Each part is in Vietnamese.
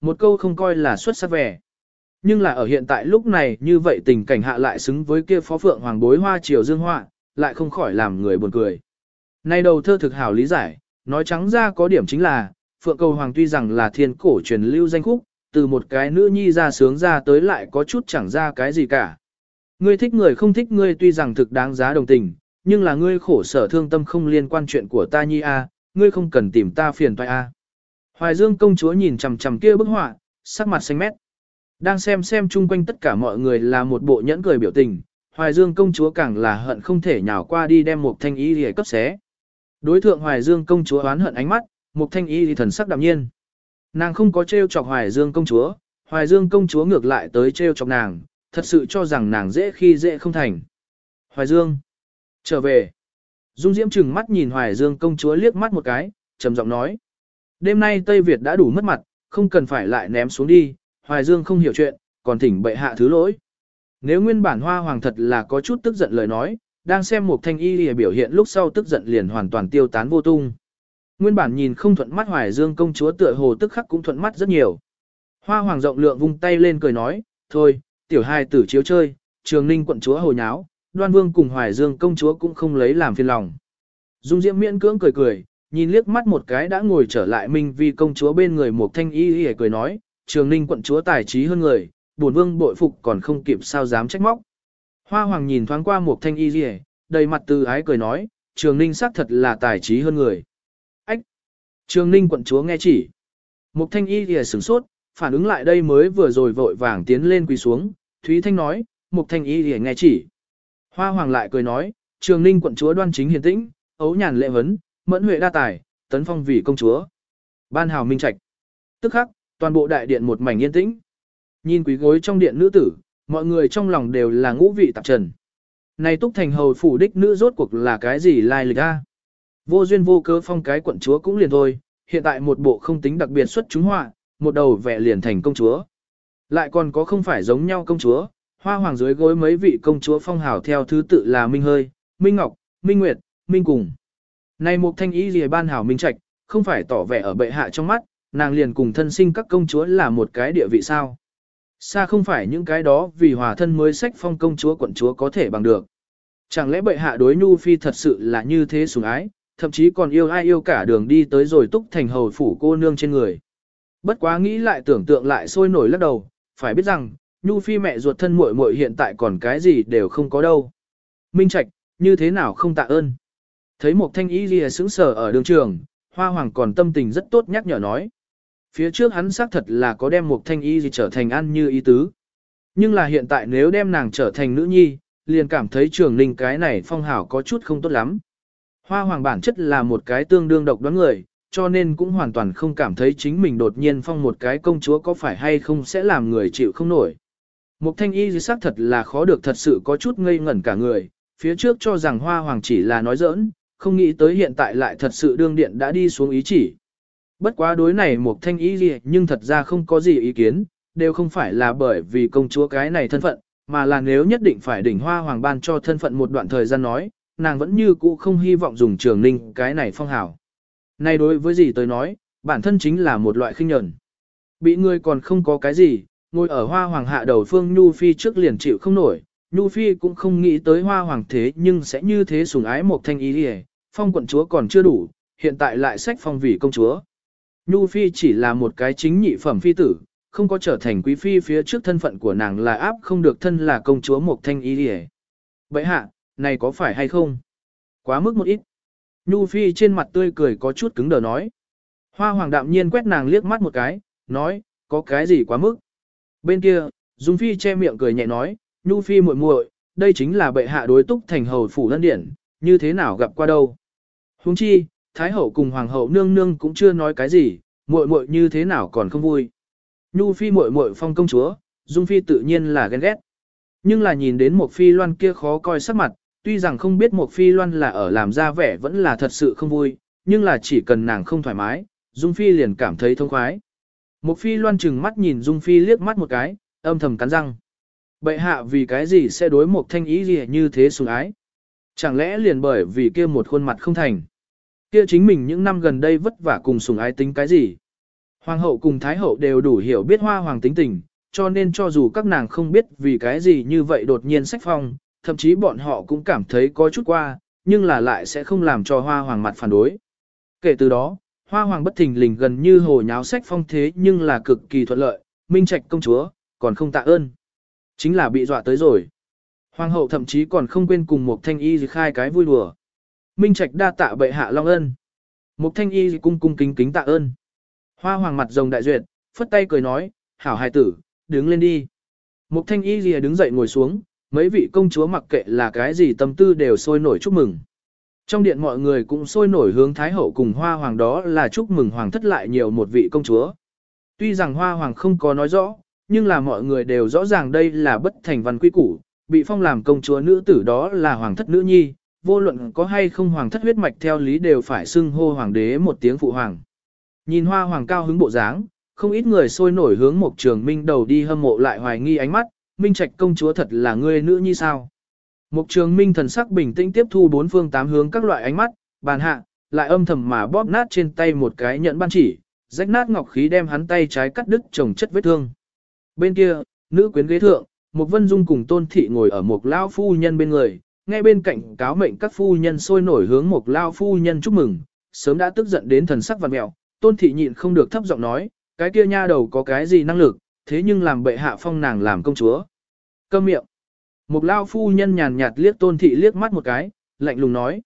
một câu không coi là xuất sắc vẻ. Nhưng là ở hiện tại lúc này như vậy tình cảnh hạ lại xứng với kia phó phượng hoàng bối hoa triều dương họa, lại không khỏi làm người buồn cười. Nay đầu thơ thực hảo lý giải, nói trắng ra có điểm chính là, phượng cầu hoàng tuy rằng là thiên cổ truyền lưu danh khúc, từ một cái nữ nhi ra sướng ra tới lại có chút chẳng ra cái gì cả. Ngươi thích người không thích ngươi tuy rằng thực đáng giá đồng tình, nhưng là ngươi khổ sở thương tâm không liên quan chuyện của ta nhi a, ngươi không cần tìm ta phiền toái a. Hoài Dương công chúa nhìn chằm chằm kia bức họa, sắc mặt xanh mét. Đang xem xem chung quanh tất cả mọi người là một bộ nhẫn cười biểu tình, Hoài Dương công chúa càng là hận không thể nhào qua đi đem một thanh y để cấp xé. Đối thượng Hoài Dương công chúa oán hận ánh mắt, một thanh y thì thần sắc đạm nhiên. Nàng không có trêu chọc Hoài Dương công chúa, Hoài Dương công chúa ngược lại tới trêu chọc nàng, thật sự cho rằng nàng dễ khi dễ không thành. Hoài Dương, trở về. Dung Diễm chừng mắt nhìn Hoài Dương công chúa liếc mắt một cái, trầm giọng nói. Đêm nay Tây Việt đã đủ mất mặt, không cần phải lại ném xuống đi, Hoài Dương không hiểu chuyện, còn thỉnh bệ hạ thứ lỗi. Nếu nguyên bản hoa hoàng thật là có chút tức giận lời nói, đang xem một thanh y lìa biểu hiện lúc sau tức giận liền hoàn toàn tiêu tán vô tung. Nguyên bản nhìn không thuận mắt Hoài Dương công chúa tựa hồ tức khắc cũng thuận mắt rất nhiều. Hoa hoàng rộng lượng vung tay lên cười nói, thôi, tiểu hai tử chiếu chơi, trường ninh quận chúa hồ nháo, đoan vương cùng Hoài Dương công chúa cũng không lấy làm phiền lòng. Dung Diễm miễn cưỡng cười cười, nhìn liếc mắt một cái đã ngồi trở lại Minh Vi công chúa bên người một thanh y y cười nói, trường ninh quận chúa tài trí hơn người, bổn vương bội phục còn không kịp sao dám trách móc. Hoa hoàng nhìn thoáng qua một thanh y y, đầy mặt từ ái cười nói, trường ninh xác thật là tài trí hơn người. Ách! Trường ninh quận chúa nghe chỉ. Một thanh y y sửng sốt, phản ứng lại đây mới vừa rồi vội vàng tiến lên quỳ xuống, Thúy Thanh nói, một thanh y y nghe chỉ. Hoa hoàng lại cười nói, trường ninh quận chúa đoan chính hiền tĩnh, ấu nhàn lệ vấn, mẫn huệ đa tài, tấn phong vì công chúa. Ban hào minh trạch. Tức khắc, toàn bộ đại điện một mảnh yên tĩnh. Nhìn quý gối trong điện nữ tử, mọi người trong lòng đều là ngũ vị tạp trần. Này túc thành hầu phủ đích nữ rốt cuộc là cái gì lai lịch a? Vô duyên vô cớ phong cái quận chúa cũng liền thôi, hiện tại một bộ không tính đặc biệt xuất chúng họa, một đầu vẽ liền thành công chúa. Lại còn có không phải giống nhau công chúa, hoa hoàng dưới gối mấy vị công chúa phong hào theo thứ tự là Minh Hơi, Minh Ngọc, Minh Nguyệt, Minh Cùng. Này một thanh ý gì ban hảo Minh Trạch, không phải tỏ vẻ ở bệ hạ trong mắt, nàng liền cùng thân sinh các công chúa là một cái địa vị sao. Xa không phải những cái đó vì hòa thân mới sách phong công chúa quận chúa có thể bằng được. Chẳng lẽ bệ hạ đối Nhu Phi thật sự là như thế sủng ái, thậm chí còn yêu ai yêu cả đường đi tới rồi túc thành hầu phủ cô nương trên người. Bất quá nghĩ lại tưởng tượng lại sôi nổi lắc đầu, phải biết rằng, Nhu Phi mẹ ruột thân muội muội hiện tại còn cái gì đều không có đâu. Minh Trạch, như thế nào không tạ ơn. Thấy một thanh y ghi sững sờ ở đường trường, Hoa Hoàng còn tâm tình rất tốt nhắc nhở nói. Phía trước hắn xác thật là có đem một thanh y gì trở thành ăn như ý tứ. Nhưng là hiện tại nếu đem nàng trở thành nữ nhi, liền cảm thấy trường ninh cái này phong hảo có chút không tốt lắm. Hoa hoàng bản chất là một cái tương đương độc đoán người, cho nên cũng hoàn toàn không cảm thấy chính mình đột nhiên phong một cái công chúa có phải hay không sẽ làm người chịu không nổi. Một thanh y gì xác thật là khó được thật sự có chút ngây ngẩn cả người, phía trước cho rằng hoa hoàng chỉ là nói giỡn, không nghĩ tới hiện tại lại thật sự đương điện đã đi xuống ý chỉ. Bất quá đối này một thanh ý gì nhưng thật ra không có gì ý kiến, đều không phải là bởi vì công chúa cái này thân phận, mà là nếu nhất định phải đỉnh hoa hoàng ban cho thân phận một đoạn thời gian nói, nàng vẫn như cũ không hy vọng dùng trường ninh cái này phong hảo. Này đối với gì tôi nói, bản thân chính là một loại khinh nhẫn. Bị người còn không có cái gì, ngồi ở hoa hoàng hạ đầu phương Nhu Phi trước liền chịu không nổi, Nhu Phi cũng không nghĩ tới hoa hoàng thế nhưng sẽ như thế sủng ái một thanh ý đi phong quận chúa còn chưa đủ, hiện tại lại sách phong vị công chúa. Nhu Phi chỉ là một cái chính nhị phẩm phi tử, không có trở thành quý phi phía trước thân phận của nàng là áp không được thân là công chúa một thanh ý đi Vậy hạ, này có phải hay không? Quá mức một ít. Nhu Phi trên mặt tươi cười có chút cứng đờ nói. Hoa hoàng đạm nhiên quét nàng liếc mắt một cái, nói, có cái gì quá mức? Bên kia, Dung Phi che miệng cười nhẹ nói, Nhu Phi muội muội, đây chính là bệ hạ đối túc thành hầu phủ lân điển, như thế nào gặp qua đâu? Huống chi, Thái hậu cùng hoàng hậu nương nương cũng chưa nói cái gì, muội muội như thế nào còn không vui. Nhu phi muội muội phong công chúa, Dung phi tự nhiên là ghen ghét. Nhưng là nhìn đến một phi loan kia khó coi sắc mặt, tuy rằng không biết một phi loan là ở làm ra vẻ vẫn là thật sự không vui, nhưng là chỉ cần nàng không thoải mái, Dung phi liền cảm thấy thông khoái. Một phi loan chừng mắt nhìn Dung phi liếc mắt một cái, âm thầm cắn răng. Bệ hạ vì cái gì sẽ đối một thanh ý gì như thế sủng ái? Chẳng lẽ liền bởi vì kia một khuôn mặt không thành? Kia chính mình những năm gần đây vất vả cùng sùng ái tính cái gì? Hoàng hậu cùng thái hậu đều đủ hiểu biết hoa hoàng tính tình, cho nên cho dù các nàng không biết vì cái gì như vậy đột nhiên sách phong, thậm chí bọn họ cũng cảm thấy có chút qua, nhưng là lại sẽ không làm cho hoa hoàng mặt phản đối. Kể từ đó, hoa hoàng bất thình lình gần như hồ nháo sách phong thế nhưng là cực kỳ thuận lợi, minh trạch công chúa, còn không tạ ơn. Chính là bị dọa tới rồi. Hoàng hậu thậm chí còn không quên cùng một thanh y khai cái vui đùa. Minh trạch đa tạ bệ hạ long ân. mục thanh y cung cung kính kính tạ ơn. Hoa hoàng mặt rồng đại duyệt, phất tay cười nói, hảo hài tử, đứng lên đi. Mục thanh y lìa đứng dậy ngồi xuống, mấy vị công chúa mặc kệ là cái gì tâm tư đều sôi nổi chúc mừng. Trong điện mọi người cũng sôi nổi hướng Thái Hậu cùng Hoa Hoàng đó là chúc mừng Hoàng thất lại nhiều một vị công chúa. Tuy rằng Hoa Hoàng không có nói rõ, nhưng là mọi người đều rõ ràng đây là bất thành văn quy củ, bị phong làm công chúa nữ tử đó là Hoàng thất nữ nhi, vô luận có hay không Hoàng thất huyết mạch theo lý đều phải xưng hô Hoàng đế một tiếng phụ Hoàng. Nhìn Hoa Hoàng cao hứng bộ dáng, không ít người sôi nổi hướng một trường minh đầu đi hâm mộ lại hoài nghi ánh mắt, minh trạch công chúa thật là ngươi nữ như sao. Mục trường minh thần sắc bình tĩnh tiếp thu bốn phương tám hướng các loại ánh mắt, bàn hạ, lại âm thầm mà bóp nát trên tay một cái nhẫn ban chỉ, rách nát ngọc khí đem hắn tay trái cắt đứt trồng chất vết thương. Bên kia, nữ quyến ghế thượng, một vân dung cùng tôn thị ngồi ở một lao phu nhân bên người, nghe bên cạnh cáo mệnh các phu nhân sôi nổi hướng một lao phu nhân chúc mừng, sớm đã tức giận đến thần sắc vằn mẹo, tôn thị nhịn không được thấp giọng nói, cái kia nha đầu có cái gì năng lực, thế nhưng làm bệ hạ phong nàng làm công chúa. Câm miệng. Một lao phu nhân nhàn nhạt liếc tôn thị liếc mắt một cái, lạnh lùng nói.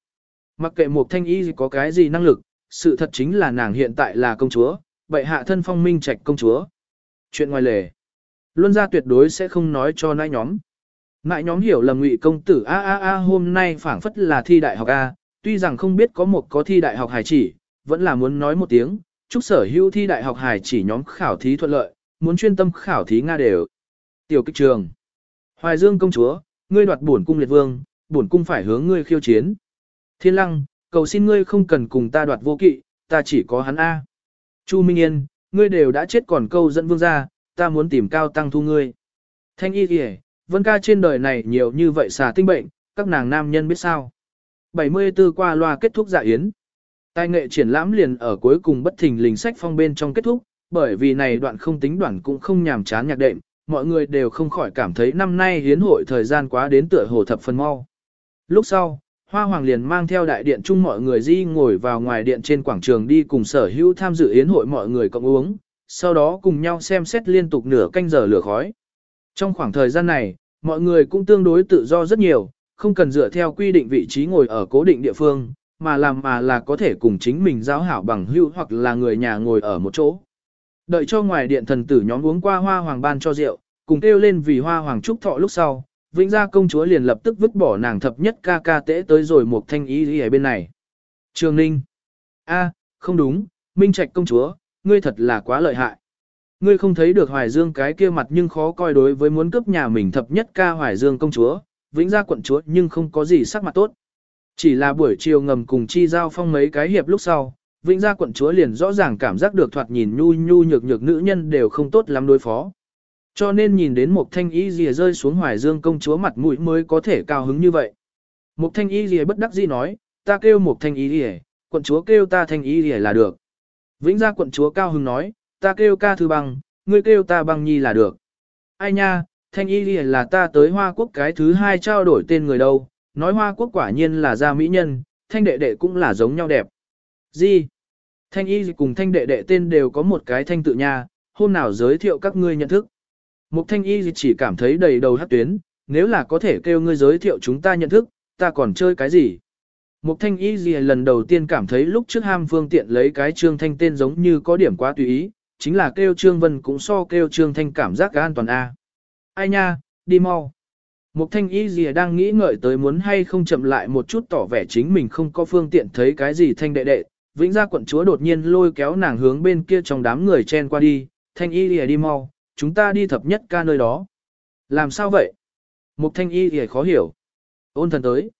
Mặc kệ một thanh y có cái gì năng lực, sự thật chính là nàng hiện tại là công chúa, bệ hạ thân phong minh trạch công chúa. Chuyện ngoài lề. Luân gia tuyệt đối sẽ không nói cho nãi nhóm. Ngại nhóm hiểu lầm ngụy công tử a a a hôm nay phảng phất là thi đại học A, tuy rằng không biết có một có thi đại học hài chỉ, vẫn là muốn nói một tiếng, chúc sở hữu thi đại học hài chỉ nhóm khảo thí thuận lợi, muốn chuyên tâm khảo thí Nga đều. Tiểu kích trường. Hoài Dương công chúa, ngươi đoạt bổn cung liệt vương, bổn cung phải hướng ngươi khiêu chiến. Thiên lăng, cầu xin ngươi không cần cùng ta đoạt vô kỵ, ta chỉ có hắn A. Chu Minh Yên, ngươi đều đã chết còn câu dẫn vương gia ta muốn tìm cao tăng thu ngươi. Thanh y kìa, vân ca trên đời này nhiều như vậy xà tinh bệnh, các nàng nam nhân biết sao. 74 qua loa kết thúc dạ yến. Tài nghệ triển lãm liền ở cuối cùng bất thình lình sách phong bên trong kết thúc, bởi vì này đoạn không tính đoạn cũng không nhàm chán nhạc đệm, mọi người đều không khỏi cảm thấy năm nay hiến hội thời gian quá đến tựa hồ thập phần mau. Lúc sau, Hoa Hoàng liền mang theo đại điện chung mọi người di ngồi vào ngoài điện trên quảng trường đi cùng sở hữu tham dự yến hội mọi người cộng uống, sau đó cùng nhau xem xét liên tục nửa canh giờ lửa khói. Trong khoảng thời gian này, mọi người cũng tương đối tự do rất nhiều, không cần dựa theo quy định vị trí ngồi ở cố định địa phương, mà làm mà là có thể cùng chính mình giao hảo bằng hữu hoặc là người nhà ngồi ở một chỗ. Đợi cho ngoài điện thần tử nhóm uống qua hoa hoàng ban cho rượu, cùng kêu lên vì hoa hoàng trúc thọ lúc sau, Vĩnh gia công chúa liền lập tức vứt bỏ nàng thập nhất ca ca tễ tới rồi một thanh ý ở bên này. Trường Ninh. a không đúng, Minh Trạch công chúa, ngươi thật là quá lợi hại. Ngươi không thấy được Hoài Dương cái kia mặt nhưng khó coi đối với muốn cướp nhà mình thập nhất ca Hoài Dương công chúa, Vĩnh gia quận chúa nhưng không có gì sắc mặt tốt. Chỉ là buổi chiều ngầm cùng chi giao phong mấy cái hiệp lúc sau, Vĩnh gia quận chúa liền rõ ràng cảm giác được thoạt nhìn nhu nhu nhược nhược nữ nhân đều không tốt lắm đối phó. Cho nên nhìn đến một thanh y rìa rơi xuống hoài dương công chúa mặt mũi mới có thể cao hứng như vậy. Một thanh y rìa bất đắc dĩ nói, ta kêu một thanh y rìa, quận chúa kêu ta thanh y rìa là được. Vĩnh gia quận chúa cao hứng nói, ta kêu ca thư băng, ngươi kêu ta băng nhi là được. Ai nha, thanh y rìa là ta tới hoa quốc cái thứ hai trao đổi tên người đâu, nói hoa quốc quả nhiên là gia mỹ nhân, thanh đệ đệ cũng là giống nhau đẹp. Gì? Thanh y cùng thanh đệ đệ tên đều có một cái thanh tự nha, hôm nào giới thiệu các ngươi nhận thức. Mục thanh y chỉ cảm thấy đầy đầu hát tuyến, nếu là có thể kêu ngươi giới thiệu chúng ta nhận thức, ta còn chơi cái gì. Mục thanh y gì lần đầu tiên cảm thấy lúc trước ham phương tiện lấy cái trương thanh tên giống như có điểm quá tùy ý, chính là kêu trương vân cũng so kêu trương thanh cảm giác an toàn a. Ai nha, đi mau. Mục thanh y gì đang nghĩ ngợi tới muốn hay không chậm lại một chút tỏ vẻ chính mình không có phương tiện thấy cái gì thanh đệ đệ. Vĩnh gia quận chúa đột nhiên lôi kéo nàng hướng bên kia trong đám người chen qua đi, thanh y gì đi mau, chúng ta đi thập nhất ca nơi đó. Làm sao vậy? Mục thanh y gì khó hiểu. Ôn thần tới.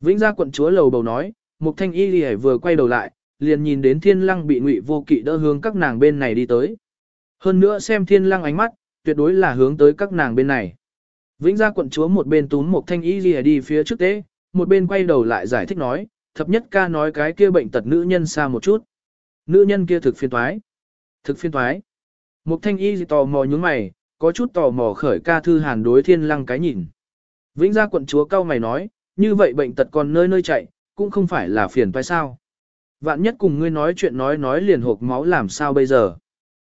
Vĩnh gia quận chúa lầu bầu nói, mục thanh y gì vừa quay đầu lại, liền nhìn đến thiên lăng bị ngụy vô kỵ đỡ hướng các nàng bên này đi tới. Hơn nữa xem thiên lăng ánh mắt, tuyệt đối là hướng tới các nàng bên này. Vĩnh gia quận chúa một bên túm một thanh y gì đi phía trước tế, một bên quay đầu lại giải thích nói, thập nhất ca nói cái kia bệnh tật nữ nhân xa một chút. Nữ nhân kia thực phiền thoái. Thực phiên thoái. Một thanh y tò mò nhướng mày, có chút tò mò khởi ca thư hàn đối thiên lăng cái nhìn. Vĩnh gia quận chúa cao mày nói, như vậy bệnh tật còn nơi nơi chạy, cũng không phải là phiền phải sao. Vạn nhất cùng ngươi nói chuyện nói nói liền hộp máu làm sao bây giờ.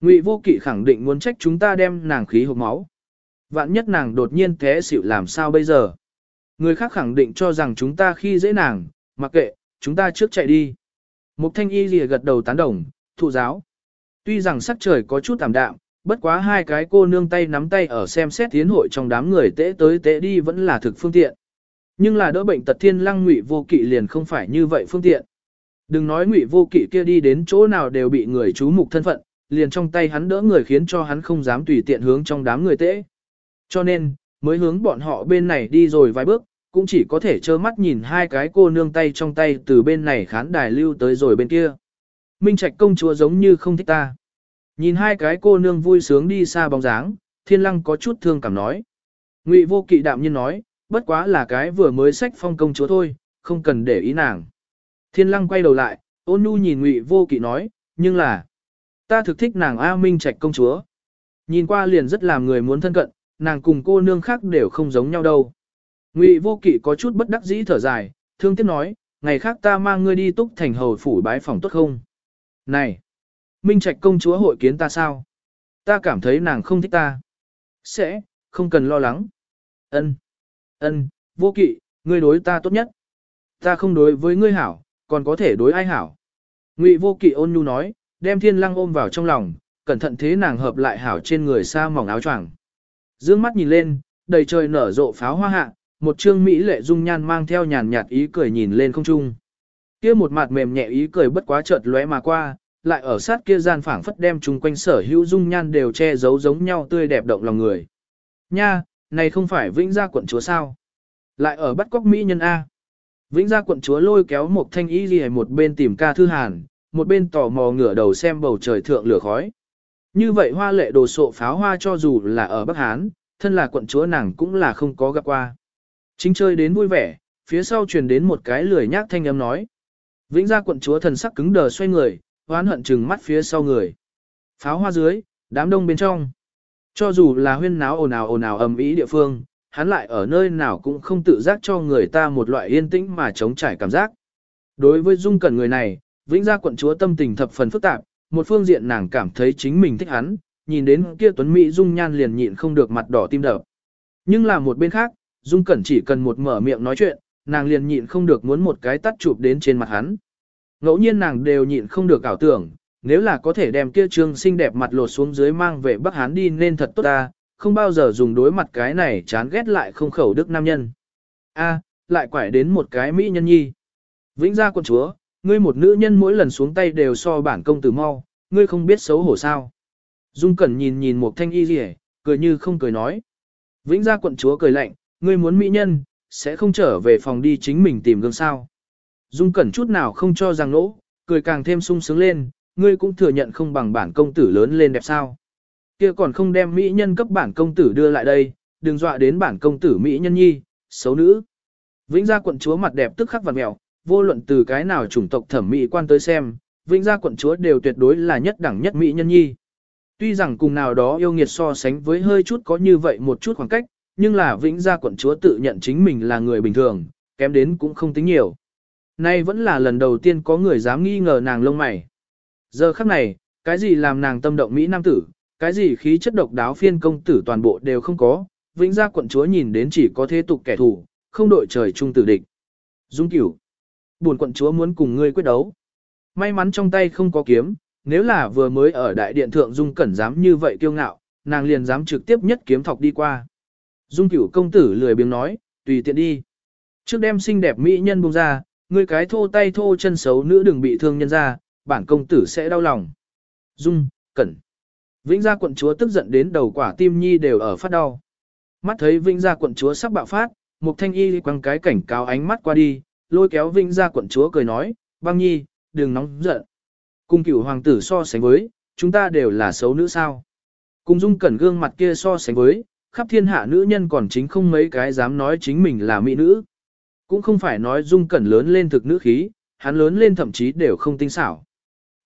Ngụy vô kỵ khẳng định muốn trách chúng ta đem nàng khí hộp máu. Vạn nhất nàng đột nhiên thế xịu làm sao bây giờ. Người khác khẳng định cho rằng chúng ta khi dễ nàng, mặc kệ, chúng ta trước chạy đi. Mục thanh y lìa gật đầu tán đồng, thụ giáo. Tuy rằng sắc trời có chút tạm đạm, bất quá hai cái cô nương tay nắm tay ở xem xét tiến hội trong đám người tễ tới tễ đi vẫn là thực phương tiện. Nhưng là đỡ bệnh tật thiên lăng ngụy vô kỵ liền không phải như vậy phương tiện. Đừng nói ngụy vô kỵ kia đi đến chỗ nào đều bị người chú mục thân phận, liền trong tay hắn đỡ người khiến cho hắn không dám tùy tiện hướng trong đám người tễ. Cho nên, mới hướng bọn họ bên này đi rồi vài bước, cũng chỉ có thể trơ mắt nhìn hai cái cô nương tay trong tay từ bên này khán đài lưu tới rồi bên kia. Minh Trạch công chúa giống như không thích ta. Nhìn hai cái cô nương vui sướng đi xa bóng dáng, thiên lăng có chút thương cảm nói. Ngụy vô kỵ đạm nhiên nói, bất quá là cái vừa mới sách phong công chúa thôi, không cần để ý nàng. Thiên lăng quay đầu lại, ôn nhu nhìn ngụy vô kỵ nói, nhưng là, ta thực thích nàng A Minh Trạch công chúa. Nhìn qua liền rất làm người muốn thân cận, nàng cùng cô nương khác đều không giống nhau đâu. Ngụy vô kỵ có chút bất đắc dĩ thở dài, thương tiếc nói, ngày khác ta mang ngươi đi túc thành hầu phủ bái phòng tốt không? Này! Minh Trạch công chúa hội kiến ta sao? Ta cảm thấy nàng không thích ta. Sẽ, không cần lo lắng. Ân, ân, vô kỵ, ngươi đối ta tốt nhất. Ta không đối với ngươi hảo, còn có thể đối ai hảo. Ngụy vô kỵ ôn nhu nói, đem thiên lăng ôm vào trong lòng, cẩn thận thế nàng hợp lại hảo trên người xa mỏng áo choàng. Dương mắt nhìn lên, đầy trời nở rộ pháo hoa hạ, một trương mỹ lệ dung nhan mang theo nhàn nhạt ý cười nhìn lên không trung. Kia một mặt mềm nhẹ ý cười bất quá chợt lóe mà qua, lại ở sát kia gian phảng phất đem chúng quanh sở hữu dung nhan đều che giấu giống nhau tươi đẹp động lòng người. Nha, này không phải Vĩnh Gia quận chúa sao? Lại ở bắt cóc mỹ nhân A. Vĩnh Gia quận chúa lôi kéo một thanh y gì một bên tìm ca thư hàn, một bên tò mò ngửa đầu xem bầu trời thượng lửa khói. Như vậy hoa lệ đồ sộ pháo hoa cho dù là ở Bắc Hán, thân là quận chúa nàng cũng là không có gặp qua. Chính chơi đến vui vẻ, phía sau truyền đến một cái lười nhác thanh âm nói. Vĩnh gia quận chúa thần sắc cứng đờ xoay người, hoán hận chừng mắt phía sau người. Pháo hoa dưới, đám đông bên trong. Cho dù là huyên náo ồn ào ồn ào ầm ĩ địa phương, hắn lại ở nơi nào cũng không tự giác cho người ta một loại yên tĩnh mà chống trải cảm giác. Đối với dung cẩn người này, vĩnh gia quận chúa tâm tình thập phần phức tạp, một phương diện nàng cảm thấy chính mình thích hắn, nhìn đến kia tuấn mỹ dung nhan liền nhịn không được mặt đỏ tim đập. Nhưng là một bên khác, dung cẩn chỉ cần một mở miệng nói chuyện, nàng liền nhịn không được muốn một cái tắt chụp đến trên mặt hắn. Ngẫu nhiên nàng đều nhịn không được ảo tưởng, nếu là có thể đem kia trương xinh đẹp mặt lột xuống dưới mang về Bắc Hán đi nên thật tốt ta, không bao giờ dùng đối mặt cái này chán ghét lại không khẩu đức nam nhân. A, lại quải đến một cái mỹ nhân nhi. Vĩnh gia quân chúa, ngươi một nữ nhân mỗi lần xuống tay đều so bản công tử mau, ngươi không biết xấu hổ sao. Dung Cẩn nhìn nhìn một thanh y rỉ, cười như không cười nói. Vĩnh gia quận chúa cười lạnh, ngươi muốn mỹ nhân, sẽ không trở về phòng đi chính mình tìm gương sao. Dung Cẩn chút nào không cho rằng nỗ, cười càng thêm sung sướng lên, ngươi cũng thừa nhận không bằng bản công tử lớn lên đẹp sao kia còn không đem mỹ nhân cấp bản công tử đưa lại đây, đừng dọa đến bản công tử mỹ nhân nhi, xấu nữ. Vĩnh gia quận chúa mặt đẹp tức khắc vặn mèo, vô luận từ cái nào chủng tộc thẩm mỹ quan tới xem, vĩnh gia quận chúa đều tuyệt đối là nhất đẳng nhất mỹ nhân nhi. Tuy rằng cùng nào đó yêu nghiệt so sánh với hơi chút có như vậy một chút khoảng cách, nhưng là vĩnh gia quận chúa tự nhận chính mình là người bình thường, kém đến cũng không tính nhiều. Nay vẫn là lần đầu tiên có người dám nghi ngờ nàng lông mày. Giờ khắc này, cái gì làm nàng tâm động Mỹ Nam tử, cái gì khí chất độc đáo phiên công tử toàn bộ đều không có, vĩnh gia quận chúa nhìn đến chỉ có thế tục kẻ thù, không đội trời chung tử địch. Dung cửu, buồn quận chúa muốn cùng ngươi quyết đấu. May mắn trong tay không có kiếm, nếu là vừa mới ở đại điện thượng Dung cẩn dám như vậy kiêu ngạo, nàng liền dám trực tiếp nhất kiếm thọc đi qua. Dung cửu công tử lười biếng nói, tùy tiện đi. Trước đem xinh đẹp mỹ nhân buông ra, ngươi cái thô tay thô chân xấu nữ đừng bị thương nhân ra, bản công tử sẽ đau lòng. Dung, cẩn. Vĩnh gia quận chúa tức giận đến đầu quả tim nhi đều ở phát đau. Mắt thấy Vĩnh gia quận chúa sắp bạo phát, Mục thanh y quăng cái cảnh cáo ánh mắt qua đi, lôi kéo Vĩnh gia quận chúa cười nói, băng nhi, đừng nóng giận. Cùng cửu hoàng tử so sánh với, chúng ta đều là xấu nữ sao. Cùng dung cẩn gương mặt kia so sánh với, khắp thiên hạ nữ nhân còn chính không mấy cái dám nói chính mình là mỹ nữ. Cũng không phải nói dung cẩn lớn lên thực nữ khí, hắn lớn lên thậm chí đều không tinh xảo.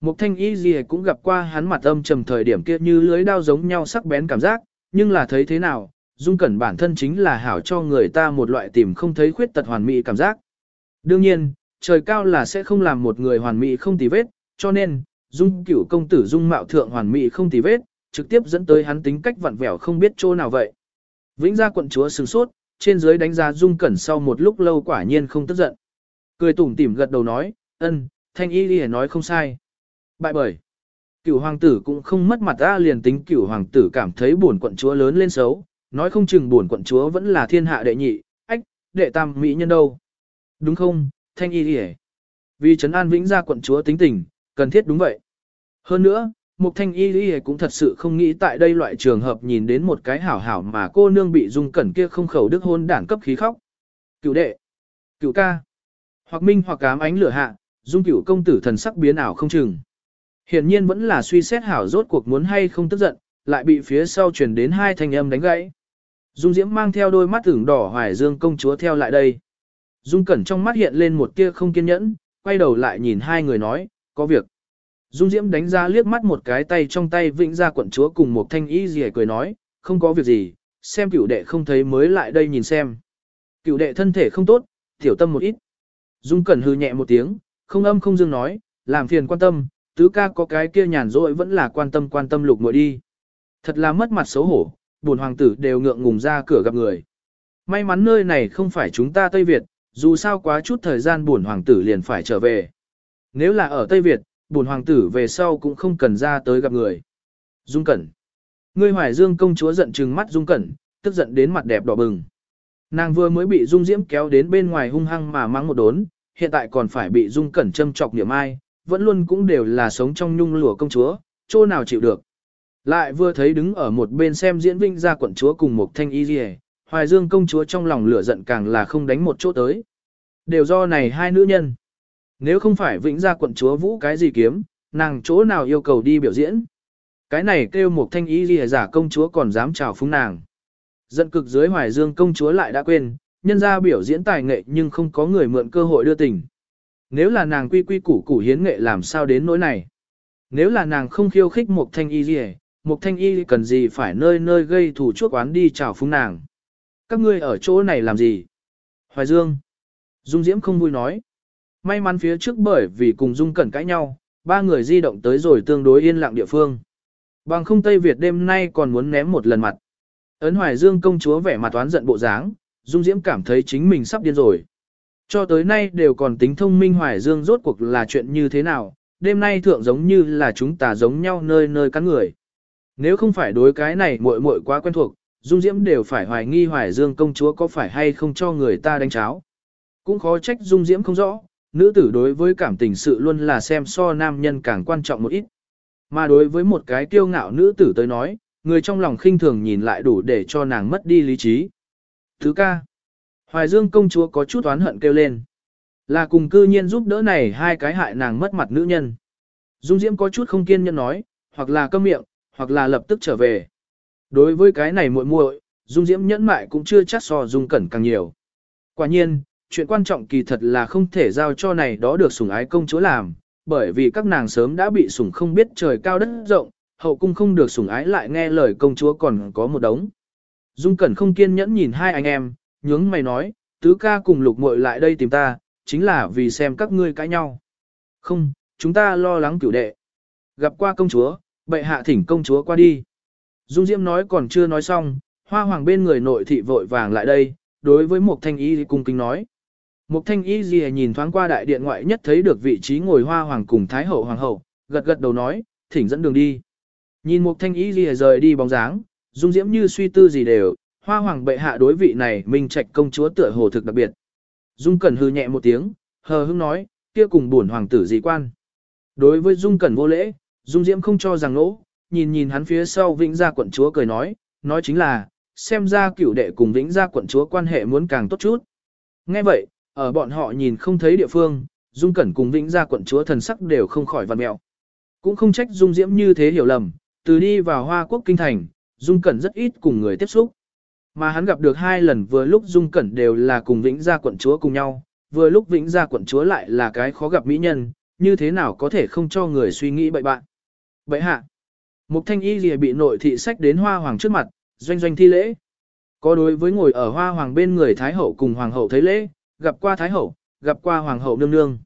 Mục thanh y gì cũng gặp qua hắn mặt âm trầm thời điểm kia như lưới đao giống nhau sắc bén cảm giác, nhưng là thấy thế nào, dung cẩn bản thân chính là hảo cho người ta một loại tìm không thấy khuyết tật hoàn mỹ cảm giác. Đương nhiên, trời cao là sẽ không làm một người hoàn mỹ không tì vết, cho nên, dung cửu công tử dung mạo thượng hoàn mỹ không tì vết, trực tiếp dẫn tới hắn tính cách vặn vẹo không biết chỗ nào vậy. Vĩnh gia quận chúa sừng sốt, trên dưới đánh giá dung cẩn sau một lúc lâu quả nhiên không tức giận. Cười tủm tỉm gật đầu nói, ân, thanh y đi nói không sai. Bại bởi, cửu hoàng tử cũng không mất mặt ra liền tính cửu hoàng tử cảm thấy buồn quận chúa lớn lên xấu, nói không chừng buồn quận chúa vẫn là thiên hạ đệ nhị, ách, đệ tam mỹ nhân đâu. Đúng không, thanh y đi Vì trấn an vĩnh gia quận chúa tính tình, cần thiết đúng vậy. Hơn nữa, Mục thanh y y cũng thật sự không nghĩ tại đây loại trường hợp nhìn đến một cái hảo hảo mà cô nương bị dung cẩn kia không khẩu đức hôn đảng cấp khí khóc. cửu đệ, cửu ca, hoặc minh hoặc cám ánh lửa hạ, dung cửu công tử thần sắc biến ảo không chừng. Hiển nhiên vẫn là suy xét hảo rốt cuộc muốn hay không tức giận, lại bị phía sau truyền đến hai thanh âm đánh gãy. Dung Diễm mang theo đôi mắt tưởng đỏ hoài dương công chúa theo lại đây. Dung Cẩn trong mắt hiện lên một tia không kiên nhẫn, quay đầu lại nhìn hai người nói, có việc. Dung Diễm đánh ra liếc mắt một cái tay trong tay vĩnh ra quận chúa cùng một thanh y gì cười nói, không có việc gì, xem cửu đệ không thấy mới lại đây nhìn xem. Cửu đệ thân thể không tốt, tiểu tâm một ít. Dung Cẩn hư nhẹ một tiếng, không âm không dương nói, làm phiền quan tâm, tứ ca có cái kia nhàn rỗi vẫn là quan tâm quan tâm lục muội đi. Thật là mất mặt xấu hổ, buồn hoàng tử đều ngượng ngùng ra cửa gặp người. May mắn nơi này không phải chúng ta Tây Việt, dù sao quá chút thời gian buồn hoàng tử liền phải trở về. Nếu là ở Tây Việt, buồn hoàng tử về sau cũng không cần ra tới gặp người. Dung Cẩn. Ngươi Hoài Dương công chúa giận trừng mắt Dung Cẩn, tức giận đến mặt đẹp đỏ bừng. Nàng vừa mới bị Dung Diễm kéo đến bên ngoài hung hăng mà mắng một đốn, hiện tại còn phải bị Dung Cẩn châm chọc niệm ai, vẫn luôn cũng đều là sống trong nhung lụa công chúa, chỗ nào chịu được. Lại vừa thấy đứng ở một bên xem diễn vinh ra quận chúa cùng một thanh y rìa, Hoài Dương công chúa trong lòng lửa giận càng là không đánh một chỗ tới. Đều do này hai nữ nhân. Nếu không phải vĩnh gia quận chúa vũ cái gì kiếm, nàng chỗ nào yêu cầu đi biểu diễn. Cái này kêu một thanh y gì giả công chúa còn dám chào phúng nàng. Giận cực dưới hoài dương công chúa lại đã quên, nhân ra biểu diễn tài nghệ nhưng không có người mượn cơ hội đưa tình. Nếu là nàng quy quy củ củ hiến nghệ làm sao đến nỗi này. Nếu là nàng không khiêu khích một thanh y gì, một thanh y cần gì phải nơi nơi gây thủ chuốc oán đi chào phúng nàng. Các ngươi ở chỗ này làm gì? Hoài Dương. Dung Diễm không vui nói. May mắn phía trước bởi vì cùng Dung Cẩn cãi nhau, ba người di động tới rồi tương đối yên lặng địa phương. Bằng không Tây Việt đêm nay còn muốn ném một lần mặt. Ấn Hoài Dương công chúa vẻ mặt toán giận bộ dáng, Dung Diễm cảm thấy chính mình sắp điên rồi. Cho tới nay đều còn tính thông minh Hoài Dương rốt cuộc là chuyện như thế nào, đêm nay thượng giống như là chúng ta giống nhau nơi nơi cắn người. Nếu không phải đối cái này muội muội quá quen thuộc, Dung Diễm đều phải hoài nghi Hoài Dương công chúa có phải hay không cho người ta đánh cháo. Cũng khó trách Dung Diễm không rõ, nữ tử đối với cảm tình sự luôn là xem so nam nhân càng quan trọng một ít. Mà đối với một cái kiêu ngạo nữ tử tới nói, người trong lòng khinh thường nhìn lại đủ để cho nàng mất đi lý trí. Thứ ca. Hoài Dương công chúa có chút oán hận kêu lên. Là cùng cư nhiên giúp đỡ này hai cái hại nàng mất mặt nữ nhân. Dung Diễm có chút không kiên nhẫn nói, hoặc là câm miệng, hoặc là lập tức trở về. Đối với cái này muội muội, Dung Diễm nhẫn mại cũng chưa chắc so Dung Cẩn càng nhiều. Quả nhiên, chuyện quan trọng kỳ thật là không thể giao cho này đó được sủng ái công chúa làm, bởi vì các nàng sớm đã bị sủng không biết trời cao đất rộng, hậu cung không được sủng ái lại nghe lời công chúa còn có một đống. Dung Cẩn không kiên nhẫn nhìn hai anh em, nhướng mày nói, tứ ca cùng lục muội lại đây tìm ta, chính là vì xem các ngươi cãi nhau. Không, chúng ta lo lắng cửu đệ. Gặp qua công chúa, bệ hạ thỉnh công chúa qua đi. Dung Diễm nói còn chưa nói xong, hoa hoàng bên người nội thị vội vàng lại đây, đối với một thanh y cung kính nói. Mục thanh y gì nhìn thoáng qua đại điện ngoại nhất thấy được vị trí ngồi hoa hoàng cùng thái hậu hoàng hậu, gật gật đầu nói, thỉnh dẫn đường đi. Nhìn mục thanh y gì rời đi bóng dáng, dung diễm như suy tư gì đều, hoa hoàng bệ hạ đối vị này minh trạch công chúa tựa hồ thực đặc biệt. Dung cẩn hư nhẹ một tiếng, hờ hững nói, kia cùng buồn hoàng tử gì quan. Đối với dung cẩn vô lễ, dung diễm không cho rằng nỗ, nhìn nhìn hắn phía sau vĩnh gia quận chúa cười nói, nói chính là, xem ra cửu đệ cùng vĩnh gia quận chúa quan hệ muốn càng tốt chút. Nghe vậy, ở bọn họ nhìn không thấy địa phương, Dung Cẩn cùng Vĩnh Gia quận chúa thần sắc đều không khỏi vặn mẹo. Cũng không trách Dung Diễm như thế hiểu lầm, từ đi vào Hoa Quốc Kinh Thành, Dung Cẩn rất ít cùng người tiếp xúc. Mà hắn gặp được hai lần vừa lúc Dung Cẩn đều là cùng Vĩnh Gia quận chúa cùng nhau, vừa lúc Vĩnh Gia quận chúa lại là cái khó gặp mỹ nhân, như thế nào có thể không cho người suy nghĩ bậy bạn. Vậy hạ, Mục thanh y lìa bị nội thị sách đến hoa hoàng trước mặt, doanh doanh thi lễ. Có đối với ngồi ở hoa hoàng bên người Thái Hậu cùng Hoàng Hậu thấy lễ, gặp qua Thái Hậu, gặp qua Hoàng Hậu nương nương.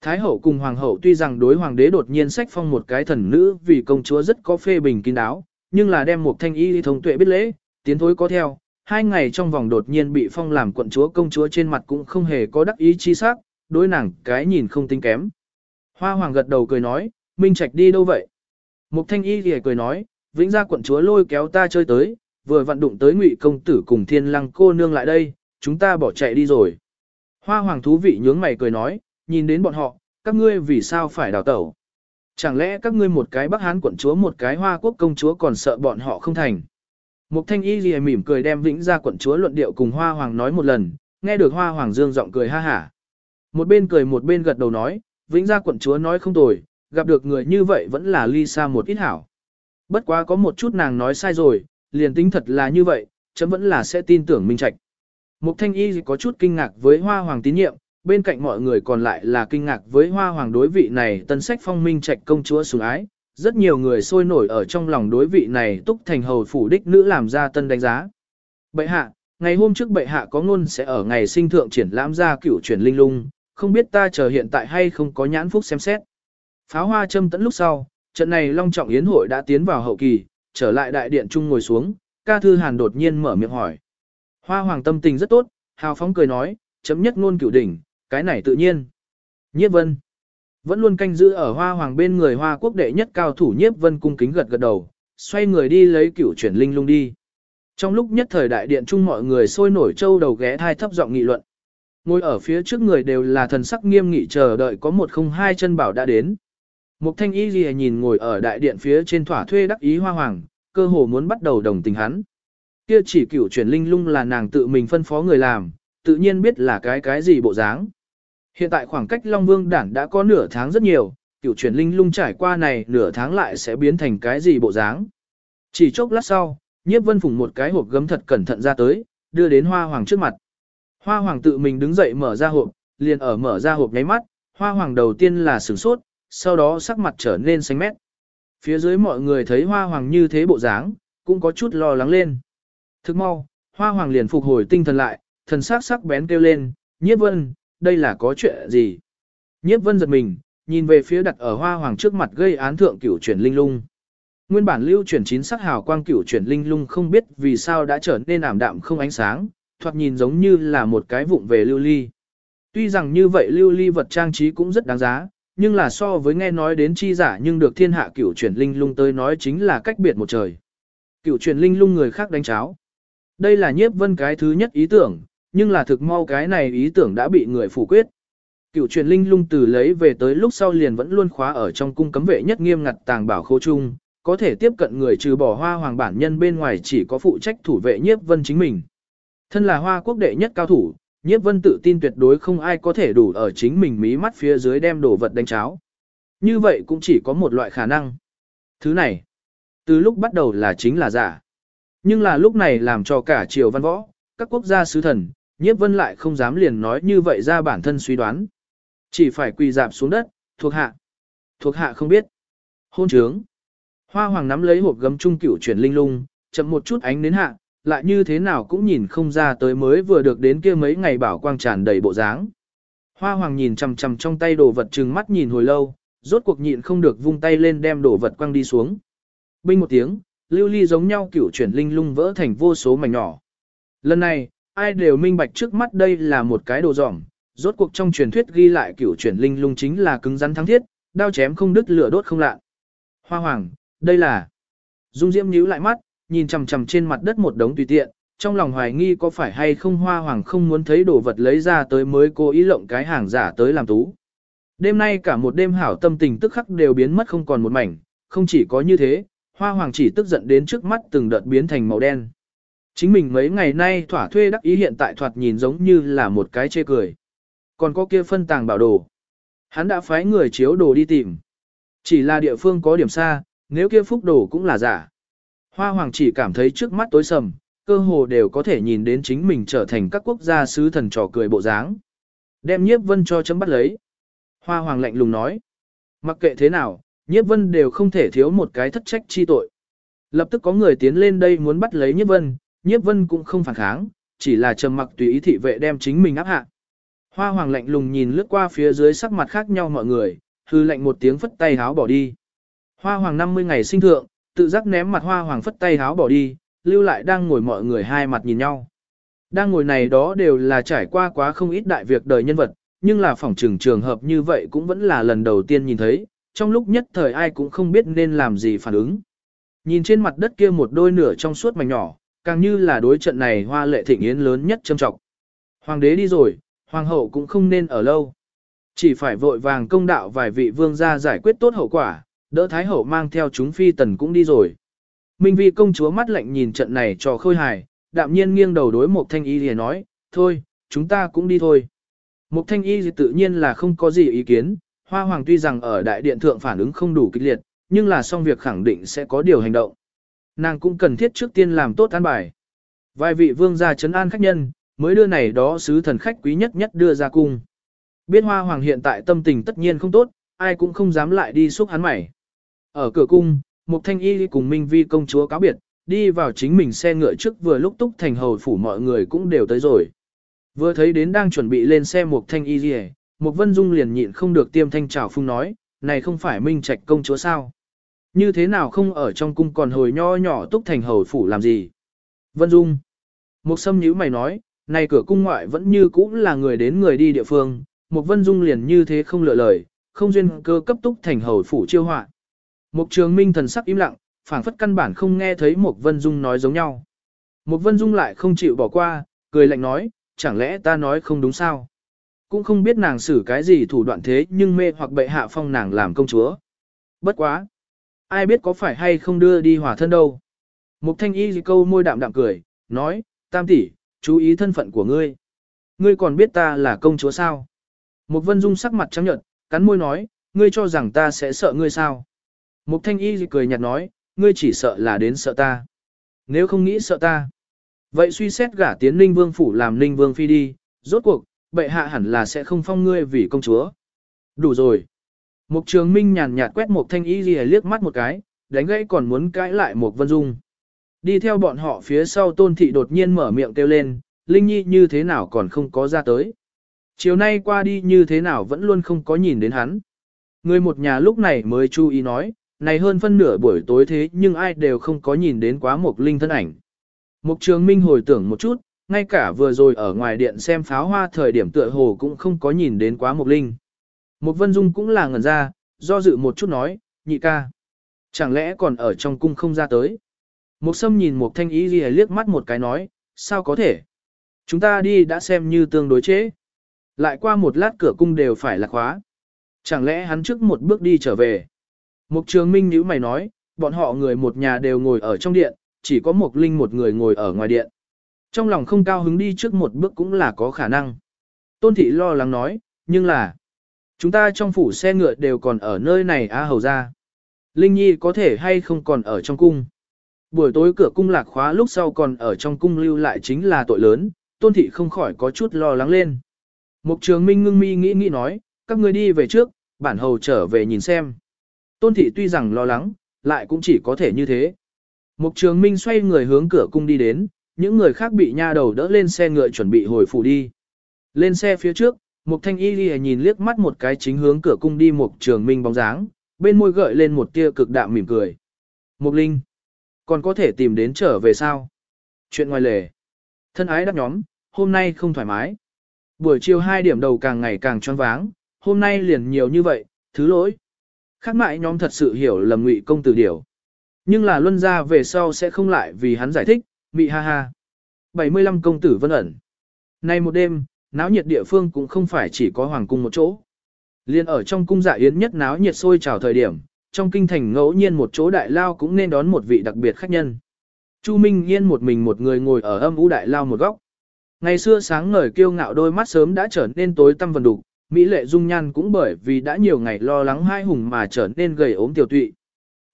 Thái Hậu cùng Hoàng Hậu tuy rằng đối Hoàng đế đột nhiên sách phong một cái thần nữ vì công chúa rất có phê bình kín đáo, nhưng là đem một thanh y thông tuệ biết lễ, tiến thối có theo, hai ngày trong vòng đột nhiên bị phong làm quận chúa công chúa trên mặt cũng không hề có đắc ý chi sắc, đối nàng cái nhìn không tính kém. Hoa Hoàng gật đầu cười nói, Minh Trạch đi đâu vậy? Mục thanh y thì cười nói, vĩnh gia quận chúa lôi kéo ta chơi tới, vừa vận đụng tới ngụy công tử cùng thiên lăng cô nương lại đây, chúng ta bỏ chạy đi rồi. Hoa hoàng thú vị nhướng mày cười nói, nhìn đến bọn họ, các ngươi vì sao phải đào tẩu? Chẳng lẽ các ngươi một cái Bắc Hán quận chúa một cái Hoa quốc công chúa còn sợ bọn họ không thành? Mục thanh y gì mỉm cười đem vĩnh gia quận chúa luận điệu cùng Hoa hoàng nói một lần, nghe được Hoa hoàng dương giọng cười ha hả. Một bên cười một bên gật đầu nói, vĩnh gia quận chúa nói không tồi, gặp được người như vậy vẫn là ly xa một ít hảo. Bất quá có một chút nàng nói sai rồi, liền tính thật là như vậy, chấm vẫn là sẽ tin tưởng Minh Trạch. Mục Thanh Y có chút kinh ngạc với Hoa Hoàng tín nhiệm, bên cạnh mọi người còn lại là kinh ngạc với Hoa Hoàng đối vị này tân sách phong Minh Trạch công chúa sủng ái. Rất nhiều người sôi nổi ở trong lòng đối vị này túc thành hầu phủ đích nữ làm ra tân đánh giá. Bệ hạ, ngày hôm trước bệ hạ có ngôn sẽ ở ngày sinh thượng triển lãm ra cửu chuyển linh lung, không biết ta chờ hiện tại hay không có nhãn phúc xem xét. Pháo hoa châm tẫn lúc sau, trận này long trọng yến hội đã tiến vào hậu kỳ, trở lại đại điện trung ngồi xuống, ca thư hàn đột nhiên mở miệng hỏi. Hoa hoàng tâm tình rất tốt, hào phóng cười nói, chấm nhất ngôn cửu đỉnh, cái này tự nhiên. Nhiếp vân. Vẫn luôn canh giữ ở hoa hoàng bên người hoa quốc đệ nhất cao thủ nhiếp vân cung kính gật gật đầu, xoay người đi lấy cửu chuyển linh lung đi. Trong lúc nhất thời đại điện chung mọi người sôi nổi châu đầu ghé thai thấp giọng nghị luận. Ngồi ở phía trước người đều là thần sắc nghiêm nghị chờ đợi có một không hai chân bảo đã đến. Mục thanh y ghi nhìn ngồi ở đại điện phía trên thỏa thuê đắc ý hoa hoàng, cơ hồ muốn bắt đầu đồng tình hắn. Kia chỉ cửu chuyển linh lung là nàng tự mình phân phó người làm, tự nhiên biết là cái cái gì bộ dáng. Hiện tại khoảng cách Long Vương đản đã có nửa tháng rất nhiều, tiểu chuyển linh lung trải qua này nửa tháng lại sẽ biến thành cái gì bộ dáng. Chỉ chốc lát sau, nhiếp vân phủng một cái hộp gấm thật cẩn thận ra tới, đưa đến hoa hoàng trước mặt. Hoa hoàng tự mình đứng dậy mở ra hộp, liền ở mở ra hộp nháy mắt, hoa hoàng đầu tiên là sửng sốt, sau đó sắc mặt trở nên xanh mét. Phía dưới mọi người thấy hoa hoàng như thế bộ dáng, cũng có chút lo lắng lên. Thức mau, hoa hoàng liền phục hồi tinh thần lại, thần sắc sắc bén kêu lên, nhiếp vân, đây là có chuyện gì? Nhiếp vân giật mình, nhìn về phía đặt ở hoa hoàng trước mặt gây án thượng cửu chuyển linh lung. Nguyên bản lưu chuyển chín sắc hào quang cửu chuyển linh lung không biết vì sao đã trở nên ảm đạm không ánh sáng, thoạt nhìn giống như là một cái vụng về lưu ly. Tuy rằng như vậy lưu ly vật trang trí cũng rất đáng giá, nhưng là so với nghe nói đến chi giả nhưng được thiên hạ cửu chuyển linh lung tới nói chính là cách biệt một trời. Cửu chuyển linh lung người khác đánh cháo. Đây là nhiếp vân cái thứ nhất ý tưởng, nhưng là thực mau cái này ý tưởng đã bị người phủ quyết. Cựu truyền linh lung từ lấy về tới lúc sau liền vẫn luôn khóa ở trong cung cấm vệ nhất nghiêm ngặt tàng bảo khô chung, có thể tiếp cận người trừ bỏ hoa hoàng bản nhân bên ngoài chỉ có phụ trách thủ vệ nhiếp vân chính mình. Thân là hoa quốc đệ nhất cao thủ, nhiếp vân tự tin tuyệt đối không ai có thể đủ ở chính mình mí mắt phía dưới đem đồ vật đánh cháo. Như vậy cũng chỉ có một loại khả năng. Thứ này, từ lúc bắt đầu là chính là giả. Nhưng là lúc này làm cho cả triều văn võ, các quốc gia sứ thần, nhiếp vân lại không dám liền nói như vậy ra bản thân suy đoán. Chỉ phải quỳ dạp xuống đất, thuộc hạ. Thuộc hạ không biết. Hôn trướng. Hoa hoàng nắm lấy hộp gấm trung cửu chuyển linh lung, chậm một chút ánh đến hạ, lại như thế nào cũng nhìn không ra tới mới vừa được đến kia mấy ngày bảo quang tràn đầy bộ dáng. Hoa hoàng nhìn chằm chằm trong tay đồ vật trừng mắt nhìn hồi lâu, rốt cuộc nhịn không được vung tay lên đem đồ vật quăng đi xuống. Binh một tiếng, lưu ly giống nhau cửu chuyển linh lung vỡ thành vô số mảnh nhỏ. Lần này, ai đều minh bạch trước mắt đây là một cái đồ dỏng, rốt cuộc trong truyền thuyết ghi lại cửu chuyển linh lung chính là cứng rắn thắng thiết, đao chém không đứt lửa đốt không lạ. Hoa hoàng, đây là... Dung Diễm nhíu lại mắt, nhìn chằm chằm trên mặt đất một đống tùy tiện, trong lòng hoài nghi có phải hay không hoa hoàng không muốn thấy đồ vật lấy ra tới mới cố ý lộng cái hàng giả tới làm tú. Đêm nay cả một đêm hảo tâm tình tức khắc đều biến mất không còn một mảnh, không chỉ có như thế, hoa hoàng chỉ tức giận đến trước mắt từng đợt biến thành màu đen. Chính mình mấy ngày nay thỏa thuê đắc ý hiện tại thoạt nhìn giống như là một cái chê cười. Còn có kia phân tàng bảo đồ. Hắn đã phái người chiếu đồ đi tìm. Chỉ là địa phương có điểm xa, nếu kia phúc đồ cũng là giả. Hoa hoàng chỉ cảm thấy trước mắt tối sầm, cơ hồ đều có thể nhìn đến chính mình trở thành các quốc gia sứ thần trò cười bộ dáng. Đem nhiếp vân cho chấm bắt lấy. Hoa hoàng lạnh lùng nói. Mặc kệ thế nào, nhiếp vân đều không thể thiếu một cái thất trách chi tội. Lập tức có người tiến lên đây muốn bắt lấy nhiếp vân, nhiếp vân cũng không phản kháng, chỉ là trầm mặc tùy ý thị vệ đem chính mình áp hạ. Hoa hoàng lạnh lùng nhìn lướt qua phía dưới sắc mặt khác nhau mọi người, hư lạnh một tiếng phất tay háo bỏ đi. Hoa hoàng 50 ngày sinh thượng, tự giác ném mặt hoa hoàng phất tay háo bỏ đi, lưu lại đang ngồi mọi người hai mặt nhìn nhau. Đang ngồi này đó đều là trải qua quá không ít đại việc đời nhân vật, nhưng là phỏng trường trường hợp như vậy cũng vẫn là lần đầu tiên nhìn thấy, trong lúc nhất thời ai cũng không biết nên làm gì phản ứng. Nhìn trên mặt đất kia một đôi nửa trong suốt mảnh nhỏ, càng như là đối trận này hoa lệ thịnh yến lớn nhất châm trọng. Hoàng đế đi rồi, hoàng hậu cũng không nên ở lâu. Chỉ phải vội vàng công đạo vài vị vương gia giải quyết tốt hậu quả, đỡ thái hậu mang theo chúng phi tần cũng đi rồi. Minh vi công chúa mắt lạnh nhìn trận này cho khôi hài, đạm nhiên nghiêng đầu đối một thanh y thì nói, thôi, chúng ta cũng đi thôi. Một thanh y tự nhiên là không có gì ý kiến, hoa hoàng tuy rằng ở đại điện thượng phản ứng không đủ kịch liệt, nhưng là xong việc khẳng định sẽ có điều hành động. Nàng cũng cần thiết trước tiên làm tốt an bài. Vài vị vương gia trấn an khách nhân, mới đưa này đó sứ thần khách quý nhất nhất đưa ra cung. Biết hoa hoàng hiện tại tâm tình tất nhiên không tốt, ai cũng không dám lại đi xúc hắn mày. Ở cửa cung, một thanh y cùng Minh Vi công chúa cáo biệt, đi vào chính mình xe ngựa trước vừa lúc túc thành hầu phủ mọi người cũng đều tới rồi. Vừa thấy đến đang chuẩn bị lên xe một thanh y gì một vân dung liền nhịn không được tiêm thanh trào phung nói, này không phải minh trạch công chúa sao. Như thế nào không ở trong cung còn hồi nho nhỏ túc thành hầu phủ làm gì. Vân dung. Một sâm nhữ mày nói, này cửa cung ngoại vẫn như cũ là người đến người đi địa phương, một vân dung liền như thế không lựa lời, không duyên cơ cấp túc thành hầu phủ chiêu họa. Một trường minh thần sắc im lặng, phảng phất căn bản không nghe thấy một vân dung nói giống nhau. Một vân dung lại không chịu bỏ qua, cười lạnh nói, chẳng lẽ ta nói không đúng sao? Cũng không biết nàng xử cái gì thủ đoạn thế nhưng mê hoặc bệ hạ phong nàng làm công chúa. Bất quá. Ai biết có phải hay không đưa đi hỏa thân đâu. Mục thanh y câu môi đạm đạm cười, nói, tam tỷ, chú ý thân phận của ngươi. Ngươi còn biết ta là công chúa sao? Mục vân dung sắc mặt trắng nhợt, cắn môi nói, ngươi cho rằng ta sẽ sợ ngươi sao? Mục thanh y cười nhạt nói, ngươi chỉ sợ là đến sợ ta. Nếu không nghĩ sợ ta, vậy suy xét gả tiến ninh vương phủ làm ninh vương phi đi, rốt cuộc, bệ hạ hẳn là sẽ không phong ngươi vì công chúa. Đủ rồi. Mục trường minh nhàn nhạt quét một thanh y ghi liếc mắt một cái, đánh gãy còn muốn cãi lại một vân dung. Đi theo bọn họ phía sau tôn thị đột nhiên mở miệng kêu lên, Linh Nhi như thế nào còn không có ra tới. Chiều nay qua đi như thế nào vẫn luôn không có nhìn đến hắn. Người một nhà lúc này mới chú ý nói, này hơn phân nửa buổi tối thế nhưng ai đều không có nhìn đến quá một linh thân ảnh. Mục trường minh hồi tưởng một chút, ngay cả vừa rồi ở ngoài điện xem pháo hoa thời điểm tựa hồ cũng không có nhìn đến quá một linh. Một vân dung cũng là ngẩn ra, do dự một chút nói, nhị ca. Chẳng lẽ còn ở trong cung không ra tới? Một sâm nhìn một thanh ý ghi liếc mắt một cái nói, sao có thể? Chúng ta đi đã xem như tương đối chế. Lại qua một lát cửa cung đều phải là khóa. Chẳng lẽ hắn trước một bước đi trở về? Mục trường minh nữ mày nói, bọn họ người một nhà đều ngồi ở trong điện, chỉ có một linh một người ngồi ở ngoài điện. Trong lòng không cao hứng đi trước một bước cũng là có khả năng. Tôn thị lo lắng nói, nhưng là, chúng ta trong phủ xe ngựa đều còn ở nơi này á hầu ra. Linh Nhi có thể hay không còn ở trong cung. Buổi tối cửa cung lạc khóa lúc sau còn ở trong cung lưu lại chính là tội lớn, tôn thị không khỏi có chút lo lắng lên. Mục trường minh ngưng mi nghĩ nghĩ nói, các người đi về trước, bản hầu trở về nhìn xem. Tôn thị tuy rằng lo lắng, lại cũng chỉ có thể như thế. Mục trường minh xoay người hướng cửa cung đi đến, những người khác bị nha đầu đỡ lên xe ngựa chuẩn bị hồi phủ đi. Lên xe phía trước, mục thanh y ghi nhìn liếc mắt một cái chính hướng cửa cung đi mục trường minh bóng dáng, bên môi gợi lên một tia cực đạm mỉm cười. Mục linh, còn có thể tìm đến trở về sao? Chuyện ngoài lề. Thân ái đáp nhóm, hôm nay không thoải mái. Buổi chiều 2 điểm đầu càng ngày càng choáng váng, hôm nay liền nhiều như vậy, thứ lỗi. Khác mại nhóm thật sự hiểu lầm ngụy công tử điểu. Nhưng là luân ra về sau sẽ không lại vì hắn giải thích, mị ha ha. 75 công tử vân ẩn. Nay một đêm, náo nhiệt địa phương cũng không phải chỉ có hoàng cung một chỗ. Liên ở trong cung dạ yến nhất náo nhiệt sôi trào thời điểm, trong kinh thành ngẫu nhiên một chỗ đại lao cũng nên đón một vị đặc biệt khách nhân. Chu Minh Yên một mình một người ngồi ở âm u đại lao một góc. Ngày xưa sáng ngời kiêu ngạo đôi mắt sớm đã trở nên tối tăm vần đục, Mỹ lệ dung nhan cũng bởi vì đã nhiều ngày lo lắng hai hùng mà trở nên gầy ốm tiểu tụy.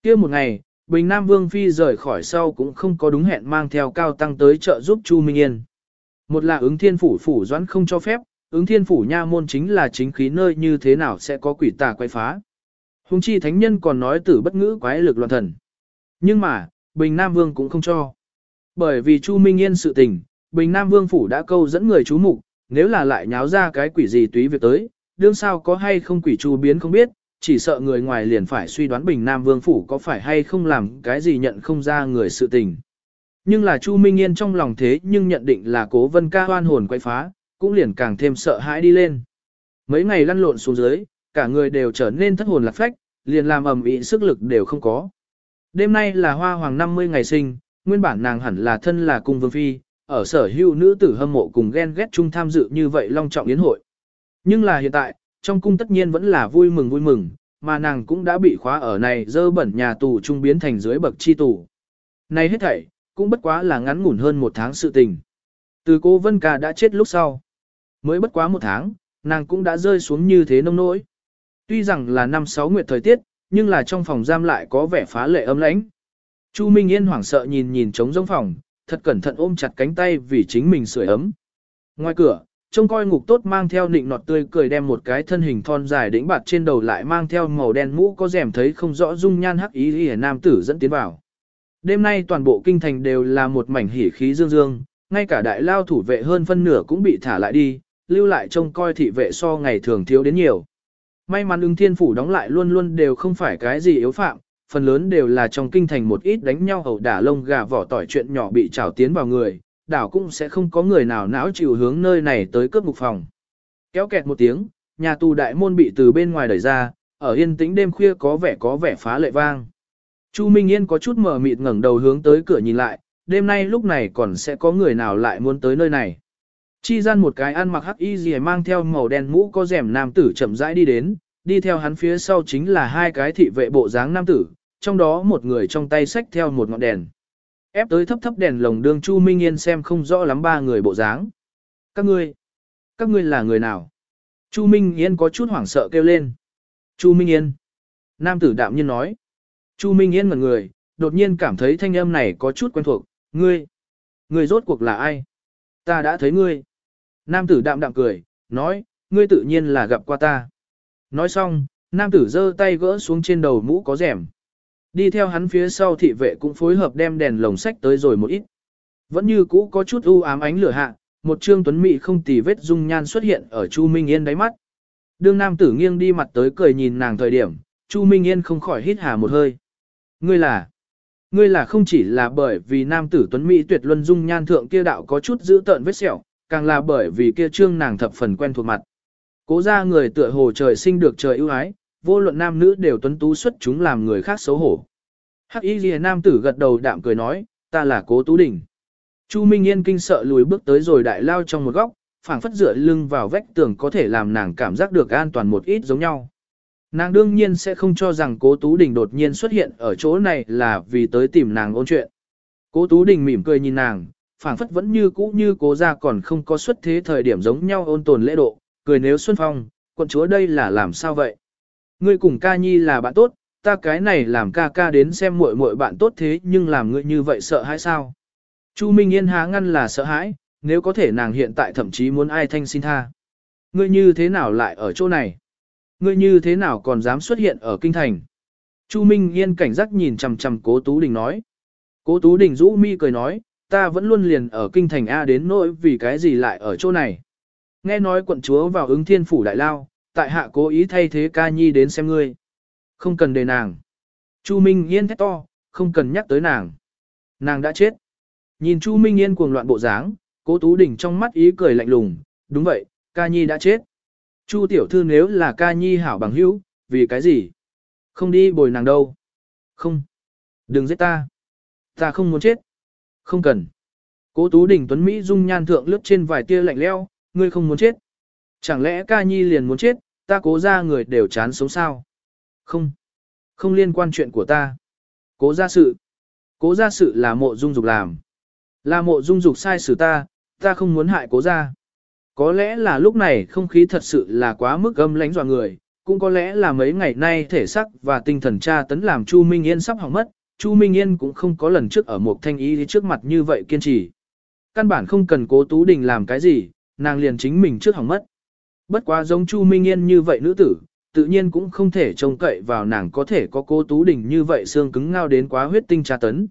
kia một ngày, Bình Nam Vương Phi rời khỏi sau cũng không có đúng hẹn mang theo cao tăng tới trợ giúp Chu Minh Yên. Một là ứng thiên phủ phủ doãn không cho phép, ứng thiên phủ nha môn chính là chính khí nơi như thế nào sẽ có quỷ tà quay phá. Hùng chi thánh nhân còn nói tử bất ngữ quái lực loạn thần. Nhưng mà, Bình Nam Vương cũng không cho. Bởi vì Chu Minh Yên sự tình, Bình Nam Vương phủ đã câu dẫn người chú mục, nếu là lại nháo ra cái quỷ gì túy việc tới, đương sao có hay không quỷ chu biến không biết, chỉ sợ người ngoài liền phải suy đoán Bình Nam Vương phủ có phải hay không làm cái gì nhận không ra người sự tình. Nhưng là Chu Minh Yên trong lòng thế nhưng nhận định là cố vân ca hoan hồn quay phá, cũng liền càng thêm sợ hãi đi lên. Mấy ngày lăn lộn xuống dưới, cả người đều trở nên thất hồn lạc phách, liền làm ầm ĩ sức lực đều không có. Đêm nay là hoa hoàng 50 ngày sinh, nguyên bản nàng hẳn là thân là cung vương phi, ở sở hữu nữ tử hâm mộ cùng ghen ghét chung tham dự như vậy long trọng yến hội. Nhưng là hiện tại, trong cung tất nhiên vẫn là vui mừng vui mừng, mà nàng cũng đã bị khóa ở này dơ bẩn nhà tù trung biến thành dưới bậc chi tù. Này hết thảy, cũng bất quá là ngắn ngủn hơn một tháng sự tình. Từ cô Vân Ca đã chết lúc sau. Mới bất quá một tháng, nàng cũng đã rơi xuống như thế nông nỗi. Tuy rằng là năm sáu nguyệt thời tiết, nhưng là trong phòng giam lại có vẻ phá lệ ấm lãnh. Chu Minh Yên hoảng sợ nhìn nhìn trống rỗng phòng, thật cẩn thận ôm chặt cánh tay vì chính mình sưởi ấm. Ngoài cửa, trông coi ngục tốt mang theo nịnh nọt tươi cười đem một cái thân hình thon dài đĩnh bạt trên đầu lại mang theo màu đen mũ có rèm thấy không rõ dung nhan hắc ý y nam tử dẫn tiến vào. Đêm nay toàn bộ kinh thành đều là một mảnh hỉ khí dương dương, ngay cả đại lao thủ vệ hơn phân nửa cũng bị thả lại đi, lưu lại trông coi thị vệ so ngày thường thiếu đến nhiều. May mắn ứng thiên phủ đóng lại luôn luôn đều không phải cái gì yếu phạm, phần lớn đều là trong kinh thành một ít đánh nhau hầu đả lông gà vỏ tỏi chuyện nhỏ bị trào tiến vào người, đảo cũng sẽ không có người nào náo chịu hướng nơi này tới cướp ngục phòng. Kéo kẹt một tiếng, nhà tù đại môn bị từ bên ngoài đẩy ra, ở yên tĩnh đêm khuya có vẻ có vẻ phá lệ vang. Chu Minh Yên có chút mở mịt ngẩng đầu hướng tới cửa nhìn lại, đêm nay lúc này còn sẽ có người nào lại muốn tới nơi này. Chi gian một cái ăn mặc hắc y gì mang theo màu đen mũ có rèm nam tử chậm rãi đi đến, đi theo hắn phía sau chính là hai cái thị vệ bộ dáng nam tử, trong đó một người trong tay xách theo một ngọn đèn. Ép tới thấp thấp đèn lồng đường Chu Minh Yên xem không rõ lắm ba người bộ dáng. Các ngươi, các ngươi là người nào? Chu Minh Yên có chút hoảng sợ kêu lên. Chu Minh Yên. Nam tử đạm nhiên nói. Chu Minh Yên ngẩn người, đột nhiên cảm thấy thanh âm này có chút quen thuộc. Ngươi, ngươi rốt cuộc là ai? Ta đã thấy ngươi. Nam tử đạm đạm cười, nói, ngươi tự nhiên là gặp qua ta. Nói xong, nam tử giơ tay gỡ xuống trên đầu mũ có rèm. Đi theo hắn phía sau thị vệ cũng phối hợp đem đèn lồng sách tới rồi một ít. Vẫn như cũ có chút u ám ánh lửa hạ, một trương tuấn mỹ không tì vết dung nhan xuất hiện ở Chu Minh Yên đáy mắt. Đương nam tử nghiêng đi mặt tới cười nhìn nàng thời điểm, Chu Minh Yên không khỏi hít hà một hơi. Ngươi là, ngươi là không chỉ là bởi vì nam tử tuấn mỹ tuyệt luân dung nhan thượng kia đạo có chút giữ tợn vết sẹo, càng là bởi vì kia trương nàng thập phần quen thuộc mặt. Cố ra người tựa hồ trời sinh được trời ưu ái, vô luận nam nữ đều tuấn tú xuất chúng làm người khác xấu hổ. Hắc y ghi nam tử gật đầu đạm cười nói, ta là cố tú đỉnh. Chu Minh Yên kinh sợ lùi bước tới rồi đại lao trong một góc, phảng phất dựa lưng vào vách tường có thể làm nàng cảm giác được an toàn một ít giống nhau. Nàng đương nhiên sẽ không cho rằng cố Tú Đình đột nhiên xuất hiện ở chỗ này là vì tới tìm nàng ôn chuyện. Cố Tú Đình mỉm cười nhìn nàng, phảng phất vẫn như cũ như cố ra còn không có xuất thế thời điểm giống nhau ôn tồn lễ độ, cười nếu Xuân Phong, quận chúa đây là làm sao vậy? Ngươi cùng ca nhi là bạn tốt, ta cái này làm ca ca đến xem muội muội bạn tốt thế nhưng làm ngươi như vậy sợ hãi sao? Chu Minh Yên há ngăn là sợ hãi, nếu có thể nàng hiện tại thậm chí muốn ai thanh xin tha. Ngươi như thế nào lại ở chỗ này? Ngươi như thế nào còn dám xuất hiện ở kinh thành? Chu Minh Yên cảnh giác nhìn chằm chằm Cố Tú Đình nói. Cố Tú Đình rũ mi cười nói, ta vẫn luôn liền ở kinh thành A đến nỗi vì cái gì lại ở chỗ này. Nghe nói quận chúa vào ứng thiên phủ đại lao, tại hạ cố ý thay thế ca nhi đến xem ngươi. Không cần đề nàng. Chu Minh Yên thét to, không cần nhắc tới nàng. Nàng đã chết. Nhìn Chu Minh Yên cuồng loạn bộ dáng, cố Tú Đình trong mắt ý cười lạnh lùng, đúng vậy, ca nhi đã chết. Chu tiểu thư nếu là ca nhi hảo bằng hữu, vì cái gì? Không đi bồi nàng đâu. Không. Đừng giết ta. Ta không muốn chết. Không cần. Cố Tú đỉnh Tuấn Mỹ dung nhan thượng lướt trên vài tia lạnh leo, ngươi không muốn chết. Chẳng lẽ ca nhi liền muốn chết, ta cố ra người đều chán sống sao? Không. Không liên quan chuyện của ta. Cố ra sự. Cố ra sự là mộ dung dục làm. Là mộ dung dục sai xử ta, ta không muốn hại cố ra. Có lẽ là lúc này không khí thật sự là quá mức âm lãnh dọa người, cũng có lẽ là mấy ngày nay thể sắc và tinh thần tra tấn làm Chu Minh Yên sắp hỏng mất, Chu Minh Yên cũng không có lần trước ở một thanh ý trước mặt như vậy kiên trì. Căn bản không cần cố Tú Đình làm cái gì, nàng liền chính mình trước hỏng mất. bất quá giống Chu Minh Yên như vậy nữ tử, tự nhiên cũng không thể trông cậy vào nàng có thể có cố tú đỉnh như vậy xương cứng ngao đến quá huyết tinh tra tấn.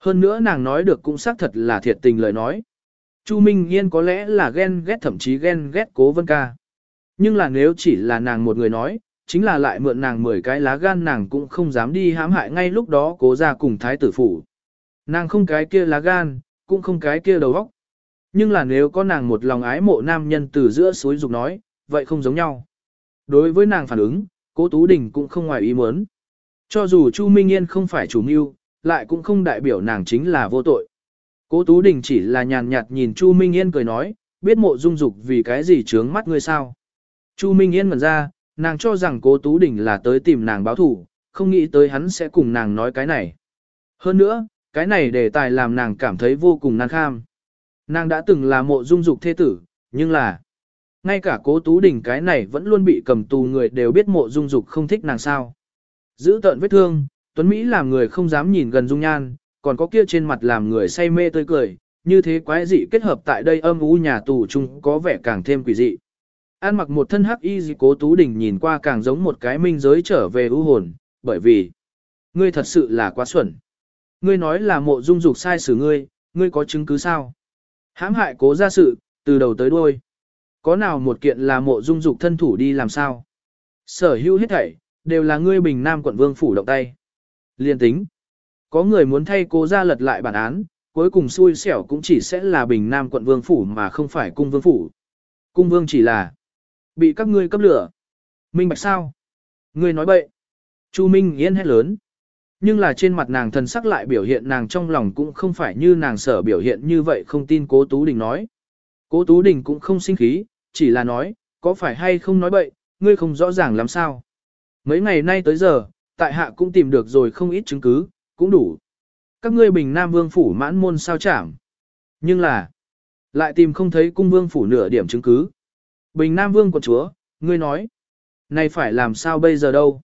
Hơn nữa nàng nói được cũng xác thật là thiệt tình lời nói. Chu Minh Yên có lẽ là ghen ghét thậm chí ghen ghét cố vân ca. Nhưng là nếu chỉ là nàng một người nói, chính là lại mượn nàng 10 cái lá gan nàng cũng không dám đi hãm hại ngay lúc đó cố ra cùng thái tử phủ. Nàng không cái kia lá gan, cũng không cái kia đầu óc. Nhưng là nếu có nàng một lòng ái mộ nam nhân từ giữa suối dục nói, vậy không giống nhau. Đối với nàng phản ứng, cố Tú Đình cũng không ngoài ý muốn. Cho dù Chu Minh Yên không phải chủ mưu, lại cũng không đại biểu nàng chính là vô tội. Cố Tú Đình chỉ là nhàn nhạt nhìn Chu Minh Yên cười nói, biết mộ dung dục vì cái gì trướng mắt ngươi sao. Chu Minh Yên ngẩn ra, nàng cho rằng cố Tú Đình là tới tìm nàng báo thủ, không nghĩ tới hắn sẽ cùng nàng nói cái này. Hơn nữa, cái này đề tài làm nàng cảm thấy vô cùng nan kham. Nàng đã từng là mộ dung dục thế tử, nhưng là, ngay cả cố Tú Đình cái này vẫn luôn bị cầm tù người đều biết mộ dung dục không thích nàng sao. Giữ tận vết thương, Tuấn Mỹ làm người không dám nhìn gần dung nhan, còn có kia trên mặt làm người say mê tươi cười, như thế quái dị kết hợp tại đây âm u nhà tù chung có vẻ càng thêm quỷ dị. An mặc một thân hắc y dị cố tú đỉnh nhìn qua càng giống một cái minh giới trở về u hồn, bởi vì ngươi thật sự là quá xuẩn. Ngươi nói là mộ dung dục sai xử ngươi, ngươi có chứng cứ sao? Hãm hại cố ra sự, từ đầu tới đuôi. Có nào một kiện là mộ dung dục thân thủ đi làm sao? Sở hữu hết thảy, đều là ngươi bình nam quận vương phủ động tay. Liên tính. Có người muốn thay cố ra lật lại bản án, cuối cùng xui xẻo cũng chỉ sẽ là bình nam quận vương phủ mà không phải cung vương phủ. Cung vương chỉ là bị các ngươi cấp lửa. Minh bạch sao? Ngươi nói bậy. Chu Minh yên hét lớn. Nhưng là trên mặt nàng thần sắc lại biểu hiện nàng trong lòng cũng không phải như nàng sở biểu hiện như vậy không tin cố Tú Đình nói. Cố Tú Đình cũng không sinh khí, chỉ là nói, có phải hay không nói bậy, ngươi không rõ ràng làm sao. Mấy ngày nay tới giờ, tại hạ cũng tìm được rồi không ít chứng cứ, cũng đủ. Các ngươi bình nam vương phủ mãn môn sao chảm. Nhưng là, lại tìm không thấy cung vương phủ nửa điểm chứng cứ. Bình nam vương quận chúa, ngươi nói, này phải làm sao bây giờ đâu.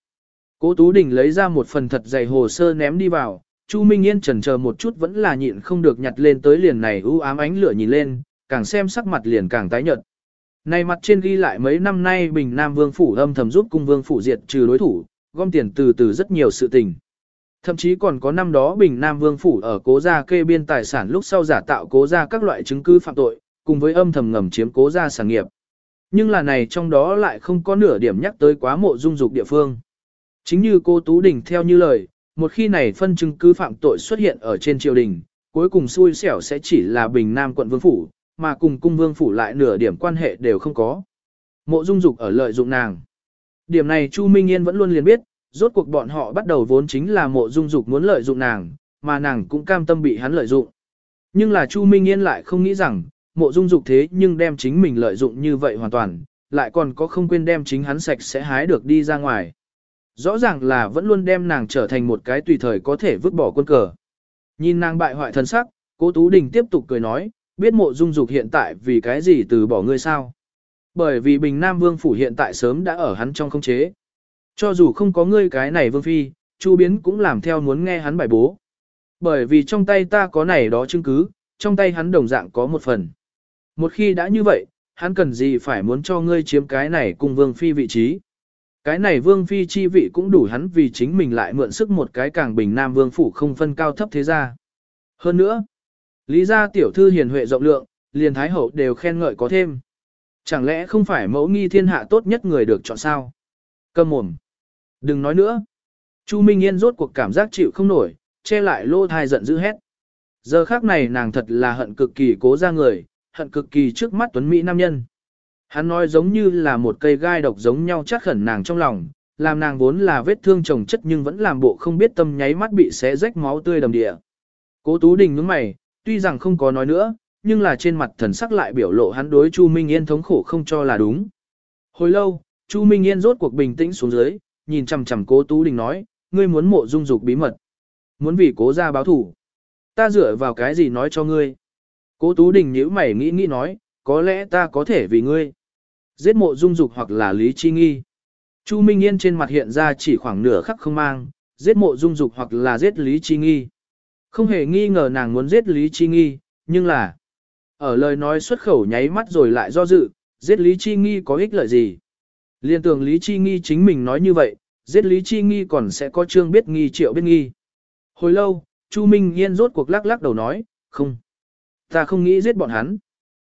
Cố Tú Đình lấy ra một phần thật dày hồ sơ ném đi vào, Chu Minh Yên chần chờ một chút vẫn là nhịn không được nhặt lên tới liền này u ám ánh lửa nhìn lên, càng xem sắc mặt liền càng tái nhợt. Này mặt trên ghi lại mấy năm nay Bình Nam Vương phủ âm thầm giúp cung vương phủ diệt trừ đối thủ, gom tiền từ từ rất nhiều sự tình. Thậm chí còn có năm đó Bình Nam Vương Phủ ở cố gia kê biên tài sản lúc sau giả tạo cố gia các loại chứng cứ phạm tội, cùng với âm thầm ngầm chiếm cố gia sản nghiệp. Nhưng là này trong đó lại không có nửa điểm nhắc tới quá mộ dung dục địa phương. Chính như cô Tú Đình theo như lời, một khi này phân chứng cứ phạm tội xuất hiện ở trên triều đình, cuối cùng xui xẻo sẽ chỉ là Bình Nam quận Vương Phủ, mà cùng cung Vương Phủ lại nửa điểm quan hệ đều không có. Mộ dung dục ở lợi dụng nàng. Điểm này Chu Minh Yên vẫn luôn liền biết, rốt cuộc bọn họ bắt đầu vốn chính là mộ dung dục muốn lợi dụng nàng, mà nàng cũng cam tâm bị hắn lợi dụng. Nhưng là Chu Minh Yên lại không nghĩ rằng, mộ dung dục thế nhưng đem chính mình lợi dụng như vậy hoàn toàn, lại còn có không quên đem chính hắn sạch sẽ hái được đi ra ngoài. Rõ ràng là vẫn luôn đem nàng trở thành một cái tùy thời có thể vứt bỏ quân cờ. Nhìn nàng bại hoại thân sắc, cố Tú Đình tiếp tục cười nói, biết mộ dung dục hiện tại vì cái gì từ bỏ ngươi sao. Bởi vì Bình Nam Vương Phủ hiện tại sớm đã ở hắn trong không chế. Cho dù không có ngươi cái này Vương Phi, Chu Biến cũng làm theo muốn nghe hắn bài bố. Bởi vì trong tay ta có này đó chứng cứ, trong tay hắn đồng dạng có một phần. Một khi đã như vậy, hắn cần gì phải muốn cho ngươi chiếm cái này cùng Vương Phi vị trí. Cái này Vương Phi chi vị cũng đủ hắn vì chính mình lại mượn sức một cái càng bình nam Vương Phủ không phân cao thấp thế ra. Hơn nữa, lý gia tiểu thư hiền huệ rộng lượng, liền thái hậu đều khen ngợi có thêm. Chẳng lẽ không phải mẫu nghi thiên hạ tốt nhất người được chọn sao? Cầm mồm. Đừng nói nữa. Chu Minh Yên rốt cuộc cảm giác chịu không nổi, che lại lô thai giận dữ hét. Giờ khác này nàng thật là hận cực kỳ cố ra người, hận cực kỳ trước mắt tuấn Mỹ nam nhân. Hắn nói giống như là một cây gai độc giống nhau chắc khẩn nàng trong lòng, làm nàng vốn là vết thương chồng chất nhưng vẫn làm bộ không biết tâm nháy mắt bị xé rách máu tươi đầm địa. Cố Tú Đình nhướng mày, tuy rằng không có nói nữa, nhưng là trên mặt thần sắc lại biểu lộ hắn đối Chu Minh Yên thống khổ không cho là đúng. Hồi lâu, Chu Minh Yên rốt cuộc bình tĩnh xuống dưới, nhìn chằm chằm Cố Tú Đình nói, ngươi muốn mộ dung dục bí mật, muốn vì cố gia báo thủ. Ta dựa vào cái gì nói cho ngươi? Cố Tú Đình nhíu mày nghĩ nghĩ nói, có lẽ ta có thể vì ngươi. Giết mộ dung dục hoặc là lý chi nghi. Chu Minh Yên trên mặt hiện ra chỉ khoảng nửa khắc không mang, giết mộ dung dục hoặc là giết lý chi nghi. Không hề nghi ngờ nàng muốn giết lý chi nghi, nhưng là ở lời nói xuất khẩu nháy mắt rồi lại do dự, giết Lý Chi Nghi có ích lợi gì? Liên tưởng Lý Chi Nghi chính mình nói như vậy, giết Lý Chi Nghi còn sẽ có trương biết nghi triệu biết nghi. Hồi lâu, Chu Minh Yên rốt cuộc lắc lắc đầu nói, không. Ta không nghĩ giết bọn hắn.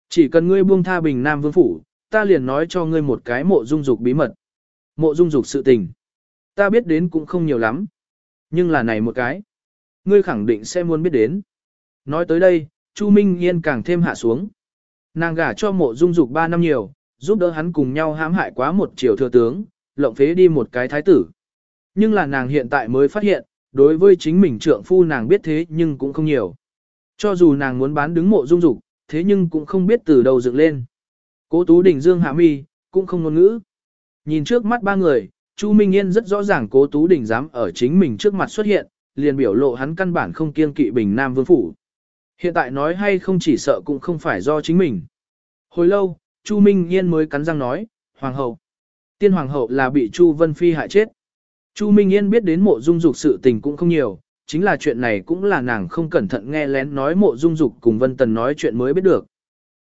Chỉ cần ngươi buông tha bình Nam Vương Phủ, ta liền nói cho ngươi một cái mộ dung dục bí mật. Mộ dung dục sự tình. Ta biết đến cũng không nhiều lắm. Nhưng là này một cái. Ngươi khẳng định sẽ muốn biết đến. Nói tới đây, Chu Minh Yên càng thêm hạ xuống. Nàng gả cho mộ dung dục 3 năm nhiều, giúp đỡ hắn cùng nhau hãm hại quá một triều thừa tướng, lộng phế đi một cái thái tử. Nhưng là nàng hiện tại mới phát hiện, đối với chính mình trượng phu nàng biết thế nhưng cũng không nhiều. Cho dù nàng muốn bán đứng mộ dung dục, thế nhưng cũng không biết từ đầu dựng lên. Cố Tú Đình Dương hạ mi, cũng không ngôn ngữ. Nhìn trước mắt ba người, Chu Minh Yên rất rõ ràng Cố Tú Đình dám ở chính mình trước mặt xuất hiện, liền biểu lộ hắn căn bản không kiêng kỵ Bình Nam Vương phủ. Hiện tại nói hay không chỉ sợ cũng không phải do chính mình. Hồi lâu, Chu Minh Yên mới cắn răng nói, Hoàng hậu. Tiên Hoàng hậu là bị Chu Vân Phi hại chết. Chu Minh Yên biết đến mộ dung dục sự tình cũng không nhiều, chính là chuyện này cũng là nàng không cẩn thận nghe lén nói mộ dung dục cùng Vân Tần nói chuyện mới biết được.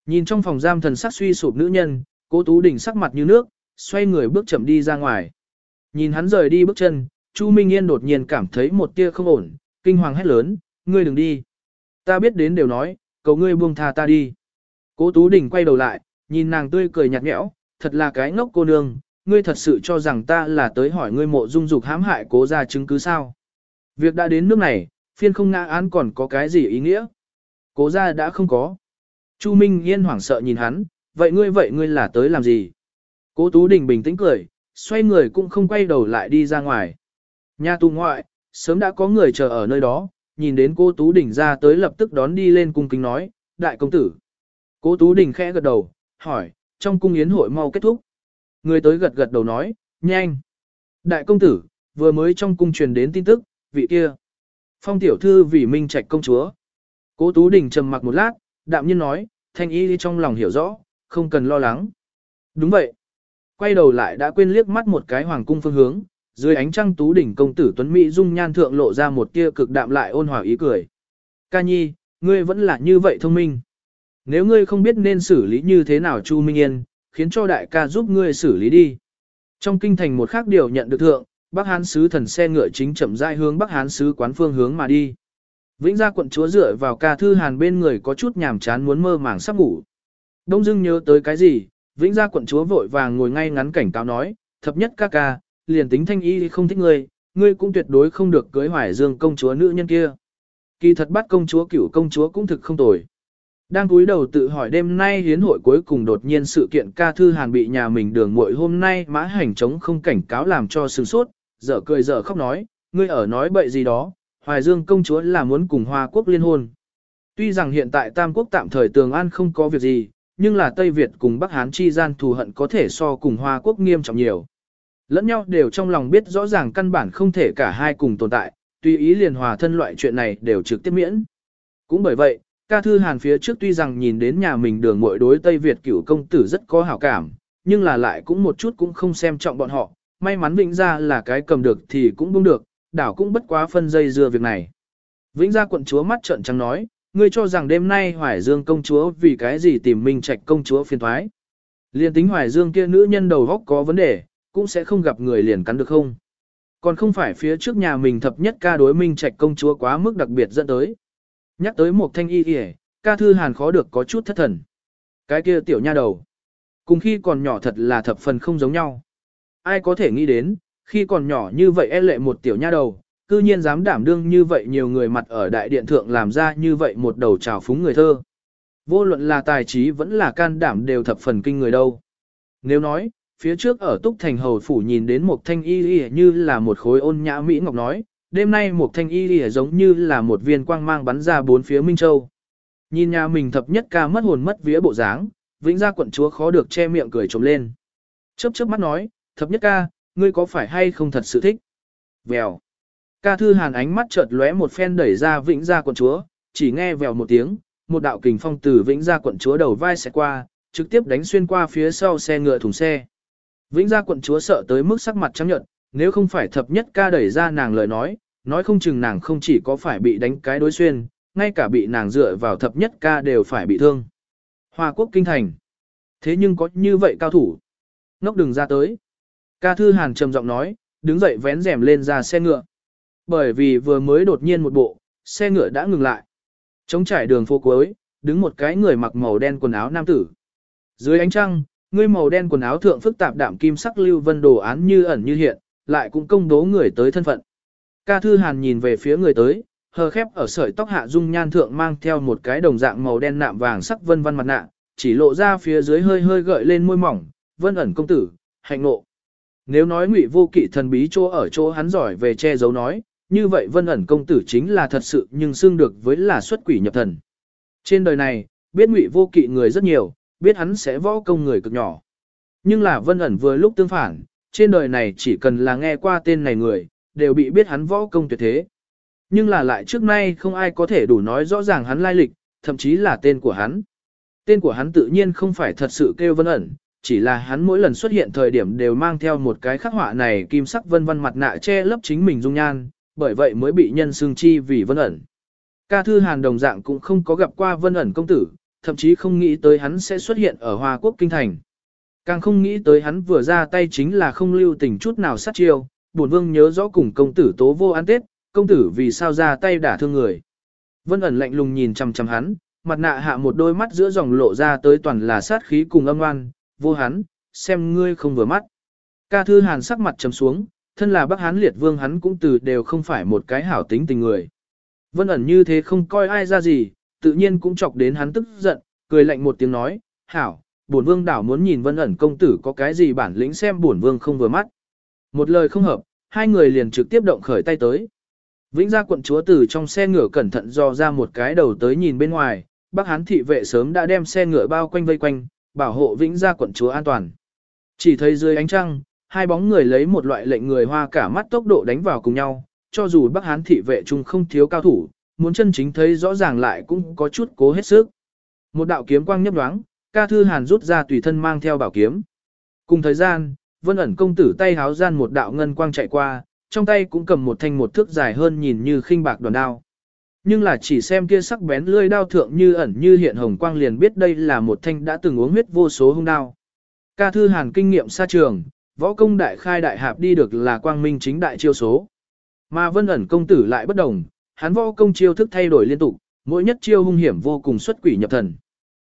Nhìn trong phòng giam thần sắc suy sụp nữ nhân, cố Tú Đình sắc mặt như nước, xoay người bước chậm đi ra ngoài. Nhìn hắn rời đi bước chân, Chu Minh Yên đột nhiên cảm thấy một tia không ổn, kinh hoàng hét lớn, ngươi đừng đi. Ta biết đến đều nói, cầu ngươi buông tha ta đi. Cố Tú Đình quay đầu lại, nhìn nàng tươi cười nhạt nhẽo, thật là cái ngốc cô nương, ngươi thật sự cho rằng ta là tới hỏi ngươi mộ dung dục hãm hại cố ra chứng cứ sao. Việc đã đến nước này, phiên không ngã án còn có cái gì ý nghĩa? Cố ra đã không có. Chu Minh Yên hoảng sợ nhìn hắn, vậy ngươi vậy ngươi là tới làm gì? Cố Tú Đình bình tĩnh cười, xoay người cũng không quay đầu lại đi ra ngoài. Nhà tù ngoại, sớm đã có người chờ ở nơi đó, nhìn đến cô Tú Đình ra tới lập tức đón đi lên cung kính nói, đại công tử. Cố Tú Đình khẽ gật đầu, hỏi, trong cung yến hội mau kết thúc. Người tới gật gật đầu nói, nhanh. Đại công tử, vừa mới trong cung truyền đến tin tức, vị kia. Phong tiểu thư vì minh trạch công chúa. Cố Tú Đình trầm mặc một lát, đạm nhiên nói, thanh y trong lòng hiểu rõ, không cần lo lắng. Đúng vậy. Quay đầu lại đã quên liếc mắt một cái hoàng cung phương hướng, dưới ánh trăng Tú Đình công tử Tuấn Mỹ dung nhan thượng lộ ra một tia cực đạm lại ôn hòa ý cười. Ca nhi, ngươi vẫn là như vậy thông minh. Nếu ngươi không biết nên xử lý như thế nào Chu Minh Yên, khiến cho đại ca giúp ngươi xử lý đi. Trong kinh thành một khác điều nhận được thượng, Bắc Hán sứ thần xe ngựa chính chậm rãi hướng Bắc Hán sứ quán phương hướng mà đi. Vĩnh gia quận chúa dựa vào ca thư hàn bên người có chút nhàm chán muốn mơ màng sắp ngủ. Đông dương nhớ tới cái gì, Vĩnh gia quận chúa vội vàng ngồi ngay ngắn cảnh cáo nói, thập nhất ca ca, liền tính thanh y không thích ngươi, ngươi cũng tuyệt đối không được cưới hoài dương công chúa nữ nhân kia. Kỳ thật bắt công chúa cửu công chúa cũng thực không tồi. Đang cúi đầu tự hỏi đêm nay hiến hội cuối cùng đột nhiên sự kiện ca thư hàn bị nhà mình đường muội hôm nay mã hành chống không cảnh cáo làm cho sừng sốt, dở cười dở khóc nói, ngươi ở nói bậy gì đó, Hoài Dương công chúa là muốn cùng Hoa quốc liên hôn. Tuy rằng hiện tại Tam quốc tạm thời tường an không có việc gì, nhưng là Tây Việt cùng Bắc Hán chi gian thù hận có thể so cùng Hoa quốc nghiêm trọng nhiều. Lẫn nhau đều trong lòng biết rõ ràng căn bản không thể cả hai cùng tồn tại, tùy ý liền hòa thân loại chuyện này đều trực tiếp miễn. Cũng bởi vậy, ca thư hàn phía trước tuy rằng nhìn đến nhà mình đường muội đối Tây Việt cửu công tử rất có hảo cảm, nhưng là lại cũng một chút cũng không xem trọng bọn họ, may mắn Vĩnh Gia là cái cầm được thì cũng buông được, đảo cũng bất quá phân dây dưa việc này. Vĩnh Gia quận chúa mắt trợn trắng nói, ngươi cho rằng đêm nay Hoài Dương công chúa vì cái gì tìm Minh Trạch công chúa phiền thoái. Liên tính Hoài Dương kia nữ nhân đầu góc có vấn đề, cũng sẽ không gặp người liền cắn được không. Còn không phải phía trước nhà mình thập nhất ca đối Minh Trạch công chúa quá mức đặc biệt dẫn tới. Nhắc tới một thanh y kìa, ca thư hàn khó được có chút thất thần. Cái kia tiểu nha đầu. Cùng khi còn nhỏ thật là thập phần không giống nhau. Ai có thể nghĩ đến, khi còn nhỏ như vậy e lệ một tiểu nha đầu, cư nhiên dám đảm đương như vậy nhiều người mặt ở đại điện thượng làm ra như vậy một đầu trào phúng người thơ. Vô luận là tài trí vẫn là can đảm đều thập phần kinh người đâu. Nếu nói, phía trước ở Túc Thành Hầu Phủ nhìn đến một thanh y y như là một khối ôn nhã Mỹ Ngọc nói, đêm nay một thanh y lìa giống như là một viên quang mang bắn ra bốn phía Minh Châu. Nhìn nhà mình thập nhất ca mất hồn mất vía bộ dáng, vĩnh gia quận chúa khó được che miệng cười trống lên. Chớp chớp mắt nói, thập nhất ca, ngươi có phải hay không thật sự thích? Vèo. Ca thư hàn ánh mắt chợt lóe một phen đẩy ra vĩnh gia quận chúa, chỉ nghe vèo một tiếng, một đạo kình phong từ vĩnh gia quận chúa đầu vai sẽ qua, trực tiếp đánh xuyên qua phía sau xe ngựa thùng xe. Vĩnh gia quận chúa sợ tới mức sắc mặt trắng nhợt, nếu không phải thập nhất ca đẩy ra nàng lời nói, nói không chừng nàng không chỉ có phải bị đánh cái đối xuyên, ngay cả bị nàng dựa vào thập nhất ca đều phải bị thương. Hoa quốc kinh thành. Thế nhưng có như vậy cao thủ. Ngốc đừng ra tới. Ca Thư Hàn trầm giọng nói, đứng dậy vén rèm lên ra xe ngựa. Bởi vì vừa mới đột nhiên một bộ, xe ngựa đã ngừng lại. Trống trải đường phố cuối, đứng một cái người mặc màu đen quần áo nam tử. Dưới ánh trăng, người màu đen quần áo thượng phức tạp đạm kim sắc lưu vân đồ án như ẩn như hiện, lại cũng công đố người tới thân phận. Ca Thư Hàn nhìn về phía người tới, hờ khép ở sợi tóc hạ dung nhan thượng mang theo một cái đồng dạng màu đen nạm vàng sắc vân vân mặt nạ, chỉ lộ ra phía dưới hơi hơi gợi lên môi mỏng, vân ẩn công tử, hạnh nộ. Nếu nói ngụy vô kỵ thần bí chỗ ở chỗ hắn giỏi về che giấu nói, như vậy vân ẩn công tử chính là thật sự nhưng xưng được với là xuất quỷ nhập thần. Trên đời này, biết ngụy vô kỵ người rất nhiều, biết hắn sẽ võ công người cực nhỏ. Nhưng là vân ẩn vừa lúc tương phản, trên đời này chỉ cần là nghe qua tên này người, đều bị biết hắn võ công tuyệt thế. Nhưng là lại trước nay không ai có thể đủ nói rõ ràng hắn lai lịch, thậm chí là tên của hắn. Tên của hắn tự nhiên không phải thật sự kêu vân ẩn, chỉ là hắn mỗi lần xuất hiện thời điểm đều mang theo một cái khắc họa này kim sắc vân vân mặt nạ che lấp chính mình dung nhan, bởi vậy mới bị nhân xương chi vì vân ẩn. Ca thư hàn đồng dạng cũng không có gặp qua vân ẩn công tử, thậm chí không nghĩ tới hắn sẽ xuất hiện ở Hoa Quốc Kinh Thành. Càng không nghĩ tới hắn vừa ra tay chính là không lưu tình chút nào sát chiêu, bổn vương nhớ rõ cùng công tử tố vô ăn tết, công tử vì sao ra tay đả thương người. Vân ẩn lạnh lùng nhìn chằm chằm hắn, mặt nạ hạ một đôi mắt giữa dòng lộ ra tới toàn là sát khí cùng âm oan, vô hắn, xem ngươi không vừa mắt. Ca thư hàn sắc mặt trầm xuống, thân là bác hán liệt vương hắn cũng từ đều không phải một cái hảo tính tình người. Vân ẩn như thế không coi ai ra gì, tự nhiên cũng chọc đến hắn tức giận, cười lạnh một tiếng nói, hảo, bổn vương đảo muốn nhìn vân ẩn công tử có cái gì bản lĩnh xem bổn vương không vừa mắt. Một lời không hợp, hai người liền trực tiếp động khởi tay tới. Vĩnh gia quận chúa từ trong xe ngựa cẩn thận dò ra một cái đầu tới nhìn bên ngoài, bác hán thị vệ sớm đã đem xe ngựa bao quanh vây quanh, bảo hộ vĩnh gia quận chúa an toàn. Chỉ thấy dưới ánh trăng, hai bóng người lấy một loại lệnh người hoa cả mắt tốc độ đánh vào cùng nhau, cho dù bác hán thị vệ chung không thiếu cao thủ, muốn chân chính thấy rõ ràng lại cũng có chút cố hết sức. Một đạo kiếm quang nhấp nhoáng, ca thư hàn rút ra tùy thân mang theo bảo kiếm. Cùng thời gian, vân ẩn công tử tay háo gian một đạo ngân quang chạy qua, trong tay cũng cầm một thanh một thước dài hơn nhìn như khinh bạc đoàn đao. Nhưng là chỉ xem kia sắc bén lưỡi đao thượng như ẩn như hiện hồng quang liền biết đây là một thanh đã từng uống huyết vô số hung đao. Ca thư hàn kinh nghiệm xa trường, võ công đại khai đại hạp đi được là quang minh chính đại chiêu số. Mà vân ẩn công tử lại bất đồng, hắn võ công chiêu thức thay đổi liên tục, mỗi nhất chiêu hung hiểm vô cùng xuất quỷ nhập thần.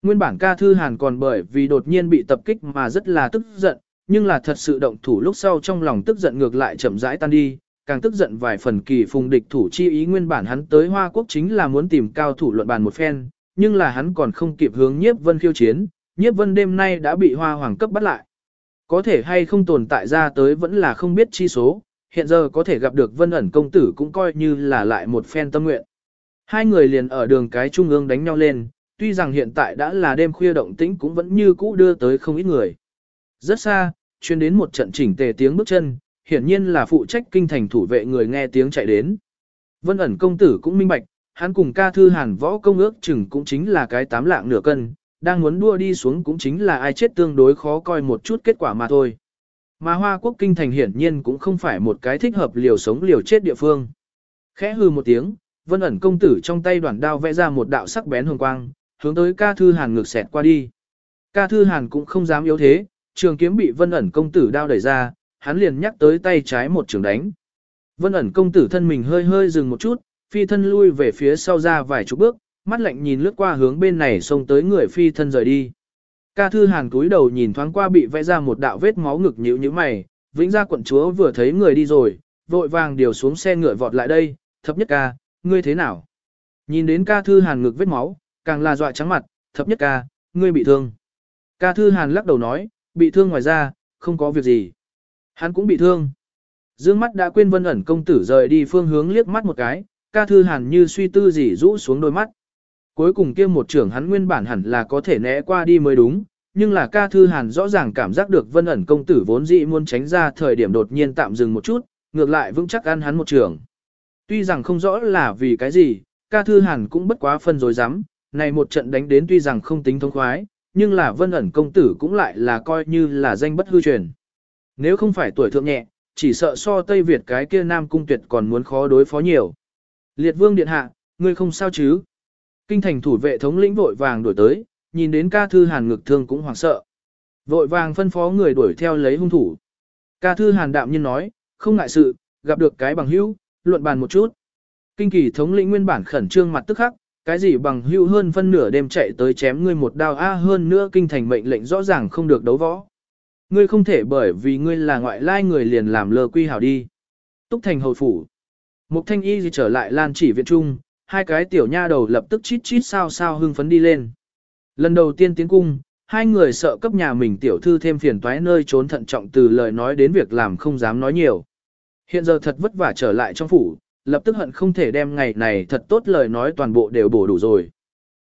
Nguyên bản ca thư hàn còn bởi vì đột nhiên bị tập kích mà rất là tức giận, nhưng là thật sự động thủ lúc sau trong lòng tức giận ngược lại chậm rãi tan đi, càng tức giận vài phần kỳ phùng địch thủ chi ý nguyên bản hắn tới Hoa Quốc chính là muốn tìm cao thủ luận bàn một phen, nhưng là hắn còn không kịp hướng nhiếp vân khiêu chiến, nhiếp vân đêm nay đã bị Hoa Hoàng cấp bắt lại. Có thể hay không tồn tại ra tới vẫn là không biết chi số, hiện giờ có thể gặp được vân ẩn công tử cũng coi như là lại một phen tâm nguyện. Hai người liền ở đường cái trung ương đánh nhau lên, tuy rằng hiện tại đã là đêm khuya động tĩnh cũng vẫn như cũ đưa tới không ít người. Rất xa, chuyên đến một trận chỉnh tề tiếng bước chân, hiển nhiên là phụ trách kinh thành thủ vệ người nghe tiếng chạy đến. Vân ẩn công tử cũng minh bạch, hắn cùng ca thư hàn võ công ước chừng cũng chính là cái tám lạng nửa cân, đang muốn đua đi xuống cũng chính là ai chết tương đối khó coi một chút kết quả mà thôi. Mà Hoa Quốc kinh thành hiển nhiên cũng không phải một cái thích hợp liều sống liều chết địa phương. Khẽ hư một tiếng, vân ẩn công tử trong tay đoạn đao vẽ ra một đạo sắc bén hồng quang, hướng tới ca thư hàn ngược xẹt qua đi. Ca thư hàn cũng không dám yếu thế, trường kiếm bị vân ẩn công tử đao đẩy ra, hắn liền nhắc tới tay trái một trường đánh. Vân ẩn công tử thân mình hơi hơi dừng một chút, phi thân lui về phía sau ra vài chục bước, mắt lạnh nhìn lướt qua hướng bên này xông tới người phi thân rời đi. Ca thư hàn cúi đầu nhìn thoáng qua bị vẽ ra một đạo vết máu ngực nhíu như mày, vĩnh gia quận chúa vừa thấy người đi rồi, vội vàng điều xuống xe ngựa vọt lại đây, thập nhất ca, ngươi thế nào? Nhìn đến ca thư hàn ngực vết máu, càng là dọa trắng mặt, thập nhất ca, ngươi bị thương. Ca thư hàn lắc đầu nói, bị thương ngoài ra, không có việc gì. Hắn cũng bị thương. Dương mắt đã quên vân ẩn công tử rời đi phương hướng liếc mắt một cái, ca thư hàn như suy tư gì rũ xuống đôi mắt. Cuối cùng kia một trưởng hắn nguyên bản hẳn là có thể né qua đi mới đúng, nhưng là ca thư hàn rõ ràng cảm giác được vân ẩn công tử vốn dĩ muốn tránh ra thời điểm đột nhiên tạm dừng một chút, ngược lại vững chắc ăn hắn một trưởng. Tuy rằng không rõ là vì cái gì, ca thư hàn cũng bất quá phân rồi dám, này một trận đánh đến tuy rằng không tính thông khoái, nhưng là vân ẩn công tử cũng lại là coi như là danh bất hư truyền. Nếu không phải tuổi thượng nhẹ, chỉ sợ so Tây Việt cái kia Nam Cung Tuyệt còn muốn khó đối phó nhiều. Liệt vương điện hạ, ngươi không sao chứ? Kinh thành thủ vệ thống lĩnh vội vàng đổi tới, nhìn đến ca thư hàn ngực thương cũng hoảng sợ. Vội vàng phân phó người đuổi theo lấy hung thủ. Ca thư hàn đạm nhiên nói, không ngại sự, gặp được cái bằng hữu, luận bàn một chút. Kinh kỳ thống lĩnh nguyên bản khẩn trương mặt tức khắc, cái gì bằng hữu hơn phân nửa đêm chạy tới chém ngươi một đao a hơn nữa kinh thành mệnh lệnh rõ ràng không được đấu võ. Ngươi không thể bởi vì ngươi là ngoại lai người liền làm lơ quy hảo đi. Túc thành hồi phủ. Mục thanh y gì trở lại lan chỉ viện trung, hai cái tiểu nha đầu lập tức chít chít sao sao hưng phấn đi lên. Lần đầu tiên tiến cung, hai người sợ cấp nhà mình tiểu thư thêm phiền toái nơi trốn thận trọng từ lời nói đến việc làm không dám nói nhiều. Hiện giờ thật vất vả trở lại trong phủ, lập tức hận không thể đem ngày này thật tốt lời nói toàn bộ đều bổ đủ rồi.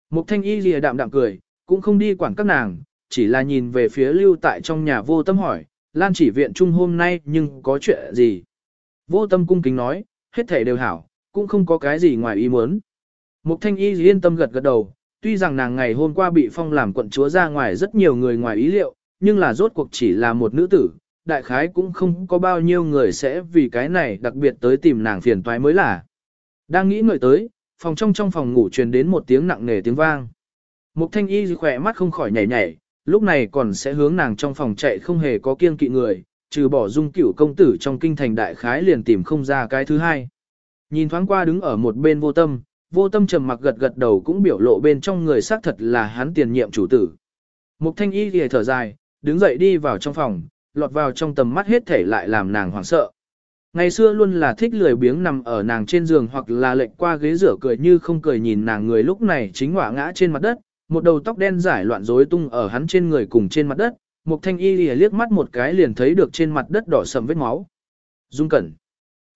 Mục thanh y lìa đạm đạm cười, cũng không đi quản các nàng, chỉ là nhìn về phía lưu tại trong nhà vô tâm hỏi, Lan chỉ viện trung hôm nay nhưng có chuyện gì? Vô tâm cung kính nói, hết thể đều hảo, cũng không có cái gì ngoài ý muốn. Mục thanh y yên tâm gật gật đầu, tuy rằng nàng ngày hôm qua bị phong làm quận chúa ra ngoài rất nhiều người ngoài ý liệu, nhưng là rốt cuộc chỉ là một nữ tử, đại khái cũng không có bao nhiêu người sẽ vì cái này đặc biệt tới tìm nàng phiền toái mới là. Đang nghĩ ngợi tới, phòng trong trong phòng ngủ truyền đến một tiếng nặng nề tiếng vang. Mục thanh y khỏe mắt không khỏi nhảy nhảy, lúc này còn sẽ hướng nàng trong phòng chạy không hề có kiên kỵ người, trừ bỏ dung cửu công tử trong kinh thành đại khái liền tìm không ra cái thứ hai. Nhìn thoáng qua đứng ở một bên vô tâm, vô tâm trầm mặc gật gật đầu cũng biểu lộ bên trong người xác thật là hắn tiền nhiệm chủ tử. Mục thanh y thì thở dài, đứng dậy đi vào trong phòng, lọt vào trong tầm mắt hết thể lại làm nàng hoảng sợ. Ngày xưa luôn là thích lười biếng nằm ở nàng trên giường hoặc là lệnh qua ghế rửa cười như không cười nhìn nàng người lúc này chính hỏa ngã trên mặt đất, một đầu tóc đen giải loạn rối tung ở hắn trên người cùng trên mặt đất, Mục Thanh Y lìa liếc mắt một cái liền thấy được trên mặt đất đỏ sầm vết máu. Dung Cẩn.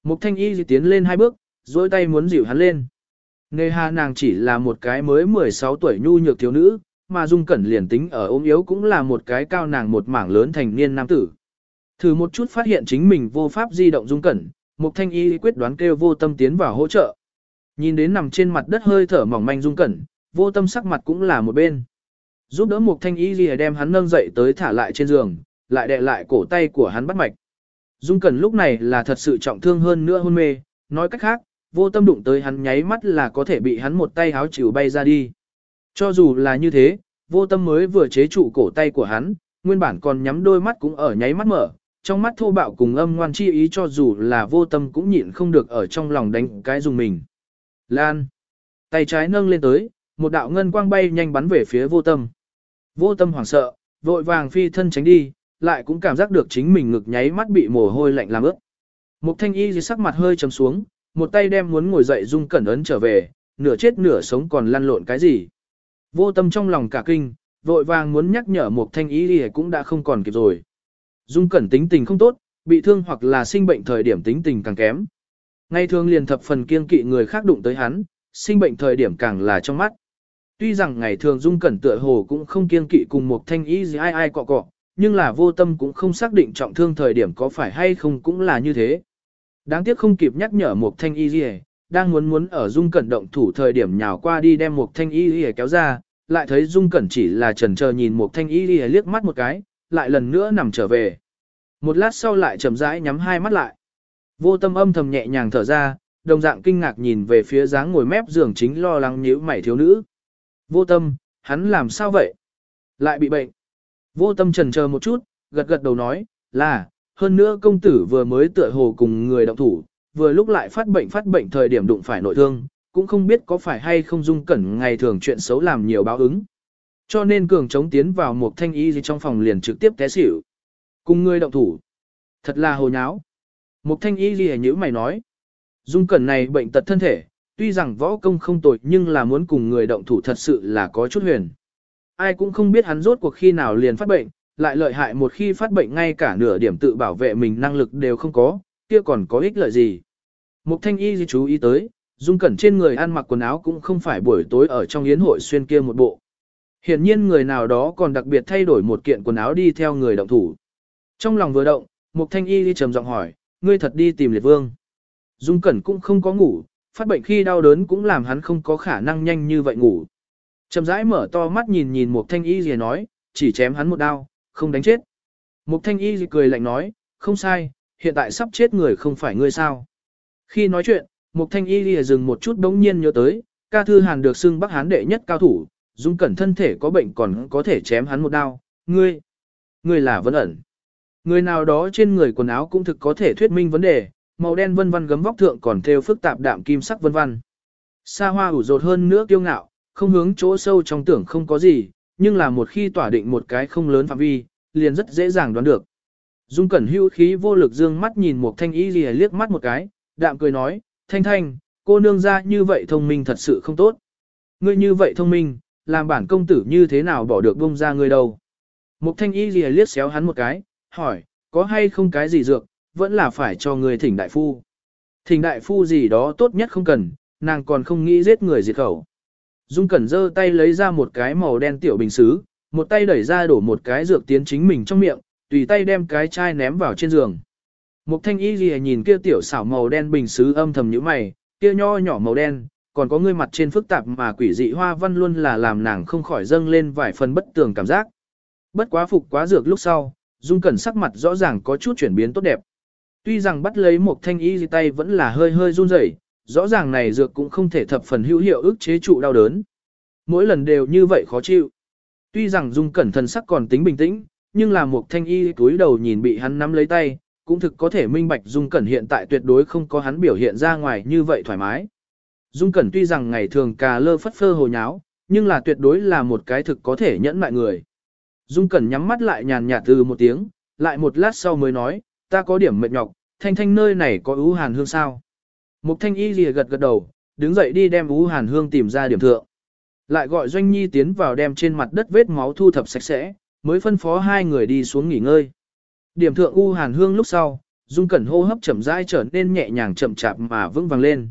Mục Thanh Y tiến lên hai bước, duỗi tay muốn dịu hắn lên. Nề hà nàng chỉ là một cái mới 16 tuổi nhu nhược thiếu nữ, mà Dung Cẩn liền tính ở ôm yếu cũng là một cái cao nàng một mảng lớn thành niên nam tử. Thử một chút phát hiện chính mình vô pháp di động Dung Cẩn, Mục Thanh Y quyết đoán kêu vô tâm tiến vào hỗ trợ. Nhìn đến nằm trên mặt đất hơi thở mỏng manh Dung Cẩn, vô tâm sắc mặt cũng là một bên. Giúp đỡ Mục Thanh Y lìa đem hắn nâng dậy tới thả lại trên giường, lại đè lại cổ tay của hắn bắt mạch. Dung Cẩn lúc này là thật sự trọng thương hơn nữa hôn mê, nói cách khác, vô tâm đụng tới hắn nháy mắt là có thể bị hắn một tay háo chịu bay ra đi. Cho dù là như thế, vô tâm mới vừa chế trụ cổ tay của hắn, nguyên bản còn nhắm đôi mắt cũng ở nháy mắt mở, trong mắt thô bạo cùng âm ngoan chi ý cho dù là vô tâm cũng nhịn không được ở trong lòng đánh cái dùng mình. Lan. Tay trái nâng lên tới, một đạo ngân quang bay nhanh bắn về phía vô tâm. Vô tâm hoảng sợ, vội vàng phi thân tránh đi, lại cũng cảm giác được chính mình ngực nháy mắt bị mồ hôi lạnh làm ướt. Mục thanh y dưới sắc mặt hơi trầm xuống, một tay đem muốn ngồi dậy dung cẩn ấn trở về, nửa chết nửa sống còn lăn lộn cái gì. Vô tâm trong lòng cả kinh, vội vàng muốn nhắc nhở một thanh ý thì cũng đã không còn kịp rồi. Dung cẩn tính tình không tốt, bị thương hoặc là sinh bệnh thời điểm tính tình càng kém. Ngay thường liền thập phần kiên kỵ người khác đụng tới hắn, sinh bệnh thời điểm càng là trong mắt. Tuy rằng ngày thường Dung Cẩn tựa hồ cũng không kiên kỵ cùng một thanh ý gì ai ai cọ cọ, nhưng là vô tâm cũng không xác định trọng thương thời điểm có phải hay không cũng là như thế. Đáng tiếc không kịp nhắc nhở một thanh y gì đang muốn muốn ở Dung Cẩn động thủ thời điểm nhào qua đi đem một thanh y gì kéo ra, lại thấy Dung Cẩn chỉ là trần chờ nhìn một thanh y liếc mắt một cái, lại lần nữa nằm trở về. Một lát sau lại chậm rãi nhắm hai mắt lại. Vô tâm âm thầm nhẹ nhàng thở ra, đồng dạng kinh ngạc nhìn về phía dáng ngồi mép giường chính lo lắng nhíu mày thiếu nữ. Vô tâm, hắn làm sao vậy? Lại bị bệnh. Vô tâm trần chờ một chút, gật gật đầu nói, là, hơn nữa công tử vừa mới tựa hồ cùng người động thủ, vừa lúc lại phát bệnh phát bệnh thời điểm đụng phải nội thương, cũng không biết có phải hay không dung cẩn ngày thường chuyện xấu làm nhiều báo ứng. Cho nên cường chống tiến vào một thanh y gì trong phòng liền trực tiếp té xỉu. Cùng người động thủ. Thật là hồ nháo. Một thanh y gì như mày nói. Dung cẩn này bệnh tật thân thể, tuy rằng võ công không tồi nhưng là muốn cùng người động thủ thật sự là có chút huyền. Ai cũng không biết hắn rốt cuộc khi nào liền phát bệnh, lại lợi hại một khi phát bệnh ngay cả nửa điểm tự bảo vệ mình năng lực đều không có, kia còn có ích lợi gì. Mục thanh y gì chú ý tới, dung cẩn trên người ăn mặc quần áo cũng không phải buổi tối ở trong yến hội xuyên kia một bộ. Hiển nhiên người nào đó còn đặc biệt thay đổi một kiện quần áo đi theo người động thủ. Trong lòng vừa động, mục thanh y đi trầm giọng hỏi, ngươi thật đi tìm liệt vương. Dung cẩn cũng không có ngủ, phát bệnh khi đau đớn cũng làm hắn không có khả năng nhanh như vậy ngủ. Trầm rãi mở to mắt nhìn nhìn mục thanh y gì nói, chỉ chém hắn một đao, không đánh chết. Mục thanh y cười lạnh nói, không sai, hiện tại sắp chết người không phải ngươi sao. Khi nói chuyện, Mục thanh y lìa dừng một chút đống nhiên nhớ tới, ca thư hàn được xưng bắc hán đệ nhất cao thủ, dung cẩn thân thể có bệnh còn có thể chém hắn một đao, ngươi. ngươi là vấn ẩn. Người nào đó trên người quần áo cũng thực có thể thuyết minh vấn đề, màu đen vân vân gấm vóc thượng còn thêu phức tạp đạm kim sắc vân vân. Sa hoa ủ rột hơn nữa kiêu ngạo, không hướng chỗ sâu trong tưởng không có gì, nhưng là một khi tỏa định một cái không lớn phạm vi, liền rất dễ dàng đoán được. Dung Cẩn hưu khí vô lực dương mắt nhìn một thanh y lìa liếc mắt một cái, đạm cười nói, thanh thanh, cô nương ra như vậy thông minh thật sự không tốt. Ngươi như vậy thông minh, làm bản công tử như thế nào bỏ được bông ra ngươi đâu. Mục thanh y lìa liếc xéo hắn một cái, hỏi, có hay không cái gì dược, vẫn là phải cho người thỉnh đại phu. Thỉnh đại phu gì đó tốt nhất không cần, nàng còn không nghĩ giết người diệt khẩu. Dung Cẩn giơ tay lấy ra một cái màu đen tiểu bình xứ, một tay đẩy ra đổ một cái dược tiến chính mình trong miệng, tùy tay đem cái chai ném vào trên giường. Mục thanh y gì nhìn kia tiểu xảo màu đen bình xứ âm thầm như mày, kia nho nhỏ màu đen, còn có người mặt trên phức tạp mà quỷ dị hoa văn luôn là làm nàng không khỏi dâng lên vài phần bất tường cảm giác. Bất quá phục quá dược lúc sau, Dung Cẩn sắc mặt rõ ràng có chút chuyển biến tốt đẹp. Tuy rằng bắt lấy một thanh y tay vẫn là hơi hơi run rẩy, rõ ràng này dược cũng không thể thập phần hữu hiệu ức chế trụ đau đớn. Mỗi lần đều như vậy khó chịu. Tuy rằng Dung Cẩn thần sắc còn tính bình tĩnh, nhưng là một thanh y túi đầu nhìn bị hắn nắm lấy tay, cũng thực có thể minh bạch Dung Cẩn hiện tại tuyệt đối không có hắn biểu hiện ra ngoài như vậy thoải mái. Dung Cẩn tuy rằng ngày thường cà lơ phất phơ hồ nháo, nhưng là tuyệt đối là một cái thực có thể nhẫn mại người. Dung Cẩn nhắm mắt lại nhàn nhạt từ một tiếng, lại một lát sau mới nói, ta có điểm mệt nhọc, thanh thanh nơi này có ưu hàn hương sao. Mục thanh y lìa gật gật đầu, đứng dậy đi đem ưu hàn hương tìm ra điểm thượng. Lại gọi Doanh Nhi tiến vào đem trên mặt đất vết máu thu thập sạch sẽ, mới phân phó hai người đi xuống nghỉ ngơi. Điểm thượng u hàn hương lúc sau, Dung Cẩn hô hấp chậm rãi trở nên nhẹ nhàng chậm chạp mà vững vàng lên.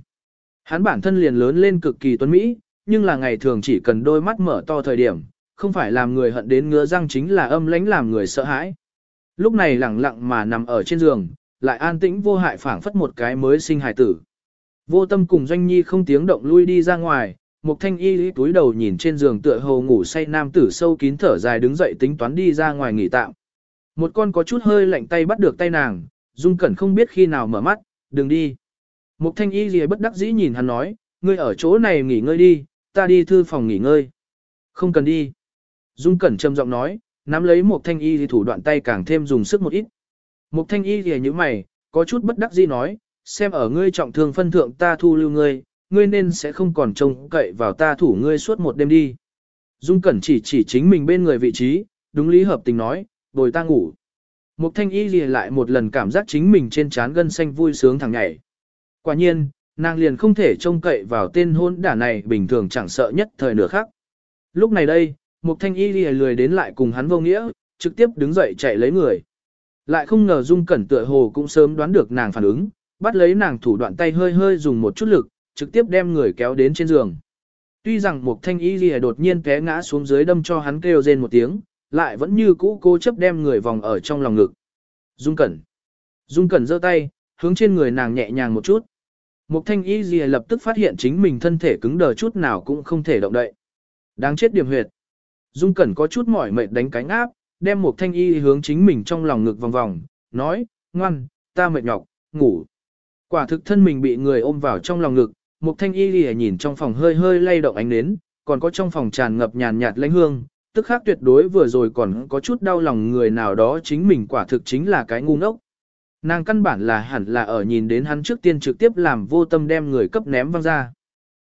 Hắn bản thân liền lớn lên cực kỳ tuấn mỹ, nhưng là ngày thường chỉ cần đôi mắt mở to thời điểm, không phải làm người hận đến ngứa răng chính là âm lãnh làm người sợ hãi. Lúc này lẳng lặng mà nằm ở trên giường, lại an tĩnh vô hại phảng phất một cái mới sinh hài tử. Vô tâm cùng doanh nhi không tiếng động lui đi ra ngoài, một thanh y túi đầu nhìn trên giường tựa hồ ngủ say nam tử sâu kín thở dài đứng dậy tính toán đi ra ngoài nghỉ tạm. Một con có chút hơi lạnh tay bắt được tay nàng, dung cẩn không biết khi nào mở mắt, đừng đi. Một thanh y gì bất đắc dĩ nhìn hắn nói, ngươi ở chỗ này nghỉ ngơi đi, ta đi thư phòng nghỉ ngơi. Không cần đi. Dung cẩn trầm giọng nói, nắm lấy một thanh y thì thủ đoạn tay càng thêm dùng sức một ít. Một thanh y thì như mày, có chút bất đắc dĩ nói, xem ở ngươi trọng thương phân thượng ta thu lưu ngươi, ngươi nên sẽ không còn trông cậy vào ta thủ ngươi suốt một đêm đi. Dung Cẩn chỉ chỉ chính mình bên người vị trí, đúng lý hợp tình nói, bồi ta ngủ. Mục thanh y lìa lại một lần cảm giác chính mình trên trán gân xanh vui sướng thằng nhảy. Quả nhiên, nàng liền không thể trông cậy vào tên hôn đả này bình thường chẳng sợ nhất thời nửa khác. Lúc này đây, mục thanh y lìa lười đến lại cùng hắn vô nghĩa, trực tiếp đứng dậy chạy lấy người. Lại không ngờ Dung Cẩn tựa hồ cũng sớm đoán được nàng phản ứng, bắt lấy nàng thủ đoạn tay hơi hơi dùng một chút lực, trực tiếp đem người kéo đến trên giường. Tuy rằng mục thanh y lìa đột nhiên té ngã xuống dưới đâm cho hắn kêu rên một tiếng, lại vẫn như cũ cố chấp đem người vòng ở trong lòng ngực. Dung Cẩn. Dung Cẩn giơ tay, hướng trên người nàng nhẹ nhàng một chút. Mục thanh y lìa lập tức phát hiện chính mình thân thể cứng đờ chút nào cũng không thể động đậy. Đáng chết điểm huyệt. Dung Cẩn có chút mỏi mệt đánh cánh áp, đem một thanh y hướng chính mình trong lòng ngực vòng vòng, nói, ngoan, ta mệt nhọc, ngủ. Quả thực thân mình bị người ôm vào trong lòng ngực, Mục thanh y lìa nhìn trong phòng hơi hơi lay động ánh nến, còn có trong phòng tràn ngập nhàn nhạt lãnh hương, tức khác tuyệt đối vừa rồi còn có chút đau lòng người nào đó chính mình quả thực chính là cái ngu ngốc. Nàng căn bản là hẳn là ở nhìn đến hắn trước tiên trực tiếp làm vô tâm đem người cấp ném văng ra.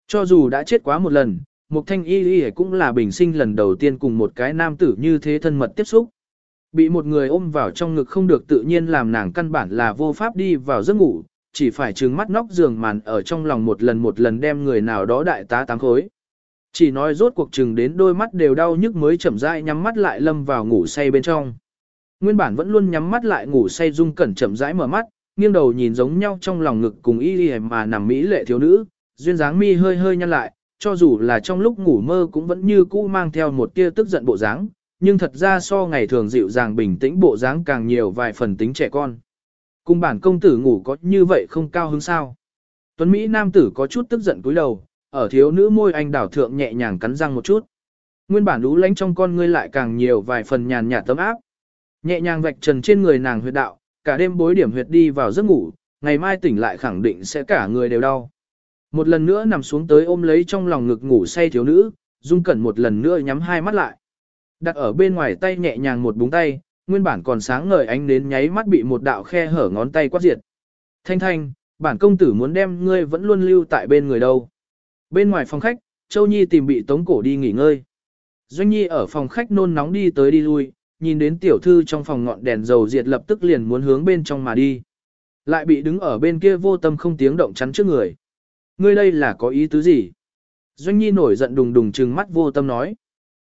Cho dù đã chết quá một lần, Mục thanh y y cũng là bình sinh lần đầu tiên cùng một cái nam tử như thế thân mật tiếp xúc. Bị một người ôm vào trong ngực không được tự nhiên làm nàng căn bản là vô pháp đi vào giấc ngủ, chỉ phải trừng mắt nóc giường màn ở trong lòng một lần một lần đem người nào đó đại tá tám khối. Chỉ nói rốt cuộc chừng đến đôi mắt đều đau nhức mới chậm rãi nhắm mắt lại lâm vào ngủ say bên trong. Nguyên bản vẫn luôn nhắm mắt lại ngủ say dung cẩn chậm rãi mở mắt, nghiêng đầu nhìn giống nhau trong lòng ngực cùng y y mà nằm mỹ lệ thiếu nữ, duyên dáng mi hơi hơi nhăn lại, cho dù là trong lúc ngủ mơ cũng vẫn như cũ mang theo một tia tức giận bộ dáng, nhưng thật ra so ngày thường dịu dàng bình tĩnh bộ dáng càng nhiều vài phần tính trẻ con. Cùng bản công tử ngủ có như vậy không cao hứng sao. Tuấn Mỹ nam tử có chút tức giận cúi đầu, ở thiếu nữ môi anh đảo thượng nhẹ nhàng cắn răng một chút. Nguyên bản lũ lánh trong con ngươi lại càng nhiều vài phần nhàn nhạt tấm áp. Nhẹ nhàng vạch trần trên người nàng huyệt đạo, cả đêm bối điểm huyệt đi vào giấc ngủ, ngày mai tỉnh lại khẳng định sẽ cả người đều đau. Một lần nữa nằm xuống tới ôm lấy trong lòng ngực ngủ say thiếu nữ, dung cẩn một lần nữa nhắm hai mắt lại. Đặt ở bên ngoài tay nhẹ nhàng một búng tay, nguyên bản còn sáng ngời ánh đến nháy mắt bị một đạo khe hở ngón tay quát diệt. Thanh thanh, bản công tử muốn đem ngươi vẫn luôn lưu tại bên người đâu. Bên ngoài phòng khách, Châu Nhi tìm bị tống cổ đi nghỉ ngơi. Doanh Nhi ở phòng khách nôn nóng đi tới đi lui, nhìn đến tiểu thư trong phòng ngọn đèn dầu diệt lập tức liền muốn hướng bên trong mà đi. Lại bị đứng ở bên kia vô tâm không tiếng động chắn trước người. Ngươi đây là có ý tứ gì? Doanh Nhi nổi giận đùng đùng trừng mắt vô tâm nói.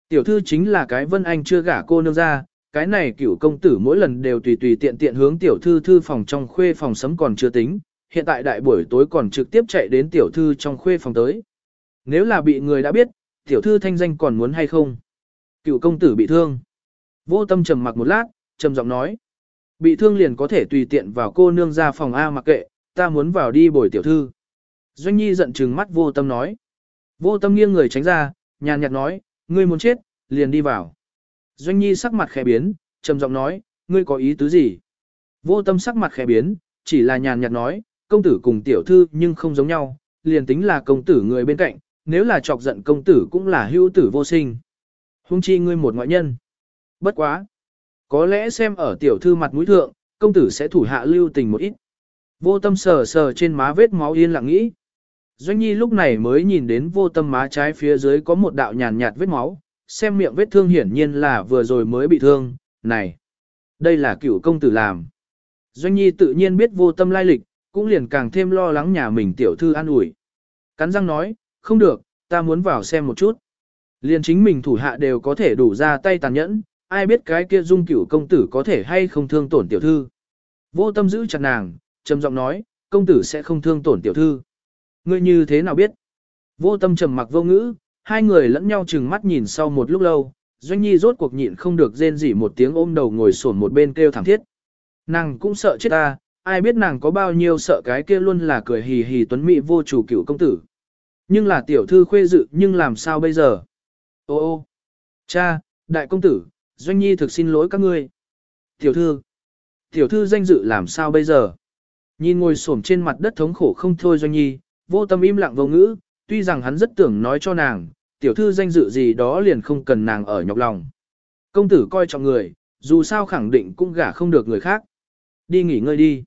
Tiểu thư chính là cái Vân Anh chưa gả cô nương ra, cái này cửu công tử mỗi lần đều tùy tùy tiện tiện hướng tiểu thư thư phòng trong khuê phòng sấm còn chưa tính, hiện tại đại buổi tối còn trực tiếp chạy đến tiểu thư trong khuê phòng tới. Nếu là bị người đã biết, tiểu thư thanh danh còn muốn hay không? Cựu công tử bị thương. Vô tâm trầm mặc một lát, trầm giọng nói. Bị thương liền có thể tùy tiện vào cô nương ra phòng A mặc kệ, ta muốn vào đi bồi tiểu thư. Doanh Nhi giận trừng mắt vô tâm nói. Vô tâm nghiêng người tránh ra, nhàn nhạt nói, ngươi muốn chết, liền đi vào. Doanh Nhi sắc mặt khẽ biến, trầm giọng nói, ngươi có ý tứ gì? Vô tâm sắc mặt khẽ biến, chỉ là nhàn nhạt nói, công tử cùng tiểu thư nhưng không giống nhau, liền tính là công tử người bên cạnh, nếu là chọc giận công tử cũng là hưu tử vô sinh. Hung chi ngươi một ngoại nhân. Bất quá. Có lẽ xem ở tiểu thư mặt mũi thượng, công tử sẽ thủ hạ lưu tình một ít. Vô tâm sờ sờ trên má vết máu yên lặng nghĩ. Doanh nhi lúc này mới nhìn đến vô tâm má trái phía dưới có một đạo nhàn nhạt vết máu, xem miệng vết thương hiển nhiên là vừa rồi mới bị thương, này. Đây là cựu công tử làm. Doanh nhi tự nhiên biết vô tâm lai lịch, cũng liền càng thêm lo lắng nhà mình tiểu thư an ủi. Cắn răng nói, không được, ta muốn vào xem một chút. Liền chính mình thủ hạ đều có thể đủ ra tay tàn nhẫn, ai biết cái kia dung cửu công tử có thể hay không thương tổn tiểu thư. Vô tâm giữ chặt nàng, trầm giọng nói, công tử sẽ không thương tổn tiểu thư. Ngươi như thế nào biết? Vô tâm trầm mặc vô ngữ, hai người lẫn nhau chừng mắt nhìn sau một lúc lâu, Doanh Nhi rốt cuộc nhịn không được rên rỉ một tiếng ôm đầu ngồi sổn một bên kêu thảm thiết. Nàng cũng sợ chết ta, ai biết nàng có bao nhiêu sợ cái kia luôn là cười hì hì tuấn mỹ vô chủ cựu công tử. Nhưng là tiểu thư khuê dự nhưng làm sao bây giờ? Ô ô, cha, đại công tử, Doanh Nhi thực xin lỗi các ngươi. Tiểu thư, tiểu thư danh dự làm sao bây giờ? Nhìn ngồi xổm trên mặt đất thống khổ không thôi Doanh Nhi, vô tâm im lặng vô ngữ, tuy rằng hắn rất tưởng nói cho nàng, tiểu thư danh dự gì đó liền không cần nàng ở nhọc lòng. Công tử coi trọng người, dù sao khẳng định cũng gả không được người khác. Đi nghỉ ngơi đi.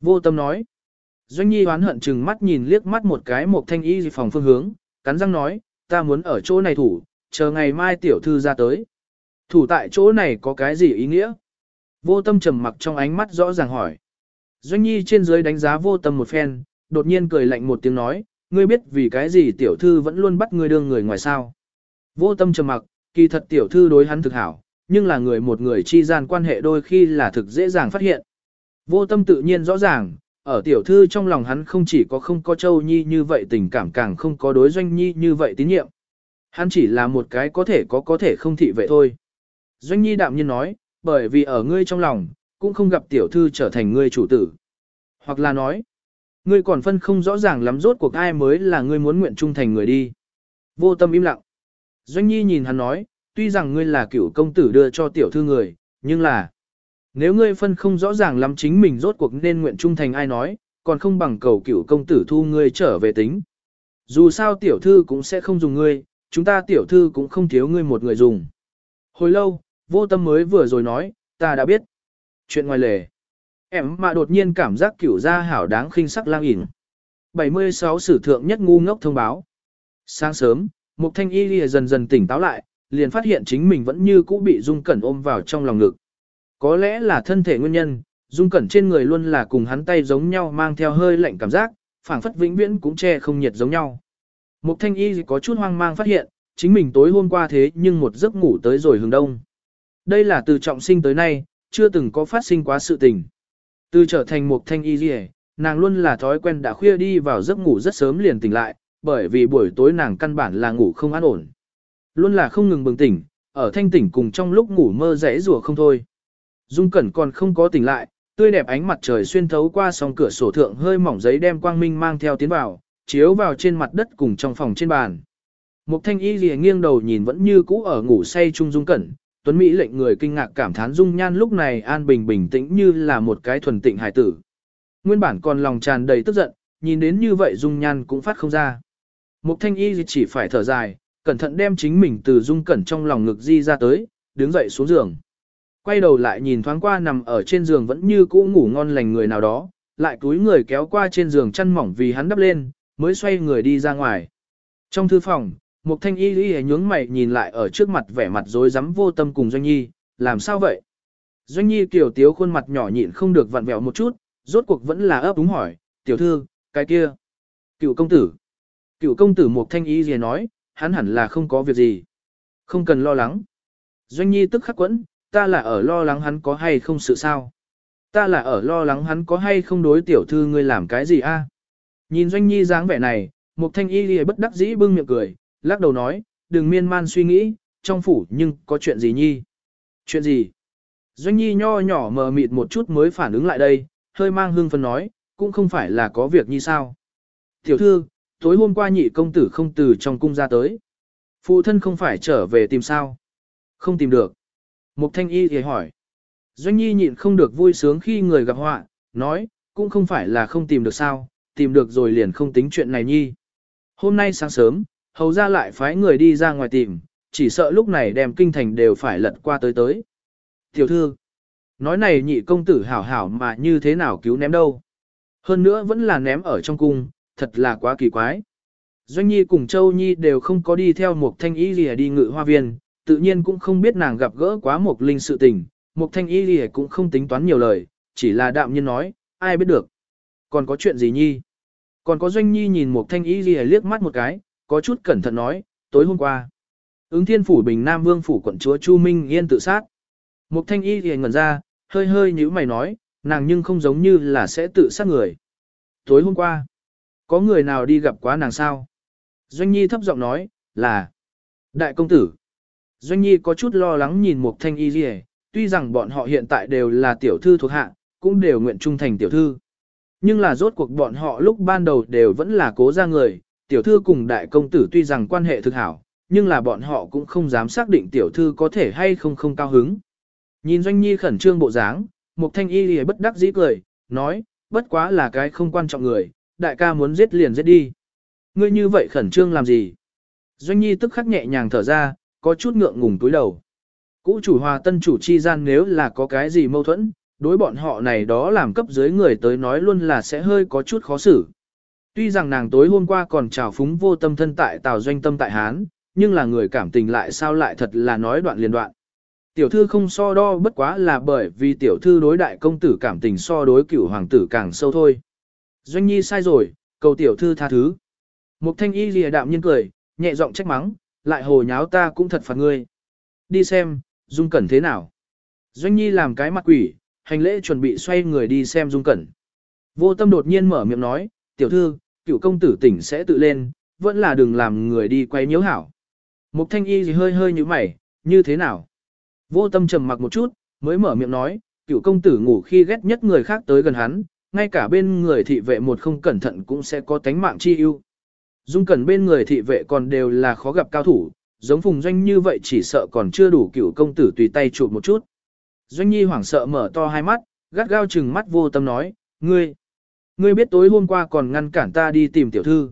Vô tâm nói. Doanh Nhi oán hận chừng mắt nhìn liếc mắt một cái một thanh y phòng phương hướng, cắn răng nói, ta muốn ở chỗ này thủ, chờ ngày mai tiểu thư ra tới. Thủ tại chỗ này có cái gì ý nghĩa? Vô tâm trầm mặc trong ánh mắt rõ ràng hỏi. Doanh Nhi trên dưới đánh giá vô tâm một phen, đột nhiên cười lạnh một tiếng nói, ngươi biết vì cái gì tiểu thư vẫn luôn bắt ngươi đương người ngoài sao. Vô tâm trầm mặc, kỳ thật tiểu thư đối hắn thực hảo, nhưng là người một người chi gian quan hệ đôi khi là thực dễ dàng phát hiện. Vô tâm tự nhiên rõ ràng, ở tiểu thư trong lòng hắn không chỉ có không có châu nhi như vậy tình cảm càng không có đối doanh nhi như vậy tín nhiệm. Hắn chỉ là một cái có thể có có thể không thị vậy thôi. Doanh nhi đạm nhiên nói, bởi vì ở ngươi trong lòng, cũng không gặp tiểu thư trở thành ngươi chủ tử. Hoặc là nói, ngươi còn phân không rõ ràng lắm rốt cuộc ai mới là ngươi muốn nguyện trung thành người đi. Vô tâm im lặng. Doanh nhi nhìn hắn nói, tuy rằng ngươi là cựu công tử đưa cho tiểu thư người, nhưng là, nếu ngươi phân không rõ ràng lắm chính mình rốt cuộc nên nguyện trung thành ai nói, còn không bằng cầu cựu công tử thu ngươi trở về tính. Dù sao tiểu thư cũng sẽ không dùng ngươi, chúng ta tiểu thư cũng không thiếu ngươi một người dùng. Hồi lâu, vô tâm mới vừa rồi nói, ta đã biết. Chuyện ngoài lề. Em mà đột nhiên cảm giác kiểu gia hảo đáng khinh sắc lang ỉn. 76 sử thượng nhất ngu ngốc thông báo. Sáng sớm, Mục Thanh Y lìa dần dần tỉnh táo lại, liền phát hiện chính mình vẫn như cũ bị Dung Cẩn ôm vào trong lòng ngực. Có lẽ là thân thể nguyên nhân, Dung Cẩn trên người luôn là cùng hắn tay giống nhau mang theo hơi lạnh cảm giác, phảng phất vĩnh viễn cũng che không nhiệt giống nhau. Mục Thanh Y có chút hoang mang phát hiện, chính mình tối hôm qua thế nhưng một giấc ngủ tới rồi hướng đông. Đây là từ trọng sinh tới nay, chưa từng có phát sinh quá sự tình. Từ trở thành Mục Thanh Y nàng luôn là thói quen đã khuya đi vào giấc ngủ rất sớm liền tỉnh lại, bởi vì buổi tối nàng căn bản là ngủ không an ổn. Luôn là không ngừng bừng tỉnh, ở thanh tỉnh cùng trong lúc ngủ mơ rẽ rùa không thôi. Dung Cẩn còn không có tỉnh lại, tươi đẹp ánh mặt trời xuyên thấu qua song cửa sổ thượng hơi mỏng giấy đem quang minh mang theo tiến vào, chiếu vào trên mặt đất cùng trong phòng trên bàn. Mục thanh y lìa nghiêng đầu nhìn vẫn như cũ ở ngủ say trung Dung Cẩn, Tuấn Mỹ lệnh người kinh ngạc cảm thán Dung Nhan lúc này an bình bình tĩnh như là một cái thuần tịnh hải tử. Nguyên bản còn lòng tràn đầy tức giận, nhìn đến như vậy Dung Nhan cũng phát không ra. Mục thanh y chỉ phải thở dài, cẩn thận đem chính mình từ Dung Cẩn trong lòng ngực di ra tới, đứng dậy xuống giường. Quay đầu lại nhìn thoáng qua nằm ở trên giường vẫn như cũ ngủ ngon lành người nào đó, lại túi người kéo qua trên giường chăn mỏng vì hắn đắp lên, mới xoay người đi ra ngoài. Trong thư phòng, một thanh y y nhướng mày nhìn lại ở trước mặt vẻ mặt rối rắm vô tâm cùng Doanh Nhi, làm sao vậy? Doanh Nhi kiểu tiếu khuôn mặt nhỏ nhịn không được vặn vẹo một chút, rốt cuộc vẫn là ấp đúng hỏi, tiểu thư, cái kia. Cựu công tử. Cựu công tử một thanh y y nói, hắn hẳn là không có việc gì. Không cần lo lắng. Doanh Nhi tức khắc quẫn, ta là ở lo lắng hắn có hay không sự sao. Ta là ở lo lắng hắn có hay không đối tiểu thư ngươi làm cái gì a? Nhìn Doanh Nhi dáng vẻ này, một thanh y lìa bất đắc dĩ bưng miệng cười, lắc đầu nói, đừng miên man suy nghĩ, trong phủ nhưng có chuyện gì nhi? Chuyện gì? Doanh Nhi nho nhỏ mờ mịt một chút mới phản ứng lại đây, hơi mang hương phân nói, cũng không phải là có việc như sao. Tiểu thư, tối hôm qua nhị công tử không từ trong cung ra tới. Phụ thân không phải trở về tìm sao? Không tìm được. Mục thanh y thì hỏi. Doanh Nhi nhịn không được vui sướng khi người gặp họa, nói, cũng không phải là không tìm được sao, tìm được rồi liền không tính chuyện này nhi. Hôm nay sáng sớm, hầu ra lại phái người đi ra ngoài tìm, chỉ sợ lúc này đem kinh thành đều phải lật qua tới tới. Tiểu thư, nói này nhị công tử hảo hảo mà như thế nào cứu ném đâu. Hơn nữa vẫn là ném ở trong cung, thật là quá kỳ quái. Doanh Nhi cùng Châu Nhi đều không có đi theo một thanh y gì đi ngự hoa viên, tự nhiên cũng không biết nàng gặp gỡ quá một linh sự tình, một thanh y lìa cũng không tính toán nhiều lời, chỉ là đạm nhiên nói, ai biết được. Còn có chuyện gì Nhi? Còn có Doanh Nhi nhìn một thanh y lìa liếc mắt một cái, có chút cẩn thận nói, tối hôm qua. Ứng thiên phủ Bình Nam Vương phủ quận chúa Chu Minh Yên tự sát. Một thanh y lìa ngẩn ra, hơi hơi như mày nói, nàng nhưng không giống như là sẽ tự sát người. Tối hôm qua, có người nào đi gặp quá nàng sao? Doanh Nhi thấp giọng nói, là Đại công tử. Doanh Nhi có chút lo lắng nhìn Mục thanh y gì tuy rằng bọn họ hiện tại đều là tiểu thư thuộc hạ, cũng đều nguyện trung thành tiểu thư. Nhưng là rốt cuộc bọn họ lúc ban đầu đều vẫn là cố ra người, tiểu thư cùng đại công tử tuy rằng quan hệ thực hảo, nhưng là bọn họ cũng không dám xác định tiểu thư có thể hay không không cao hứng. Nhìn Doanh Nhi khẩn trương bộ dáng, Mục thanh y lìa bất đắc dĩ cười, nói, bất quá là cái không quan trọng người, đại ca muốn giết liền giết đi. Ngươi như vậy khẩn trương làm gì? Doanh Nhi tức khắc nhẹ nhàng thở ra, có chút ngượng ngùng túi đầu. Cũ chủ hòa tân chủ chi gian nếu là có cái gì mâu thuẫn, đối bọn họ này đó làm cấp dưới người tới nói luôn là sẽ hơi có chút khó xử. Tuy rằng nàng tối hôm qua còn trào phúng vô tâm thân tại Tào Doanh tâm tại Hán, nhưng là người cảm tình lại sao lại thật là nói đoạn liền đoạn. Tiểu thư không so đo bất quá là bởi vì tiểu thư đối đại công tử cảm tình so đối cửu hoàng tử càng sâu thôi. Doanh nhi sai rồi, cầu tiểu thư tha thứ. Mục thanh y lìa đạm nhiên cười, nhẹ giọng trách mắng, lại hồ nháo ta cũng thật phạt ngươi. Đi xem, dung cẩn thế nào. Doanh nhi làm cái mặt quỷ, hành lễ chuẩn bị xoay người đi xem dung cẩn. Vô tâm đột nhiên mở miệng nói, tiểu thư, cựu công tử tỉnh sẽ tự lên, vẫn là đừng làm người đi quay nhiễu hảo. Mục thanh y gì hơi hơi như mày, như thế nào? Vô tâm trầm mặc một chút, mới mở miệng nói, cựu công tử ngủ khi ghét nhất người khác tới gần hắn, ngay cả bên người thị vệ một không cẩn thận cũng sẽ có tánh mạng chi ưu. Dung cẩn bên người thị vệ còn đều là khó gặp cao thủ, giống phùng doanh như vậy chỉ sợ còn chưa đủ cửu công tử tùy tay chụp một chút. Doanh nhi hoảng sợ mở to hai mắt, gắt gao chừng mắt vô tâm nói, ngươi, ngươi biết tối hôm qua còn ngăn cản ta đi tìm tiểu thư.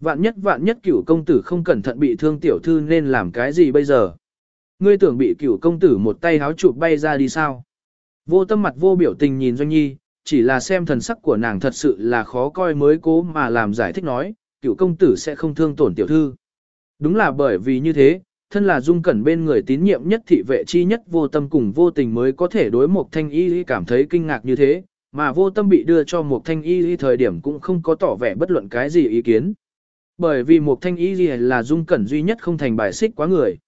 Vạn nhất vạn nhất cửu công tử không cẩn thận bị thương tiểu thư nên làm cái gì bây giờ? Ngươi tưởng bị cửu công tử một tay háo chụp bay ra đi sao? Vô tâm mặt vô biểu tình nhìn Doanh Nhi, chỉ là xem thần sắc của nàng thật sự là khó coi mới cố mà làm giải thích nói, cựu công tử sẽ không thương tổn tiểu thư. Đúng là bởi vì như thế, thân là dung cẩn bên người tín nhiệm nhất thị vệ chi nhất vô tâm cùng vô tình mới có thể đối một thanh y cảm thấy kinh ngạc như thế, mà vô tâm bị đưa cho một thanh y thời điểm cũng không có tỏ vẻ bất luận cái gì ý kiến. Bởi vì một thanh y là dung cẩn duy nhất không thành bài xích quá người.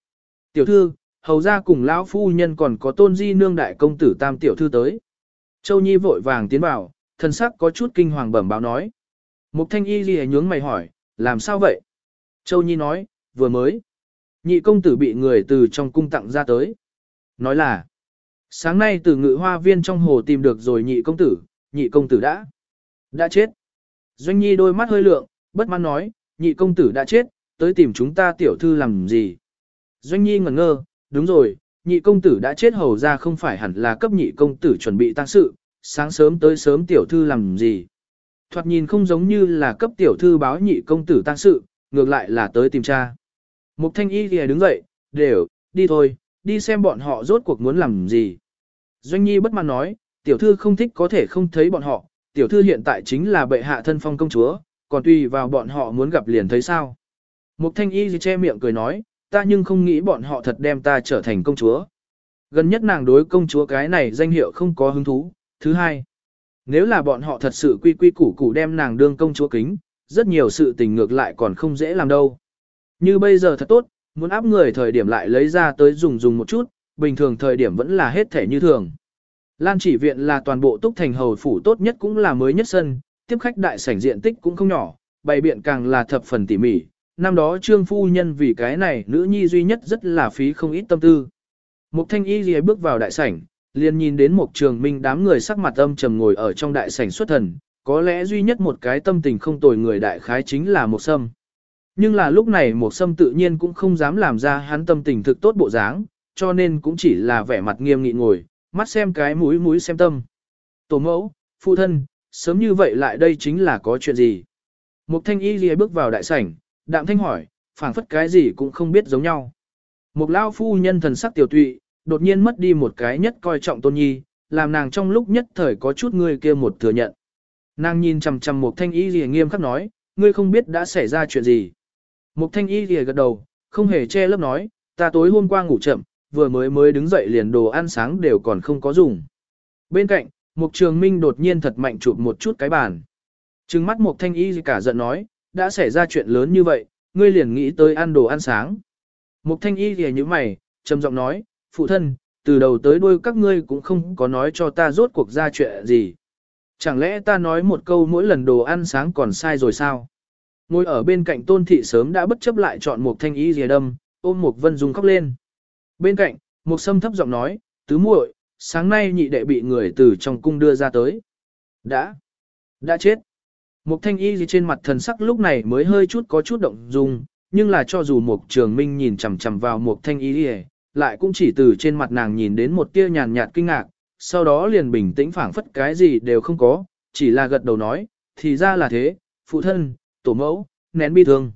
Tiểu thư, hầu ra cùng lão phu nhân còn có tôn di nương đại công tử tam tiểu thư tới. Châu Nhi vội vàng tiến vào, thân sắc có chút kinh hoàng bẩm báo nói. Mục thanh y ghi nhướng mày hỏi, làm sao vậy? Châu Nhi nói, vừa mới. Nhị công tử bị người từ trong cung tặng ra tới. Nói là, sáng nay từ ngự hoa viên trong hồ tìm được rồi nhị công tử, nhị công tử đã, đã chết. Doanh Nhi đôi mắt hơi lượng, bất mãn nói, nhị công tử đã chết, tới tìm chúng ta tiểu thư làm gì. Doanh Nhi ngẩn ngơ, đúng rồi, nhị công tử đã chết hầu ra không phải hẳn là cấp nhị công tử chuẩn bị tăng sự, sáng sớm tới sớm tiểu thư làm gì. Thoạt nhìn không giống như là cấp tiểu thư báo nhị công tử tăng sự, ngược lại là tới tìm cha. Mục thanh y thì đứng dậy, đều, đi thôi, đi xem bọn họ rốt cuộc muốn làm gì. Doanh Nhi bất mãn nói, tiểu thư không thích có thể không thấy bọn họ, tiểu thư hiện tại chính là bệ hạ thân phong công chúa, còn tùy vào bọn họ muốn gặp liền thấy sao. Mục thanh y che miệng cười nói, ta nhưng không nghĩ bọn họ thật đem ta trở thành công chúa. Gần nhất nàng đối công chúa cái này danh hiệu không có hứng thú. Thứ hai, nếu là bọn họ thật sự quy quy củ củ đem nàng đương công chúa kính, rất nhiều sự tình ngược lại còn không dễ làm đâu. Như bây giờ thật tốt, muốn áp người thời điểm lại lấy ra tới dùng dùng một chút, bình thường thời điểm vẫn là hết thể như thường. Lan chỉ viện là toàn bộ túc thành hầu phủ tốt nhất cũng là mới nhất sân, tiếp khách đại sảnh diện tích cũng không nhỏ, bày biện càng là thập phần tỉ mỉ. Năm đó trương phu nhân vì cái này nữ nhi duy nhất rất là phí không ít tâm tư. Mục thanh y gì bước vào đại sảnh, liền nhìn đến một trường minh đám người sắc mặt âm trầm ngồi ở trong đại sảnh xuất thần, có lẽ duy nhất một cái tâm tình không tồi người đại khái chính là một sâm. Nhưng là lúc này một sâm tự nhiên cũng không dám làm ra hắn tâm tình thực tốt bộ dáng, cho nên cũng chỉ là vẻ mặt nghiêm nghị ngồi, mắt xem cái mũi mũi xem tâm. Tổ mẫu, phụ thân, sớm như vậy lại đây chính là có chuyện gì? Mục thanh y lìa bước vào đại sảnh, đạm thanh hỏi, phảng phất cái gì cũng không biết giống nhau. Mục lao phu nhân thần sắc tiểu tụy, đột nhiên mất đi một cái nhất coi trọng tôn nhi, làm nàng trong lúc nhất thời có chút người kia một thừa nhận. Nàng nhìn chằm chằm một Thanh Y Lìa nghiêm khắc nói, ngươi không biết đã xảy ra chuyện gì. Mục Thanh Y Lìa gật đầu, không hề che lấp nói, ta tối hôm qua ngủ chậm, vừa mới mới đứng dậy liền đồ ăn sáng đều còn không có dùng. Bên cạnh, Mục Trường Minh đột nhiên thật mạnh chụp một chút cái bàn. Trừng mắt Mục Thanh Y cả giận nói, đã xảy ra chuyện lớn như vậy, ngươi liền nghĩ tới ăn đồ ăn sáng. Mục Thanh Y thì như mày, trầm giọng nói, phụ thân, từ đầu tới đuôi các ngươi cũng không có nói cho ta rốt cuộc ra chuyện gì. Chẳng lẽ ta nói một câu mỗi lần đồ ăn sáng còn sai rồi sao? Ngồi ở bên cạnh tôn thị sớm đã bất chấp lại chọn một thanh y dìa đâm, ôm một vân dung khóc lên. Bên cạnh, một sâm thấp giọng nói, tứ muội, sáng nay nhị đệ bị người từ trong cung đưa ra tới. Đã, đã chết. Một thanh y gì trên mặt thần sắc lúc này mới hơi chút có chút động dung, nhưng là cho dù một trường minh nhìn chằm chằm vào một thanh y gì, lại cũng chỉ từ trên mặt nàng nhìn đến một tia nhàn nhạt kinh ngạc, sau đó liền bình tĩnh phảng phất cái gì đều không có, chỉ là gật đầu nói, thì ra là thế, phụ thân, tổ mẫu, nén bi thương.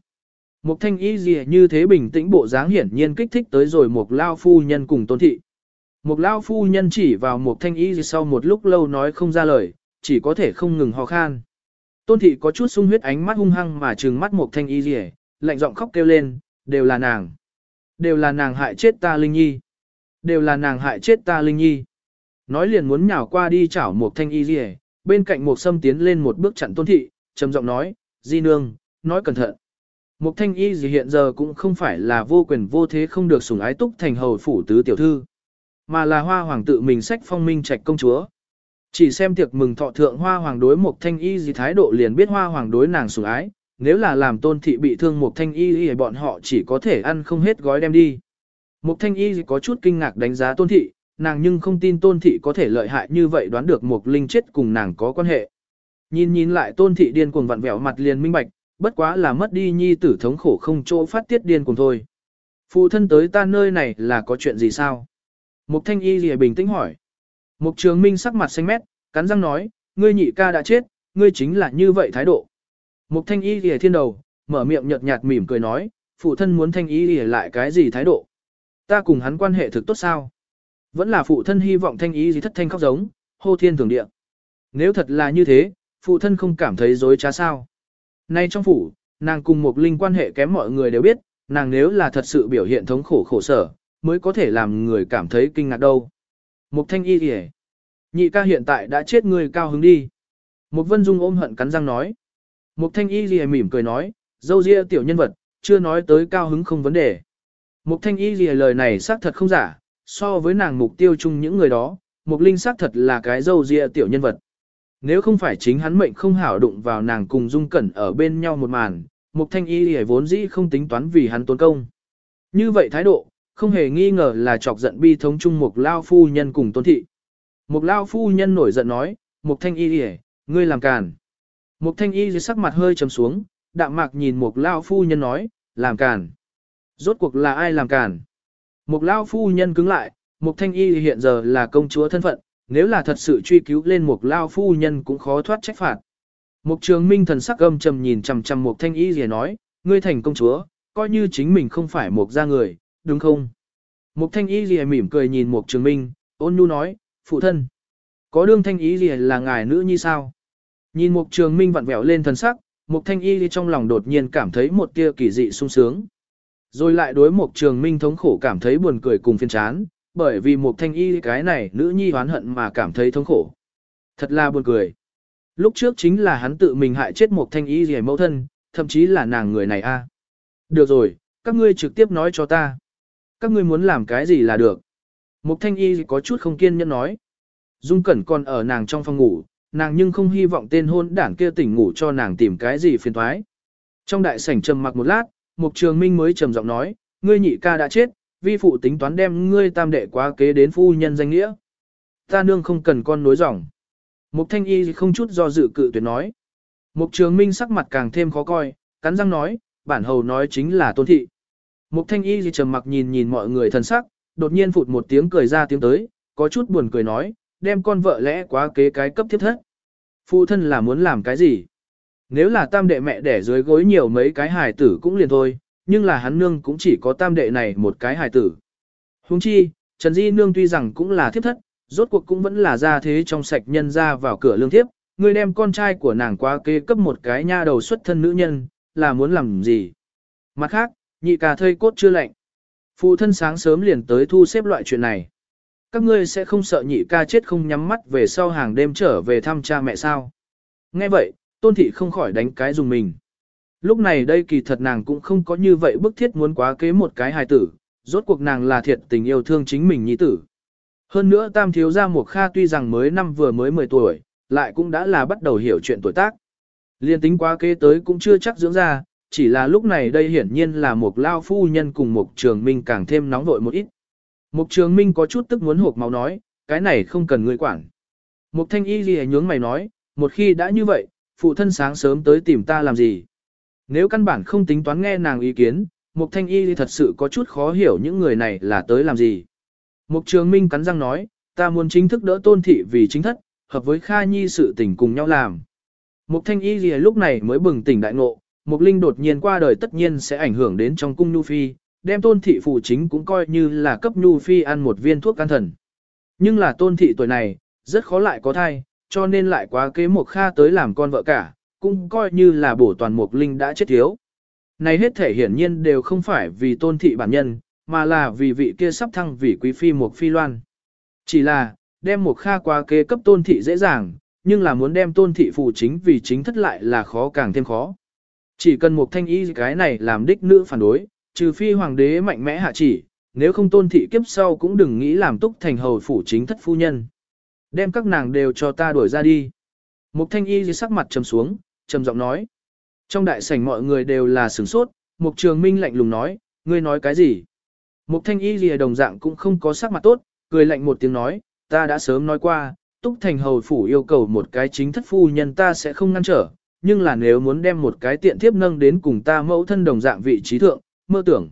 Một thanh y gì như thế bình tĩnh bộ dáng hiển nhiên kích thích tới rồi một lao phu nhân cùng tôn thị. Một lao phu nhân chỉ vào một thanh y gì sau một lúc lâu nói không ra lời, chỉ có thể không ngừng ho khan. Tôn thị có chút sung huyết ánh mắt hung hăng mà trừng mắt một thanh y gì lạnh giọng khóc kêu lên, đều là nàng. Đều là nàng hại chết ta Linh Nhi. Đều là nàng hại chết ta Linh Nhi. Nói liền muốn nhào qua đi chảo một thanh y gì bên cạnh một sâm tiến lên một bước chặn tôn thị, trầm giọng nói, di nương, nói cẩn thận. Một thanh y gì hiện giờ cũng không phải là vô quyền vô thế không được sủng ái túc thành hầu phủ tứ tiểu thư, mà là hoa hoàng tự mình sách phong minh trạch công chúa. Chỉ xem tiệc mừng thọ thượng hoa hoàng đối một thanh y gì thái độ liền biết hoa hoàng đối nàng sủng ái, nếu là làm tôn thị bị thương một thanh y thì bọn họ chỉ có thể ăn không hết gói đem đi. Một thanh y có chút kinh ngạc đánh giá tôn thị, nàng nhưng không tin tôn thị có thể lợi hại như vậy đoán được một linh chết cùng nàng có quan hệ. Nhìn nhìn lại tôn thị điên cuồng vặn vẹo mặt liền minh bạch, bất quá là mất đi nhi tử thống khổ không chỗ phát tiết điên cuồng thôi. Phụ thân tới ta nơi này là có chuyện gì sao? Mục thanh y lìa bình tĩnh hỏi. Mục trường minh sắc mặt xanh mét, cắn răng nói, ngươi nhị ca đã chết, ngươi chính là như vậy thái độ. Mục thanh y lìa thiên đầu, mở miệng nhợt nhạt mỉm cười nói, phụ thân muốn thanh y lìa lại cái gì thái độ? Ta cùng hắn quan hệ thực tốt sao? Vẫn là phụ thân hy vọng thanh Y gì thất thanh khóc giống, hô thiên thường địa. Nếu thật là như thế, phụ thân không cảm thấy dối trá sao. Nay trong phủ, nàng cùng một linh quan hệ kém mọi người đều biết, nàng nếu là thật sự biểu hiện thống khổ khổ sở, mới có thể làm người cảm thấy kinh ngạc đâu. Mục thanh y kìa. Nhị ca hiện tại đã chết người cao hứng đi. Mục vân dung ôm hận cắn răng nói. Mục thanh y gì mỉm cười nói, dâu ria tiểu nhân vật, chưa nói tới cao hứng không vấn đề. Mục thanh y gì lời này xác thật không giả, so với nàng mục tiêu chung những người đó, Mục Linh xác thật là cái dâu ria tiểu nhân vật. Nếu không phải chính hắn mệnh không hảo đụng vào nàng cùng Dung Cẩn ở bên nhau một màn, Mục Thanh Y gì vốn dĩ không tính toán vì hắn tốn công. Như vậy thái độ, không hề nghi ngờ là chọc giận bi thống chung Mục Lao Phu Nhân cùng Tôn Thị. Mục Lao Phu Nhân nổi giận nói, Mục Thanh Y gì ngươi làm càn. Mục Thanh Y dưới sắc mặt hơi trầm xuống, đạm mạc nhìn một Lao Phu Nhân nói, làm càn. Rốt cuộc là ai làm càn? Một lao phu nhân cứng lại, mục thanh y hiện giờ là công chúa thân phận, nếu là thật sự truy cứu lên một lao phu nhân cũng khó thoát trách phạt. Mục trường minh thần sắc âm trầm nhìn chằm chằm mục thanh y rìa nói, ngươi thành công chúa, coi như chính mình không phải một gia người, đúng không? Mục thanh y rìa mỉm cười nhìn mục trường minh, ôn nhu nói, phụ thân. Có đương thanh Y rìa là ngài nữ như sao? Nhìn mục trường minh vặn vẹo lên thần sắc, mục thanh y trong lòng đột nhiên cảm thấy một tia kỳ dị sung sướng. Rồi lại đối mục trường minh thống khổ cảm thấy buồn cười cùng phiền chán, bởi vì mục thanh y cái này nữ nhi hoán hận mà cảm thấy thống khổ. Thật là buồn cười. Lúc trước chính là hắn tự mình hại chết mục thanh y gì mẫu thân, thậm chí là nàng người này a. À. Được rồi, các ngươi trực tiếp nói cho ta. Các ngươi muốn làm cái gì là được. Mục thanh y có chút không kiên nhẫn nói. Dung Cẩn còn ở nàng trong phòng ngủ, nàng nhưng không hy vọng tên hôn đảng kia tỉnh ngủ cho nàng tìm cái gì phiền thoái. Trong đại sảnh trầm mặc một lát, Mục Trường Minh mới trầm giọng nói, ngươi nhị ca đã chết, vi phụ tính toán đem ngươi tam đệ quá kế đến phu nhân danh nghĩa. Ta nương không cần con nối dòng. Mục Thanh Y không chút do dự cự tuyệt nói. Mục Trường Minh sắc mặt càng thêm khó coi, cắn răng nói, bản hầu nói chính là tôn thị. Mục Thanh Y trầm mặc nhìn nhìn mọi người thân sắc, đột nhiên phụt một tiếng cười ra tiếng tới, có chút buồn cười nói, đem con vợ lẽ quá kế cái cấp thiết thất. Phụ thân là muốn làm cái gì? Nếu là tam đệ mẹ đẻ dưới gối nhiều mấy cái hài tử cũng liền thôi, nhưng là hắn nương cũng chỉ có tam đệ này một cái hài tử. Huống chi, Trần Di nương tuy rằng cũng là thiếp thất, rốt cuộc cũng vẫn là ra thế trong sạch nhân ra vào cửa lương thiếp, người đem con trai của nàng quá kế cấp một cái nha đầu xuất thân nữ nhân, là muốn làm gì? Mặt khác, nhị ca thơi cốt chưa lạnh. Phụ thân sáng sớm liền tới thu xếp loại chuyện này. Các ngươi sẽ không sợ nhị ca chết không nhắm mắt về sau hàng đêm trở về thăm cha mẹ sao. Nghe vậy, tôn thị không khỏi đánh cái dùng mình. Lúc này đây kỳ thật nàng cũng không có như vậy bức thiết muốn quá kế một cái hài tử, rốt cuộc nàng là thiệt tình yêu thương chính mình nhi tử. Hơn nữa tam thiếu gia một kha tuy rằng mới năm vừa mới 10 tuổi, lại cũng đã là bắt đầu hiểu chuyện tuổi tác. Liên tính quá kế tới cũng chưa chắc dưỡng ra, chỉ là lúc này đây hiển nhiên là một lao phu nhân cùng một trường minh càng thêm nóng vội một ít. Mục trường minh có chút tức muốn hộp máu nói, cái này không cần ngươi quản. Mục thanh y gì nhướng mày nói, một khi đã như vậy, phụ thân sáng sớm tới tìm ta làm gì. Nếu căn bản không tính toán nghe nàng ý kiến, mục thanh y thật sự có chút khó hiểu những người này là tới làm gì. Mục trường minh cắn răng nói, ta muốn chính thức đỡ tôn thị vì chính thất, hợp với Kha Nhi sự tình cùng nhau làm. Mục thanh y gì lúc này mới bừng tỉnh đại ngộ, mục linh đột nhiên qua đời tất nhiên sẽ ảnh hưởng đến trong cung nhu phi, đem tôn thị phụ chính cũng coi như là cấp nhu phi ăn một viên thuốc can thần. Nhưng là tôn thị tuổi này, rất khó lại có thai, cho nên lại quá kế một kha tới làm con vợ cả, cũng coi như là bổ toàn mục linh đã chết thiếu. Này hết thể hiển nhiên đều không phải vì tôn thị bản nhân, mà là vì vị kia sắp thăng vì quý phi một phi loan. Chỉ là, đem một kha quá kế cấp tôn thị dễ dàng, nhưng là muốn đem tôn thị phụ chính vì chính thất lại là khó càng thêm khó. Chỉ cần một thanh y cái này làm đích nữ phản đối, trừ phi hoàng đế mạnh mẽ hạ chỉ, nếu không tôn thị kiếp sau cũng đừng nghĩ làm túc thành hầu phủ chính thất phu nhân. Đem các nàng đều cho ta đuổi ra đi. Mục thanh y dưới sắc mặt trầm xuống, trầm giọng nói. Trong đại sảnh mọi người đều là sửng sốt, mục trường minh lạnh lùng nói, ngươi nói cái gì? Mục thanh y gì đồng dạng cũng không có sắc mặt tốt, cười lạnh một tiếng nói, ta đã sớm nói qua, túc thành hầu phủ yêu cầu một cái chính thất phu nhân ta sẽ không ngăn trở, nhưng là nếu muốn đem một cái tiện thiếp nâng đến cùng ta mẫu thân đồng dạng vị trí thượng, mơ tưởng.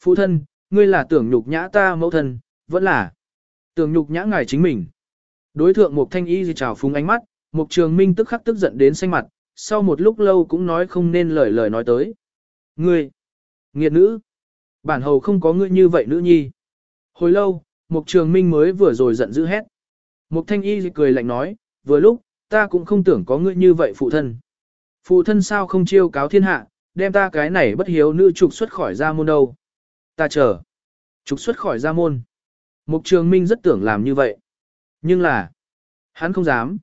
Phụ thân, ngươi là tưởng nhục nhã ta mẫu thân, vẫn là tưởng nhục nhã ngài chính mình. Đối thượng Mục thanh y gì trào phúng ánh mắt, Mục trường minh tức khắc tức giận đến xanh mặt, sau một lúc lâu cũng nói không nên lời lời nói tới. Ngươi, nghiệt nữ, bản hầu không có ngươi như vậy nữ nhi. Hồi lâu, Mục trường minh mới vừa rồi giận dữ hét. Mục thanh y cười lạnh nói, vừa lúc, ta cũng không tưởng có ngươi như vậy phụ thân. Phụ thân sao không chiêu cáo thiên hạ, đem ta cái này bất hiếu nữ trục xuất khỏi gia môn đâu. Ta chờ. Trục xuất khỏi gia môn. Mục trường minh rất tưởng làm như vậy. Nhưng là, hắn không dám.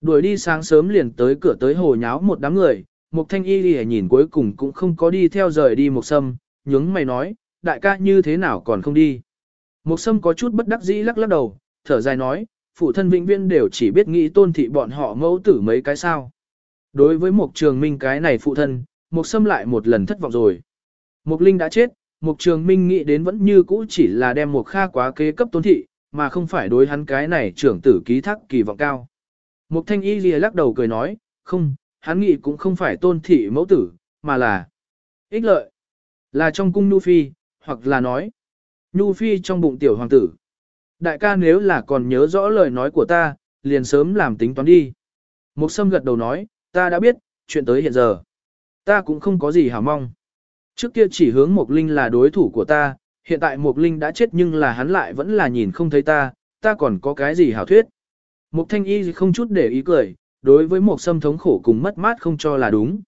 Đuổi đi sáng sớm liền tới cửa tới hồ nháo một đám người, mục thanh y lìa nhìn cuối cùng cũng không có đi theo rời đi mục sâm, nhướng mày nói, đại ca như thế nào còn không đi. Mục sâm có chút bất đắc dĩ lắc lắc đầu, thở dài nói, phụ thân vĩnh viên đều chỉ biết nghĩ tôn thị bọn họ mẫu tử mấy cái sao. Đối với mục trường minh cái này phụ thân, Mục Sâm lại một lần thất vọng rồi. Mục Linh đã chết, Mục Trường Minh nghĩ đến vẫn như cũ chỉ là đem Mục Kha quá kế cấp tôn thị, mà không phải đối hắn cái này trưởng tử ký thác kỳ vọng cao. Mục Thanh Y lìa lắc đầu cười nói, không, hắn nghĩ cũng không phải tôn thị mẫu tử, mà là ích lợi. Là trong cung Nhu Phi, hoặc là nói Nhu Phi trong bụng tiểu hoàng tử. Đại ca nếu là còn nhớ rõ lời nói của ta, liền sớm làm tính toán đi. Mục Sâm gật đầu nói, ta đã biết, chuyện tới hiện giờ. Ta cũng không có gì hảo mong. Trước kia chỉ hướng Mộc Linh là đối thủ của ta, hiện tại Mộc Linh đã chết nhưng là hắn lại vẫn là nhìn không thấy ta, ta còn có cái gì hảo thuyết. Mục thanh y không chút để ý cười, đối với Mộc sâm thống khổ cùng mất mát không cho là đúng.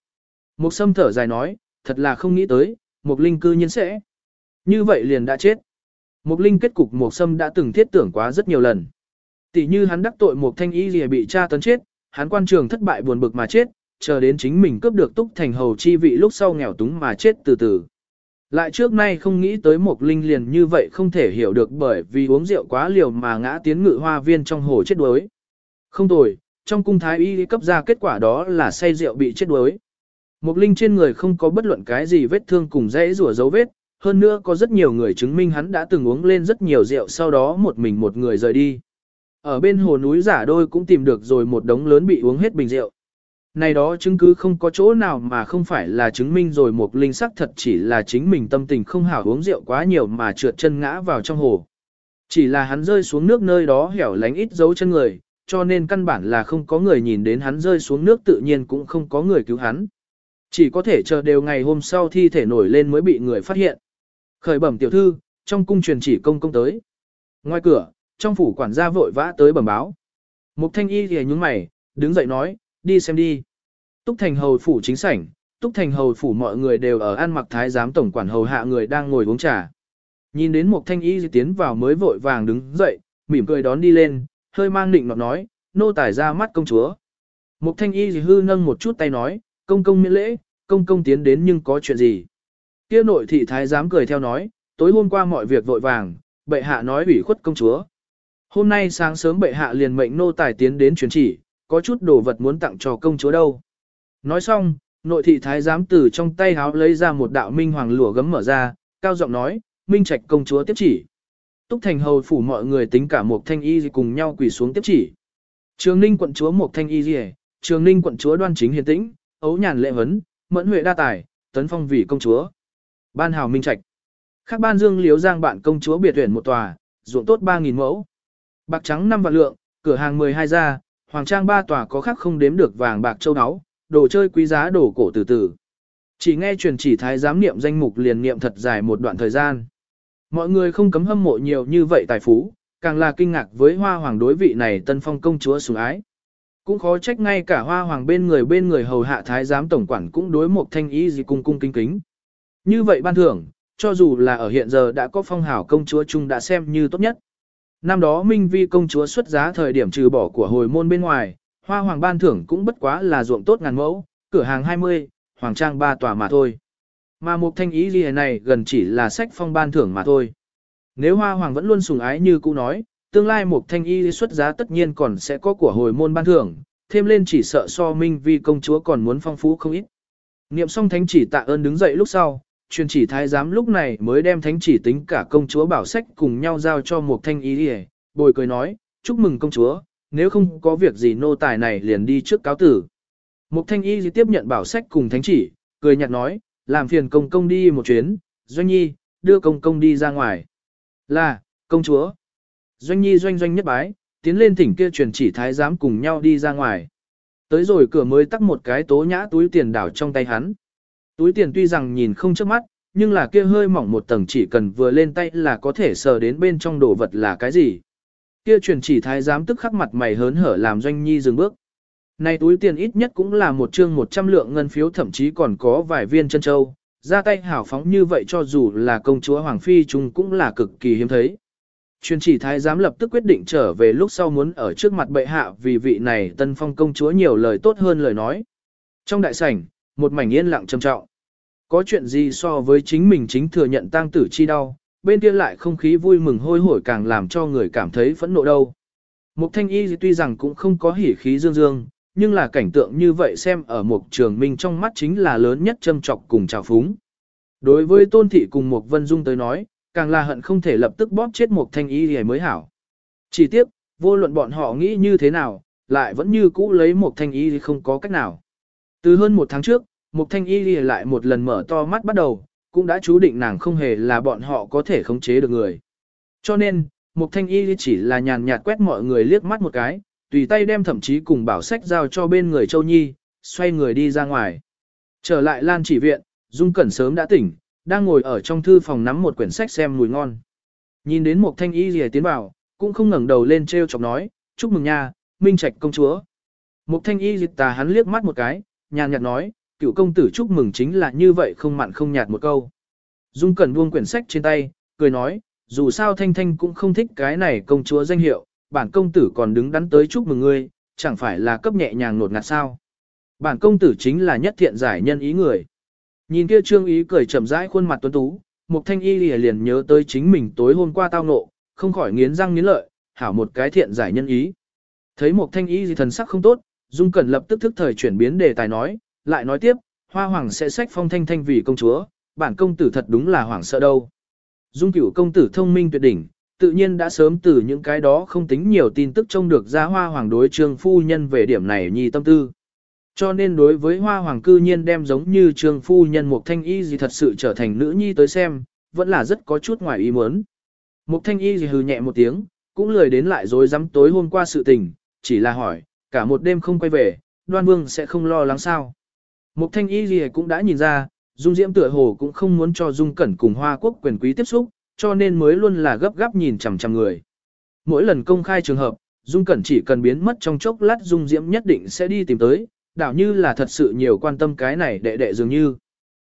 Mộc sâm thở dài nói, thật là không nghĩ tới, Mộc linh cư nhiên sẽ. Như vậy liền đã chết. Mộc linh kết cục Mộc sâm đã từng thiết tưởng quá rất nhiều lần. Tỷ như hắn đắc tội Mộc thanh y lìa bị cha tấn chết, hắn quan trường thất bại buồn bực mà chết, chờ đến chính mình cướp được túc thành hầu chi vị lúc sau nghèo túng mà chết từ từ. Lại trước nay không nghĩ tới một linh liền như vậy không thể hiểu được bởi vì uống rượu quá liều mà ngã tiến ngự hoa viên trong hồ chết đuối. Không tồi, trong cung thái y cấp ra kết quả đó là say rượu bị chết đuối. Một linh trên người không có bất luận cái gì vết thương cùng dãy rủa dấu vết, hơn nữa có rất nhiều người chứng minh hắn đã từng uống lên rất nhiều rượu sau đó một mình một người rời đi. Ở bên hồ núi giả đôi cũng tìm được rồi một đống lớn bị uống hết bình rượu. Này đó chứng cứ không có chỗ nào mà không phải là chứng minh rồi một linh sắc thật chỉ là chính mình tâm tình không hảo uống rượu quá nhiều mà trượt chân ngã vào trong hồ. Chỉ là hắn rơi xuống nước nơi đó hẻo lánh ít dấu chân người, cho nên căn bản là không có người nhìn đến hắn rơi xuống nước tự nhiên cũng không có người cứu hắn. Chỉ có thể chờ đều ngày hôm sau thi thể nổi lên mới bị người phát hiện. Khởi bẩm tiểu thư, trong cung truyền chỉ công công tới. Ngoài cửa, trong phủ quản gia vội vã tới bẩm báo. Mục thanh y thì nhúng mày, đứng dậy nói, đi xem đi. Túc thành hầu phủ chính sảnh, túc thành hầu phủ mọi người đều ở ăn mặc thái giám tổng quản hầu hạ người đang ngồi uống trà. Nhìn đến mục thanh y tiến vào mới vội vàng đứng dậy, mỉm cười đón đi lên, hơi mang định nọt nói, nô tài ra mắt công chúa. Mục thanh y hư nâng một chút tay nói, công công miễn lễ, công công tiến đến nhưng có chuyện gì. Kia nội thị thái giám cười theo nói, tối hôm qua mọi việc vội vàng, bệ hạ nói ủy khuất công chúa. Hôm nay sáng sớm bệ hạ liền mệnh nô tài tiến đến truyền chỉ, có chút đồ vật muốn tặng cho công chúa đâu. Nói xong, nội thị thái giám từ trong tay háo lấy ra một đạo minh hoàng lụa gấm mở ra, cao giọng nói, minh trạch công chúa tiếp chỉ. Túc thành hầu phủ mọi người tính cả một thanh y cùng nhau quỳ xuống tiếp chỉ. Trường ninh quận chúa một thanh y gì trường ninh quận chúa đoan chính hiền tĩnh, ấu nhàn lệ vấn, mẫn huệ đa tài, tấn phong vì công chúa. Ban hào minh trạch. Khác ban dương liếu giang bạn công chúa biệt tuyển một tòa, ruộng tốt 3.000 mẫu. Bạc trắng 5 vạn lượng, cửa hàng 12 gia, hoàng trang ba tòa có khác không đếm được vàng bạc châu áo, đồ chơi quý giá đồ cổ từ từ. Chỉ nghe truyền chỉ thái giám niệm danh mục liền niệm thật dài một đoạn thời gian. Mọi người không cấm hâm mộ nhiều như vậy tài phú, càng là kinh ngạc với hoa hoàng đối vị này tân phong công chúa sủng ái. Cũng khó trách ngay cả hoa hoàng bên người bên người hầu hạ thái giám tổng quản cũng đối một thanh ý gì cung cung kính kính. Như vậy ban thưởng, cho dù là ở hiện giờ đã có phong hào công chúa chung đã xem như tốt nhất. Năm đó Minh Vi công chúa xuất giá thời điểm trừ bỏ của hồi môn bên ngoài, hoa hoàng ban thưởng cũng bất quá là ruộng tốt ngàn mẫu, cửa hàng 20, hoàng trang ba tòa mà thôi. Mà một thanh ý gì này gần chỉ là sách phong ban thưởng mà thôi. Nếu hoa hoàng vẫn luôn sùng ái như cũ nói, tương lai một thanh y xuất giá tất nhiên còn sẽ có của hồi môn ban thưởng, thêm lên chỉ sợ so minh vi công chúa còn muốn phong phú không ít. Niệm xong thánh chỉ tạ ơn đứng dậy lúc sau, truyền chỉ thái giám lúc này mới đem thánh chỉ tính cả công chúa bảo sách cùng nhau giao cho một thanh y đi bồi cười nói, chúc mừng công chúa, nếu không có việc gì nô tài này liền đi trước cáo tử. Một thanh y tiếp nhận bảo sách cùng thánh chỉ, cười nhạt nói, làm phiền công công đi một chuyến, doanh nhi, đưa công công đi ra ngoài. Là, công chúa. Doanh nhi doanh doanh nhất bái, tiến lên thỉnh kia truyền chỉ thái giám cùng nhau đi ra ngoài. Tới rồi cửa mới tắt một cái tố nhã túi tiền đảo trong tay hắn. Túi tiền tuy rằng nhìn không trước mắt, nhưng là kia hơi mỏng một tầng chỉ cần vừa lên tay là có thể sờ đến bên trong đồ vật là cái gì. Kia truyền chỉ thái giám tức khắc mặt mày hớn hở làm doanh nhi dừng bước. Này túi tiền ít nhất cũng là một chương 100 lượng ngân phiếu thậm chí còn có vài viên chân châu, ra tay hảo phóng như vậy cho dù là công chúa Hoàng Phi chúng cũng là cực kỳ hiếm thấy. Truyền chỉ thái giám lập tức quyết định trở về lúc sau muốn ở trước mặt bệ hạ vì vị này tân phong công chúa nhiều lời tốt hơn lời nói. Trong đại sảnh, một mảnh yên lặng trầm trọng. Có chuyện gì so với chính mình chính thừa nhận tang tử chi đau, bên kia lại không khí vui mừng hôi hổi càng làm cho người cảm thấy phẫn nộ đâu. Mục thanh y tuy rằng cũng không có hỉ khí dương dương, nhưng là cảnh tượng như vậy xem ở mục trường minh trong mắt chính là lớn nhất châm trọc cùng trào phúng. Đối với tôn thị cùng mục vân dung tới nói, càng là hận không thể lập tức bóp chết mục thanh y thì mới hảo. Chỉ tiếc, vô luận bọn họ nghĩ như thế nào, lại vẫn như cũ lấy mục thanh y thì không có cách nào. Từ hơn một tháng trước, mục thanh y lìa lại một lần mở to mắt bắt đầu, cũng đã chú định nàng không hề là bọn họ có thể khống chế được người. Cho nên, mục thanh y chỉ là nhàn nhạt quét mọi người liếc mắt một cái, tùy tay đem thậm chí cùng bảo sách giao cho bên người Châu Nhi, xoay người đi ra ngoài. Trở lại Lan chỉ viện, Dung Cẩn sớm đã tỉnh, đang ngồi ở trong thư phòng nắm một quyển sách xem mùi ngon. Nhìn đến mục thanh y lìa tiến vào, cũng không ngẩng đầu lên treo chọc nói, chúc mừng nha, minh trạch công chúa. Mục thanh y dịch tà hắn liếc mắt một cái, nhàn nhạt nói, cựu công tử chúc mừng chính là như vậy không mặn không nhạt một câu. Dung Cẩn buông quyển sách trên tay, cười nói, dù sao Thanh Thanh cũng không thích cái này công chúa danh hiệu, bản công tử còn đứng đắn tới chúc mừng ngươi, chẳng phải là cấp nhẹ nhàng nột ngạt sao. Bản công tử chính là nhất thiện giải nhân ý người. Nhìn kia trương ý cười chậm rãi khuôn mặt tuấn tú, Mục Thanh Y liền nhớ tới chính mình tối hôm qua tao nộ, không khỏi nghiến răng nghiến lợi, hảo một cái thiện giải nhân ý. Thấy Mục Thanh Y gì thần sắc không tốt, Dung Cẩn lập tức thức thời chuyển biến đề tài nói, lại nói tiếp, Hoa Hoàng sẽ sách phong Thanh Thanh vì công chúa, bản công tử thật đúng là hoảng sợ đâu. Dung cửu công tử thông minh tuyệt đỉnh, tự nhiên đã sớm từ những cái đó không tính nhiều tin tức trông được ra Hoa Hoàng đối trương phu nhân về điểm này nhi tâm tư. Cho nên đối với Hoa Hoàng cư nhiên đem giống như trương phu nhân một Thanh Y gì thật sự trở thành nữ nhi tới xem, vẫn là rất có chút ngoài ý muốn. Mục Thanh Y gì hừ nhẹ một tiếng, cũng lười đến lại rồi dám tối hôm qua sự tình, chỉ là hỏi, cả một đêm không quay về, đoan vương sẽ không lo lắng sao. Mục thanh y gì cũng đã nhìn ra, Dung Diễm tựa hồ cũng không muốn cho Dung Cẩn cùng Hoa Quốc quyền quý tiếp xúc, cho nên mới luôn là gấp gáp nhìn chằm chằm người. Mỗi lần công khai trường hợp, Dung Cẩn chỉ cần biến mất trong chốc lát Dung Diễm nhất định sẽ đi tìm tới, đảo như là thật sự nhiều quan tâm cái này đệ đệ dường như.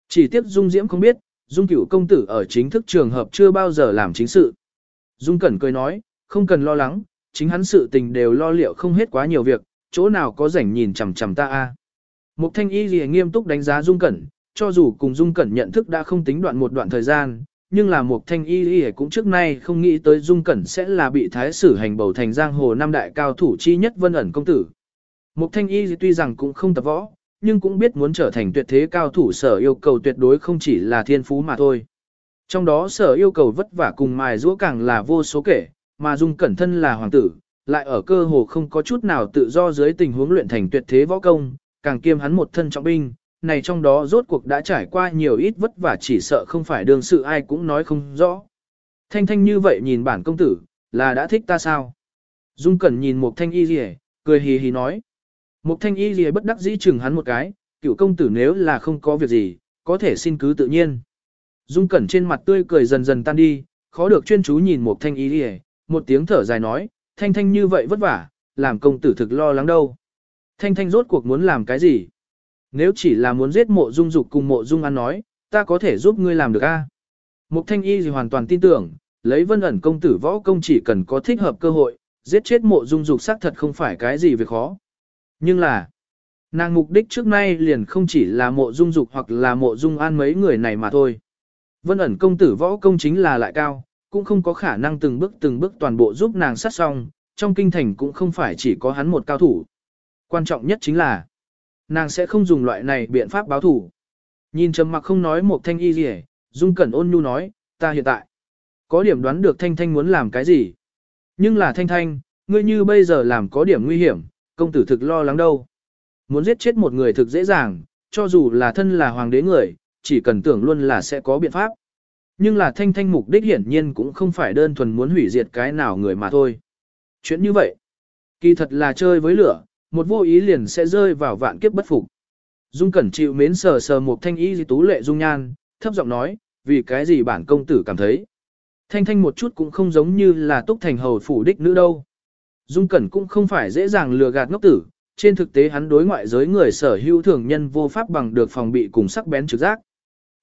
Chỉ tiếp Dung Diễm không biết, Dung cửu công tử ở chính thức trường hợp chưa bao giờ làm chính sự. Dung Cẩn cười nói, không cần lo lắng, chính hắn sự tình đều lo liệu không hết quá nhiều việc, chỗ nào có rảnh nhìn chằm chằm ta a. Mục Thanh Y lìa nghiêm túc đánh giá Dung Cẩn, cho dù cùng Dung Cẩn nhận thức đã không tính đoạn một đoạn thời gian, nhưng là Mục Thanh Y lìa cũng trước nay không nghĩ tới Dung Cẩn sẽ là bị thái sử hành bầu thành giang hồ năm đại cao thủ chi nhất vân ẩn công tử. Mục Thanh Y tuy rằng cũng không tập võ, nhưng cũng biết muốn trở thành tuyệt thế cao thủ sở yêu cầu tuyệt đối không chỉ là thiên phú mà thôi. Trong đó sở yêu cầu vất vả cùng mài rũa càng là vô số kể, mà Dung Cẩn thân là hoàng tử, lại ở cơ hồ không có chút nào tự do dưới tình huống luyện thành tuyệt thế võ công, càng kiêm hắn một thân trọng binh, này trong đó rốt cuộc đã trải qua nhiều ít vất vả chỉ sợ không phải đương sự ai cũng nói không rõ. Thanh thanh như vậy nhìn bản công tử, là đã thích ta sao? Dung Cẩn nhìn một thanh y gì cười hì hì nói. Một thanh y gì bất đắc dĩ chừng hắn một cái, cựu công tử nếu là không có việc gì, có thể xin cứ tự nhiên. Dung Cẩn trên mặt tươi cười dần dần tan đi, khó được chuyên chú nhìn một thanh y gì một tiếng thở dài nói, thanh thanh như vậy vất vả, làm công tử thực lo lắng đâu. Thanh thanh rốt cuộc muốn làm cái gì? Nếu chỉ là muốn giết mộ dung dục cùng mộ dung ăn nói, ta có thể giúp ngươi làm được a. Mục thanh y gì hoàn toàn tin tưởng, lấy vân ẩn công tử võ công chỉ cần có thích hợp cơ hội, giết chết mộ dung dục xác thật không phải cái gì việc khó. Nhưng là, nàng mục đích trước nay liền không chỉ là mộ dung dục hoặc là mộ dung an mấy người này mà thôi. Vân ẩn công tử võ công chính là lại cao, cũng không có khả năng từng bước từng bước toàn bộ giúp nàng sát xong, trong kinh thành cũng không phải chỉ có hắn một cao thủ. Quan trọng nhất chính là, nàng sẽ không dùng loại này biện pháp báo thủ. Nhìn trầm mặc không nói một thanh y gì Dung Cẩn ôn nhu nói, ta hiện tại, có điểm đoán được Thanh Thanh muốn làm cái gì. Nhưng là Thanh Thanh, ngươi như bây giờ làm có điểm nguy hiểm, công tử thực lo lắng đâu. Muốn giết chết một người thực dễ dàng, cho dù là thân là hoàng đế người, chỉ cần tưởng luôn là sẽ có biện pháp. Nhưng là Thanh Thanh mục đích hiển nhiên cũng không phải đơn thuần muốn hủy diệt cái nào người mà thôi. Chuyện như vậy, kỳ thật là chơi với lửa, một vô ý liền sẽ rơi vào vạn kiếp bất phục. Dung Cẩn chịu mến sờ sờ một thanh y tú lệ dung nhan, thấp giọng nói, vì cái gì bản công tử cảm thấy. Thanh thanh một chút cũng không giống như là túc thành hầu phủ đích nữ đâu. Dung Cẩn cũng không phải dễ dàng lừa gạt ngốc tử, trên thực tế hắn đối ngoại giới người sở hữu thường nhân vô pháp bằng được phòng bị cùng sắc bén trực giác.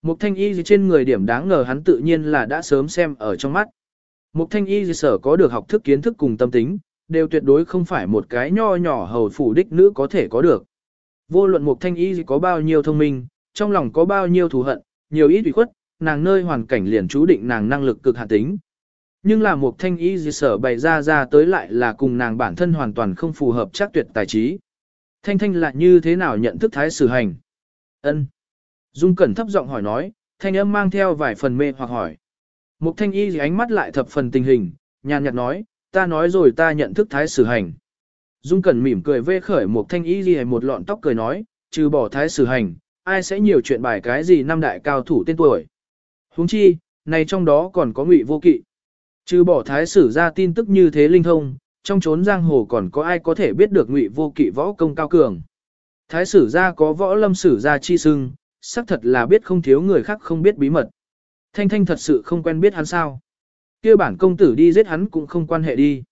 Một thanh y gì trên người điểm đáng ngờ hắn tự nhiên là đã sớm xem ở trong mắt. Một thanh y gì sở có được học thức kiến thức cùng tâm tính, đều tuyệt đối không phải một cái nho nhỏ hầu phủ đích nữ có thể có được. Vô luận một thanh y gì có bao nhiêu thông minh, trong lòng có bao nhiêu thù hận, nhiều ít ủy khuất, nàng nơi hoàn cảnh liền chú định nàng năng lực cực hạn tính. Nhưng là một thanh y gì sở bày ra ra tới lại là cùng nàng bản thân hoàn toàn không phù hợp chắc tuyệt tài trí. Thanh thanh là như thế nào nhận thức thái sử hành? ân Dung Cẩn thấp giọng hỏi nói, thanh âm mang theo vài phần mê hoặc hỏi. Mục thanh y ánh mắt lại thập phần tình hình, nhàn nhạt nói, ta nói rồi ta nhận thức thái sử hành. Dung Cẩn mỉm cười vê khởi Mục thanh y gì một lọn tóc cười nói, trừ bỏ thái sử hành, ai sẽ nhiều chuyện bài cái gì năm đại cao thủ tên tuổi. huống chi, này trong đó còn có ngụy vô kỵ. Trừ bỏ thái sử ra tin tức như thế linh thông, trong chốn giang hồ còn có ai có thể biết được ngụy vô kỵ võ công cao cường. Thái sử ra có võ lâm sử ra chi sưng, xác thật là biết không thiếu người khác không biết bí mật. Thanh thanh thật sự không quen biết hắn sao. kia bản công tử đi giết hắn cũng không quan hệ đi.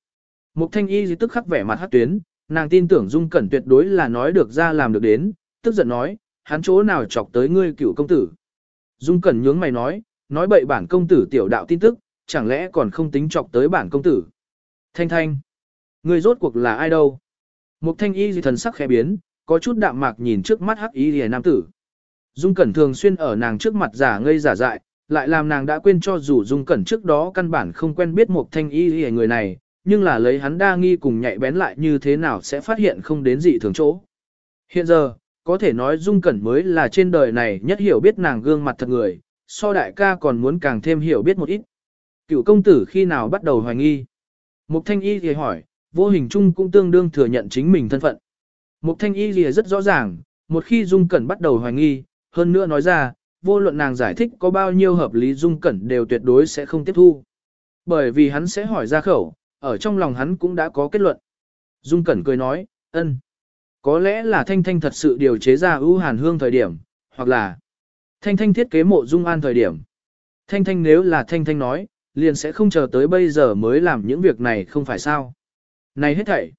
Mục thanh y tức khắc vẻ mặt hát tuyến, nàng tin tưởng dung cẩn tuyệt đối là nói được ra làm được đến, tức giận nói, hắn chỗ nào chọc tới ngươi cựu công tử. Dung cẩn nhướng mày nói, nói bậy bản công tử tiểu đạo tin tức, chẳng lẽ còn không tính chọc tới bản công tử. Thanh thanh, ngươi rốt cuộc là ai đâu? Mục thanh y thần sắc khẽ biến, có chút đạm mạc nhìn trước mắt hắc y lìa nam tử. Dung Cẩn thường xuyên ở nàng trước mặt giả ngây giả dại, lại làm nàng đã quên cho dù Dung Cẩn trước đó căn bản không quen biết một thanh y lìa người này, nhưng là lấy hắn đa nghi cùng nhạy bén lại như thế nào sẽ phát hiện không đến dị thường chỗ. Hiện giờ, có thể nói Dung Cẩn mới là trên đời này nhất hiểu biết nàng gương mặt thật người, so đại ca còn muốn càng thêm hiểu biết một ít. Cựu công tử khi nào bắt đầu hoài nghi? Mục thanh y thì hỏi, vô hình chung cũng tương đương thừa nhận chính mình thân phận. Mục thanh y lìa rất rõ ràng, một khi Dung Cẩn bắt đầu hoài nghi, hơn nữa nói ra, vô luận nàng giải thích có bao nhiêu hợp lý Dung Cẩn đều tuyệt đối sẽ không tiếp thu. Bởi vì hắn sẽ hỏi ra khẩu, ở trong lòng hắn cũng đã có kết luận. Dung Cẩn cười nói, ân, Có lẽ là Thanh Thanh thật sự điều chế ra ưu hàn hương thời điểm, hoặc là Thanh Thanh thiết kế mộ Dung An thời điểm. Thanh Thanh nếu là Thanh Thanh nói, liền sẽ không chờ tới bây giờ mới làm những việc này không phải sao. Này hết thảy,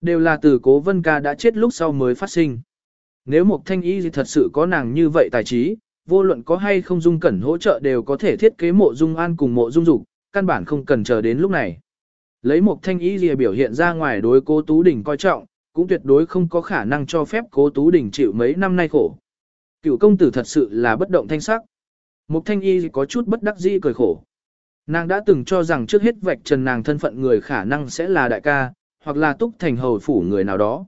đều là từ cố vân ca đã chết lúc sau mới phát sinh. Nếu một thanh y thật sự có nàng như vậy tài trí, vô luận có hay không dung cẩn hỗ trợ đều có thể thiết kế mộ dung an cùng mộ dung dục, căn bản không cần chờ đến lúc này. Lấy một thanh y gì biểu hiện ra ngoài đối cố Tú Đình coi trọng, cũng tuyệt đối không có khả năng cho phép cố Tú Đình chịu mấy năm nay khổ. Cựu công tử thật sự là bất động thanh sắc. Một thanh y có chút bất đắc dĩ cười khổ. Nàng đã từng cho rằng trước hết vạch trần nàng thân phận người khả năng sẽ là đại ca, hoặc là túc thành hầu phủ người nào đó.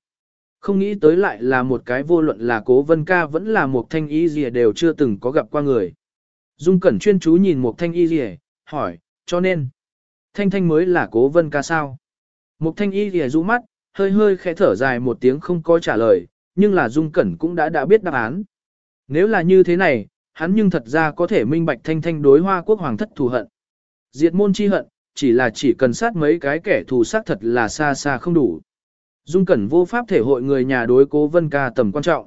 Không nghĩ tới lại là một cái vô luận là cố vân ca vẫn là một thanh y gì đều chưa từng có gặp qua người. Dung Cẩn chuyên chú nhìn một thanh y gì, hỏi, cho nên, thanh thanh mới là cố vân ca sao? Một thanh y gì rũ mắt, hơi hơi khẽ thở dài một tiếng không có trả lời, nhưng là Dung Cẩn cũng đã đã biết đáp án. Nếu là như thế này, hắn nhưng thật ra có thể minh bạch thanh thanh đối hoa quốc hoàng thất thù hận. Diệt môn chi hận, chỉ là chỉ cần sát mấy cái kẻ thù sát thật là xa xa không đủ. Dung Cẩn vô pháp thể hội người nhà đối cố vân ca tầm quan trọng.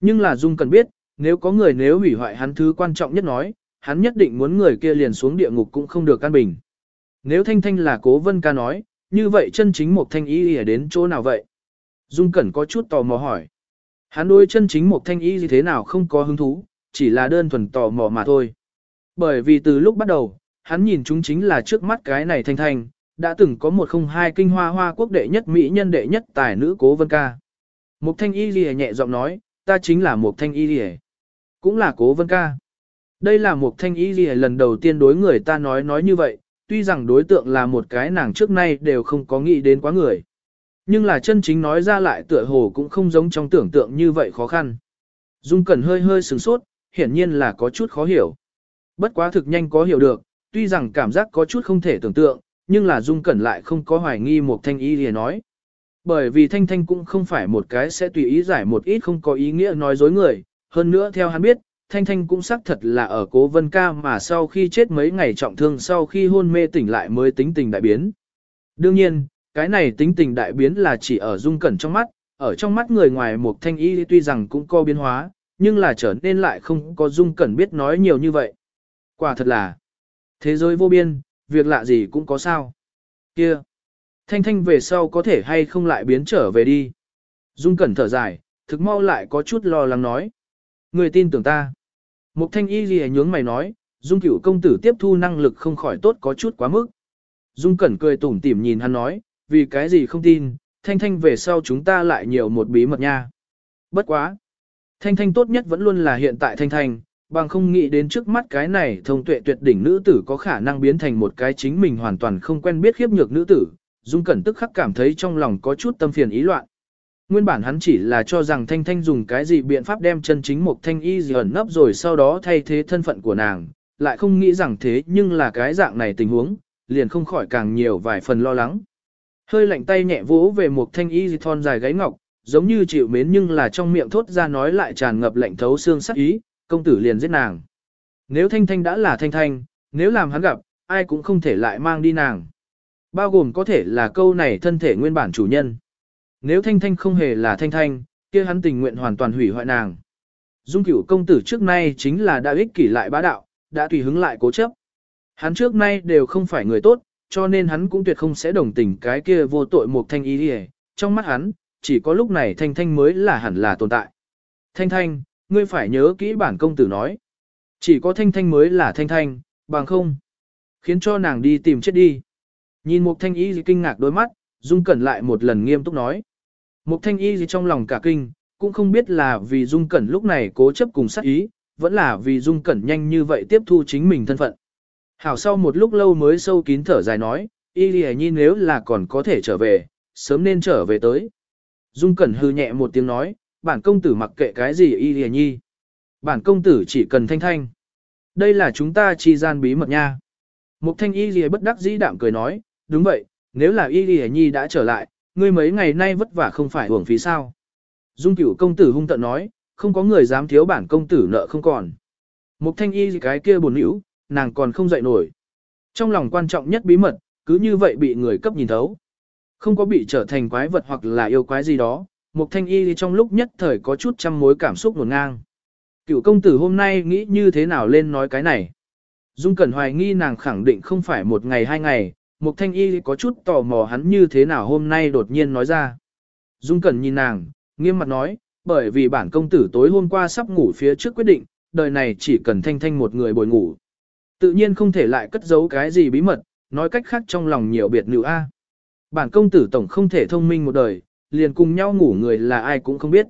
Nhưng là Dung Cẩn biết, nếu có người nếu hủy hoại hắn thứ quan trọng nhất nói, hắn nhất định muốn người kia liền xuống địa ngục cũng không được căn bình. Nếu Thanh Thanh là cố vân ca nói, như vậy chân chính một thanh ý ở đến chỗ nào vậy? Dung Cẩn có chút tò mò hỏi. Hắn đối chân chính một thanh ý gì thế nào không có hứng thú, chỉ là đơn thuần tò mò mà thôi. Bởi vì từ lúc bắt đầu, hắn nhìn chúng chính là trước mắt cái này thanh thanh, đã từng có một không hai kinh hoa hoa quốc đệ nhất mỹ nhân đệ nhất tài nữ cố vân ca. Mục thanh y lìa nhẹ giọng nói, ta chính là mục thanh y lìa, cũng là cố vân ca. Đây là mục thanh y lìa lần đầu tiên đối người ta nói nói như vậy, tuy rằng đối tượng là một cái nàng trước nay đều không có nghĩ đến quá người. Nhưng là chân chính nói ra lại tựa hồ cũng không giống trong tưởng tượng như vậy khó khăn. Dung Cẩn hơi hơi sửng sốt, hiển nhiên là có chút khó hiểu. Bất quá thực nhanh có hiểu được, tuy rằng cảm giác có chút không thể tưởng tượng, nhưng là Dung Cẩn lại không có hoài nghi một thanh y lìa nói. Bởi vì Thanh Thanh cũng không phải một cái sẽ tùy ý giải một ít không có ý nghĩa nói dối người, hơn nữa theo hắn biết, Thanh Thanh cũng xác thật là ở cố vân ca mà sau khi chết mấy ngày trọng thương sau khi hôn mê tỉnh lại mới tính tình đại biến. Đương nhiên, cái này tính tình đại biến là chỉ ở Dung Cẩn trong mắt, ở trong mắt người ngoài một thanh y tuy rằng cũng có biến hóa, nhưng là trở nên lại không có Dung Cẩn biết nói nhiều như vậy. Quả thật là Thế giới vô biên, việc lạ gì cũng có sao. Kia, thanh thanh về sau có thể hay không lại biến trở về đi. Dung cẩn thở dài, thực mau lại có chút lo lắng nói. Người tin tưởng ta. Mục thanh y gì nhướng mày nói, Dung cửu công tử tiếp thu năng lực không khỏi tốt có chút quá mức. Dung cẩn cười tủm tỉm nhìn hắn nói, vì cái gì không tin, thanh thanh về sau chúng ta lại nhiều một bí mật nha. Bất quá. Thanh thanh tốt nhất vẫn luôn là hiện tại thanh thanh, bằng không nghĩ đến trước mắt cái này thông tuệ tuyệt đỉnh nữ tử có khả năng biến thành một cái chính mình hoàn toàn không quen biết khiếp nhược nữ tử, Dung Cẩn tức khắc cảm thấy trong lòng có chút tâm phiền ý loạn. Nguyên bản hắn chỉ là cho rằng Thanh Thanh dùng cái gì biện pháp đem chân chính một thanh y gì ẩn nấp rồi sau đó thay thế thân phận của nàng, lại không nghĩ rằng thế nhưng là cái dạng này tình huống, liền không khỏi càng nhiều vài phần lo lắng. Hơi lạnh tay nhẹ vỗ về một thanh y gì thon dài gáy ngọc, giống như chịu mến nhưng là trong miệng thốt ra nói lại tràn ngập lạnh thấu xương sắc ý, công tử liền giết nàng. Nếu Thanh Thanh đã là Thanh Thanh, nếu làm hắn gặp, ai cũng không thể lại mang đi nàng. Bao gồm có thể là câu này thân thể nguyên bản chủ nhân. Nếu Thanh Thanh không hề là Thanh Thanh, kia hắn tình nguyện hoàn toàn hủy hoại nàng. Dung cửu công tử trước nay chính là đã ích kỷ lại bá đạo, đã tùy hứng lại cố chấp. Hắn trước nay đều không phải người tốt, cho nên hắn cũng tuyệt không sẽ đồng tình cái kia vô tội một thanh ý đi Trong mắt hắn, chỉ có lúc này thanh thanh mới là hẳn là tồn tại. Thanh thanh, ngươi phải nhớ kỹ bản công tử nói. Chỉ có thanh thanh mới là thanh thanh, bằng không. Khiến cho nàng đi tìm chết đi. Nhìn một thanh y kinh ngạc đôi mắt, Dung Cẩn lại một lần nghiêm túc nói. Một thanh y trong lòng cả kinh, cũng không biết là vì Dung Cẩn lúc này cố chấp cùng sát ý, vẫn là vì Dung Cẩn nhanh như vậy tiếp thu chính mình thân phận. Hảo sau một lúc lâu mới sâu kín thở dài nói, y gì nhi nếu là còn có thể trở về, sớm nên trở về tới. Dung Cẩn hư nhẹ một tiếng nói, bản công tử mặc kệ cái gì y lìa nhi. Bản công tử chỉ cần thanh thanh. Đây là chúng ta chi gian bí mật nha. Mục thanh y lìa bất đắc dĩ đạm cười nói, đúng vậy, nếu là y lìa nhi đã trở lại, ngươi mấy ngày nay vất vả không phải hưởng phí sao. Dung cửu công tử hung tận nói, không có người dám thiếu bản công tử nợ không còn. Mục thanh y cái kia buồn hữu, nàng còn không dậy nổi. Trong lòng quan trọng nhất bí mật, cứ như vậy bị người cấp nhìn thấu. Không có bị trở thành quái vật hoặc là yêu quái gì đó, Mục thanh y trong lúc nhất thời có chút trăm mối cảm xúc nổn ngang. Cựu công tử hôm nay nghĩ như thế nào lên nói cái này. Dung Cẩn hoài nghi nàng khẳng định không phải một ngày hai ngày, Mục thanh y có chút tò mò hắn như thế nào hôm nay đột nhiên nói ra. Dung Cẩn nhìn nàng, nghiêm mặt nói, bởi vì bản công tử tối hôm qua sắp ngủ phía trước quyết định, đời này chỉ cần thanh thanh một người bồi ngủ. Tự nhiên không thể lại cất giấu cái gì bí mật, nói cách khác trong lòng nhiều biệt nữ A. Bản công tử tổng không thể thông minh một đời, liền cùng nhau ngủ người là ai cũng không biết.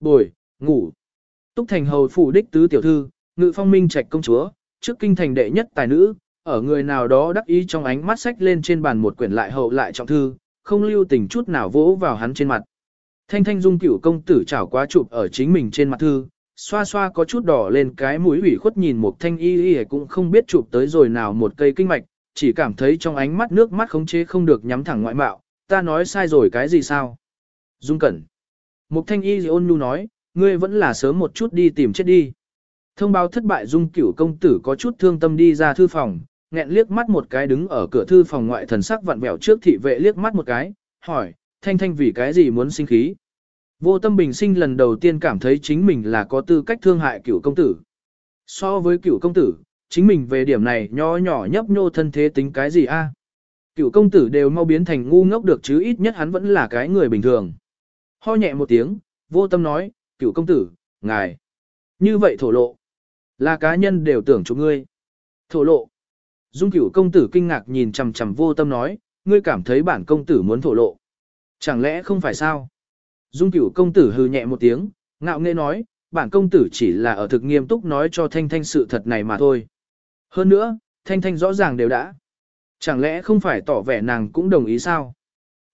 Bồi, ngủ. Túc thành hầu phủ đích tứ tiểu thư, ngự phong minh trạch công chúa, trước kinh thành đệ nhất tài nữ, ở người nào đó đắc ý trong ánh mắt sách lên trên bàn một quyển lại hậu lại trọng thư, không lưu tình chút nào vỗ vào hắn trên mặt. Thanh thanh dung cửu công tử chảo quá chụp ở chính mình trên mặt thư, xoa xoa có chút đỏ lên cái mũi ủy khuất nhìn một thanh y y cũng không biết chụp tới rồi nào một cây kinh mạch, chỉ cảm thấy trong ánh mắt nước mắt khống chế không được nhắm thẳng ngoại mạo, ta nói sai rồi cái gì sao? Dung cẩn. Một thanh y ôn nhu nói, ngươi vẫn là sớm một chút đi tìm chết đi. Thông báo thất bại dung cửu công tử có chút thương tâm đi ra thư phòng, nghẹn liếc mắt một cái đứng ở cửa thư phòng ngoại thần sắc vặn vẹo trước thị vệ liếc mắt một cái, hỏi, thanh thanh vì cái gì muốn sinh khí? Vô tâm bình sinh lần đầu tiên cảm thấy chính mình là có tư cách thương hại cửu công tử. So với cửu công tử, chính mình về điểm này nho nhỏ nhấp nhô thân thế tính cái gì a? Cửu công tử đều mau biến thành ngu ngốc được chứ ít nhất hắn vẫn là cái người bình thường. Ho nhẹ một tiếng, vô tâm nói, cửu công tử, ngài. Như vậy thổ lộ. Là cá nhân đều tưởng cho ngươi. Thổ lộ. Dung cửu công tử kinh ngạc nhìn chằm chằm vô tâm nói, ngươi cảm thấy bản công tử muốn thổ lộ. Chẳng lẽ không phải sao? Dung cửu công tử hừ nhẹ một tiếng, ngạo nghễ nói, bản công tử chỉ là ở thực nghiêm túc nói cho Thanh Thanh sự thật này mà thôi. Hơn nữa, Thanh Thanh rõ ràng đều đã. Chẳng lẽ không phải tỏ vẻ nàng cũng đồng ý sao?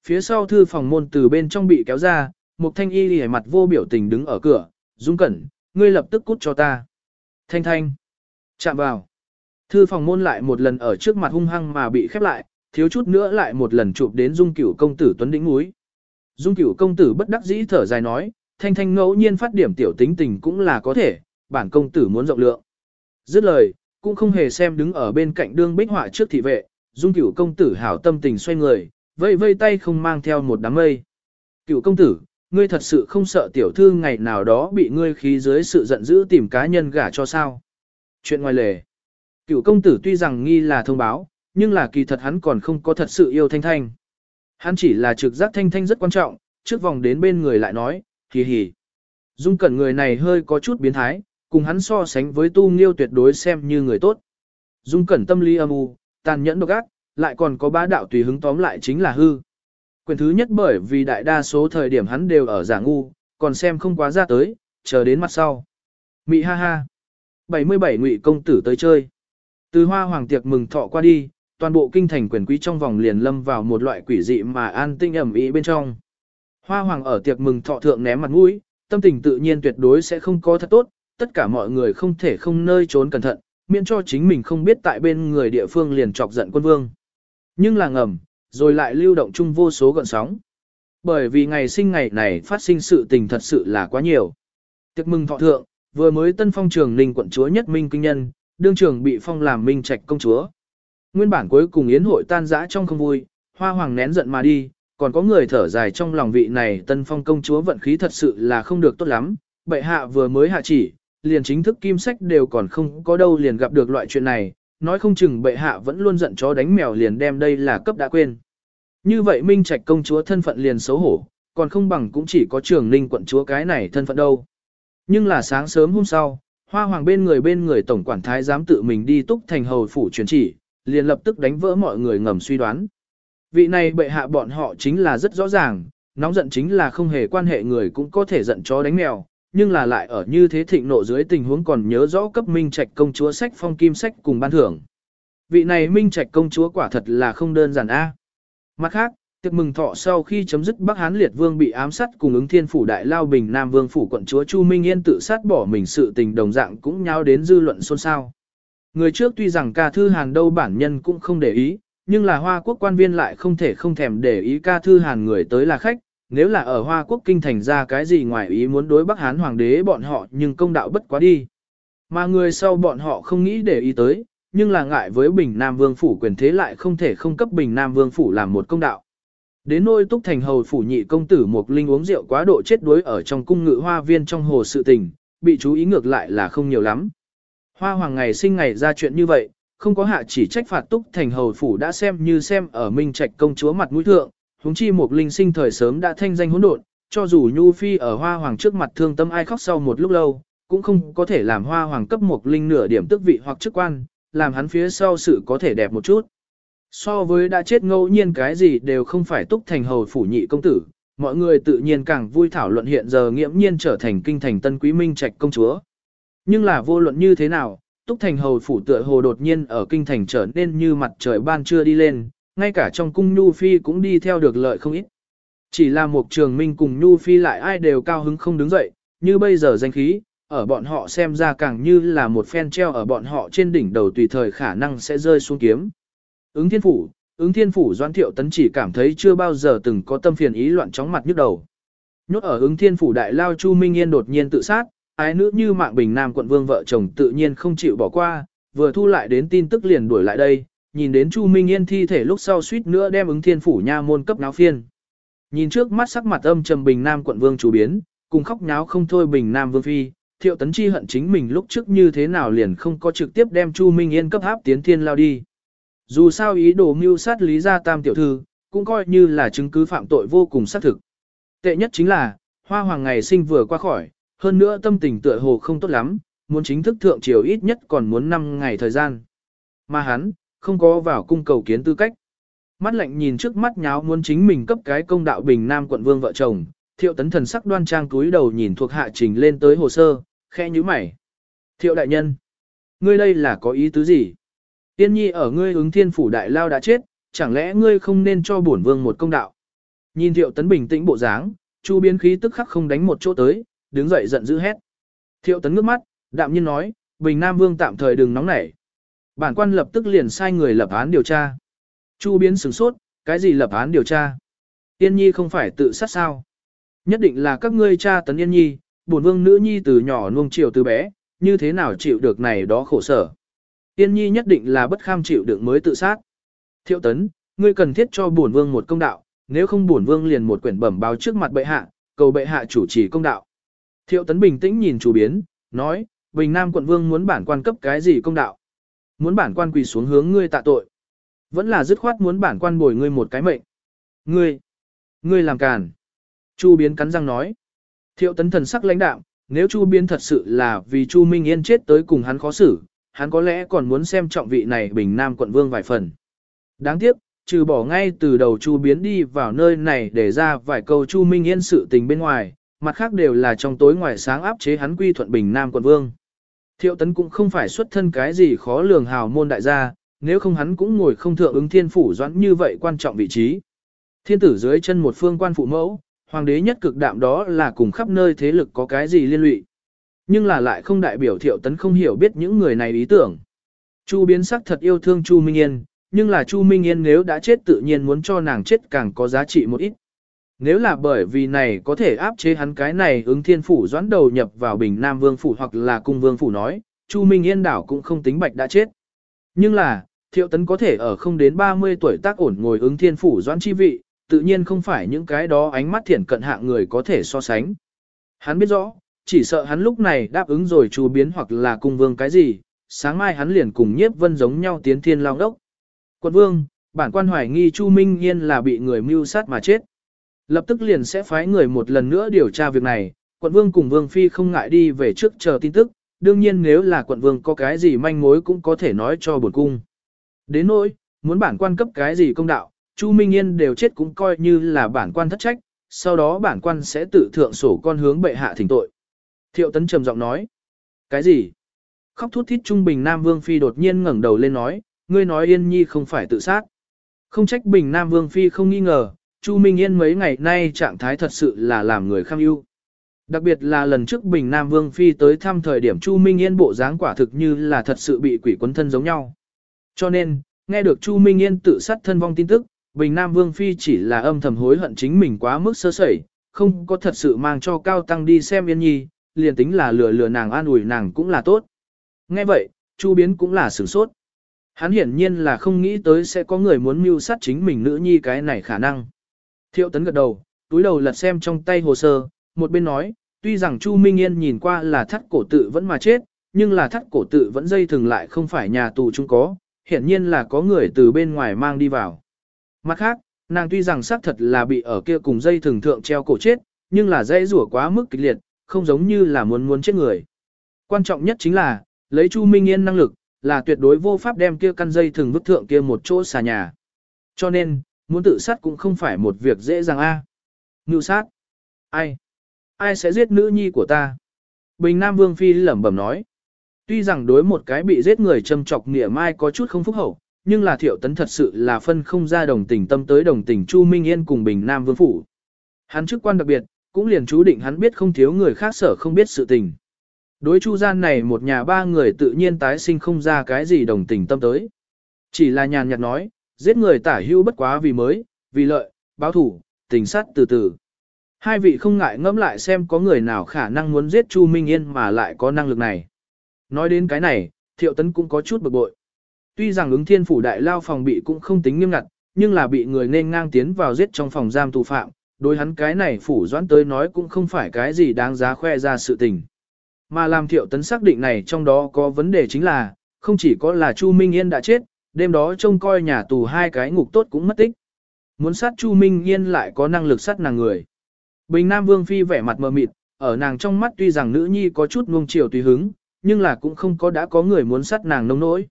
Phía sau thư phòng môn từ bên trong bị kéo ra, một thanh y lìa mặt vô biểu tình đứng ở cửa, Dung Cẩn, ngươi lập tức cút cho ta. Thanh Thanh, chạm vào. Thư phòng môn lại một lần ở trước mặt hung hăng mà bị khép lại, thiếu chút nữa lại một lần chụp đến Dung Cửu công tử Tuấn Đỉnh núi. Dung cửu công tử bất đắc dĩ thở dài nói, thanh thanh ngẫu nhiên phát điểm tiểu tính tình cũng là có thể, bản công tử muốn rộng lượng. Dứt lời, cũng không hề xem đứng ở bên cạnh đương bích họa trước thị vệ, dung cửu công tử hảo tâm tình xoay người, vây vây tay không mang theo một đám mây. Cửu công tử, ngươi thật sự không sợ tiểu thư ngày nào đó bị ngươi khí dưới sự giận dữ tìm cá nhân gả cho sao. Chuyện ngoài lề. cựu công tử tuy rằng nghi là thông báo, nhưng là kỳ thật hắn còn không có thật sự yêu thanh thanh. Hắn chỉ là trực giác thanh thanh rất quan trọng, trước vòng đến bên người lại nói, hì hì. Dung cẩn người này hơi có chút biến thái, cùng hắn so sánh với tu nghiêu tuyệt đối xem như người tốt. Dung cẩn tâm lý âm u, tàn nhẫn độc ác, lại còn có bá đạo tùy hứng tóm lại chính là hư. Quyền thứ nhất bởi vì đại đa số thời điểm hắn đều ở giả ngu, còn xem không quá ra tới, chờ đến mặt sau. Mị ha ha. 77 ngụy công tử tới chơi. Từ hoa hoàng tiệc mừng thọ qua đi, toàn bộ kinh thành quyền quý trong vòng liền lâm vào một loại quỷ dị mà an tinh ẩm ý bên trong. Hoa hoàng ở tiệc mừng thọ thượng ném mặt mũi, tâm tình tự nhiên tuyệt đối sẽ không có thật tốt, tất cả mọi người không thể không nơi trốn cẩn thận, miễn cho chính mình không biết tại bên người địa phương liền chọc giận quân vương. Nhưng là ngầm, rồi lại lưu động chung vô số gợn sóng. Bởi vì ngày sinh ngày này phát sinh sự tình thật sự là quá nhiều. Tiệc mừng thọ thượng, vừa mới tân phong trường ninh quận chúa nhất minh kinh nhân, đương trường bị phong làm minh trạch công chúa. Nguyên bản cuối cùng yến hội tan rã trong không vui, hoa hoàng nén giận mà đi, còn có người thở dài trong lòng vị này tân phong công chúa vận khí thật sự là không được tốt lắm, bệ hạ vừa mới hạ chỉ, liền chính thức kim sách đều còn không có đâu liền gặp được loại chuyện này, nói không chừng bệ hạ vẫn luôn giận chó đánh mèo liền đem đây là cấp đã quên. Như vậy Minh Trạch công chúa thân phận liền xấu hổ, còn không bằng cũng chỉ có trường ninh quận chúa cái này thân phận đâu. Nhưng là sáng sớm hôm sau, hoa hoàng bên người bên người tổng quản thái dám tự mình đi túc thành hầu phủ truyền chỉ, liền lập tức đánh vỡ mọi người ngầm suy đoán. Vị này bệ hạ bọn họ chính là rất rõ ràng, nóng giận chính là không hề quan hệ người cũng có thể giận chó đánh mèo, nhưng là lại ở như thế thịnh nộ dưới tình huống còn nhớ rõ cấp minh trạch công chúa sách phong kim sách cùng ban thưởng. Vị này minh trạch công chúa quả thật là không đơn giản a. Mặt khác, tiệc mừng thọ sau khi chấm dứt Bắc Hán Liệt Vương bị ám sát cùng ứng thiên phủ đại lao bình Nam Vương phủ quận chúa Chu Minh Yên tự sát bỏ mình sự tình đồng dạng cũng nháo đến dư luận xôn xao. Người trước tuy rằng ca thư hàn đâu bản nhân cũng không để ý, nhưng là Hoa Quốc quan viên lại không thể không thèm để ý ca thư hàn người tới là khách, nếu là ở Hoa Quốc kinh thành ra cái gì ngoài ý muốn đối Bắc Hán hoàng đế bọn họ nhưng công đạo bất quá đi. Mà người sau bọn họ không nghĩ để ý tới, nhưng là ngại với Bình Nam Vương phủ quyền thế lại không thể không cấp Bình Nam Vương phủ làm một công đạo. Đến nôi túc thành hầu phủ nhị công tử Mộc Linh uống rượu quá độ chết đuối ở trong cung ngự hoa viên trong hồ sự tình, bị chú ý ngược lại là không nhiều lắm. Hoa hoàng ngày sinh ngày ra chuyện như vậy, không có hạ chỉ trách phạt túc thành hầu phủ đã xem như xem ở minh trạch công chúa mặt mũi thượng, huống chi một Linh sinh thời sớm đã thanh danh hỗn độn, cho dù Nhu Phi ở hoa hoàng trước mặt thương tâm ai khóc sau một lúc lâu, cũng không có thể làm hoa hoàng cấp một Linh nửa điểm tức vị hoặc chức quan, làm hắn phía sau sự có thể đẹp một chút. So với đã chết ngẫu nhiên cái gì đều không phải túc thành hầu phủ nhị công tử, mọi người tự nhiên càng vui thảo luận hiện giờ nghiễm nhiên trở thành kinh thành tân quý minh trạch công chúa. Nhưng là vô luận như thế nào, túc thành hầu phủ tựa hồ đột nhiên ở kinh thành trở nên như mặt trời ban trưa đi lên, ngay cả trong cung Nhu Phi cũng đi theo được lợi không ít. Chỉ là một trường minh cùng Nhu Phi lại ai đều cao hứng không đứng dậy, như bây giờ danh khí, ở bọn họ xem ra càng như là một phen treo ở bọn họ trên đỉnh đầu tùy thời khả năng sẽ rơi xuống kiếm. Ứng thiên phủ, ứng thiên phủ doan thiệu tấn chỉ cảm thấy chưa bao giờ từng có tâm phiền ý loạn chóng mặt nhức đầu. Nhốt ở ứng thiên phủ đại lao Chu Minh Yên đột nhiên tự sát, ái nữ như mạng bình nam quận vương vợ chồng tự nhiên không chịu bỏ qua, vừa thu lại đến tin tức liền đuổi lại đây, nhìn đến Chu Minh Yên thi thể lúc sau suýt nữa đem ứng thiên phủ nha môn cấp náo phiên. Nhìn trước mắt sắc mặt âm trầm bình nam quận vương chủ biến, cùng khóc nháo không thôi bình nam vương phi, thiệu tấn chi hận chính mình lúc trước như thế nào liền không có trực tiếp đem Chu Minh Yên cấp háp tiến thiên lao đi. Dù sao ý đồ mưu sát lý gia tam tiểu thư, cũng coi như là chứng cứ phạm tội vô cùng xác thực. Tệ nhất chính là, hoa hoàng ngày sinh vừa qua khỏi, hơn nữa tâm tình tựa hồ không tốt lắm, muốn chính thức thượng triều ít nhất còn muốn 5 ngày thời gian. Mà hắn, không có vào cung cầu kiến tư cách. Mắt lạnh nhìn trước mắt nháo muốn chính mình cấp cái công đạo bình nam quận vương vợ chồng, thiệu tấn thần sắc đoan trang túi đầu nhìn thuộc hạ trình lên tới hồ sơ, khe như mày. Thiệu đại nhân, ngươi đây là có ý tứ gì? Tiên nhi ở ngươi ứng thiên phủ đại lao đã chết, chẳng lẽ ngươi không nên cho bổn vương một công đạo? Nhìn thiệu tấn bình tĩnh bộ dáng, chu biến khí tức khắc không đánh một chỗ tới, đứng dậy giận dữ hét. Thiệu tấn ngước mắt, đạm nhiên nói, bình nam vương tạm thời đừng nóng nảy. Bản quan lập tức liền sai người lập án điều tra. Chu biến sửng sốt, cái gì lập án điều tra? yên nhi không phải tự sát sao? Nhất định là các ngươi cha tấn yên nhi, bổn vương nữ nhi từ nhỏ nuông chiều từ bé, như thế nào chịu được này đó khổ sở. Yên nhi nhất định là bất kham chịu đựng mới tự sát. Thiệu tấn, ngươi cần thiết cho bổn vương một công đạo, nếu không bổn vương liền một quyển bẩm báo trước mặt bệ hạ, cầu bệ hạ chủ trì công đạo. Thiệu tấn bình tĩnh nhìn chủ biến, nói, Bình Nam quận vương muốn bản quan cấp cái gì công đạo? Muốn bản quan quỳ xuống hướng ngươi tạ tội. Vẫn là dứt khoát muốn bản quan bồi ngươi một cái mệnh. Ngươi, ngươi làm càn. Chu biến cắn răng nói. Thiệu tấn thần sắc lãnh đạm, nếu Chu biến thật sự là vì Chu Minh Yên chết tới cùng hắn khó xử, hắn có lẽ còn muốn xem trọng vị này bình nam quận vương vài phần. Đáng tiếc, trừ bỏ ngay từ đầu Chu biến đi vào nơi này để ra vài câu Chu Minh Yên sự tình bên ngoài, mặt khác đều là trong tối ngoài sáng áp chế hắn quy thuận bình nam quận vương. Thiệu tấn cũng không phải xuất thân cái gì khó lường hào môn đại gia, nếu không hắn cũng ngồi không thượng ứng thiên phủ doãn như vậy quan trọng vị trí. Thiên tử dưới chân một phương quan phụ mẫu, hoàng đế nhất cực đạm đó là cùng khắp nơi thế lực có cái gì liên lụy. Nhưng là lại không đại biểu thiệu tấn không hiểu biết những người này ý tưởng. Chu biến sắc thật yêu thương Chu Minh Yên, nhưng là Chu Minh Yên nếu đã chết tự nhiên muốn cho nàng chết càng có giá trị một ít. Nếu là bởi vì này có thể áp chế hắn cái này ứng thiên phủ doãn đầu nhập vào bình Nam Vương Phủ hoặc là cung Vương Phủ nói, Chu Minh Yên đảo cũng không tính bạch đã chết. Nhưng là, thiệu tấn có thể ở không đến 30 tuổi tác ổn ngồi ứng thiên phủ doãn chi vị, tự nhiên không phải những cái đó ánh mắt thiển cận hạng người có thể so sánh. Hắn biết rõ, chỉ sợ hắn lúc này đáp ứng rồi chu biến hoặc là cung vương cái gì, sáng mai hắn liền cùng nhiếp vân giống nhau tiến thiên lao đốc. Quận vương, bản quan hoài nghi Chu Minh Yên là bị người mưu sát mà chết. Lập tức liền sẽ phái người một lần nữa điều tra việc này, quận vương cùng vương phi không ngại đi về trước chờ tin tức, đương nhiên nếu là quận vương có cái gì manh mối cũng có thể nói cho bổn cung. Đến nỗi, muốn bản quan cấp cái gì công đạo, Chu Minh Yên đều chết cũng coi như là bản quan thất trách, sau đó bản quan sẽ tự thượng sổ con hướng bệ hạ thỉnh tội. Thiệu tấn trầm giọng nói. Cái gì? Khóc thút thít Trung Bình Nam Vương Phi đột nhiên ngẩng đầu lên nói, ngươi nói Yên Nhi không phải tự sát. Không trách Bình Nam Vương Phi không nghi ngờ, Chu Minh Yên mấy ngày nay trạng thái thật sự là làm người kham ưu. Đặc biệt là lần trước Bình Nam Vương Phi tới thăm thời điểm Chu Minh Yên bộ dáng quả thực như là thật sự bị quỷ quấn thân giống nhau. Cho nên, nghe được Chu Minh Yên tự sát thân vong tin tức, Bình Nam Vương Phi chỉ là âm thầm hối hận chính mình quá mức sơ sẩy, không có thật sự mang cho Cao Tăng đi xem Yên Nhi, liền tính là lừa lừa nàng an ủi nàng cũng là tốt. Nghe vậy, Chu Biến cũng là sửng sốt. Hắn hiển nhiên là không nghĩ tới sẽ có người muốn mưu sát chính mình nữ nhi cái này khả năng. Thiệu tấn gật đầu, túi đầu lật xem trong tay hồ sơ, một bên nói, tuy rằng Chu Minh Yên nhìn qua là thắt cổ tự vẫn mà chết, nhưng là thắt cổ tự vẫn dây thường lại không phải nhà tù chúng có, hiển nhiên là có người từ bên ngoài mang đi vào. Mặt khác, nàng tuy rằng xác thật là bị ở kia cùng dây thường thượng treo cổ chết, nhưng là dây rủa quá mức kịch liệt, không giống như là muốn muốn chết người. Quan trọng nhất chính là, lấy Chu Minh Yên năng lực, là tuyệt đối vô pháp đem kia căn dây thường vứt thượng kia một chỗ xà nhà. Cho nên, muốn tự sát cũng không phải một việc dễ dàng a. À. sát? Ai? Ai sẽ giết nữ nhi của ta? Bình Nam Vương Phi lẩm bẩm nói. Tuy rằng đối một cái bị giết người châm chọc nghĩa mai có chút không phúc hậu, nhưng là thiệu tấn thật sự là phân không ra đồng tình tâm tới đồng tình Chu Minh Yên cùng Bình Nam Vương Phủ. Hắn chức quan đặc biệt, cũng liền chú định hắn biết không thiếu người khác sở không biết sự tình. Đối chu gian này một nhà ba người tự nhiên tái sinh không ra cái gì đồng tình tâm tới. Chỉ là nhàn nhạt nói, giết người tả hưu bất quá vì mới, vì lợi, báo thủ, tình sát từ từ. Hai vị không ngại ngẫm lại xem có người nào khả năng muốn giết Chu Minh Yên mà lại có năng lực này. Nói đến cái này, Thiệu Tấn cũng có chút bực bội. Tuy rằng ứng thiên phủ đại lao phòng bị cũng không tính nghiêm ngặt, nhưng là bị người nên ngang tiến vào giết trong phòng giam tù phạm, đối hắn cái này phủ doãn tới nói cũng không phải cái gì đáng giá khoe ra sự tình. Mà làm thiệu tấn xác định này trong đó có vấn đề chính là, không chỉ có là Chu Minh Yên đã chết, đêm đó trông coi nhà tù hai cái ngục tốt cũng mất tích. Muốn sát Chu Minh Nhiên lại có năng lực sát nàng người. Bình Nam Vương Phi vẻ mặt mờ mịt, ở nàng trong mắt tuy rằng nữ nhi có chút nuông chiều tùy hứng, nhưng là cũng không có đã có người muốn sát nàng nông nỗi.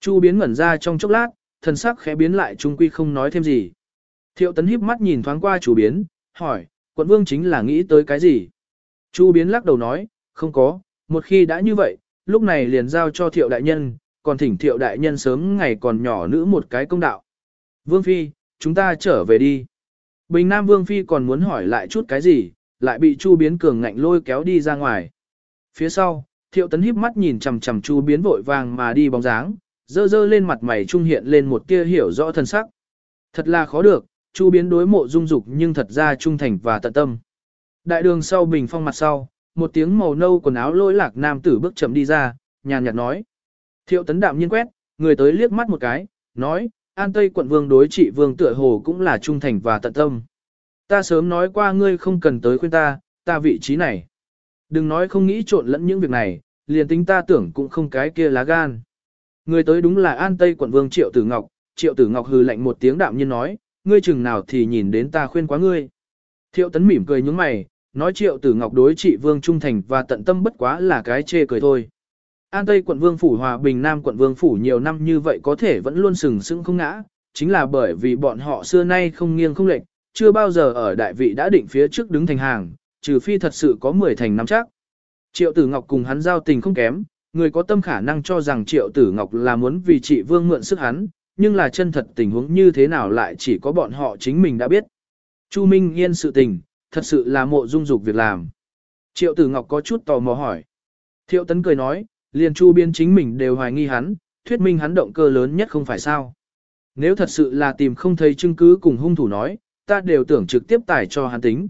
Chu biến ngẩn ra trong chốc lát, thần sắc khẽ biến lại trung quy không nói thêm gì. Thiệu tấn híp mắt nhìn thoáng qua chủ biến, hỏi, quận vương chính là nghĩ tới cái gì? Chu biến lắc đầu nói, không có, một khi đã như vậy, lúc này liền giao cho thiệu đại nhân, còn thỉnh thiệu đại nhân sớm ngày còn nhỏ nữ một cái công đạo. Vương Phi, chúng ta trở về đi. Bình Nam Vương Phi còn muốn hỏi lại chút cái gì, lại bị Chu Biến cường ngạnh lôi kéo đi ra ngoài. Phía sau, Thiệu Tấn híp mắt nhìn chằm chằm Chu Biến vội vàng mà đi bóng dáng, dơ dơ lên mặt mày trung hiện lên một tia hiểu rõ thân sắc. Thật là khó được, Chu Biến đối mộ dung dục nhưng thật ra trung thành và tận tâm. Đại đường sau bình phong mặt sau, một tiếng màu nâu quần áo lỗi lạc nam tử bước chậm đi ra, nhàn nhạt nói. Thiệu tấn đạm nhiên quét, người tới liếc mắt một cái, nói, an tây quận vương đối trị vương tựa hồ cũng là trung thành và tận tâm. Ta sớm nói qua ngươi không cần tới khuyên ta, ta vị trí này. Đừng nói không nghĩ trộn lẫn những việc này, liền tính ta tưởng cũng không cái kia lá gan. Người tới đúng là an tây quận vương triệu tử ngọc, triệu tử ngọc hừ lạnh một tiếng đạm nhiên nói, ngươi chừng nào thì nhìn đến ta khuyên quá ngươi. Thiệu tấn mỉm cười nhướng mày, nói triệu tử ngọc đối trị vương trung thành và tận tâm bất quá là cái chê cười thôi. An Tây quận vương phủ hòa bình Nam quận vương phủ nhiều năm như vậy có thể vẫn luôn sừng sững không ngã, chính là bởi vì bọn họ xưa nay không nghiêng không lệch, chưa bao giờ ở đại vị đã định phía trước đứng thành hàng, trừ phi thật sự có 10 thành năm chắc. Triệu tử ngọc cùng hắn giao tình không kém, người có tâm khả năng cho rằng triệu tử ngọc là muốn vì trị vương mượn sức hắn, nhưng là chân thật tình huống như thế nào lại chỉ có bọn họ chính mình đã biết. Chu Minh Yên sự tình, thật sự là mộ dung dục việc làm. Triệu Tử Ngọc có chút tò mò hỏi. Thiệu Tấn cười nói, liền Chu Biên chính mình đều hoài nghi hắn, thuyết minh hắn động cơ lớn nhất không phải sao. Nếu thật sự là tìm không thấy chứng cứ cùng hung thủ nói, ta đều tưởng trực tiếp tải cho hắn tính.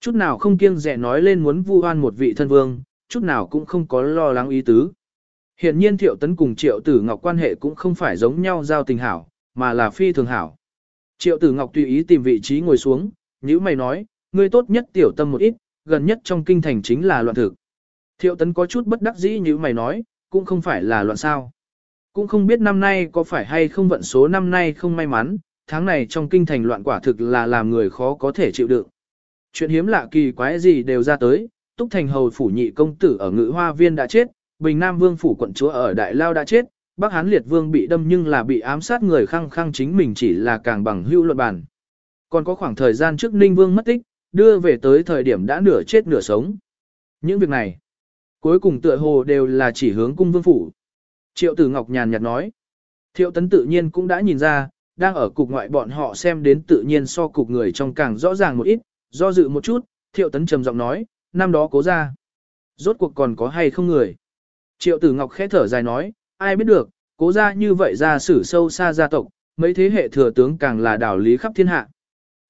Chút nào không kiêng dè nói lên muốn vu oan một vị thân vương, chút nào cũng không có lo lắng ý tứ. Hiện nhiên Thiệu Tấn cùng Triệu Tử Ngọc quan hệ cũng không phải giống nhau giao tình hảo, mà là phi thường hảo. Triệu Tử Ngọc tùy ý tìm vị trí ngồi xuống, như mày nói, ngươi tốt nhất tiểu tâm một ít, gần nhất trong kinh thành chính là loạn thực. Thiệu tấn có chút bất đắc dĩ như mày nói, cũng không phải là loạn sao. Cũng không biết năm nay có phải hay không vận số năm nay không may mắn, tháng này trong kinh thành loạn quả thực là làm người khó có thể chịu đựng. Chuyện hiếm lạ kỳ quái gì đều ra tới, Túc Thành Hầu phủ nhị công tử ở Ngự Hoa Viên đã chết, Bình Nam Vương phủ quận chúa ở Đại Lao đã chết, Bắc Hán Liệt Vương bị đâm nhưng là bị ám sát người khăng khăng chính mình chỉ là càng bằng hữu luận bản. Còn có khoảng thời gian trước Ninh Vương mất tích, đưa về tới thời điểm đã nửa chết nửa sống. Những việc này, cuối cùng tựa hồ đều là chỉ hướng cung vương phủ. Triệu Tử Ngọc nhàn nhạt nói. Thiệu Tấn tự nhiên cũng đã nhìn ra, đang ở cục ngoại bọn họ xem đến tự nhiên so cục người trong càng rõ ràng một ít, do dự một chút, Thiệu Tấn trầm giọng nói, năm đó cố ra. Rốt cuộc còn có hay không người? Triệu Tử Ngọc khẽ thở dài nói, ai biết được, cố ra như vậy ra sử sâu xa gia tộc, mấy thế hệ thừa tướng càng là đảo lý khắp thiên hạ.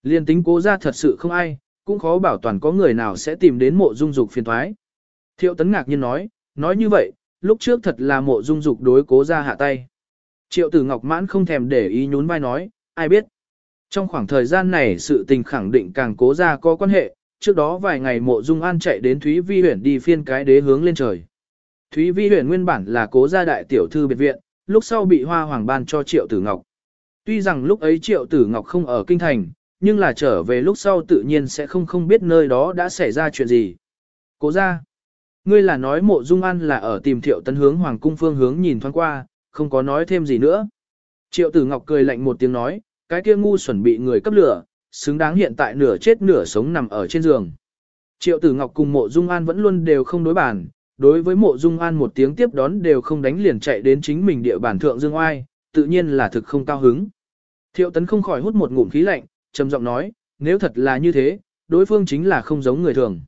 Liên tính cố ra thật sự không ai, cũng khó bảo toàn có người nào sẽ tìm đến mộ dung dục phiền thoái. Thiệu tấn ngạc nhiên nói, nói như vậy, lúc trước thật là mộ dung dục đối cố ra hạ tay. Triệu tử ngọc mãn không thèm để ý nhún vai nói, ai biết. Trong khoảng thời gian này sự tình khẳng định càng cố ra có quan hệ, trước đó vài ngày mộ dung an chạy đến Thúy Vi huyện đi phiên cái đế hướng lên trời. Thúy Vi huyện nguyên bản là cố gia đại tiểu thư biệt viện, lúc sau bị hoa hoàng ban cho triệu tử ngọc. Tuy rằng lúc ấy triệu tử ngọc không ở kinh thành, nhưng là trở về lúc sau tự nhiên sẽ không không biết nơi đó đã xảy ra chuyện gì. Cố gia ngươi là nói mộ dung an là ở tìm thiệu tấn hướng hoàng cung phương hướng nhìn thoáng qua, không có nói thêm gì nữa. Triệu tử ngọc cười lạnh một tiếng nói, cái kia ngu xuẩn bị người cấp lửa, xứng đáng hiện tại nửa chết nửa sống nằm ở trên giường. Triệu tử ngọc cùng mộ dung an vẫn luôn đều không đối bản, đối với mộ dung an một tiếng tiếp đón đều không đánh liền chạy đến chính mình địa bàn thượng dương oai, tự nhiên là thực không cao hứng. Thiệu tấn không khỏi hút một ngụm khí lạnh, trầm giọng nói, nếu thật là như thế, đối phương chính là không giống người thường.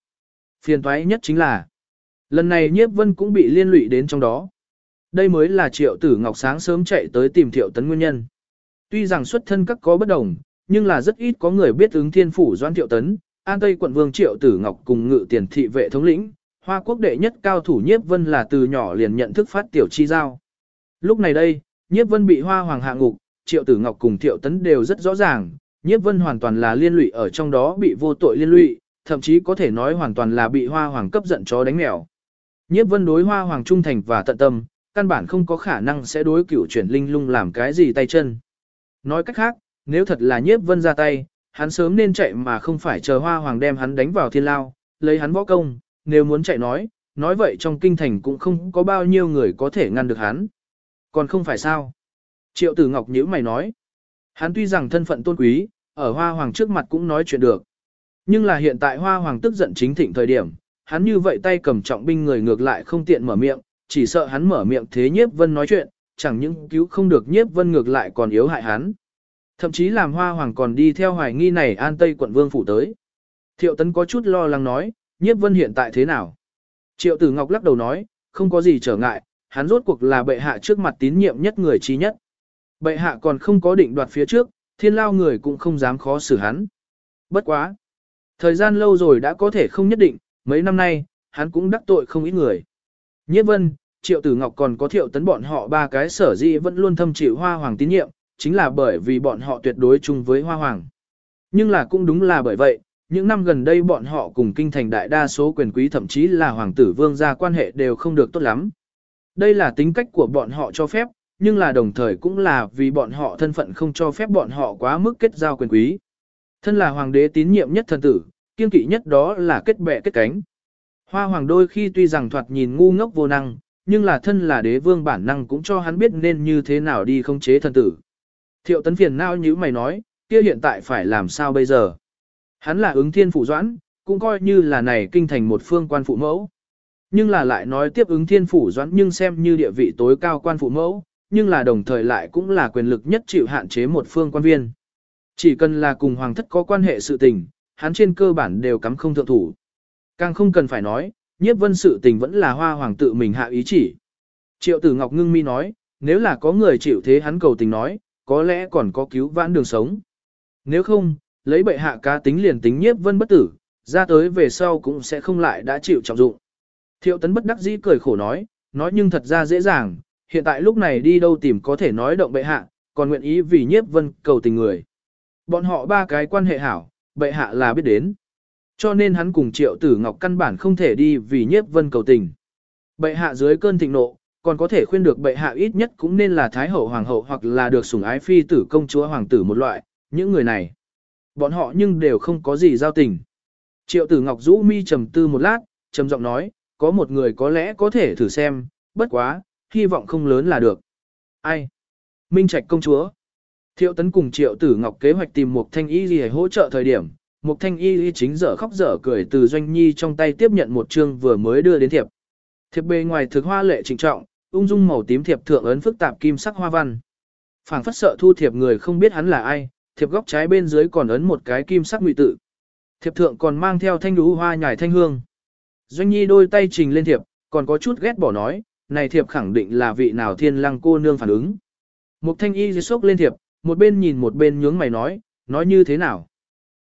Phiền toái nhất chính là, lần này nhiếp vân cũng bị liên lụy đến trong đó. Đây mới là triệu tử ngọc sáng sớm chạy tới tìm thiệu tấn nguyên nhân. Tuy rằng xuất thân các có bất đồng, nhưng là rất ít có người biết ứng thiên phủ doan thiệu tấn, an tây quận vương triệu tử ngọc cùng ngự tiền thị vệ thống lĩnh, hoa quốc đệ nhất cao thủ nhiếp vân là từ nhỏ liền nhận thức phát tiểu chi giao. Lúc này đây, nhiếp vân bị hoa hoàng hạ ngục, triệu tử ngọc cùng thiệu tấn đều rất rõ ràng, nhiếp vân hoàn toàn là liên lụy ở trong đó bị vô tội liên lụy, thậm chí có thể nói hoàn toàn là bị hoa hoàng cấp giận chó đánh mèo. Nhiếp vân đối hoa hoàng trung thành và tận tâm, căn bản không có khả năng sẽ đối cửu chuyển linh lung làm cái gì tay chân. Nói cách khác, nếu thật là nhiếp vân ra tay, hắn sớm nên chạy mà không phải chờ hoa hoàng đem hắn đánh vào thiên lao, lấy hắn võ công, nếu muốn chạy nói, nói vậy trong kinh thành cũng không có bao nhiêu người có thể ngăn được hắn. Còn không phải sao? Triệu tử ngọc nhữ mày nói. Hắn tuy rằng thân phận tôn quý, ở hoa hoàng trước mặt cũng nói chuyện được. Nhưng là hiện tại hoa hoàng tức giận chính thịnh thời điểm, hắn như vậy tay cầm trọng binh người ngược lại không tiện mở miệng, chỉ sợ hắn mở miệng thế nhiếp vân nói chuyện, chẳng những cứu không được nhiếp vân ngược lại còn yếu hại hắn. Thậm chí làm hoa hoàng còn đi theo hoài nghi này an tây quận vương phủ tới. Thiệu tấn có chút lo lắng nói, nhiếp vân hiện tại thế nào? Triệu tử ngọc lắc đầu nói, không có gì trở ngại, hắn rốt cuộc là bệ hạ trước mặt tín nhiệm nhất người trí nhất. Bệ hạ còn không có định đoạt phía trước, thiên lao người cũng không dám khó xử hắn. Bất quá. Thời gian lâu rồi đã có thể không nhất định, mấy năm nay, hắn cũng đắc tội không ít người. Nhiếp vân, triệu tử ngọc còn có thiệu tấn bọn họ ba cái sở di vẫn luôn thâm chịu hoa hoàng tín nhiệm, chính là bởi vì bọn họ tuyệt đối chung với hoa hoàng. Nhưng là cũng đúng là bởi vậy, những năm gần đây bọn họ cùng kinh thành đại đa số quyền quý thậm chí là hoàng tử vương gia quan hệ đều không được tốt lắm. Đây là tính cách của bọn họ cho phép, nhưng là đồng thời cũng là vì bọn họ thân phận không cho phép bọn họ quá mức kết giao quyền quý. Thân là hoàng đế tín nhiệm nhất thần tử, kiên kỵ nhất đó là kết bè kết cánh. Hoa hoàng đôi khi tuy rằng thoạt nhìn ngu ngốc vô năng, nhưng là thân là đế vương bản năng cũng cho hắn biết nên như thế nào đi không chế thần tử. Thiệu tấn phiền nao như mày nói, kia hiện tại phải làm sao bây giờ? Hắn là ứng thiên phụ doãn, cũng coi như là này kinh thành một phương quan phụ mẫu. Nhưng là lại nói tiếp ứng thiên phủ doãn nhưng xem như địa vị tối cao quan phụ mẫu, nhưng là đồng thời lại cũng là quyền lực nhất chịu hạn chế một phương quan viên. Chỉ cần là cùng hoàng thất có quan hệ sự tình, hắn trên cơ bản đều cắm không thượng thủ. Càng không cần phải nói, nhiếp vân sự tình vẫn là hoa hoàng tự mình hạ ý chỉ. Triệu tử Ngọc ngưng mi nói, nếu là có người chịu thế hắn cầu tình nói, có lẽ còn có cứu vãn đường sống. Nếu không, lấy bệ hạ cá tính liền tính nhiếp vân bất tử, ra tới về sau cũng sẽ không lại đã chịu trọng dụng. Thiệu tấn bất đắc dĩ cười khổ nói, nói nhưng thật ra dễ dàng, hiện tại lúc này đi đâu tìm có thể nói động bệ hạ, còn nguyện ý vì nhiếp vân cầu tình người. Bọn họ ba cái quan hệ hảo, bệ hạ là biết đến. Cho nên hắn cùng triệu tử ngọc căn bản không thể đi vì nhiếp vân cầu tình. Bệ hạ dưới cơn thịnh nộ, còn có thể khuyên được bệ hạ ít nhất cũng nên là thái hậu hoàng hậu hoặc là được sủng ái phi tử công chúa hoàng tử một loại, những người này. Bọn họ nhưng đều không có gì giao tình. Triệu tử Ngọc rũ mi trầm tư một lát, trầm giọng nói, có một người có lẽ có thể thử xem, bất quá, hy vọng không lớn là được. Ai? Minh Trạch công chúa. Thiệu tấn cùng triệu tử Ngọc kế hoạch tìm một thanh y gì hỗ trợ thời điểm, một thanh y chính dở khóc dở cười từ doanh nhi trong tay tiếp nhận một chương vừa mới đưa đến thiệp. Thiệp bề ngoài thực hoa lệ trịnh trọng, ung dung màu tím thiệp thượng ấn phức tạp kim sắc hoa văn. Phảng phất sợ thu thiệp người không biết hắn là ai, thiệp góc trái bên dưới còn ấn một cái kim sắc ngụy tự. Thiệp thượng còn mang theo thanh đú hoa nhài thanh hương. Doanh nhi đôi tay trình lên thiệp, còn có chút ghét bỏ nói, này thiệp khẳng định là vị nào thiên lăng cô nương phản ứng. Mục thanh y sốc lên thiệp, một bên nhìn một bên nhướng mày nói, nói như thế nào.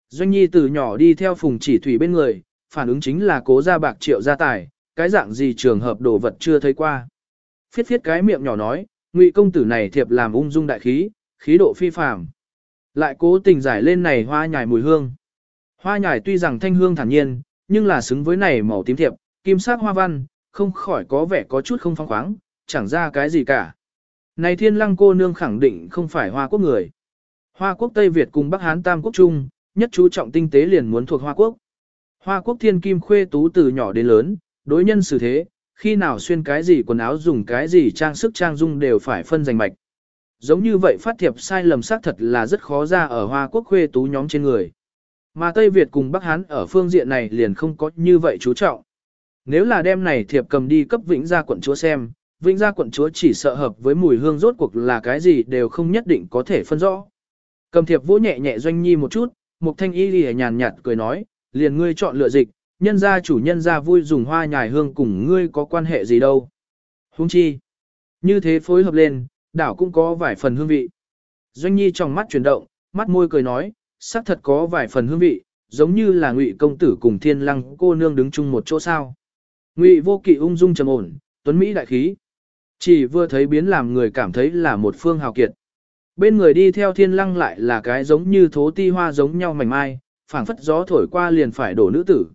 Doanh nhi từ nhỏ đi theo phùng chỉ thủy bên người, phản ứng chính là cố ra bạc triệu gia tài, cái dạng gì trường hợp đồ vật chưa thấy qua. Phiết phiết cái miệng nhỏ nói, ngụy công tử này thiệp làm ung dung đại khí, khí độ phi phàm. Lại cố tình giải lên này hoa nhài mùi hương. Hoa nhài tuy rằng thanh hương thản nhiên, nhưng là xứng với này màu tím thiệp, kim sắc hoa văn, không khỏi có vẻ có chút không phong khoáng, chẳng ra cái gì cả. Này thiên lăng cô nương khẳng định không phải hoa quốc người. Hoa quốc Tây Việt cùng Bắc Hán Tam quốc Trung, nhất chú trọng tinh tế liền muốn thuộc Hoa quốc. Hoa quốc thiên kim khuê tú từ nhỏ đến lớn, đối nhân xử thế, khi nào xuyên cái gì quần áo dùng cái gì trang sức trang dung đều phải phân giành mạch. Giống như vậy phát thiệp sai lầm xác thật là rất khó ra ở Hoa quốc khuê tú nhóm trên người. Mà Tây Việt cùng Bắc Hán ở phương diện này liền không có như vậy chú trọng. Nếu là đem này thiệp cầm đi cấp vĩnh gia quận chúa xem, vĩnh gia quận chúa chỉ sợ hợp với mùi hương rốt cuộc là cái gì đều không nhất định có thể phân rõ. Cầm thiệp vỗ nhẹ nhẹ doanh nhi một chút, Mục thanh y lìa nhàn nhạt cười nói, liền ngươi chọn lựa dịch, nhân gia chủ nhân gia vui dùng hoa nhài hương cùng ngươi có quan hệ gì đâu. Húng chi. Như thế phối hợp lên, đảo cũng có vài phần hương vị. Doanh nhi trong mắt chuyển động, mắt môi cười nói, xác thật có vài phần hương vị, giống như là ngụy công tử cùng thiên lăng cô nương đứng chung một chỗ sao. Ngụy vô kỵ ung dung trầm ổn, tuấn Mỹ đại khí. Chỉ vừa thấy biến làm người cảm thấy là một phương hào kiệt. Bên người đi theo thiên lăng lại là cái giống như thố ti hoa giống nhau mảnh mai, phảng phất gió thổi qua liền phải đổ nữ tử.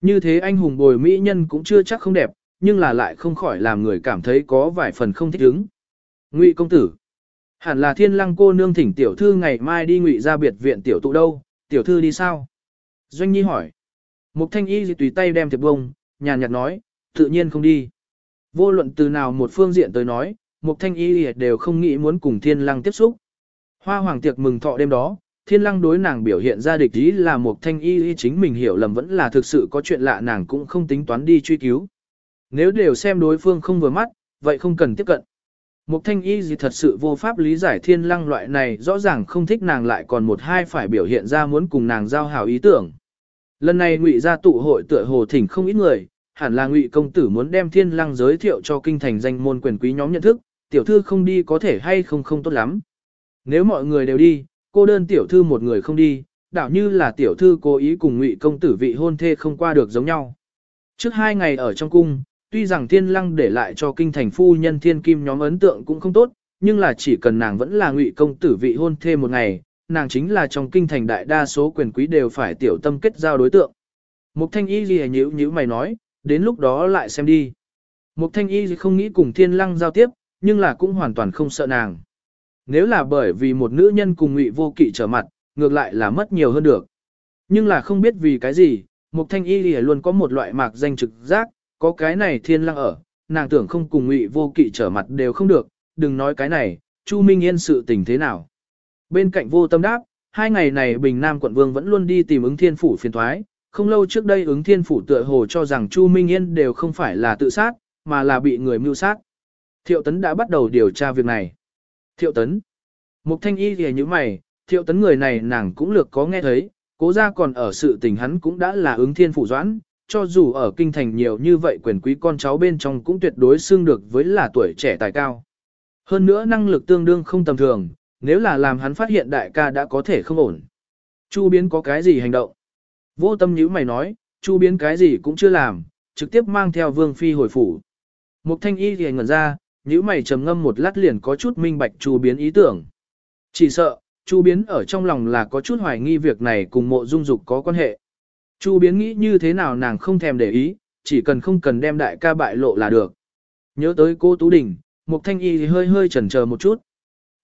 Như thế anh hùng bồi mỹ nhân cũng chưa chắc không đẹp, nhưng là lại không khỏi làm người cảm thấy có vài phần không thích ứng. Ngụy công tử. Hẳn là thiên lăng cô nương thỉnh tiểu thư ngày mai đi ngụy ra biệt viện tiểu tụ đâu, tiểu thư đi sao? Doanh nhi hỏi. Mục thanh y tùy tay đem thiệp bông, nhàn nhạt nói, tự nhiên không đi. Vô luận từ nào một phương diện tới nói, Mục Thanh Y đều không nghĩ muốn cùng Thiên Lăng tiếp xúc. Hoa hoàng tiệc mừng thọ đêm đó, Thiên Lăng đối nàng biểu hiện ra địch ý là Mục Thanh Y chính mình hiểu lầm vẫn là thực sự có chuyện lạ nàng cũng không tính toán đi truy cứu. Nếu đều xem đối phương không vừa mắt, vậy không cần tiếp cận. Mục Thanh Y gì thật sự vô pháp lý giải Thiên Lăng loại này rõ ràng không thích nàng lại còn một hai phải biểu hiện ra muốn cùng nàng giao hảo ý tưởng. Lần này ngụy gia tụ hội tựa hồ thỉnh không ít người, hẳn là ngụy công tử muốn đem Thiên Lăng giới thiệu cho kinh thành danh môn quyền quý nhóm nhận thức, tiểu thư không đi có thể hay không không tốt lắm. Nếu mọi người đều đi, cô đơn tiểu thư một người không đi, đảo như là tiểu thư cố ý cùng ngụy công tử vị hôn thê không qua được giống nhau. Trước hai ngày ở trong cung, tuy rằng thiên lăng để lại cho kinh thành phu nhân thiên kim nhóm ấn tượng cũng không tốt, nhưng là chỉ cần nàng vẫn là ngụy công tử vị hôn thê một ngày, nàng chính là trong kinh thành đại đa số quyền quý đều phải tiểu tâm kết giao đối tượng. Mục thanh y gì nhíu nhíu mày nói, đến lúc đó lại xem đi. Mục thanh y không nghĩ cùng thiên lăng giao tiếp, nhưng là cũng hoàn toàn không sợ nàng. Nếu là bởi vì một nữ nhân cùng ngụy vô kỵ trở mặt, ngược lại là mất nhiều hơn được. Nhưng là không biết vì cái gì, Mục Thanh Y thì luôn có một loại mạc danh trực giác, có cái này thiên lăng ở, nàng tưởng không cùng ngụy vô kỵ trở mặt đều không được, đừng nói cái này, Chu Minh Yên sự tình thế nào. Bên cạnh vô tâm đáp, hai ngày này Bình Nam quận vương vẫn luôn đi tìm ứng thiên phủ phiền thoái, không lâu trước đây ứng thiên phủ tựa hồ cho rằng Chu Minh Yên đều không phải là tự sát, mà là bị người mưu sát. Thiệu tấn đã bắt đầu điều tra việc này. Thiệu tấn. Mục thanh y thì như mày, thiệu tấn người này nàng cũng lược có nghe thấy, cố ra còn ở sự tình hắn cũng đã là ứng thiên phủ doãn, cho dù ở kinh thành nhiều như vậy quyền quý con cháu bên trong cũng tuyệt đối xưng được với là tuổi trẻ tài cao. Hơn nữa năng lực tương đương không tầm thường, nếu là làm hắn phát hiện đại ca đã có thể không ổn. Chu biến có cái gì hành động? Vô tâm nhữ mày nói, chu biến cái gì cũng chưa làm, trực tiếp mang theo vương phi hồi phủ. Mục thanh y thì ngẩn ra, nhữ mày trầm ngâm một lát liền có chút minh bạch Chu Biến ý tưởng. Chỉ sợ, Chu Biến ở trong lòng là có chút hoài nghi việc này cùng mộ dung dục có quan hệ. Chu Biến nghĩ như thế nào nàng không thèm để ý, chỉ cần không cần đem đại ca bại lộ là được. Nhớ tới cô Tú Đình, Mục Thanh Y thì hơi hơi chần chờ một chút.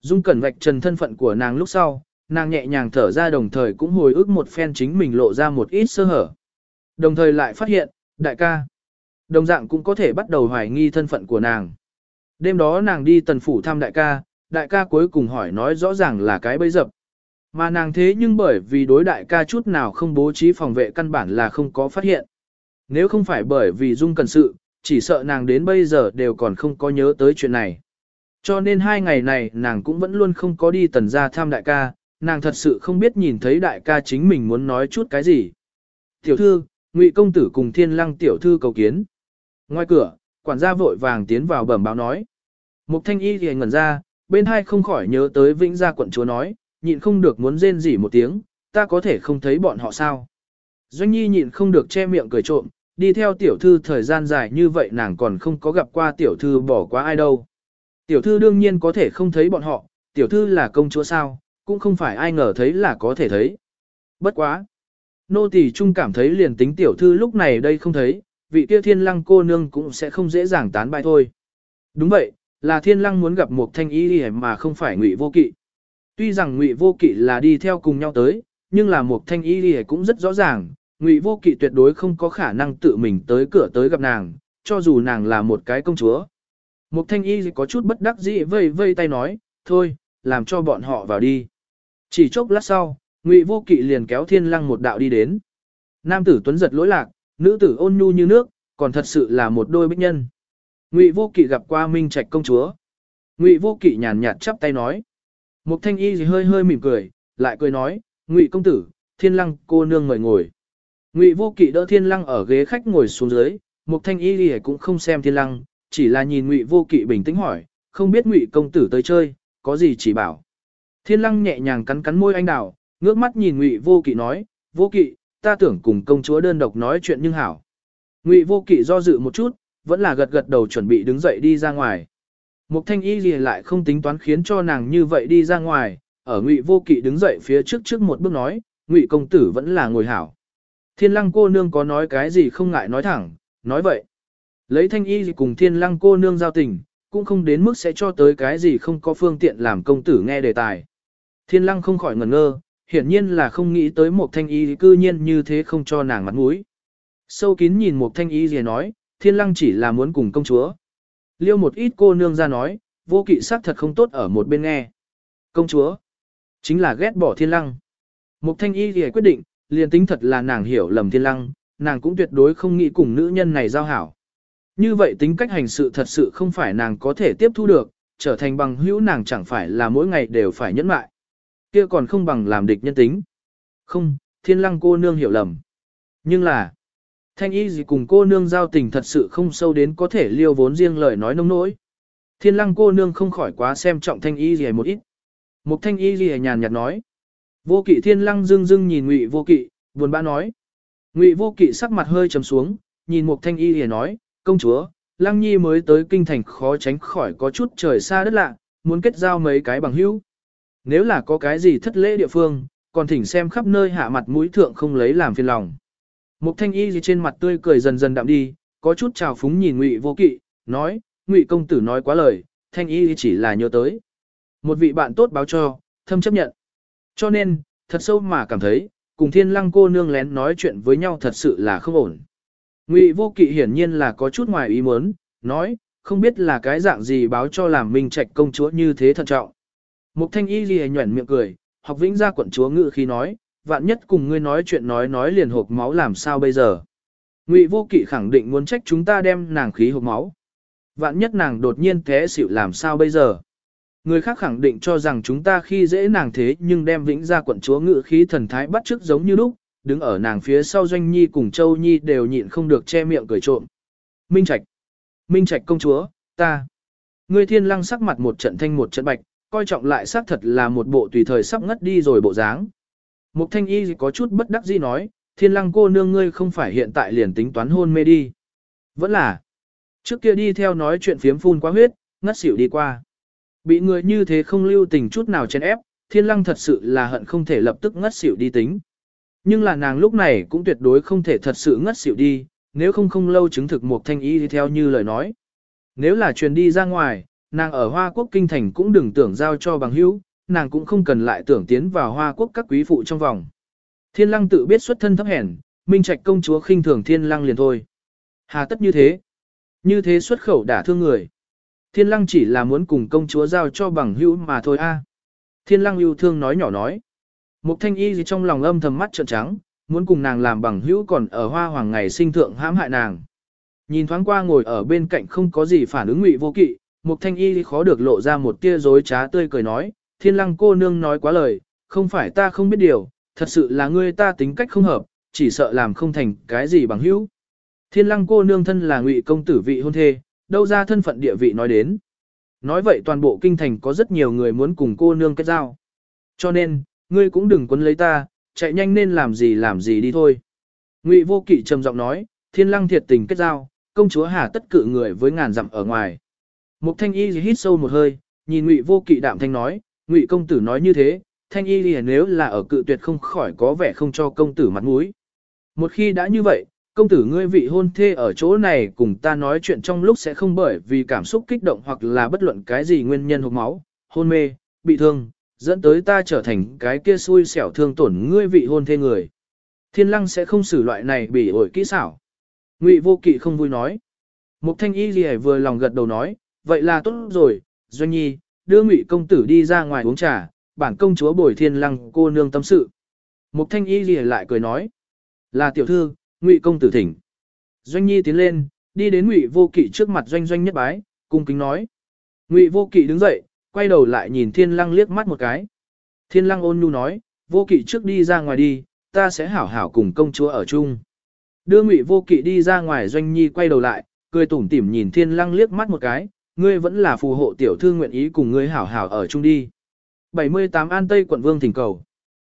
Dung Cẩn vạch trần thân phận của nàng lúc sau, nàng nhẹ nhàng thở ra đồng thời cũng hồi ức một phen chính mình lộ ra một ít sơ hở. Đồng thời lại phát hiện, đại ca, đồng dạng cũng có thể bắt đầu hoài nghi thân phận của nàng. Đêm đó nàng đi tần phủ thăm đại ca, đại ca cuối cùng hỏi nói rõ ràng là cái bấy dập. Mà nàng thế nhưng bởi vì đối đại ca chút nào không bố trí phòng vệ căn bản là không có phát hiện. Nếu không phải bởi vì dung cần sự, chỉ sợ nàng đến bây giờ đều còn không có nhớ tới chuyện này. Cho nên hai ngày này nàng cũng vẫn luôn không có đi tần ra thăm đại ca, nàng thật sự không biết nhìn thấy đại ca chính mình muốn nói chút cái gì. Tiểu thư, ngụy công tử cùng thiên lăng tiểu thư cầu kiến. Ngoài cửa, quản gia vội vàng tiến vào bẩm báo nói. Mục thanh y thì ngẩn ra, bên hai không khỏi nhớ tới vĩnh gia quận chúa nói, nhịn không được muốn rên rỉ một tiếng, ta có thể không thấy bọn họ sao. Doanh nhi nhịn không được che miệng cười trộm, đi theo tiểu thư thời gian dài như vậy nàng còn không có gặp qua tiểu thư bỏ qua ai đâu. Tiểu thư đương nhiên có thể không thấy bọn họ, tiểu thư là công chúa sao, cũng không phải ai ngờ thấy là có thể thấy. Bất quá. Nô tỳ trung cảm thấy liền tính tiểu thư lúc này đây không thấy, vị kia thiên lăng cô nương cũng sẽ không dễ dàng tán bại thôi. Đúng vậy, là thiên lăng muốn gặp một thanh y mà không phải ngụy vô kỵ. Tuy rằng ngụy vô kỵ là đi theo cùng nhau tới, nhưng là một thanh y cũng rất rõ ràng, ngụy vô kỵ tuyệt đối không có khả năng tự mình tới cửa tới gặp nàng, cho dù nàng là một cái công chúa. Một thanh y có chút bất đắc dĩ vây vây tay nói, thôi, làm cho bọn họ vào đi. Chỉ chốc lát sau, ngụy vô kỵ liền kéo thiên lăng một đạo đi đến. Nam tử tuấn giật lỗi lạc, nữ tử ôn nhu như nước, còn thật sự là một đôi bích nhân. Ngụy Vô Kỵ gặp qua Minh Trạch công chúa. Ngụy Vô Kỵ nhàn nhạt chắp tay nói. Mục Thanh Y thì hơi hơi mỉm cười, lại cười nói, "Ngụy công tử, Thiên Lăng cô nương ngồi ngồi." Ngụy Vô Kỵ đỡ Thiên Lăng ở ghế khách ngồi xuống dưới, Mục Thanh Y thì cũng không xem Thiên Lăng, chỉ là nhìn Ngụy Vô Kỵ bình tĩnh hỏi, "Không biết Ngụy công tử tới chơi, có gì chỉ bảo?" Thiên Lăng nhẹ nhàng cắn cắn môi anh đào, ngước mắt nhìn Ngụy Vô Kỵ nói, "Vô Kỵ, ta tưởng cùng công chúa đơn độc nói chuyện nhưng hảo." Ngụy Vô Kỵ do dự một chút, vẫn là gật gật đầu chuẩn bị đứng dậy đi ra ngoài. Mục thanh y gì lại không tính toán khiến cho nàng như vậy đi ra ngoài, ở ngụy vô kỵ đứng dậy phía trước trước một bước nói, ngụy công tử vẫn là ngồi hảo. Thiên lăng cô nương có nói cái gì không ngại nói thẳng, nói vậy. Lấy thanh y gì cùng thiên lăng cô nương giao tình, cũng không đến mức sẽ cho tới cái gì không có phương tiện làm công tử nghe đề tài. Thiên lăng không khỏi ngẩn ngơ, hiển nhiên là không nghĩ tới một thanh y cư nhiên như thế không cho nàng mặt mũi. Sâu kín nhìn một thanh y gì nói, thiên lăng chỉ là muốn cùng công chúa. Liêu một ít cô nương ra nói, vô kỵ sắc thật không tốt ở một bên nghe. Công chúa, chính là ghét bỏ thiên lăng. Mục thanh y thì quyết định, liền tính thật là nàng hiểu lầm thiên lăng, nàng cũng tuyệt đối không nghĩ cùng nữ nhân này giao hảo. Như vậy tính cách hành sự thật sự không phải nàng có thể tiếp thu được, trở thành bằng hữu nàng chẳng phải là mỗi ngày đều phải nhẫn mại. Kia còn không bằng làm địch nhân tính. Không, thiên lăng cô nương hiểu lầm. Nhưng là, Thanh y gì cùng cô nương giao tình thật sự không sâu đến có thể liêu vốn riêng lời nói nông nỗi. Thiên lăng cô nương không khỏi quá xem trọng thanh y gì một ít. Mục thanh y gì nhàn nhạt nói. Vô kỵ thiên lăng dưng dưng nhìn ngụy vô kỵ, buồn bã nói. Ngụy vô kỵ sắc mặt hơi trầm xuống, nhìn mục thanh y gì nói, công chúa, lăng nhi mới tới kinh thành khó tránh khỏi có chút trời xa đất lạ, muốn kết giao mấy cái bằng hữu. Nếu là có cái gì thất lễ địa phương, còn thỉnh xem khắp nơi hạ mặt mũi thượng không lấy làm phiền lòng. Mục thanh y gì trên mặt tươi cười dần dần đạm đi, có chút trào phúng nhìn ngụy vô kỵ, nói, ngụy công tử nói quá lời, thanh y chỉ là nhớ tới. Một vị bạn tốt báo cho, thâm chấp nhận. Cho nên, thật sâu mà cảm thấy, cùng thiên lăng cô nương lén nói chuyện với nhau thật sự là không ổn. Ngụy vô kỵ hiển nhiên là có chút ngoài ý muốn, nói, không biết là cái dạng gì báo cho làm minh trạch công chúa như thế thận trọng. Mục thanh y gì nhuẩn miệng cười, học vĩnh ra quận chúa ngự khi nói, vạn nhất cùng ngươi nói chuyện nói nói liền hộp máu làm sao bây giờ. Ngụy vô kỵ khẳng định muốn trách chúng ta đem nàng khí hộp máu. Vạn nhất nàng đột nhiên thế xịu làm sao bây giờ. Người khác khẳng định cho rằng chúng ta khi dễ nàng thế nhưng đem vĩnh ra quận chúa ngự khí thần thái bắt chước giống như lúc, đứng ở nàng phía sau doanh nhi cùng châu nhi đều nhịn không được che miệng cười trộm. Minh Trạch, Minh Trạch công chúa, ta. Người thiên lăng sắc mặt một trận thanh một trận bạch, coi trọng lại xác thật là một bộ tùy thời sắp ngất đi rồi bộ dáng. Mục thanh y có chút bất đắc dĩ nói, thiên lăng cô nương ngươi không phải hiện tại liền tính toán hôn mê đi. Vẫn là, trước kia đi theo nói chuyện phiếm phun quá huyết, ngất xỉu đi qua. Bị người như thế không lưu tình chút nào chen ép, thiên lăng thật sự là hận không thể lập tức ngất xỉu đi tính. Nhưng là nàng lúc này cũng tuyệt đối không thể thật sự ngất xỉu đi, nếu không không lâu chứng thực một thanh y đi theo như lời nói. Nếu là truyền đi ra ngoài, nàng ở Hoa Quốc kinh thành cũng đừng tưởng giao cho bằng hữu, nàng cũng không cần lại tưởng tiến vào Hoa Quốc các quý phụ trong vòng. Thiên lăng tự biết xuất thân thấp hèn, minh trạch công chúa khinh thường thiên lăng liền thôi. Hà tất như thế? Như thế xuất khẩu đả thương người. Thiên lăng chỉ là muốn cùng công chúa giao cho bằng hữu mà thôi a. Thiên lăng yêu thương nói nhỏ nói. Mục thanh y gì trong lòng âm thầm mắt trợn trắng, muốn cùng nàng làm bằng hữu còn ở hoa hoàng ngày sinh thượng hãm hại nàng. Nhìn thoáng qua ngồi ở bên cạnh không có gì phản ứng ngụy vô kỵ, mục thanh y khó được lộ ra một tia dối trá tươi cười nói, thiên lăng cô nương nói quá lời, không phải ta không biết điều, thật sự là ngươi ta tính cách không hợp, chỉ sợ làm không thành cái gì bằng hữu. Thiên lăng cô nương thân là ngụy công tử vị hôn thê, đâu ra thân phận địa vị nói đến. Nói vậy toàn bộ kinh thành có rất nhiều người muốn cùng cô nương kết giao. Cho nên, ngươi cũng đừng quấn lấy ta, chạy nhanh nên làm gì làm gì đi thôi. Ngụy vô kỵ trầm giọng nói, thiên lăng thiệt tình kết giao, công chúa hà tất cự người với ngàn dặm ở ngoài. Mục thanh y hít sâu một hơi, nhìn ngụy vô kỵ đạm thanh nói, ngụy công tử nói như thế, thanh y nếu là ở cự tuyệt không khỏi có vẻ không cho công tử mặt mũi. Một khi đã như vậy, công tử ngươi vị hôn thê ở chỗ này cùng ta nói chuyện trong lúc sẽ không bởi vì cảm xúc kích động hoặc là bất luận cái gì nguyên nhân hộp máu, hôn mê, bị thương, dẫn tới ta trở thành cái kia xui xẻo thương tổn ngươi vị hôn thê người. Thiên lăng sẽ không xử loại này bị ổi kỹ xảo. Ngụy vô kỵ không vui nói. Mục thanh y gì vừa lòng gật đầu nói, vậy là tốt rồi, doanh nhi, đưa ngụy công tử đi ra ngoài uống trà, bản công chúa bồi thiên lăng cô nương tâm sự. Mục thanh y gì lại cười nói, là tiểu thư, ngụy công tử thỉnh. Doanh nhi tiến lên, đi đến ngụy vô kỵ trước mặt doanh doanh nhất bái, cung kính nói. Ngụy vô kỵ đứng dậy, quay đầu lại nhìn thiên lăng liếc mắt một cái. Thiên lăng ôn nhu nói, vô kỵ trước đi ra ngoài đi, ta sẽ hảo hảo cùng công chúa ở chung. Đưa ngụy vô kỵ đi ra ngoài doanh nhi quay đầu lại, cười tủm tỉm nhìn thiên lăng liếc mắt một cái, ngươi vẫn là phù hộ tiểu thư nguyện ý cùng ngươi hảo hảo ở chung đi. 78 An Tây quận Vương thỉnh cầu.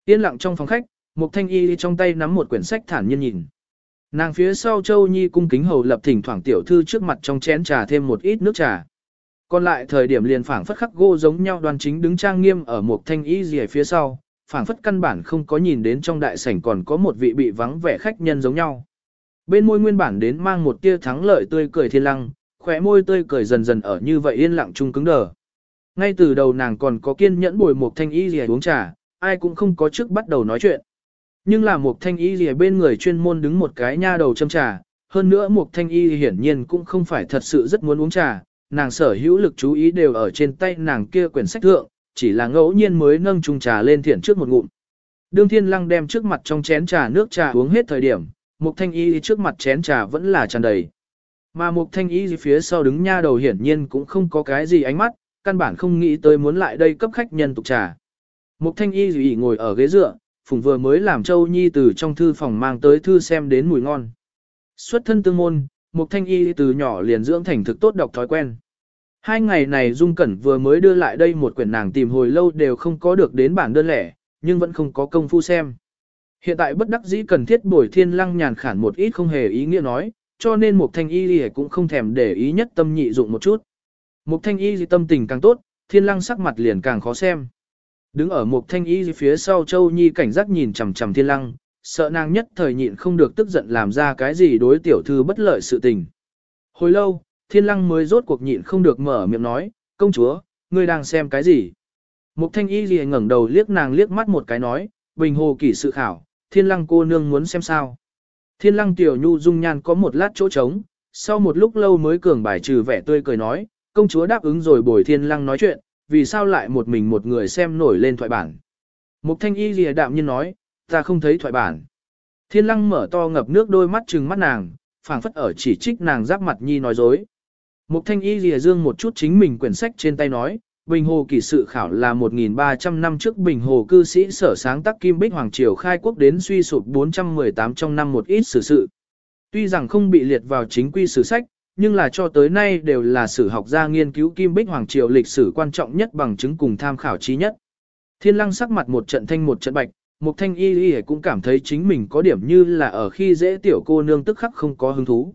Yên lặng trong phòng khách, Mục Thanh Y trong tay nắm một quyển sách thản nhiên nhìn. Nàng phía sau Châu Nhi cung kính hầu lập thỉnh thoảng tiểu thư trước mặt trong chén trà thêm một ít nước trà. Còn lại thời điểm liền phảng phất khắc gỗ giống nhau đoàn chính đứng trang nghiêm ở một thanh y rìa phía sau, phảng phất căn bản không có nhìn đến trong đại sảnh còn có một vị bị vắng vẻ khách nhân giống nhau. Bên môi nguyên bản đến mang một tia thắng lợi tươi cười thiên lăng, khóe môi tươi cười dần dần ở như vậy yên lặng chung cứng đờ. Ngay từ đầu nàng còn có kiên nhẫn bồi một thanh y gì uống trà, ai cũng không có trước bắt đầu nói chuyện. Nhưng là một thanh y gì bên người chuyên môn đứng một cái nha đầu châm trà, hơn nữa một thanh y hiển nhiên cũng không phải thật sự rất muốn uống trà, nàng sở hữu lực chú ý đều ở trên tay nàng kia quyển sách thượng, chỉ là ngẫu nhiên mới nâng chung trà lên thiện trước một ngụm. Đương Thiên Lăng đem trước mặt trong chén trà nước trà uống hết thời điểm, Mục Thanh Y trước mặt chén trà vẫn là tràn đầy. Mà Mục Thanh Y phía sau đứng nha đầu hiển nhiên cũng không có cái gì ánh mắt, căn bản không nghĩ tới muốn lại đây cấp khách nhân tục trà. Mục Thanh Y ủy ngồi ở ghế dựa, phùng vừa mới làm Châu Nhi từ trong thư phòng mang tới thư xem đến mùi ngon. Xuất thân tương môn, Mục Thanh Y từ nhỏ liền dưỡng thành thực tốt đọc thói quen. Hai ngày này Dung Cẩn vừa mới đưa lại đây một quyển nàng tìm hồi lâu đều không có được đến bản đơn lẻ, nhưng vẫn không có công phu xem. Hiện tại bất đắc dĩ cần thiết bồi thiên lăng nhàn khản một ít không hề ý nghĩa nói, cho nên Mục Thanh Y cũng không thèm để ý nhất tâm nhị dụng một chút. Mục Thanh Y tâm tình càng tốt, thiên lăng sắc mặt liền càng khó xem. Đứng ở Mục Thanh Y phía sau Châu Nhi cảnh giác nhìn chằm chằm thiên lăng, sợ nàng nhất thời nhịn không được tức giận làm ra cái gì đối tiểu thư bất lợi sự tình. Hồi lâu, thiên lăng mới rốt cuộc nhịn không được mở miệng nói, công chúa, ngươi đang xem cái gì? Mục thanh y gì ngẩng đầu liếc nàng liếc mắt một cái nói, bình hồ kỷ sự khảo, thiên lăng cô nương muốn xem sao? Thiên lăng tiểu nhu dung nhan có một lát chỗ trống, sau một lúc lâu mới cường bài trừ vẻ tươi cười nói, công chúa đáp ứng rồi bồi thiên lăng nói chuyện, vì sao lại một mình một người xem nổi lên thoại bản? Mục thanh y lìa đạm nhiên nói, ta không thấy thoại bản. Thiên lăng mở to ngập nước đôi mắt trừng mắt nàng, phảng phất ở chỉ trích nàng giáp mặt nhi nói dối. Mục thanh y lìa dương một chút chính mình quyển sách trên tay nói, Bình Hồ kỳ sự khảo là 1.300 năm trước Bình Hồ cư sĩ sở sáng tác Kim Bích Hoàng Triều khai quốc đến suy sụp 418 trong năm một ít sử sự. Tuy rằng không bị liệt vào chính quy sử sách, nhưng là cho tới nay đều là sử học gia nghiên cứu Kim Bích Hoàng Triều lịch sử quan trọng nhất bằng chứng cùng tham khảo trí nhất. Thiên lăng sắc mặt một trận thanh một trận bạch, một Thanh Y Y cũng cảm thấy chính mình có điểm như là ở khi dễ tiểu cô nương tức khắc không có hứng thú.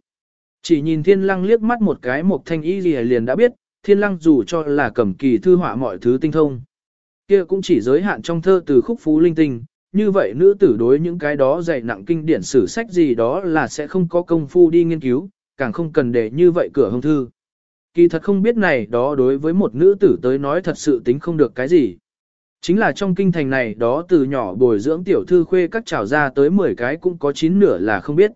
Chỉ nhìn thiên lăng liếc mắt một cái một thanh y y liền đã biết, thiên lăng dù cho là cầm kỳ thư họa mọi thứ tinh thông. kia cũng chỉ giới hạn trong thơ từ khúc phú linh tinh, như vậy nữ tử đối những cái đó dạy nặng kinh điển sử sách gì đó là sẽ không có công phu đi nghiên cứu, càng không cần để như vậy cửa hông thư. Kỳ thật không biết này đó đối với một nữ tử tới nói thật sự tính không được cái gì. Chính là trong kinh thành này đó từ nhỏ bồi dưỡng tiểu thư khuê các trào ra tới 10 cái cũng có 9 nửa là không biết.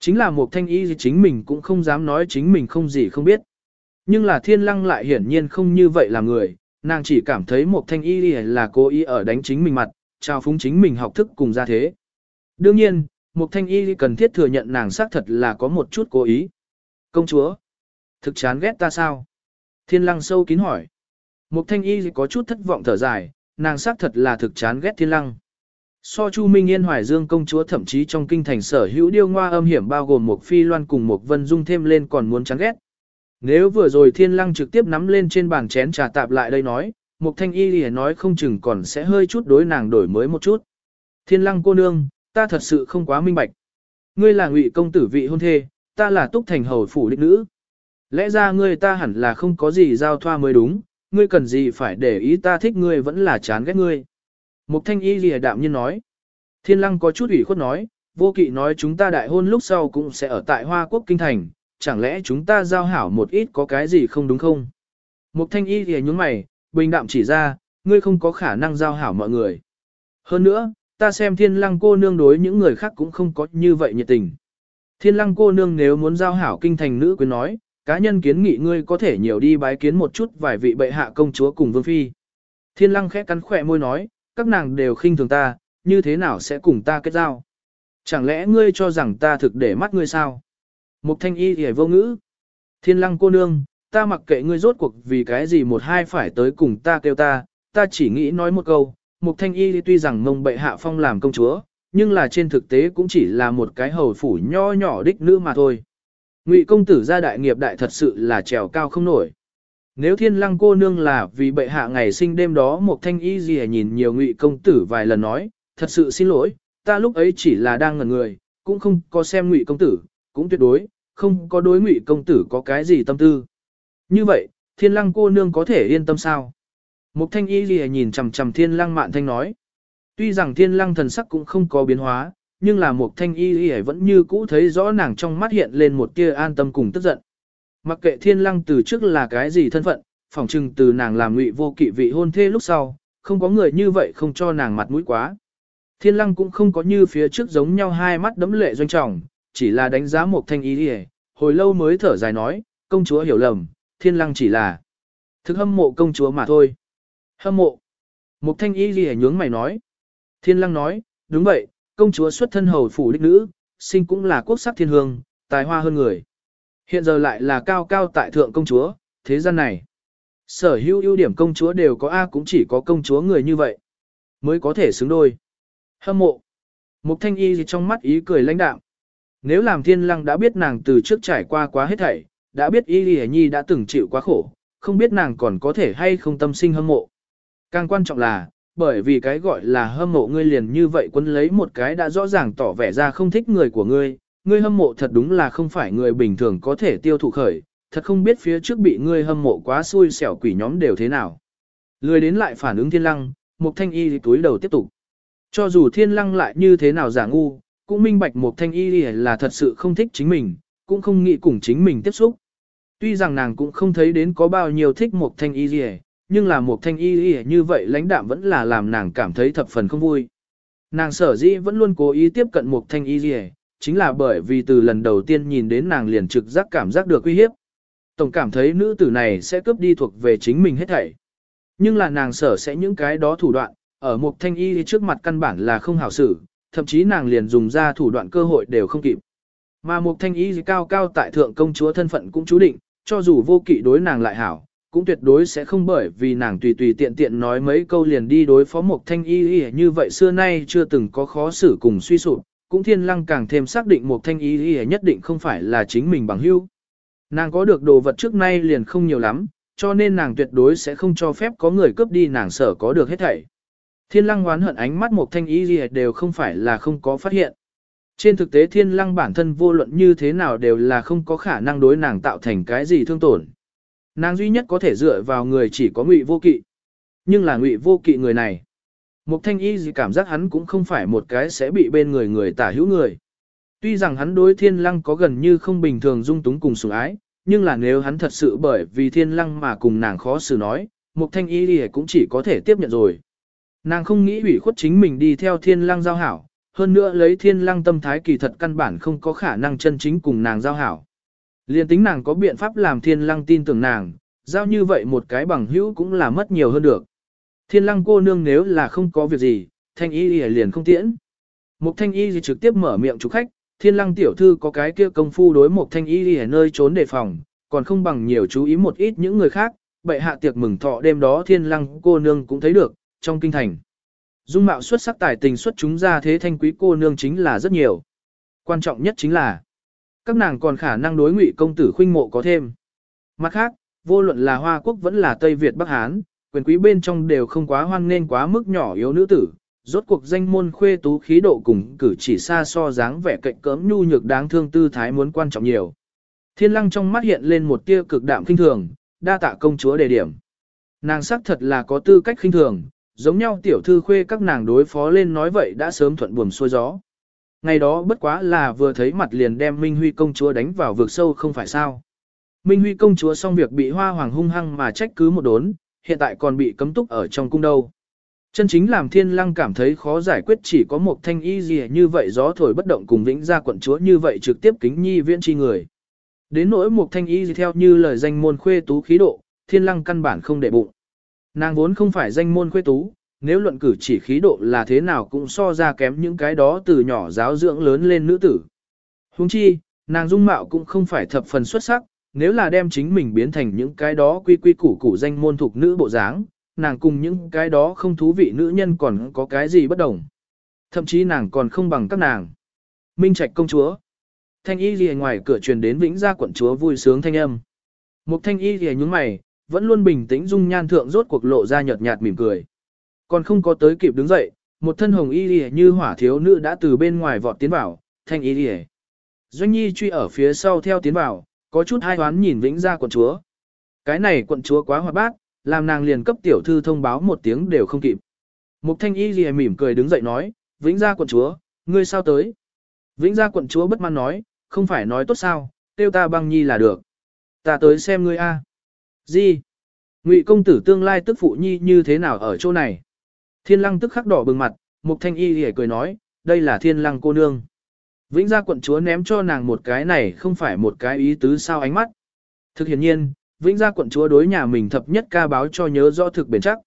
Chính là một thanh y chính mình cũng không dám nói chính mình không gì không biết. Nhưng là thiên lăng lại hiển nhiên không như vậy là người, nàng chỉ cảm thấy một thanh y là cố ý ở đánh chính mình mặt, trao phúng chính mình học thức cùng ra thế. Đương nhiên, một thanh y cần thiết thừa nhận nàng xác thật là có một chút cố ý. Công chúa, thực chán ghét ta sao? Thiên lăng sâu kín hỏi. Một thanh y có chút thất vọng thở dài, nàng xác thật là thực chán ghét thiên lăng. So Chu Minh Yên Hoài Dương công chúa thậm chí trong kinh thành sở hữu điêu ngoa âm hiểm bao gồm một phi loan cùng một vân dung thêm lên còn muốn chán ghét. Nếu vừa rồi thiên lăng trực tiếp nắm lên trên bàn chén trà tạp lại đây nói, Mục thanh y lìa nói không chừng còn sẽ hơi chút đối nàng đổi mới một chút. Thiên lăng cô nương, ta thật sự không quá minh bạch. Ngươi là ngụy công tử vị hôn thê, ta là túc thành hầu phủ đích nữ. Lẽ ra ngươi ta hẳn là không có gì giao thoa mới đúng, ngươi cần gì phải để ý ta thích ngươi vẫn là chán ghét ngươi. Mục thanh y lìa đạm nhiên nói. Thiên lăng có chút ủy khuất nói, vô kỵ nói chúng ta đại hôn lúc sau cũng sẽ ở tại Hoa Quốc Kinh Thành, chẳng lẽ chúng ta giao hảo một ít có cái gì không đúng không? Mục thanh y thì nhúng mày, bình đạm chỉ ra, ngươi không có khả năng giao hảo mọi người. Hơn nữa, ta xem thiên lăng cô nương đối những người khác cũng không có như vậy nhiệt tình. Thiên lăng cô nương nếu muốn giao hảo kinh thành nữ quyến nói, cá nhân kiến nghị ngươi có thể nhiều đi bái kiến một chút vài vị bệ hạ công chúa cùng vương phi. Thiên lăng khẽ cắn khỏe môi nói, các nàng đều khinh thường ta, như thế nào sẽ cùng ta kết giao? Chẳng lẽ ngươi cho rằng ta thực để mắt ngươi sao? Mục thanh y thì vô ngữ. Thiên lăng cô nương, ta mặc kệ ngươi rốt cuộc vì cái gì một hai phải tới cùng ta kêu ta, ta chỉ nghĩ nói một câu, mục thanh y tuy rằng mông bệ hạ phong làm công chúa, nhưng là trên thực tế cũng chỉ là một cái hầu phủ nho nhỏ đích nữ mà thôi. Ngụy công tử gia đại nghiệp đại thật sự là trèo cao không nổi. Nếu thiên lăng cô nương là vì bệ hạ ngày sinh đêm đó một thanh y gì nhìn nhiều ngụy công tử vài lần nói, thật sự xin lỗi, ta lúc ấy chỉ là đang ngẩn người, cũng không có xem ngụy công tử, cũng tuyệt đối, không có đối ngụy công tử có cái gì tâm tư. Như vậy, thiên lăng cô nương có thể yên tâm sao? Một thanh y gì nhìn chằm chằm thiên lăng mạn thanh nói. Tuy rằng thiên lăng thần sắc cũng không có biến hóa, nhưng là một thanh y lìa vẫn như cũ thấy rõ nàng trong mắt hiện lên một tia an tâm cùng tức giận. Mặc kệ thiên lăng từ trước là cái gì thân phận, phỏng chừng từ nàng làm ngụy vô kỵ vị hôn thê lúc sau, không có người như vậy không cho nàng mặt mũi quá. Thiên lăng cũng không có như phía trước giống nhau hai mắt đấm lệ doanh trọng, chỉ là đánh giá một thanh ý đi hồi lâu mới thở dài nói, công chúa hiểu lầm, thiên lăng chỉ là thực hâm mộ công chúa mà thôi. Hâm mộ. Một thanh y y nhướng mày nói. Thiên lăng nói, đúng vậy, công chúa xuất thân hầu phủ đích nữ, sinh cũng là quốc sắc thiên hương, tài hoa hơn người. Hiện giờ lại là cao cao tại thượng công chúa, thế gian này. Sở hữu ưu điểm công chúa đều có A cũng chỉ có công chúa người như vậy. Mới có thể xứng đôi. Hâm mộ. Mục thanh y gì trong mắt ý cười lãnh đạm. Nếu làm thiên lăng đã biết nàng từ trước trải qua quá hết thảy, đã biết y lì nhi đã từng chịu quá khổ, không biết nàng còn có thể hay không tâm sinh hâm mộ. Càng quan trọng là, bởi vì cái gọi là hâm mộ ngươi liền như vậy quân lấy một cái đã rõ ràng tỏ vẻ ra không thích người của ngươi, ngươi hâm mộ thật đúng là không phải người bình thường có thể tiêu thụ khởi, thật không biết phía trước bị ngươi hâm mộ quá xui xẻo quỷ nhóm đều thế nào. Lười đến lại phản ứng thiên lăng, một thanh y túi đầu tiếp tục. Cho dù thiên lăng lại như thế nào giả ngu, cũng minh bạch một thanh y là thật sự không thích chính mình, cũng không nghĩ cùng chính mình tiếp xúc. Tuy rằng nàng cũng không thấy đến có bao nhiêu thích một thanh y nhưng là một thanh y như vậy lãnh đạm vẫn là làm nàng cảm thấy thập phần không vui. Nàng sở dĩ vẫn luôn cố ý tiếp cận một thanh y y, chính là bởi vì từ lần đầu tiên nhìn đến nàng liền trực giác cảm giác được uy hiếp. Tổng cảm thấy nữ tử này sẽ cướp đi thuộc về chính mình hết thảy. Nhưng là nàng sở sẽ những cái đó thủ đoạn, ở một thanh y trước mặt căn bản là không hảo xử, thậm chí nàng liền dùng ra thủ đoạn cơ hội đều không kịp. Mà một thanh y cao cao tại thượng công chúa thân phận cũng chú định, cho dù vô kỵ đối nàng lại hảo, cũng tuyệt đối sẽ không bởi vì nàng tùy tùy tiện tiện nói mấy câu liền đi đối phó một thanh y như vậy xưa nay chưa từng có khó xử cùng suy sụp, cũng thiên lăng càng thêm xác định một thanh y y nhất định không phải là chính mình bằng hữu. Nàng có được đồ vật trước nay liền không nhiều lắm, cho nên nàng tuyệt đối sẽ không cho phép có người cướp đi nàng sở có được hết thảy. Thiên lăng oán hận ánh mắt một thanh y gì đều không phải là không có phát hiện. Trên thực tế thiên lăng bản thân vô luận như thế nào đều là không có khả năng đối nàng tạo thành cái gì thương tổn. Nàng duy nhất có thể dựa vào người chỉ có ngụy vô kỵ. Nhưng là ngụy vô kỵ người này. Mục thanh y gì cảm giác hắn cũng không phải một cái sẽ bị bên người người tả hữu người. Tuy rằng hắn đối thiên lăng có gần như không bình thường dung túng cùng sủng ái, nhưng là nếu hắn thật sự bởi vì thiên lăng mà cùng nàng khó xử nói, Mục Thanh Y gì cũng chỉ có thể tiếp nhận rồi. Nàng không nghĩ ủy khuất chính mình đi theo thiên lăng giao hảo, hơn nữa lấy thiên lăng tâm thái kỳ thật căn bản không có khả năng chân chính cùng nàng giao hảo. Liên tính nàng có biện pháp làm thiên lăng tin tưởng nàng, giao như vậy một cái bằng hữu cũng là mất nhiều hơn được. Thiên lăng cô nương nếu là không có việc gì, thanh y liền không tiễn. Mục thanh y thì trực tiếp mở miệng chủ khách, thiên lăng tiểu thư có cái kia công phu đối một thanh y ở nơi trốn đề phòng, còn không bằng nhiều chú ý một ít những người khác, bệ hạ tiệc mừng thọ đêm đó thiên lăng cô nương cũng thấy được, trong kinh thành. Dung mạo xuất sắc tài tình xuất chúng ra thế thanh quý cô nương chính là rất nhiều. Quan trọng nhất chính là, các nàng còn khả năng đối ngụy công tử khuynh mộ có thêm. Mặt khác, vô luận là Hoa Quốc vẫn là Tây Việt Bắc Hán, quyền quý bên trong đều không quá hoan nên quá mức nhỏ yếu nữ tử, rốt cuộc danh môn khuê tú khí độ cùng cử chỉ xa so dáng vẻ cạnh cỡm nhu nhược đáng thương tư thái muốn quan trọng nhiều. Thiên lăng trong mắt hiện lên một tia cực đạm kinh thường, đa tạ công chúa đề điểm. Nàng sắc thật là có tư cách khinh thường, giống nhau tiểu thư khuê các nàng đối phó lên nói vậy đã sớm thuận buồm xuôi gió. Ngày đó bất quá là vừa thấy mặt liền đem Minh Huy công chúa đánh vào vực sâu không phải sao. Minh Huy công chúa xong việc bị hoa hoàng hung hăng mà trách cứ một đốn, hiện tại còn bị cấm túc ở trong cung đâu. Chân chính làm thiên lăng cảm thấy khó giải quyết chỉ có một thanh y gì như vậy gió thổi bất động cùng vĩnh ra quận chúa như vậy trực tiếp kính nhi viễn chi người. Đến nỗi một thanh y gì theo như lời danh môn khuê tú khí độ, thiên lăng căn bản không để bụng. Nàng vốn không phải danh môn khuê tú, nếu luận cử chỉ khí độ là thế nào cũng so ra kém những cái đó từ nhỏ giáo dưỡng lớn lên nữ tử. Huống chi, nàng dung mạo cũng không phải thập phần xuất sắc, nếu là đem chính mình biến thành những cái đó quy quy củ củ danh môn thuộc nữ bộ dáng, nàng cùng những cái đó không thú vị nữ nhân còn có cái gì bất đồng. Thậm chí nàng còn không bằng các nàng. Minh Trạch công chúa. Thanh y lìa ngoài cửa truyền đến vĩnh gia quận chúa vui sướng thanh âm. Một thanh y lìa nhúng mày, vẫn luôn bình tĩnh dung nhan thượng rốt cuộc lộ ra nhợt nhạt mỉm cười. Còn không có tới kịp đứng dậy, một thân hồng y lìa như hỏa thiếu nữ đã từ bên ngoài vọt tiến vào, thanh y lìa. Doanh nhi truy ở phía sau theo tiến vào, có chút hai hoán nhìn vĩnh gia quận chúa. Cái này quận chúa quá hoạt bát, làm nàng liền cấp tiểu thư thông báo một tiếng đều không kịp. Mục thanh y lìa mỉm cười đứng dậy nói, vĩnh gia quận chúa, ngươi sao tới? Vĩnh gia quận chúa bất mãn nói, không phải nói tốt sao, tiêu ta băng nhi là được. Ta tới xem ngươi a. Gì? Ngụy công tử tương lai tức phụ nhi như thế nào ở chỗ này? Thiên lăng tức khắc đỏ bừng mặt, mục thanh y lìa cười nói, đây là thiên lăng cô nương. Vĩnh gia quận chúa ném cho nàng một cái này không phải một cái ý tứ sao ánh mắt. Thực hiện nhiên, Vĩnh gia quận chúa đối nhà mình thập nhất ca báo cho nhớ rõ thực bền chắc.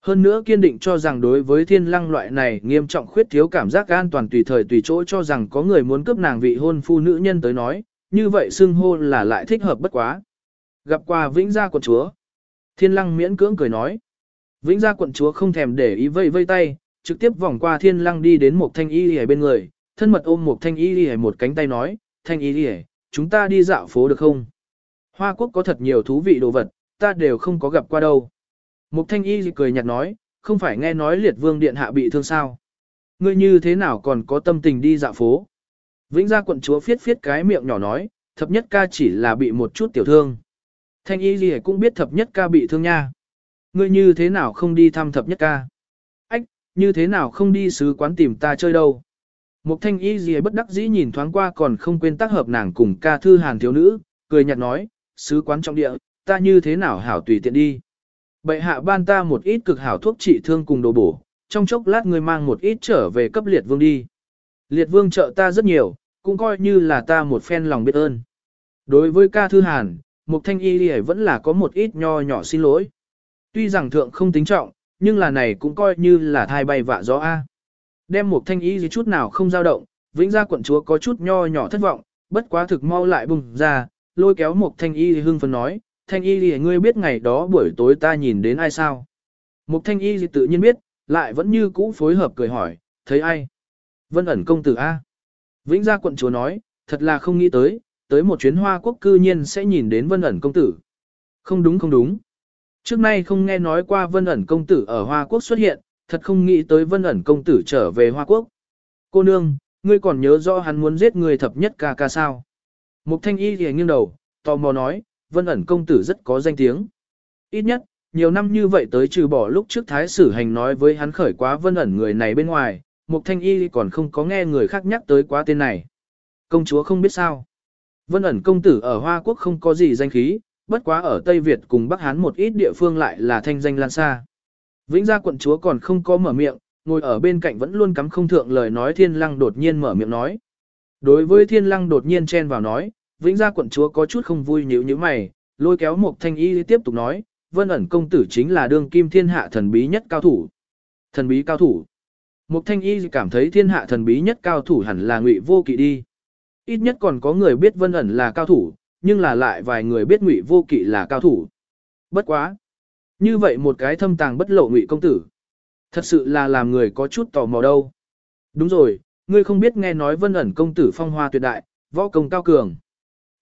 Hơn nữa kiên định cho rằng đối với thiên lăng loại này nghiêm trọng khuyết thiếu cảm giác an toàn tùy thời tùy chỗ cho rằng có người muốn cướp nàng vị hôn phu nữ nhân tới nói, như vậy xưng hôn là lại thích hợp bất quá. Gặp qua Vĩnh gia quận chúa. Thiên lăng miễn cưỡng cười nói. Vĩnh gia quận chúa không thèm để ý vây vây tay, trực tiếp vòng qua thiên lăng đi đến một thanh y ở bên người, thân mật ôm một thanh y ở một cánh tay nói, thanh y ở, chúng ta đi dạo phố được không? Hoa quốc có thật nhiều thú vị đồ vật, ta đều không có gặp qua đâu. Mục thanh y cười nhạt nói, không phải nghe nói liệt vương điện hạ bị thương sao. Ngươi như thế nào còn có tâm tình đi dạo phố. Vĩnh gia quận chúa phiết phiết cái miệng nhỏ nói, thập nhất ca chỉ là bị một chút tiểu thương. Thanh y gì cũng biết thập nhất ca bị thương nha. Ngươi như thế nào không đi thăm thập nhất ca? Ách, như thế nào không đi sứ quán tìm ta chơi đâu? Một thanh y gì bất đắc dĩ nhìn thoáng qua còn không quên tác hợp nàng cùng ca thư hàn thiếu nữ, cười nhạt nói, sứ quán trong địa, ta như thế nào hảo tùy tiện đi. Bệ hạ ban ta một ít cực hảo thuốc trị thương cùng đồ bổ, trong chốc lát ngươi mang một ít trở về cấp liệt vương đi. Liệt vương trợ ta rất nhiều, cũng coi như là ta một phen lòng biết ơn. Đối với ca thư hàn, Mục Thanh Y Lì vẫn là có một ít nho nhỏ xin lỗi. Tuy rằng thượng không tính trọng, nhưng là này cũng coi như là thai bay vạ gió A. Đem Mục Thanh Y gì chút nào không dao động, vĩnh gia quận chúa có chút nho nhỏ thất vọng, bất quá thực mau lại bùng ra, lôi kéo Mục Thanh Y hưng phấn nói, Thanh Y lì ngươi biết ngày đó buổi tối ta nhìn đến ai sao? Mục Thanh Y gì tự nhiên biết, lại vẫn như cũ phối hợp cười hỏi, thấy ai? Vân ẩn công tử A. Vĩnh gia quận chúa nói, thật là không nghĩ tới, tới một chuyến hoa quốc cư nhiên sẽ nhìn đến vân ẩn công tử. Không đúng không đúng. Trước nay không nghe nói qua vân ẩn công tử ở hoa quốc xuất hiện, thật không nghĩ tới vân ẩn công tử trở về hoa quốc. Cô nương, ngươi còn nhớ rõ hắn muốn giết người thập nhất ca ca sao? Mục thanh y thì nghiêng đầu, tò mò nói, vân ẩn công tử rất có danh tiếng. Ít nhất, nhiều năm như vậy tới trừ bỏ lúc trước thái sử hành nói với hắn khởi quá vân ẩn người này bên ngoài, mục thanh y còn không có nghe người khác nhắc tới quá tên này. Công chúa không biết sao. Vân ẩn công tử ở Hoa Quốc không có gì danh khí, bất quá ở Tây Việt cùng Bắc Hán một ít địa phương lại là thanh danh lan xa. Vĩnh gia quận chúa còn không có mở miệng, ngồi ở bên cạnh vẫn luôn cắm không thượng lời nói thiên lăng đột nhiên mở miệng nói. Đối với thiên lăng đột nhiên chen vào nói, vĩnh gia quận chúa có chút không vui nhíu như mày, lôi kéo một thanh y tiếp tục nói, vân ẩn công tử chính là đương kim thiên hạ thần bí nhất cao thủ. Thần bí cao thủ. Một thanh y cảm thấy thiên hạ thần bí nhất cao thủ hẳn là ngụy vô kỵ đi. Ít nhất còn có người biết vân ẩn là cao thủ, nhưng là lại vài người biết ngụy vô kỵ là cao thủ. Bất quá. Như vậy một cái thâm tàng bất lộ ngụy công tử. Thật sự là làm người có chút tò mò đâu. Đúng rồi, ngươi không biết nghe nói vân ẩn công tử phong hoa tuyệt đại, võ công cao cường.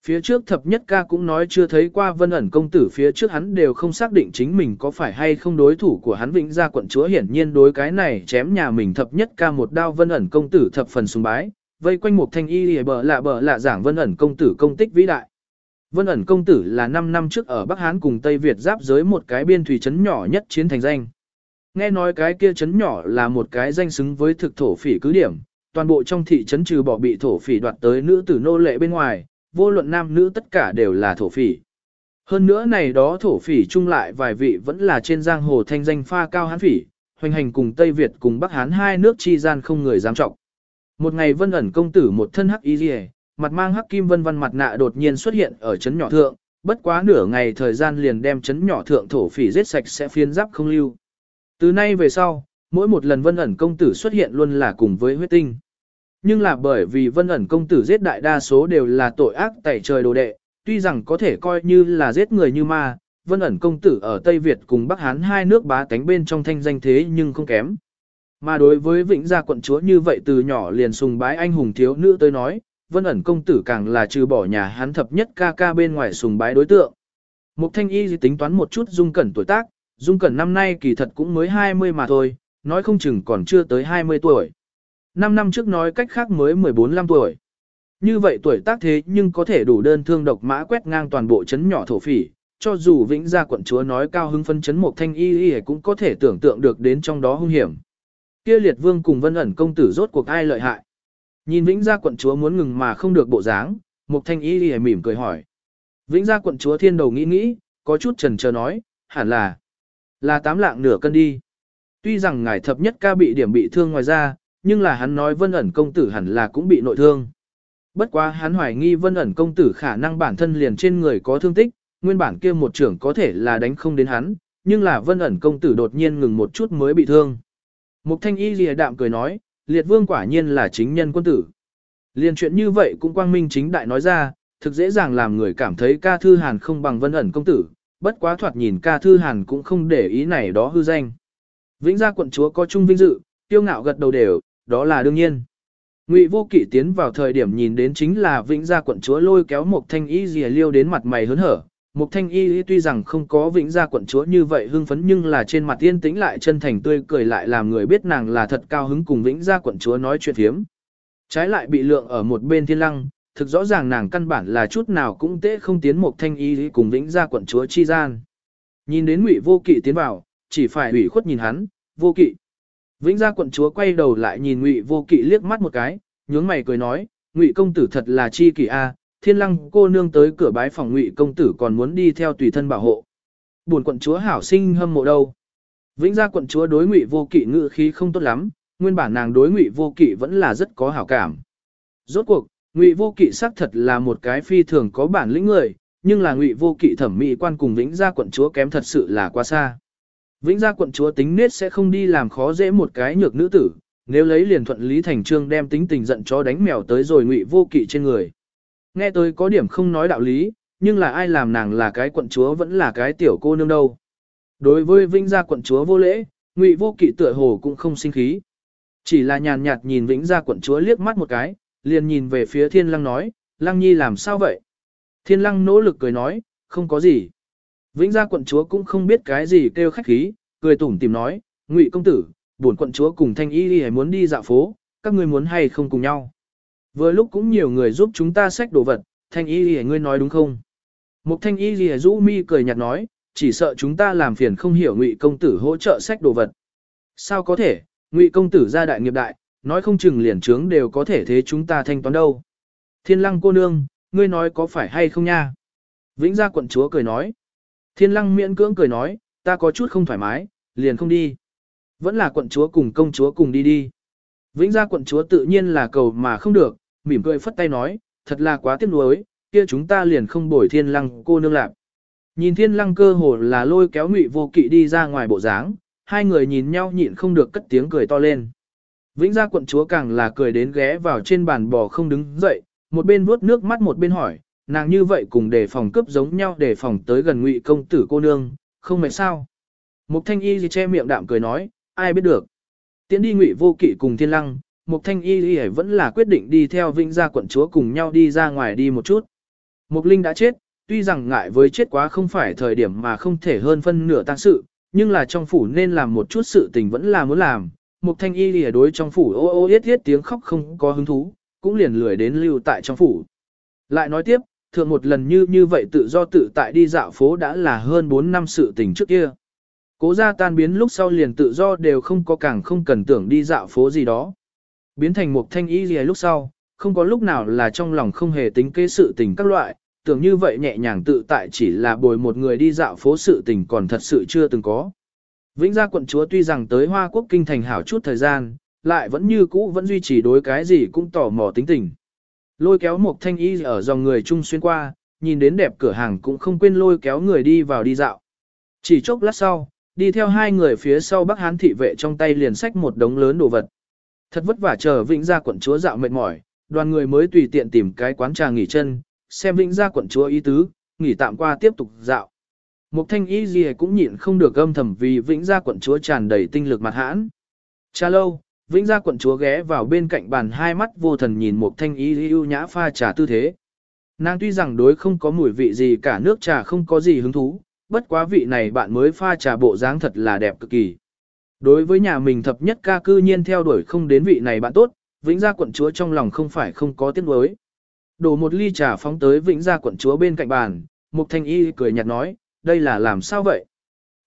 Phía trước thập nhất ca cũng nói chưa thấy qua vân ẩn công tử phía trước hắn đều không xác định chính mình có phải hay không đối thủ của hắn vĩnh gia quận chúa hiển nhiên đối cái này chém nhà mình thập nhất ca một đao vân ẩn công tử thập phần sùng bái, vây quanh một thanh y lìa bờ lạ bờ lạ giảng vân ẩn công tử công tích vĩ đại. Vân ẩn công tử là 5 năm trước ở Bắc Hán cùng Tây Việt giáp giới một cái biên thủy trấn nhỏ nhất chiến thành danh. Nghe nói cái kia trấn nhỏ là một cái danh xứng với thực thổ phỉ cứ điểm, toàn bộ trong thị trấn trừ bỏ bị thổ phỉ đoạt tới nữ tử nô lệ bên ngoài, vô luận nam nữ tất cả đều là thổ phỉ. Hơn nữa này đó thổ phỉ chung lại vài vị vẫn là trên giang hồ thanh danh pha cao hán phỉ, hoành hành cùng Tây Việt cùng Bắc Hán hai nước chi gian không người dám trọng. Một ngày vân ẩn công tử một thân hắc y rìa, mặt mang hắc kim vân văn mặt nạ đột nhiên xuất hiện ở chấn nhỏ thượng, bất quá nửa ngày thời gian liền đem chấn nhỏ thượng thổ phỉ giết sạch sẽ phiến giáp không lưu. Từ nay về sau, mỗi một lần vân ẩn công tử xuất hiện luôn là cùng với huyết tinh. Nhưng là bởi vì vân ẩn công tử giết đại đa số đều là tội ác tẩy trời đồ đệ, tuy rằng có thể coi như là giết người như ma, vân ẩn công tử ở Tây Việt cùng Bắc Hán hai nước bá tánh bên trong thanh danh thế nhưng không kém. Mà đối với Vĩnh Gia quận chúa như vậy từ nhỏ liền sùng bái anh hùng thiếu nữ tới nói, vân ẩn công tử càng là trừ bỏ nhà hắn thập nhất ca ca bên ngoài sùng bái đối tượng. Mục thanh y tính toán một chút dung cẩn tuổi tác, dung cẩn năm nay kỳ thật cũng mới 20 mà thôi, nói không chừng còn chưa tới 20 tuổi. Năm năm trước nói cách khác mới 14-15 tuổi. Như vậy tuổi tác thế nhưng có thể đủ đơn thương độc mã quét ngang toàn bộ chấn nhỏ thổ phỉ, cho dù vĩnh gia quận chúa nói cao hưng phân chấn một thanh y y cũng có thể tưởng tượng được đến trong đó hung hiểm. Kia liệt vương cùng vân ẩn công tử rốt cuộc ai lợi hại. Nhìn vĩnh gia quận chúa muốn ngừng mà không được bộ dáng, một thanh y lìa mỉm cười hỏi. Vĩnh gia quận chúa thiên đầu nghĩ nghĩ, có chút trần chờ nói, hẳn là, là tám lạng nửa cân đi. Tuy rằng ngài thập nhất ca bị điểm bị thương ngoài ra, nhưng là hắn nói vân ẩn công tử hẳn là cũng bị nội thương. Bất quá hắn hoài nghi vân ẩn công tử khả năng bản thân liền trên người có thương tích, nguyên bản kia một trưởng có thể là đánh không đến hắn, nhưng là vân ẩn công tử đột nhiên ngừng một chút mới bị thương. Mục thanh y lìa đạm cười nói, liệt vương quả nhiên là chính nhân quân tử. Liên chuyện như vậy cũng quang minh chính đại nói ra, thực dễ dàng làm người cảm thấy ca thư hàn không bằng vân ẩn công tử, bất quá thoạt nhìn ca thư hàn cũng không để ý này đó hư danh. Vĩnh gia quận chúa có chung vinh dự, tiêu ngạo gật đầu đều, đó là đương nhiên. Ngụy Vô Kỵ tiến vào thời điểm nhìn đến chính là Vĩnh Gia quận chúa lôi kéo một thanh y Dìa liêu đến mặt mày hớn hở. Mục thanh y tuy rằng không có Vĩnh Gia quận chúa như vậy hưng phấn nhưng là trên mặt yên tĩnh lại chân thành tươi cười lại làm người biết nàng là thật cao hứng cùng Vĩnh Gia quận chúa nói chuyện thiếm. Trái lại bị lượng ở một bên thiên lăng, thực rõ ràng nàng căn bản là chút nào cũng tế không tiến mục thanh y cùng Vĩnh Gia quận chúa chi gian. Nhìn đến Ngụy Vô Kỵ tiến vào, chỉ phải ủy khuất nhìn hắn, Vô Kỵ. Vĩnh gia quận chúa quay đầu lại nhìn Ngụy Vô Kỵ liếc mắt một cái, nhướng mày cười nói, Ngụy công tử thật là chi kỷ a, Thiên Lăng cô nương tới cửa bái phòng Ngụy công tử còn muốn đi theo tùy thân bảo hộ. Buồn quận chúa hảo sinh hâm mộ đâu. Vĩnh gia quận chúa đối Ngụy Vô Kỵ ngự khí không tốt lắm, nguyên bản nàng đối Ngụy Vô Kỵ vẫn là rất có hảo cảm. Rốt cuộc, Ngụy Vô Kỵ xác thật là một cái phi thường có bản lĩnh người, nhưng là Ngụy Vô Kỵ thẩm mỹ quan cùng Vĩnh gia quận chúa kém thật sự là quá xa. Vĩnh gia quận chúa tính nết sẽ không đi làm khó dễ một cái nhược nữ tử, nếu lấy liền thuận lý thành trương đem tính tình giận chó đánh mèo tới rồi ngụy vô kỵ trên người. Nghe tới có điểm không nói đạo lý, nhưng là ai làm nàng là cái quận chúa vẫn là cái tiểu cô nương đâu. Đối với Vĩnh gia quận chúa vô lễ, ngụy vô kỵ tựa hồ cũng không sinh khí. Chỉ là nhàn nhạt nhìn Vĩnh gia quận chúa liếc mắt một cái, liền nhìn về phía thiên lăng nói, lăng nhi làm sao vậy? Thiên lăng nỗ lực cười nói, không có gì. Vĩnh gia quận chúa cũng không biết cái gì kêu khách khí, cười tủm tìm nói, ngụy công tử, bổn quận chúa cùng thanh y Nhi muốn đi dạo phố, các ngươi muốn hay không cùng nhau. Vừa lúc cũng nhiều người giúp chúng ta xách đồ vật, thanh y gì ngươi nói đúng không? Một thanh y gì rũ mi cười nhạt nói, chỉ sợ chúng ta làm phiền không hiểu ngụy công tử hỗ trợ xách đồ vật. Sao có thể, ngụy công tử gia đại nghiệp đại, nói không chừng liền trướng đều có thể thế chúng ta thanh toán đâu. Thiên lăng cô nương, ngươi nói có phải hay không nha? Vĩnh gia quận chúa cười nói. Thiên lăng miễn cưỡng cười nói, ta có chút không thoải mái, liền không đi. Vẫn là quận chúa cùng công chúa cùng đi đi. Vĩnh gia quận chúa tự nhiên là cầu mà không được, mỉm cười phất tay nói, thật là quá tiếc nuối, kia chúng ta liền không bồi thiên lăng cô nương lạc. Nhìn thiên lăng cơ hồ là lôi kéo ngụy vô kỵ đi ra ngoài bộ dáng, hai người nhìn nhau nhịn không được cất tiếng cười to lên. Vĩnh gia quận chúa càng là cười đến ghé vào trên bàn bò không đứng dậy, một bên vuốt nước mắt một bên hỏi, nàng như vậy cùng đề phòng cướp giống nhau đề phòng tới gần ngụy công tử cô nương, không mệt sao. Mục thanh y gì che miệng đạm cười nói, ai biết được. Tiến đi ngụy vô kỵ cùng thiên lăng, mục thanh y Y vẫn là quyết định đi theo vĩnh gia quận chúa cùng nhau đi ra ngoài đi một chút. Mục linh đã chết, tuy rằng ngại với chết quá không phải thời điểm mà không thể hơn phân nửa tăng sự, nhưng là trong phủ nên làm một chút sự tình vẫn là muốn làm. Mục thanh y lìa đối trong phủ ô ô yết yết tiếng khóc không có hứng thú, cũng liền lười đến lưu tại trong phủ. Lại nói tiếp, thường một lần như như vậy tự do tự tại đi dạo phố đã là hơn 4 năm sự tình trước kia. Cố gia tan biến lúc sau liền tự do đều không có càng không cần tưởng đi dạo phố gì đó. Biến thành một thanh y gì lúc sau, không có lúc nào là trong lòng không hề tính kế sự tình các loại, tưởng như vậy nhẹ nhàng tự tại chỉ là bồi một người đi dạo phố sự tình còn thật sự chưa từng có. Vĩnh gia quận chúa tuy rằng tới Hoa Quốc kinh thành hảo chút thời gian, lại vẫn như cũ vẫn duy trì đối cái gì cũng tò mò tính tình. Lôi kéo một thanh y ở dòng người chung xuyên qua, nhìn đến đẹp cửa hàng cũng không quên lôi kéo người đi vào đi dạo. Chỉ chốc lát sau, đi theo hai người phía sau Bắc Hán thị vệ trong tay liền xách một đống lớn đồ vật. Thật vất vả chờ Vĩnh gia quận chúa dạo mệt mỏi, đoàn người mới tùy tiện tìm cái quán trà nghỉ chân, xem Vĩnh gia quận chúa ý tứ, nghỉ tạm qua tiếp tục dạo. Mục thanh y gì cũng nhịn không được âm thầm vì Vĩnh gia quận chúa tràn đầy tinh lực mặt hãn. Cha lâu, Vĩnh gia quận chúa ghé vào bên cạnh bàn hai mắt vô thần nhìn một thanh y ưu nhã pha trà tư thế. Nàng tuy rằng đối không có mùi vị gì cả nước trà không có gì hứng thú, bất quá vị này bạn mới pha trà bộ dáng thật là đẹp cực kỳ. Đối với nhà mình thập nhất ca cư nhiên theo đuổi không đến vị này bạn tốt, Vĩnh gia quận chúa trong lòng không phải không có tiếc nuối. Đổ một ly trà phóng tới Vĩnh gia quận chúa bên cạnh bàn, Mục Thanh Y cười nhạt nói, đây là làm sao vậy?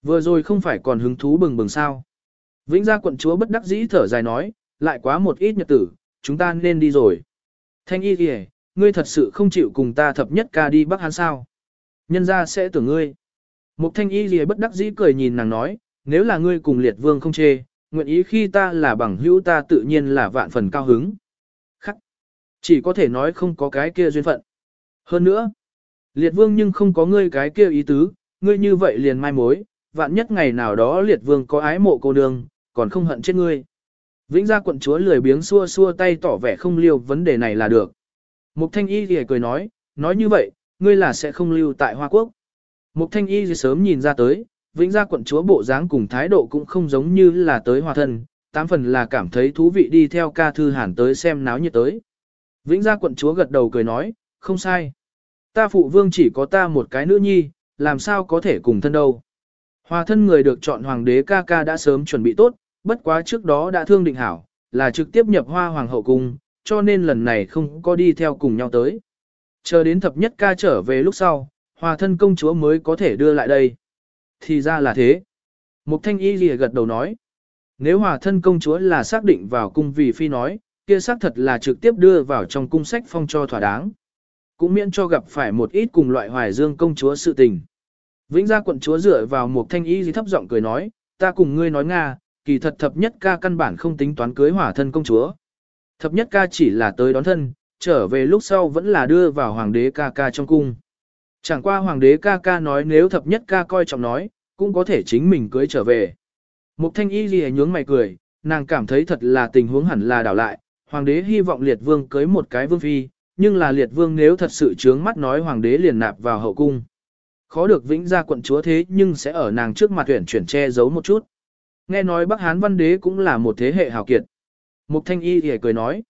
Vừa rồi không phải còn hứng thú bừng bừng sao? Vĩnh gia quận chúa bất đắc dĩ thở dài nói, lại quá một ít nhật tử, chúng ta nên đi rồi. Thanh y kìa, ngươi thật sự không chịu cùng ta thập nhất ca đi Bắc Hán sao? Nhân gia sẽ tưởng ngươi. Mục thanh y kìa bất đắc dĩ cười nhìn nàng nói, nếu là ngươi cùng liệt vương không chê, nguyện ý khi ta là bằng hữu ta tự nhiên là vạn phần cao hứng. Khắc. Chỉ có thể nói không có cái kia duyên phận. Hơn nữa, liệt vương nhưng không có ngươi cái kia ý tứ, ngươi như vậy liền mai mối, vạn nhất ngày nào đó liệt vương có ái mộ cô nương, còn không hận chết ngươi. Vĩnh gia quận chúa lười biếng xua xua tay tỏ vẻ không liêu vấn đề này là được. Mục thanh y thì cười nói, nói như vậy, ngươi là sẽ không lưu tại Hoa Quốc. Mục thanh y thì sớm nhìn ra tới, vĩnh gia quận chúa bộ dáng cùng thái độ cũng không giống như là tới hòa thân, tám phần là cảm thấy thú vị đi theo ca thư hàn tới xem náo nhiệt tới. Vĩnh gia quận chúa gật đầu cười nói, không sai. Ta phụ vương chỉ có ta một cái nữ nhi, làm sao có thể cùng thân đâu. Hòa thân người được chọn hoàng đế ca ca đã sớm chuẩn bị tốt, bất quá trước đó đã thương định hảo, là trực tiếp nhập hoa hoàng hậu cung, cho nên lần này không có đi theo cùng nhau tới. Chờ đến thập nhất ca trở về lúc sau, hòa thân công chúa mới có thể đưa lại đây. Thì ra là thế. Mục thanh y lìa gật đầu nói. Nếu hòa thân công chúa là xác định vào cung vì phi nói, kia xác thật là trực tiếp đưa vào trong cung sách phong cho thỏa đáng. Cũng miễn cho gặp phải một ít cùng loại hoài dương công chúa sự tình. Vĩnh gia quận chúa dựa vào một thanh y thấp giọng cười nói, ta cùng ngươi nói Nga, kỳ thật thập nhất ca căn bản không tính toán cưới hỏa thân công chúa. Thập nhất ca chỉ là tới đón thân, trở về lúc sau vẫn là đưa vào hoàng đế ca ca trong cung. Chẳng qua hoàng đế ca ca nói nếu thập nhất ca coi trọng nói, cũng có thể chính mình cưới trở về. Mục thanh y gì nhướng mày cười, nàng cảm thấy thật là tình huống hẳn là đảo lại, hoàng đế hy vọng liệt vương cưới một cái vương phi, nhưng là liệt vương nếu thật sự trướng mắt nói hoàng đế liền nạp vào hậu cung. Khó được vĩnh ra quận chúa thế nhưng sẽ ở nàng trước mặt tuyển chuyển che giấu một chút. Nghe nói Bắc Hán văn đế cũng là một thế hệ hào kiệt. Mục thanh y thì cười nói.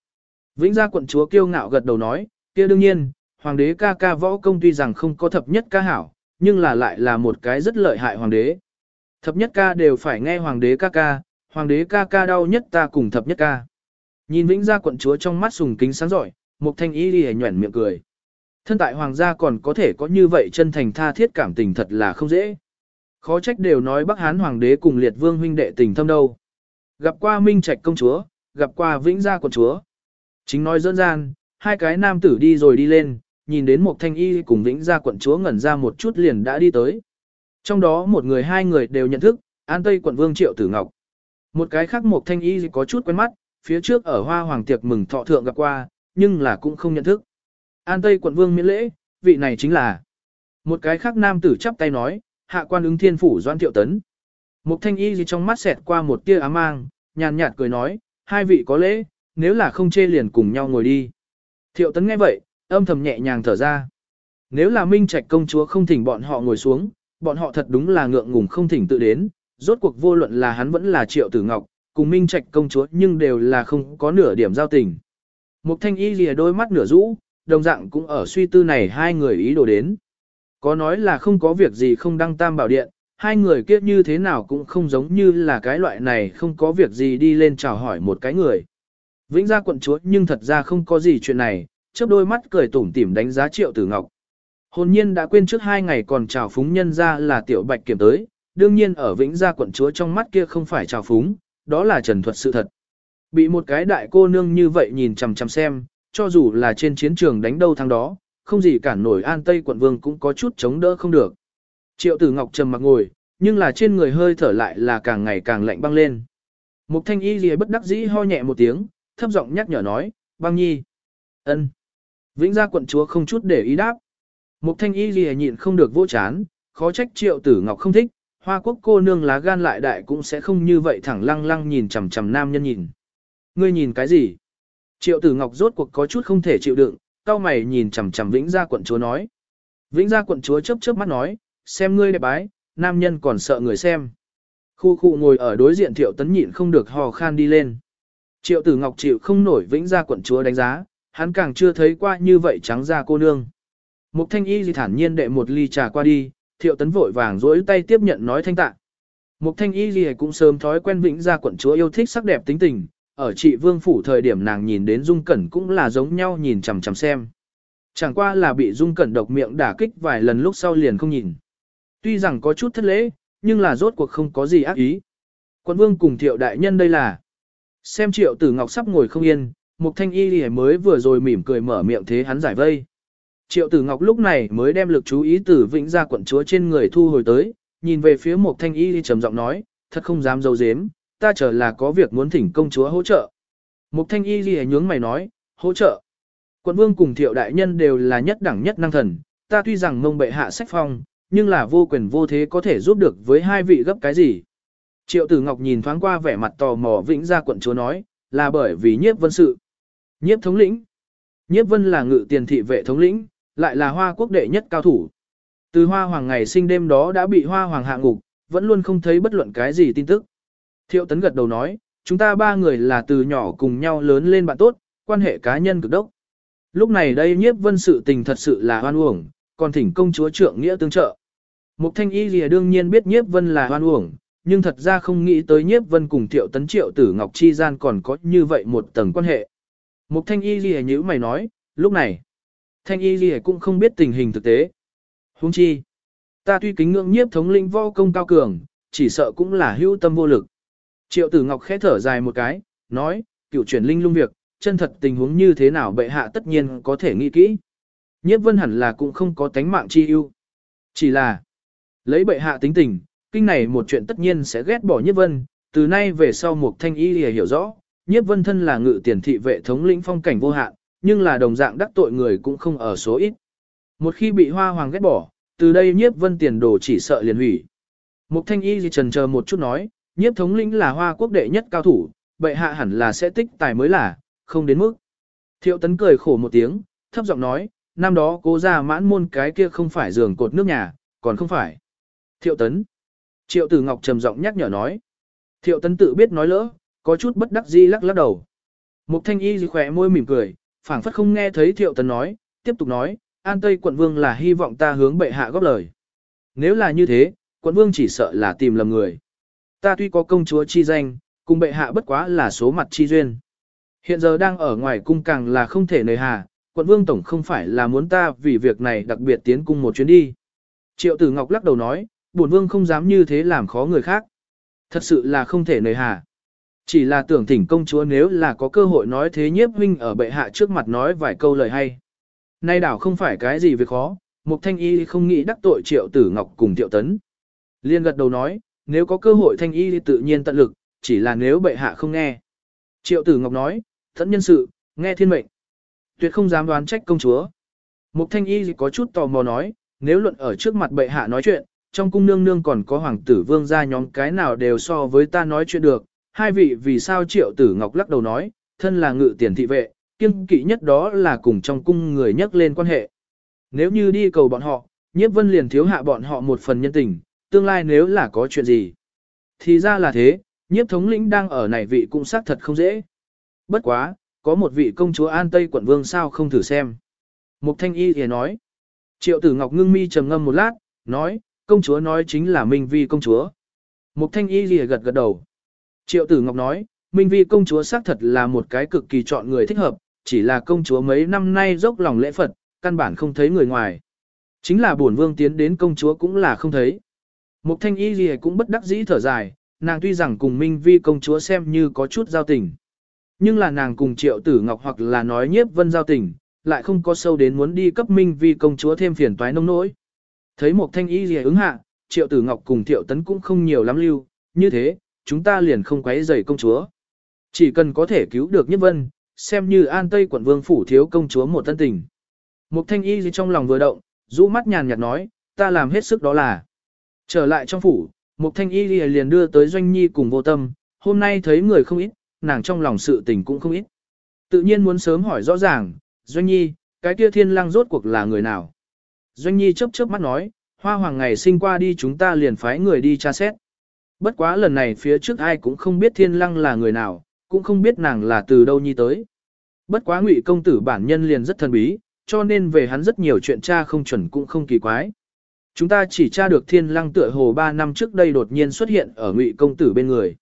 Vĩnh gia quận chúa kiêu ngạo gật đầu nói, kia đương nhiên, hoàng đế ca ca võ công tuy rằng không có thập nhất ca hảo, nhưng là lại là một cái rất lợi hại hoàng đế. Thập nhất ca đều phải nghe hoàng đế ca ca, hoàng đế ca ca đau nhất ta cùng thập nhất ca. Nhìn vĩnh gia quận chúa trong mắt sùng kính sáng giỏi, một thanh ý đi nhuẩn miệng cười. Thân tại hoàng gia còn có thể có như vậy chân thành tha thiết cảm tình thật là không dễ. Khó trách đều nói Bắc Hán hoàng đế cùng liệt vương huynh đệ tình thâm đâu. Gặp qua Minh Trạch công chúa, gặp qua Vĩnh Gia quận chúa. Chính nói dân gian, hai cái nam tử đi rồi đi lên, nhìn đến một thanh y cùng vĩnh gia quận chúa ngẩn ra một chút liền đã đi tới. Trong đó một người hai người đều nhận thức, An Tây quận vương Triệu Tử Ngọc. Một cái khác một thanh y có chút quen mắt, phía trước ở hoa hoàng tiệc mừng thọ thượng gặp qua, nhưng là cũng không nhận thức. An Tây quận vương miễn lễ, vị này chính là. Một cái khác nam tử chắp tay nói, hạ quan ứng thiên phủ doan thiệu tấn. Một thanh y gì trong mắt xẹt qua một tia ám mang, nhàn nhạt cười nói, hai vị có lễ, nếu là không chê liền cùng nhau ngồi đi. Thiệu tấn nghe vậy, âm thầm nhẹ nhàng thở ra. Nếu là minh trạch công chúa không thỉnh bọn họ ngồi xuống, bọn họ thật đúng là ngượng ngùng không thỉnh tự đến, rốt cuộc vô luận là hắn vẫn là triệu tử ngọc, cùng minh trạch công chúa nhưng đều là không có nửa điểm giao tình. Mục thanh y lìa đôi mắt nửa rũ, đồng dạng cũng ở suy tư này hai người ý đồ đến. Có nói là không có việc gì không đăng tam bảo điện, hai người kia như thế nào cũng không giống như là cái loại này không có việc gì đi lên chào hỏi một cái người. Vĩnh gia quận chúa nhưng thật ra không có gì chuyện này, chớp đôi mắt cười tủm tỉm đánh giá triệu tử ngọc. Hồn nhiên đã quên trước hai ngày còn chào phúng nhân ra là tiểu bạch kiểm tới, đương nhiên ở vĩnh gia quận chúa trong mắt kia không phải chào phúng, đó là trần thuật sự thật. Bị một cái đại cô nương như vậy nhìn chằm chằm xem, cho dù là trên chiến trường đánh đâu thắng đó, không gì cản nổi an tây quận vương cũng có chút chống đỡ không được. Triệu tử ngọc trầm mặc ngồi, nhưng là trên người hơi thở lại là càng ngày càng lạnh băng lên. Mục thanh y gì bất đắc dĩ ho nhẹ một tiếng, thấp giọng nhắc nhở nói, băng nhi. ân. Vĩnh gia quận chúa không chút để ý đáp. Mục thanh y gì nhịn không được vô chán, khó trách triệu tử ngọc không thích, hoa quốc cô nương lá gan lại đại cũng sẽ không như vậy thẳng lăng lăng nhìn chằm chằm nam nhân nhìn. Ngươi nhìn cái gì? Triệu tử ngọc rốt cuộc có chút không thể chịu đựng, cao mày nhìn chằm chằm vĩnh gia quận chúa nói. Vĩnh gia quận chúa chớp chớp mắt nói, xem ngươi đẹp bái, nam nhân còn sợ người xem. Khu khu ngồi ở đối diện thiệu tấn nhịn không được hò khan đi lên. Triệu tử ngọc chịu không nổi vĩnh gia quận chúa đánh giá, hắn càng chưa thấy qua như vậy trắng ra cô nương. Mục thanh y gì thản nhiên đệ một ly trà qua đi, thiệu tấn vội vàng rỗi tay tiếp nhận nói thanh tạ. Mục thanh y gì cũng sớm thói quen vĩnh gia quận chúa yêu thích sắc đẹp tính tình, ở trị vương phủ thời điểm nàng nhìn đến dung cẩn cũng là giống nhau nhìn chằm chằm xem. Chẳng qua là bị dung cẩn độc miệng đả kích vài lần lúc sau liền không nhìn. Tuy rằng có chút thất lễ, nhưng là rốt cuộc không có gì ác ý. Quận vương cùng thiệu đại nhân đây là. Xem triệu tử ngọc sắp ngồi không yên, mục thanh y thì mới vừa rồi mỉm cười mở miệng thế hắn giải vây. Triệu tử ngọc lúc này mới đem lực chú ý từ vĩnh gia quận chúa trên người thu hồi tới, nhìn về phía mục thanh y trầm giọng nói, thật không dám dâu dếm, ta chờ là có việc muốn thỉnh công chúa hỗ trợ. Mục thanh y thì nhướng mày nói, hỗ trợ. Quận vương cùng thiệu đại nhân đều là nhất đẳng nhất năng thần, ta tuy rằng mông bệ hạ sách phong, nhưng là vô quyền vô thế có thể giúp được với hai vị gấp cái gì. Triệu tử ngọc nhìn thoáng qua vẻ mặt tò mò vĩnh gia quận chúa nói, là bởi vì nhiếp vân sự. Nhiếp thống lĩnh. Nhiếp vân là ngự tiền thị vệ thống lĩnh, lại là hoa quốc đệ nhất cao thủ. Từ hoa hoàng ngày sinh đêm đó đã bị hoa hoàng hạ ngục, vẫn luôn không thấy bất luận cái gì tin tức. Thiệu tấn gật đầu nói, chúng ta ba người là từ nhỏ cùng nhau lớn lên bạn tốt, quan hệ cá nhân cực đốc. Lúc này đây nhiếp vân sự tình thật sự là hoan uổng, còn thỉnh công chúa trượng nghĩa tương trợ. Mục thanh y lìa đương nhiên biết nhiếp vân là hoan uổng, nhưng thật ra không nghĩ tới nhiếp vân cùng thiệu tấn triệu tử ngọc chi gian còn có như vậy một tầng quan hệ. Mục thanh y lìa nhữ mày nói, lúc này, thanh y lìa cũng không biết tình hình thực tế. Huống chi, ta tuy kính ngưỡng nhiếp thống linh võ công cao cường, chỉ sợ cũng là hữu tâm vô lực. Triệu tử ngọc khẽ thở dài một cái, nói, cựu chuyển linh lung việc, chân thật tình huống như thế nào bệ hạ tất nhiên có thể nghĩ kỹ. Nhiếp vân hẳn là cũng không có tánh mạng chi ưu. Chỉ là, lấy bệ hạ tính tình, kinh này một chuyện tất nhiên sẽ ghét bỏ nhiếp vân, từ nay về sau Mục thanh y lìa hiểu rõ, nhiếp vân thân là ngự tiền thị vệ thống lĩnh phong cảnh vô hạn, nhưng là đồng dạng đắc tội người cũng không ở số ít. Một khi bị hoa hoàng ghét bỏ, từ đây nhiếp vân tiền đồ chỉ sợ liền hủy. Mục thanh y gì trần chờ một chút nói, nhiếp thống lĩnh là hoa quốc đệ nhất cao thủ, bệ hạ hẳn là sẽ tích tài mới là, không đến mức. Thiệu tấn cười khổ một tiếng, thấp giọng nói, năm đó cố ra mãn môn cái kia không phải giường cột nước nhà, còn không phải. Thiệu tấn. Triệu tử ngọc trầm giọng nhắc nhở nói. Thiệu tấn tự biết nói lỡ, có chút bất đắc dĩ lắc lắc đầu. Mục thanh y khỏe môi mỉm cười, phảng phất không nghe thấy thiệu tấn nói, tiếp tục nói, an tây quận vương là hy vọng ta hướng bệ hạ góp lời. Nếu là như thế, quận vương chỉ sợ là tìm lầm người. Ta tuy có công chúa chi danh, cùng bệ hạ bất quá là số mặt chi duyên. Hiện giờ đang ở ngoài cung càng là không thể nề hà, quận vương tổng không phải là muốn ta vì việc này đặc biệt tiến cung một chuyến đi. Triệu tử Ngọc lắc đầu nói, bổn vương không dám như thế làm khó người khác. Thật sự là không thể nề hà. Chỉ là tưởng thỉnh công chúa nếu là có cơ hội nói thế nhiếp huynh ở bệ hạ trước mặt nói vài câu lời hay. Nay đảo không phải cái gì việc khó, Mục Thanh Y không nghĩ đắc tội Triệu Tử Ngọc cùng Triệu Tấn. Liên gật đầu nói, nếu có cơ hội Thanh Y thì tự nhiên tận lực, chỉ là nếu bệ hạ không nghe. Triệu Tử Ngọc nói, thẫn nhân sự, nghe thiên mệnh. Tuyệt không dám đoán trách công chúa. Mục Thanh Y có chút tò mò nói, nếu luận ở trước mặt bệ hạ nói chuyện, trong cung nương nương còn có hoàng tử vương gia nhóm cái nào đều so với ta nói chuyện được. Hai vị vì sao Triệu Tử Ngọc lắc đầu nói, thân là ngự tiền thị vệ, kiêng kỵ nhất đó là cùng trong cung người nhắc lên quan hệ. Nếu như đi cầu bọn họ, nhiếp vân liền thiếu hạ bọn họ một phần nhân tình, tương lai nếu là có chuyện gì. Thì ra là thế, nhiếp thống lĩnh đang ở này vị cũng xác thật không dễ. Bất quá, có một vị công chúa An Tây quận vương sao không thử xem. Mục thanh y thì nói. Triệu tử Ngọc ngưng mi trầm ngâm một lát, nói, công chúa nói chính là Minh Vi công chúa. Mục thanh y thì gật gật đầu. Triệu tử Ngọc nói, Minh Vi công chúa xác thật là một cái cực kỳ chọn người thích hợp, chỉ là công chúa mấy năm nay dốc lòng lễ Phật, căn bản không thấy người ngoài. Chính là bổn vương tiến đến công chúa cũng là không thấy. Mục thanh y gì cũng bất đắc dĩ thở dài, nàng tuy rằng cùng Minh Vi công chúa xem như có chút giao tình. Nhưng là nàng cùng triệu tử ngọc hoặc là nói nhiếp vân giao tình, lại không có sâu đến muốn đi cấp Minh Vi công chúa thêm phiền toái nông nỗi. Thấy một thanh y gì ứng hạ, triệu tử ngọc cùng triệu tấn cũng không nhiều lắm lưu, như thế, chúng ta liền không quấy rầy công chúa. Chỉ cần có thể cứu được nhất vân, xem như an tây quận vương phủ thiếu công chúa một thân tình. Mục thanh y gì trong lòng vừa động, rũ mắt nhàn nhạt nói, ta làm hết sức đó là. Trở lại trong phủ, mục thanh y liền đưa tới doanh nhi cùng vô tâm, hôm nay thấy người không ít, nàng trong lòng sự tình cũng không ít. Tự nhiên muốn sớm hỏi rõ ràng, doanh nhi, cái kia thiên lang rốt cuộc là người nào. Doanh nhi chớp chớp mắt nói, hoa hoàng ngày sinh qua đi chúng ta liền phái người đi tra xét. Bất quá lần này phía trước ai cũng không biết thiên lăng là người nào, cũng không biết nàng là từ đâu nhi tới. Bất quá ngụy công tử bản nhân liền rất thần bí, cho nên về hắn rất nhiều chuyện tra không chuẩn cũng không kỳ quái. Chúng ta chỉ tra được thiên lăng tựa hồ 3 năm trước đây đột nhiên xuất hiện ở ngụy công tử bên người.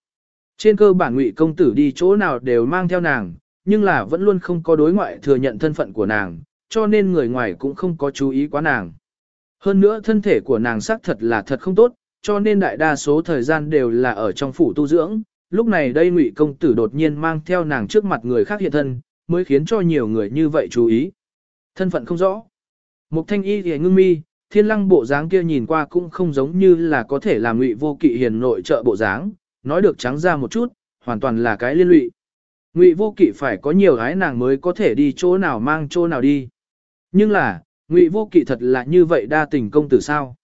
Trên cơ bản ngụy công tử đi chỗ nào đều mang theo nàng, nhưng là vẫn luôn không có đối ngoại thừa nhận thân phận của nàng, cho nên người ngoài cũng không có chú ý quá nàng. Hơn nữa thân thể của nàng xác thật là thật không tốt, cho nên đại đa số thời gian đều là ở trong phủ tu dưỡng. Lúc này đây ngụy công tử đột nhiên mang theo nàng trước mặt người khác hiện thân, mới khiến cho nhiều người như vậy chú ý. Thân phận không rõ. Mục thanh y thì ngưng mi, thiên lăng bộ dáng kia nhìn qua cũng không giống như là có thể làm ngụy vô kỵ hiền nội trợ bộ dáng, nói được trắng ra một chút, hoàn toàn là cái liên lụy. Ngụy vô kỵ phải có nhiều gái nàng mới có thể đi chỗ nào mang chỗ nào đi. Nhưng là, ngụy vô kỵ thật là như vậy đa tình công tử sao?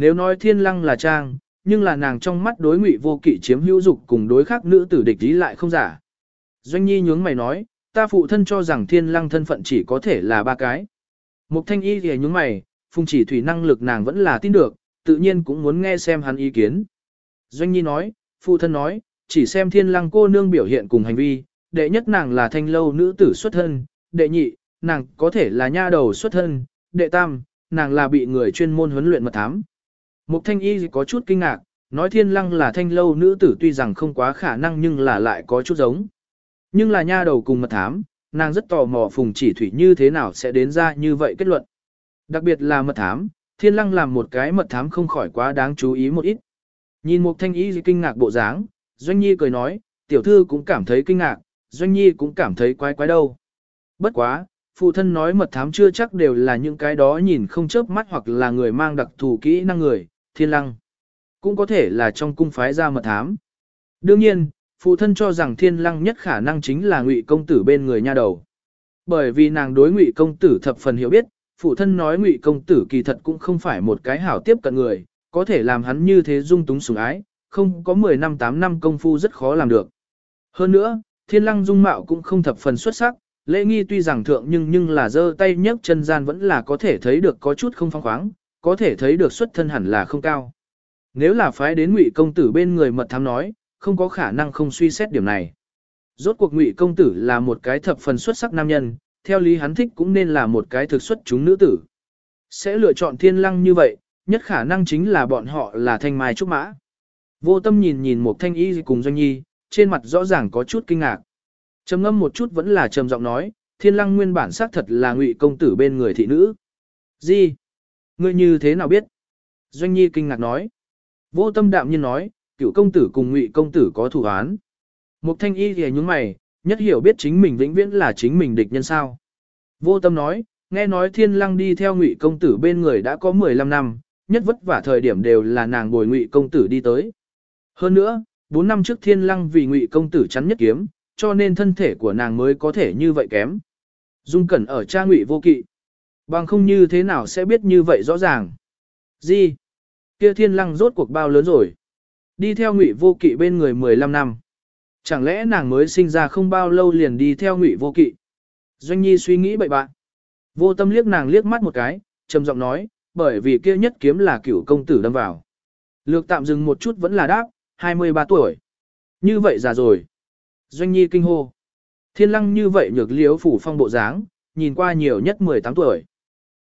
Nếu nói thiên lăng là trang, nhưng là nàng trong mắt đối ngụy vô kỵ chiếm hữu dục cùng đối khác nữ tử địch ý lại không giả. Doanh nhi nhướng mày nói, ta phụ thân cho rằng thiên lăng thân phận chỉ có thể là ba cái. Mục thanh y thì nhướng mày, phùng chỉ thủy năng lực nàng vẫn là tin được, tự nhiên cũng muốn nghe xem hắn ý kiến. Doanh nhi nói, phụ thân nói, chỉ xem thiên lăng cô nương biểu hiện cùng hành vi, đệ nhất nàng là thanh lâu nữ tử xuất thân, đệ nhị, nàng có thể là nha đầu xuất thân, đệ tam, nàng là bị người chuyên môn huấn luyện mật thám. Mục thanh y có chút kinh ngạc, nói thiên lăng là thanh lâu nữ tử tuy rằng không quá khả năng nhưng là lại có chút giống. Nhưng là nha đầu cùng mật thám, nàng rất tò mò phùng chỉ thủy như thế nào sẽ đến ra như vậy kết luận. Đặc biệt là mật thám, thiên lăng làm một cái mật thám không khỏi quá đáng chú ý một ít. Nhìn một thanh y kinh ngạc bộ dáng, Doanh Nhi cười nói, tiểu thư cũng cảm thấy kinh ngạc, Doanh Nhi cũng cảm thấy quái quái đâu. Bất quá, phụ thân nói mật thám chưa chắc đều là những cái đó nhìn không chớp mắt hoặc là người mang đặc thù kỹ năng người, thiên lăng. Cũng có thể là trong cung phái ra mật thám. Đương nhiên, phụ thân cho rằng thiên lăng nhất khả năng chính là ngụy công tử bên người nha đầu. Bởi vì nàng đối ngụy công tử thập phần hiểu biết, phụ thân nói ngụy công tử kỳ thật cũng không phải một cái hảo tiếp cận người, có thể làm hắn như thế dung túng sủng ái, không có 10 năm 8 năm công phu rất khó làm được. Hơn nữa, thiên lăng dung mạo cũng không thập phần xuất sắc, lễ nghi tuy rằng thượng nhưng nhưng là dơ tay nhấc chân gian vẫn là có thể thấy được có chút không phong khoáng, có thể thấy được xuất thân hẳn là không cao. Nếu là phái đến ngụy công tử bên người mật thám nói, không có khả năng không suy xét điểm này. Rốt cuộc ngụy công tử là một cái thập phần xuất sắc nam nhân, theo lý hắn thích cũng nên là một cái thực xuất chúng nữ tử. Sẽ lựa chọn thiên lăng như vậy, nhất khả năng chính là bọn họ là thanh mai trúc mã. Vô tâm nhìn nhìn một thanh y cùng doanh nhi, trên mặt rõ ràng có chút kinh ngạc. Trầm ngâm một chút vẫn là trầm giọng nói, thiên lăng nguyên bản xác thật là ngụy công tử bên người thị nữ. Gì? Ngươi như thế nào biết? Doanh nhi kinh ngạc nói. Vô tâm đạm nhiên nói, cựu công tử cùng ngụy công tử có thủ án. Mục thanh y thì nhúng mày, nhất hiểu biết chính mình vĩnh viễn là chính mình địch nhân sao. Vô tâm nói, nghe nói thiên lăng đi theo ngụy công tử bên người đã có 15 năm, nhất vất vả thời điểm đều là nàng bồi ngụy công tử đi tới. Hơn nữa, 4 năm trước thiên lăng vì ngụy công tử chắn nhất kiếm, cho nên thân thể của nàng mới có thể như vậy kém. Dung Cẩn ở cha ngụy vô kỵ. Bằng không như thế nào sẽ biết như vậy rõ ràng. Gì? Kia thiên lăng rốt cuộc bao lớn rồi. Đi theo ngụy vô kỵ bên người 15 năm. Chẳng lẽ nàng mới sinh ra không bao lâu liền đi theo ngụy vô kỵ? Doanh Nhi suy nghĩ bậy bạn. Vô tâm liếc nàng liếc mắt một cái, trầm giọng nói, bởi vì kia nhất kiếm là cửu công tử đâm vào. Lược tạm dừng một chút vẫn là đáp, 23 tuổi. Như vậy già rồi. Doanh Nhi kinh hô. Thiên lăng như vậy nhược liếu phủ phong bộ dáng, nhìn qua nhiều nhất 18 tuổi.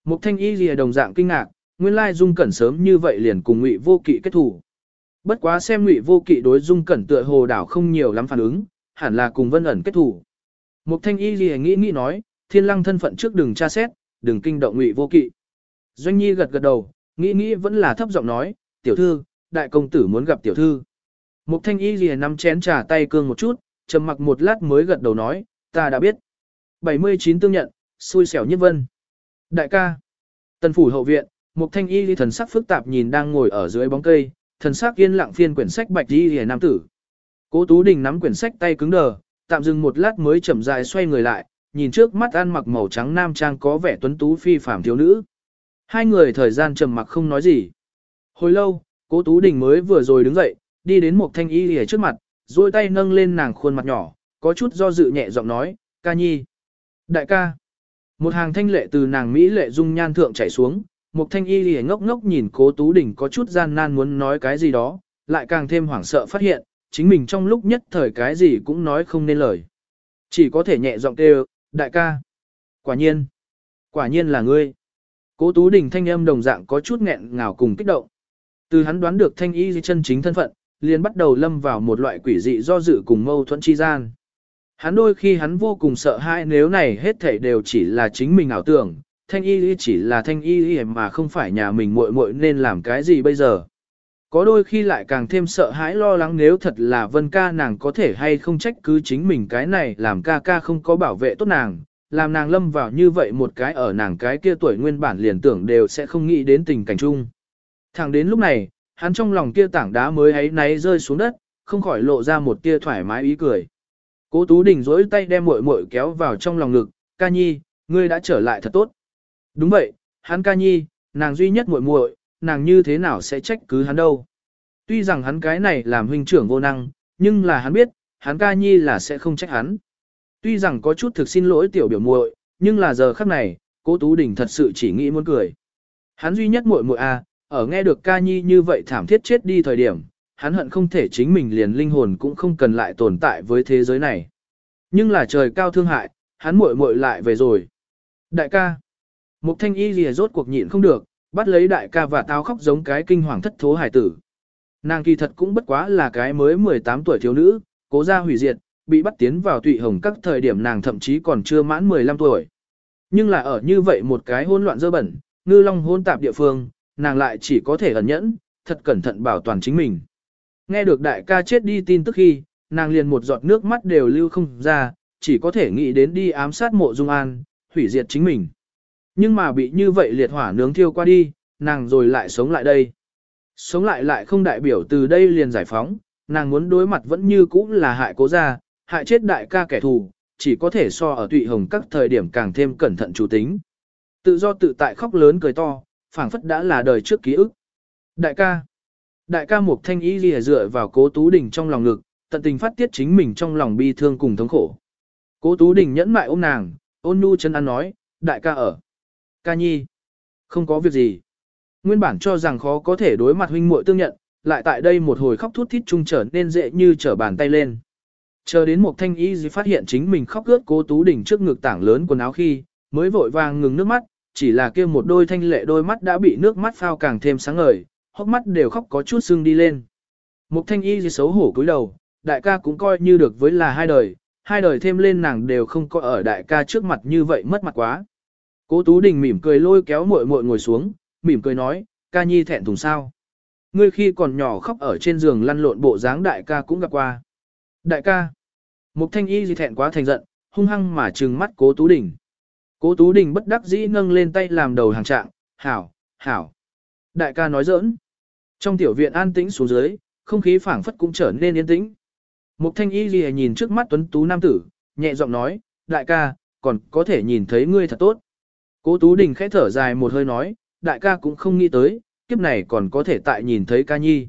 Mục thanh y lìa đồng dạng kinh ngạc, nguyên lai dung cẩn sớm như vậy liền cùng ngụy vô kỵ kết thủ. Bất quá xem ngụy vô kỵ đối dung cẩn tựa hồ đảo không nhiều lắm phản ứng, hẳn là cùng vân ẩn kết thủ. Mục thanh y lìa nghĩ nghĩ nói, thiên lăng thân phận trước đừng tra xét, đừng kinh động ngụy vô kỵ. Doanh nhi gật gật đầu, nghĩ nghĩ vẫn là thấp giọng nói, tiểu thư, đại công tử muốn gặp tiểu thư. Mục thanh y lìa nắm chén trà tay cương một chút, trầm mặc một lát mới gật đầu nói, ta đã biết. 79 tương nhận, xui xẻo nhất vân. Đại ca. Tần phủ hậu viện, một thanh y lý thần sắc phức tạp nhìn đang ngồi ở dưới bóng cây, thần sắc yên lặng phiên quyển sách bạch y hề nam tử. Cố Tú Đình nắm quyển sách tay cứng đờ, tạm dừng một lát mới chậm rãi xoay người lại, nhìn trước mắt ăn mặc màu trắng nam trang có vẻ tuấn tú phi phàm thiếu nữ. Hai người thời gian trầm mặc không nói gì. Hồi lâu, Cố Tú Đình mới vừa rồi đứng dậy, đi đến một thanh y lìa trước mặt, duỗi tay nâng lên nàng khuôn mặt nhỏ, có chút do dự nhẹ giọng nói, ca nhi. Đại ca. Một hàng thanh lệ từ nàng Mỹ lệ dung nhan thượng chảy xuống, một thanh y lìa ngốc ngốc nhìn cố tú đỉnh có chút gian nan muốn nói cái gì đó, lại càng thêm hoảng sợ phát hiện, chính mình trong lúc nhất thời cái gì cũng nói không nên lời. Chỉ có thể nhẹ giọng kêu, đại ca. Quả nhiên. Quả nhiên là ngươi. Cố tú đỉnh thanh âm đồng dạng có chút nghẹn ngào cùng kích động. Từ hắn đoán được thanh y chân chính thân phận, liền bắt đầu lâm vào một loại quỷ dị do dự cùng mâu thuẫn chi gian. Hắn đôi khi hắn vô cùng sợ hãi nếu này hết thảy đều chỉ là chính mình ảo tưởng, thanh y chỉ là thanh y mà không phải nhà mình muội muội nên làm cái gì bây giờ. Có đôi khi lại càng thêm sợ hãi lo lắng nếu thật là vân ca nàng có thể hay không trách cứ chính mình cái này làm ca ca không có bảo vệ tốt nàng, làm nàng lâm vào như vậy một cái ở nàng cái kia tuổi nguyên bản liền tưởng đều sẽ không nghĩ đến tình cảnh chung. Thẳng đến lúc này, hắn trong lòng kia tảng đá mới ấy náy rơi xuống đất, không khỏi lộ ra một tia thoải mái ý cười. Cố Tú Đình rỗi tay đem muội muội kéo vào trong lòng ngực, ca nhi, ngươi đã trở lại thật tốt. Đúng vậy, hắn ca nhi, nàng duy nhất muội muội, nàng như thế nào sẽ trách cứ hắn đâu. Tuy rằng hắn cái này làm huynh trưởng vô năng, nhưng là hắn biết, hắn ca nhi là sẽ không trách hắn. Tuy rằng có chút thực xin lỗi tiểu biểu muội, nhưng là giờ khắc này, cố Tú Đình thật sự chỉ nghĩ muốn cười. Hắn duy nhất muội muội a, à, ở nghe được ca nhi như vậy thảm thiết chết đi thời điểm, hắn hận không thể chính mình liền linh hồn cũng không cần lại tồn tại với thế giới này. Nhưng là trời cao thương hại, hắn muội muội lại về rồi. Đại ca, Mục thanh y lìa rốt cuộc nhịn không được, bắt lấy đại ca và tao khóc giống cái kinh hoàng thất thố hải tử. Nàng kỳ thật cũng bất quá là cái mới 18 tuổi thiếu nữ, cố ra hủy diệt, bị bắt tiến vào tụy hồng các thời điểm nàng thậm chí còn chưa mãn 15 tuổi. Nhưng là ở như vậy một cái hỗn loạn dơ bẩn, ngư long hôn tạp địa phương, nàng lại chỉ có thể ẩn nhẫn, thật cẩn thận bảo toàn chính mình. Nghe được đại ca chết đi tin tức khi, nàng liền một giọt nước mắt đều lưu không ra, chỉ có thể nghĩ đến đi ám sát mộ dung an, hủy diệt chính mình. Nhưng mà bị như vậy liệt hỏa nướng thiêu qua đi, nàng rồi lại sống lại đây. Sống lại lại không đại biểu từ đây liền giải phóng, nàng muốn đối mặt vẫn như cũ là hại cố gia, hại chết đại ca kẻ thù, chỉ có thể so ở tụy hồng các thời điểm càng thêm cẩn thận chủ tính. Tự do tự tại khóc lớn cười to, phảng phất đã là đời trước ký ức. Đại ca. Đại ca Mục Thanh Y lìa dựa vào Cố Tú Đình trong lòng ngực, tận tình phát tiết chính mình trong lòng bi thương cùng thống khổ. Cố Tú Đình nhẫn mại ôm nàng, ôn nhu chân ăn nói, đại ca ở. Ca nhi, không có việc gì. Nguyên bản cho rằng khó có thể đối mặt huynh muội tương nhận, lại tại đây một hồi khóc thút thít trung trở nên dễ như trở bàn tay lên. Chờ đến một thanh y gì phát hiện chính mình khóc ướt cố tú đỉnh trước ngực tảng lớn quần áo khi, mới vội vàng ngừng nước mắt, chỉ là kia một đôi thanh lệ đôi mắt đã bị nước mắt phao càng thêm sáng ngời, hốc mắt đều khóc có chút sưng đi lên. Một thanh y gì xấu hổ cúi đầu, đại ca cũng coi như được với là hai đời, hai đời thêm lên nàng đều không có ở đại ca trước mặt như vậy mất mặt quá. Cố Tú Đình mỉm cười lôi kéo muội muội ngồi xuống, mỉm cười nói, ca nhi thẹn thùng sao. Ngươi khi còn nhỏ khóc ở trên giường lăn lộn bộ dáng đại ca cũng gặp qua. Đại ca. Mục thanh y gì thẹn quá thành giận, hung hăng mà trừng mắt cố Tú Đình. Cố Tú Đình bất đắc dĩ nâng lên tay làm đầu hàng trạng, hảo, hảo. Đại ca nói giỡn. Trong tiểu viện an tĩnh xuống dưới, không khí phảng phất cũng trở nên yên tĩnh. Mục thanh y ghi nhìn trước mắt tuấn tú nam tử, nhẹ giọng nói, đại ca, còn có thể nhìn thấy ngươi thật tốt. Cố Tú Đình khẽ thở dài một hơi nói, đại ca cũng không nghĩ tới, kiếp này còn có thể tại nhìn thấy ca nhi.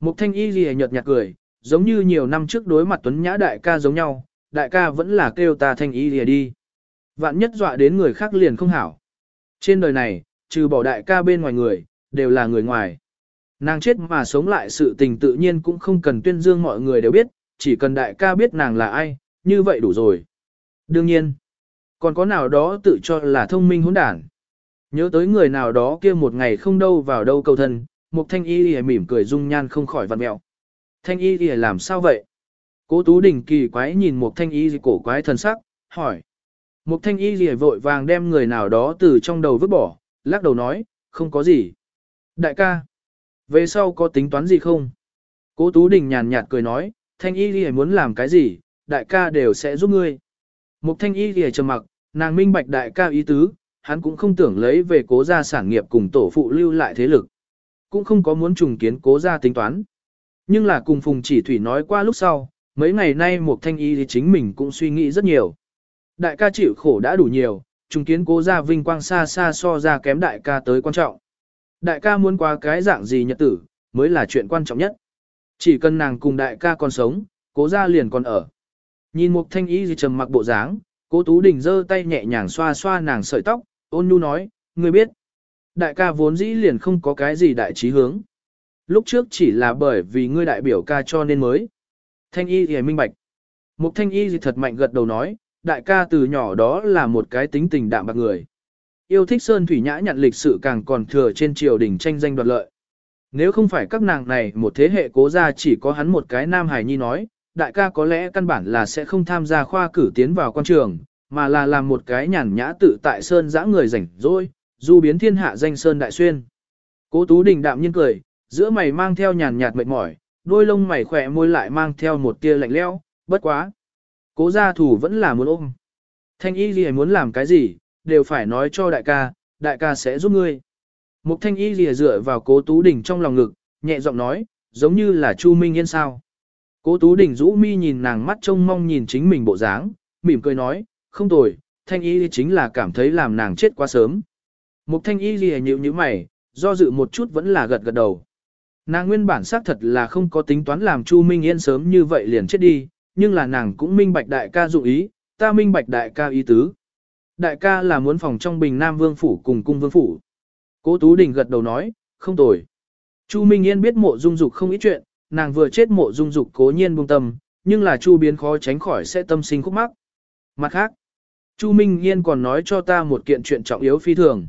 Mục thanh y ghi nhợt nhạt cười, giống như nhiều năm trước đối mặt tuấn nhã đại ca giống nhau, đại ca vẫn là kêu ta thanh y ghi đi. Vạn nhất dọa đến người khác liền không hảo. Trên đời này, trừ bỏ đại ca bên ngoài người, đều là người ngoài. Nàng chết mà sống lại sự tình tự nhiên cũng không cần tuyên dương mọi người đều biết, chỉ cần đại ca biết nàng là ai, như vậy đủ rồi. Đương nhiên, còn có nào đó tự cho là thông minh hỗn đản. Nhớ tới người nào đó kia một ngày không đâu vào đâu cầu thân, một thanh y lìa mỉm cười dung nhan không khỏi vặn mẹo. Thanh y lìa làm sao vậy? Cố tú đỉnh kỳ quái nhìn một thanh y cổ quái thần sắc, hỏi. Một thanh y lìa vội vàng đem người nào đó từ trong đầu vứt bỏ, lắc đầu nói, không có gì. Đại ca, về sau có tính toán gì không? Cố Tú Đình nhàn nhạt cười nói, thanh y lìa muốn làm cái gì, đại ca đều sẽ giúp ngươi. Một thanh y lìa trầm mặc, nàng minh bạch đại ca ý tứ, hắn cũng không tưởng lấy về cố gia sản nghiệp cùng tổ phụ lưu lại thế lực. Cũng không có muốn trùng kiến cố gia tính toán. Nhưng là cùng Phùng Chỉ Thủy nói qua lúc sau, mấy ngày nay một thanh y thì chính mình cũng suy nghĩ rất nhiều. Đại ca chịu khổ đã đủ nhiều, trùng kiến cố gia vinh quang xa xa so ra kém đại ca tới quan trọng. Đại ca muốn qua cái dạng gì nhật tử, mới là chuyện quan trọng nhất. Chỉ cần nàng cùng đại ca còn sống, cố gia liền còn ở. Nhìn một thanh y gì trầm mặc bộ dáng, cố tú đình giơ tay nhẹ nhàng xoa xoa nàng sợi tóc, ôn nhu nói, ngươi biết. Đại ca vốn dĩ liền không có cái gì đại trí hướng. Lúc trước chỉ là bởi vì ngươi đại biểu ca cho nên mới. Thanh y thì minh bạch. Một thanh y gì thật mạnh gật đầu nói, đại ca từ nhỏ đó là một cái tính tình đạm bạc người. Yêu thích Sơn Thủy Nhã nhận lịch sự càng còn thừa trên triều đình tranh danh đoạt lợi. Nếu không phải các nàng này một thế hệ cố gia chỉ có hắn một cái nam hài nhi nói, đại ca có lẽ căn bản là sẽ không tham gia khoa cử tiến vào quan trường, mà là làm một cái nhàn nhã tự tại Sơn dã người rảnh rỗi, du biến thiên hạ danh Sơn Đại Xuyên. Cố Tú Đình đạm nhiên cười, giữa mày mang theo nhàn nhạt mệt mỏi, đôi lông mày khỏe môi lại mang theo một tia lạnh lẽo, bất quá. Cố gia thủ vẫn là muốn ôm. Thanh y gì muốn làm cái gì, đều phải nói cho đại ca, đại ca sẽ giúp ngươi. Mục thanh y lìa dựa vào cố tú đỉnh trong lòng ngực, nhẹ giọng nói, giống như là Chu Minh Yên sao. Cố tú đỉnh rũ mi nhìn nàng mắt trông mong nhìn chính mình bộ dáng, mỉm cười nói, không tồi, thanh y chính là cảm thấy làm nàng chết quá sớm. Mục thanh y lìa nhịu như mày, do dự một chút vẫn là gật gật đầu. Nàng nguyên bản xác thật là không có tính toán làm Chu Minh Yên sớm như vậy liền chết đi, nhưng là nàng cũng minh bạch đại ca dụng ý, ta minh bạch đại ca ý tứ. Đại ca là muốn phòng trong bình Nam Vương Phủ cùng cung Vương Phủ. Cố Tú Đình gật đầu nói, không tồi. Chu Minh Yên biết mộ dung dục không ít chuyện, nàng vừa chết mộ dung dục cố nhiên buông tâm, nhưng là Chu biến khó tránh khỏi sẽ tâm sinh khúc mắc. Mặt khác, Chu Minh Yên còn nói cho ta một kiện chuyện trọng yếu phi thường.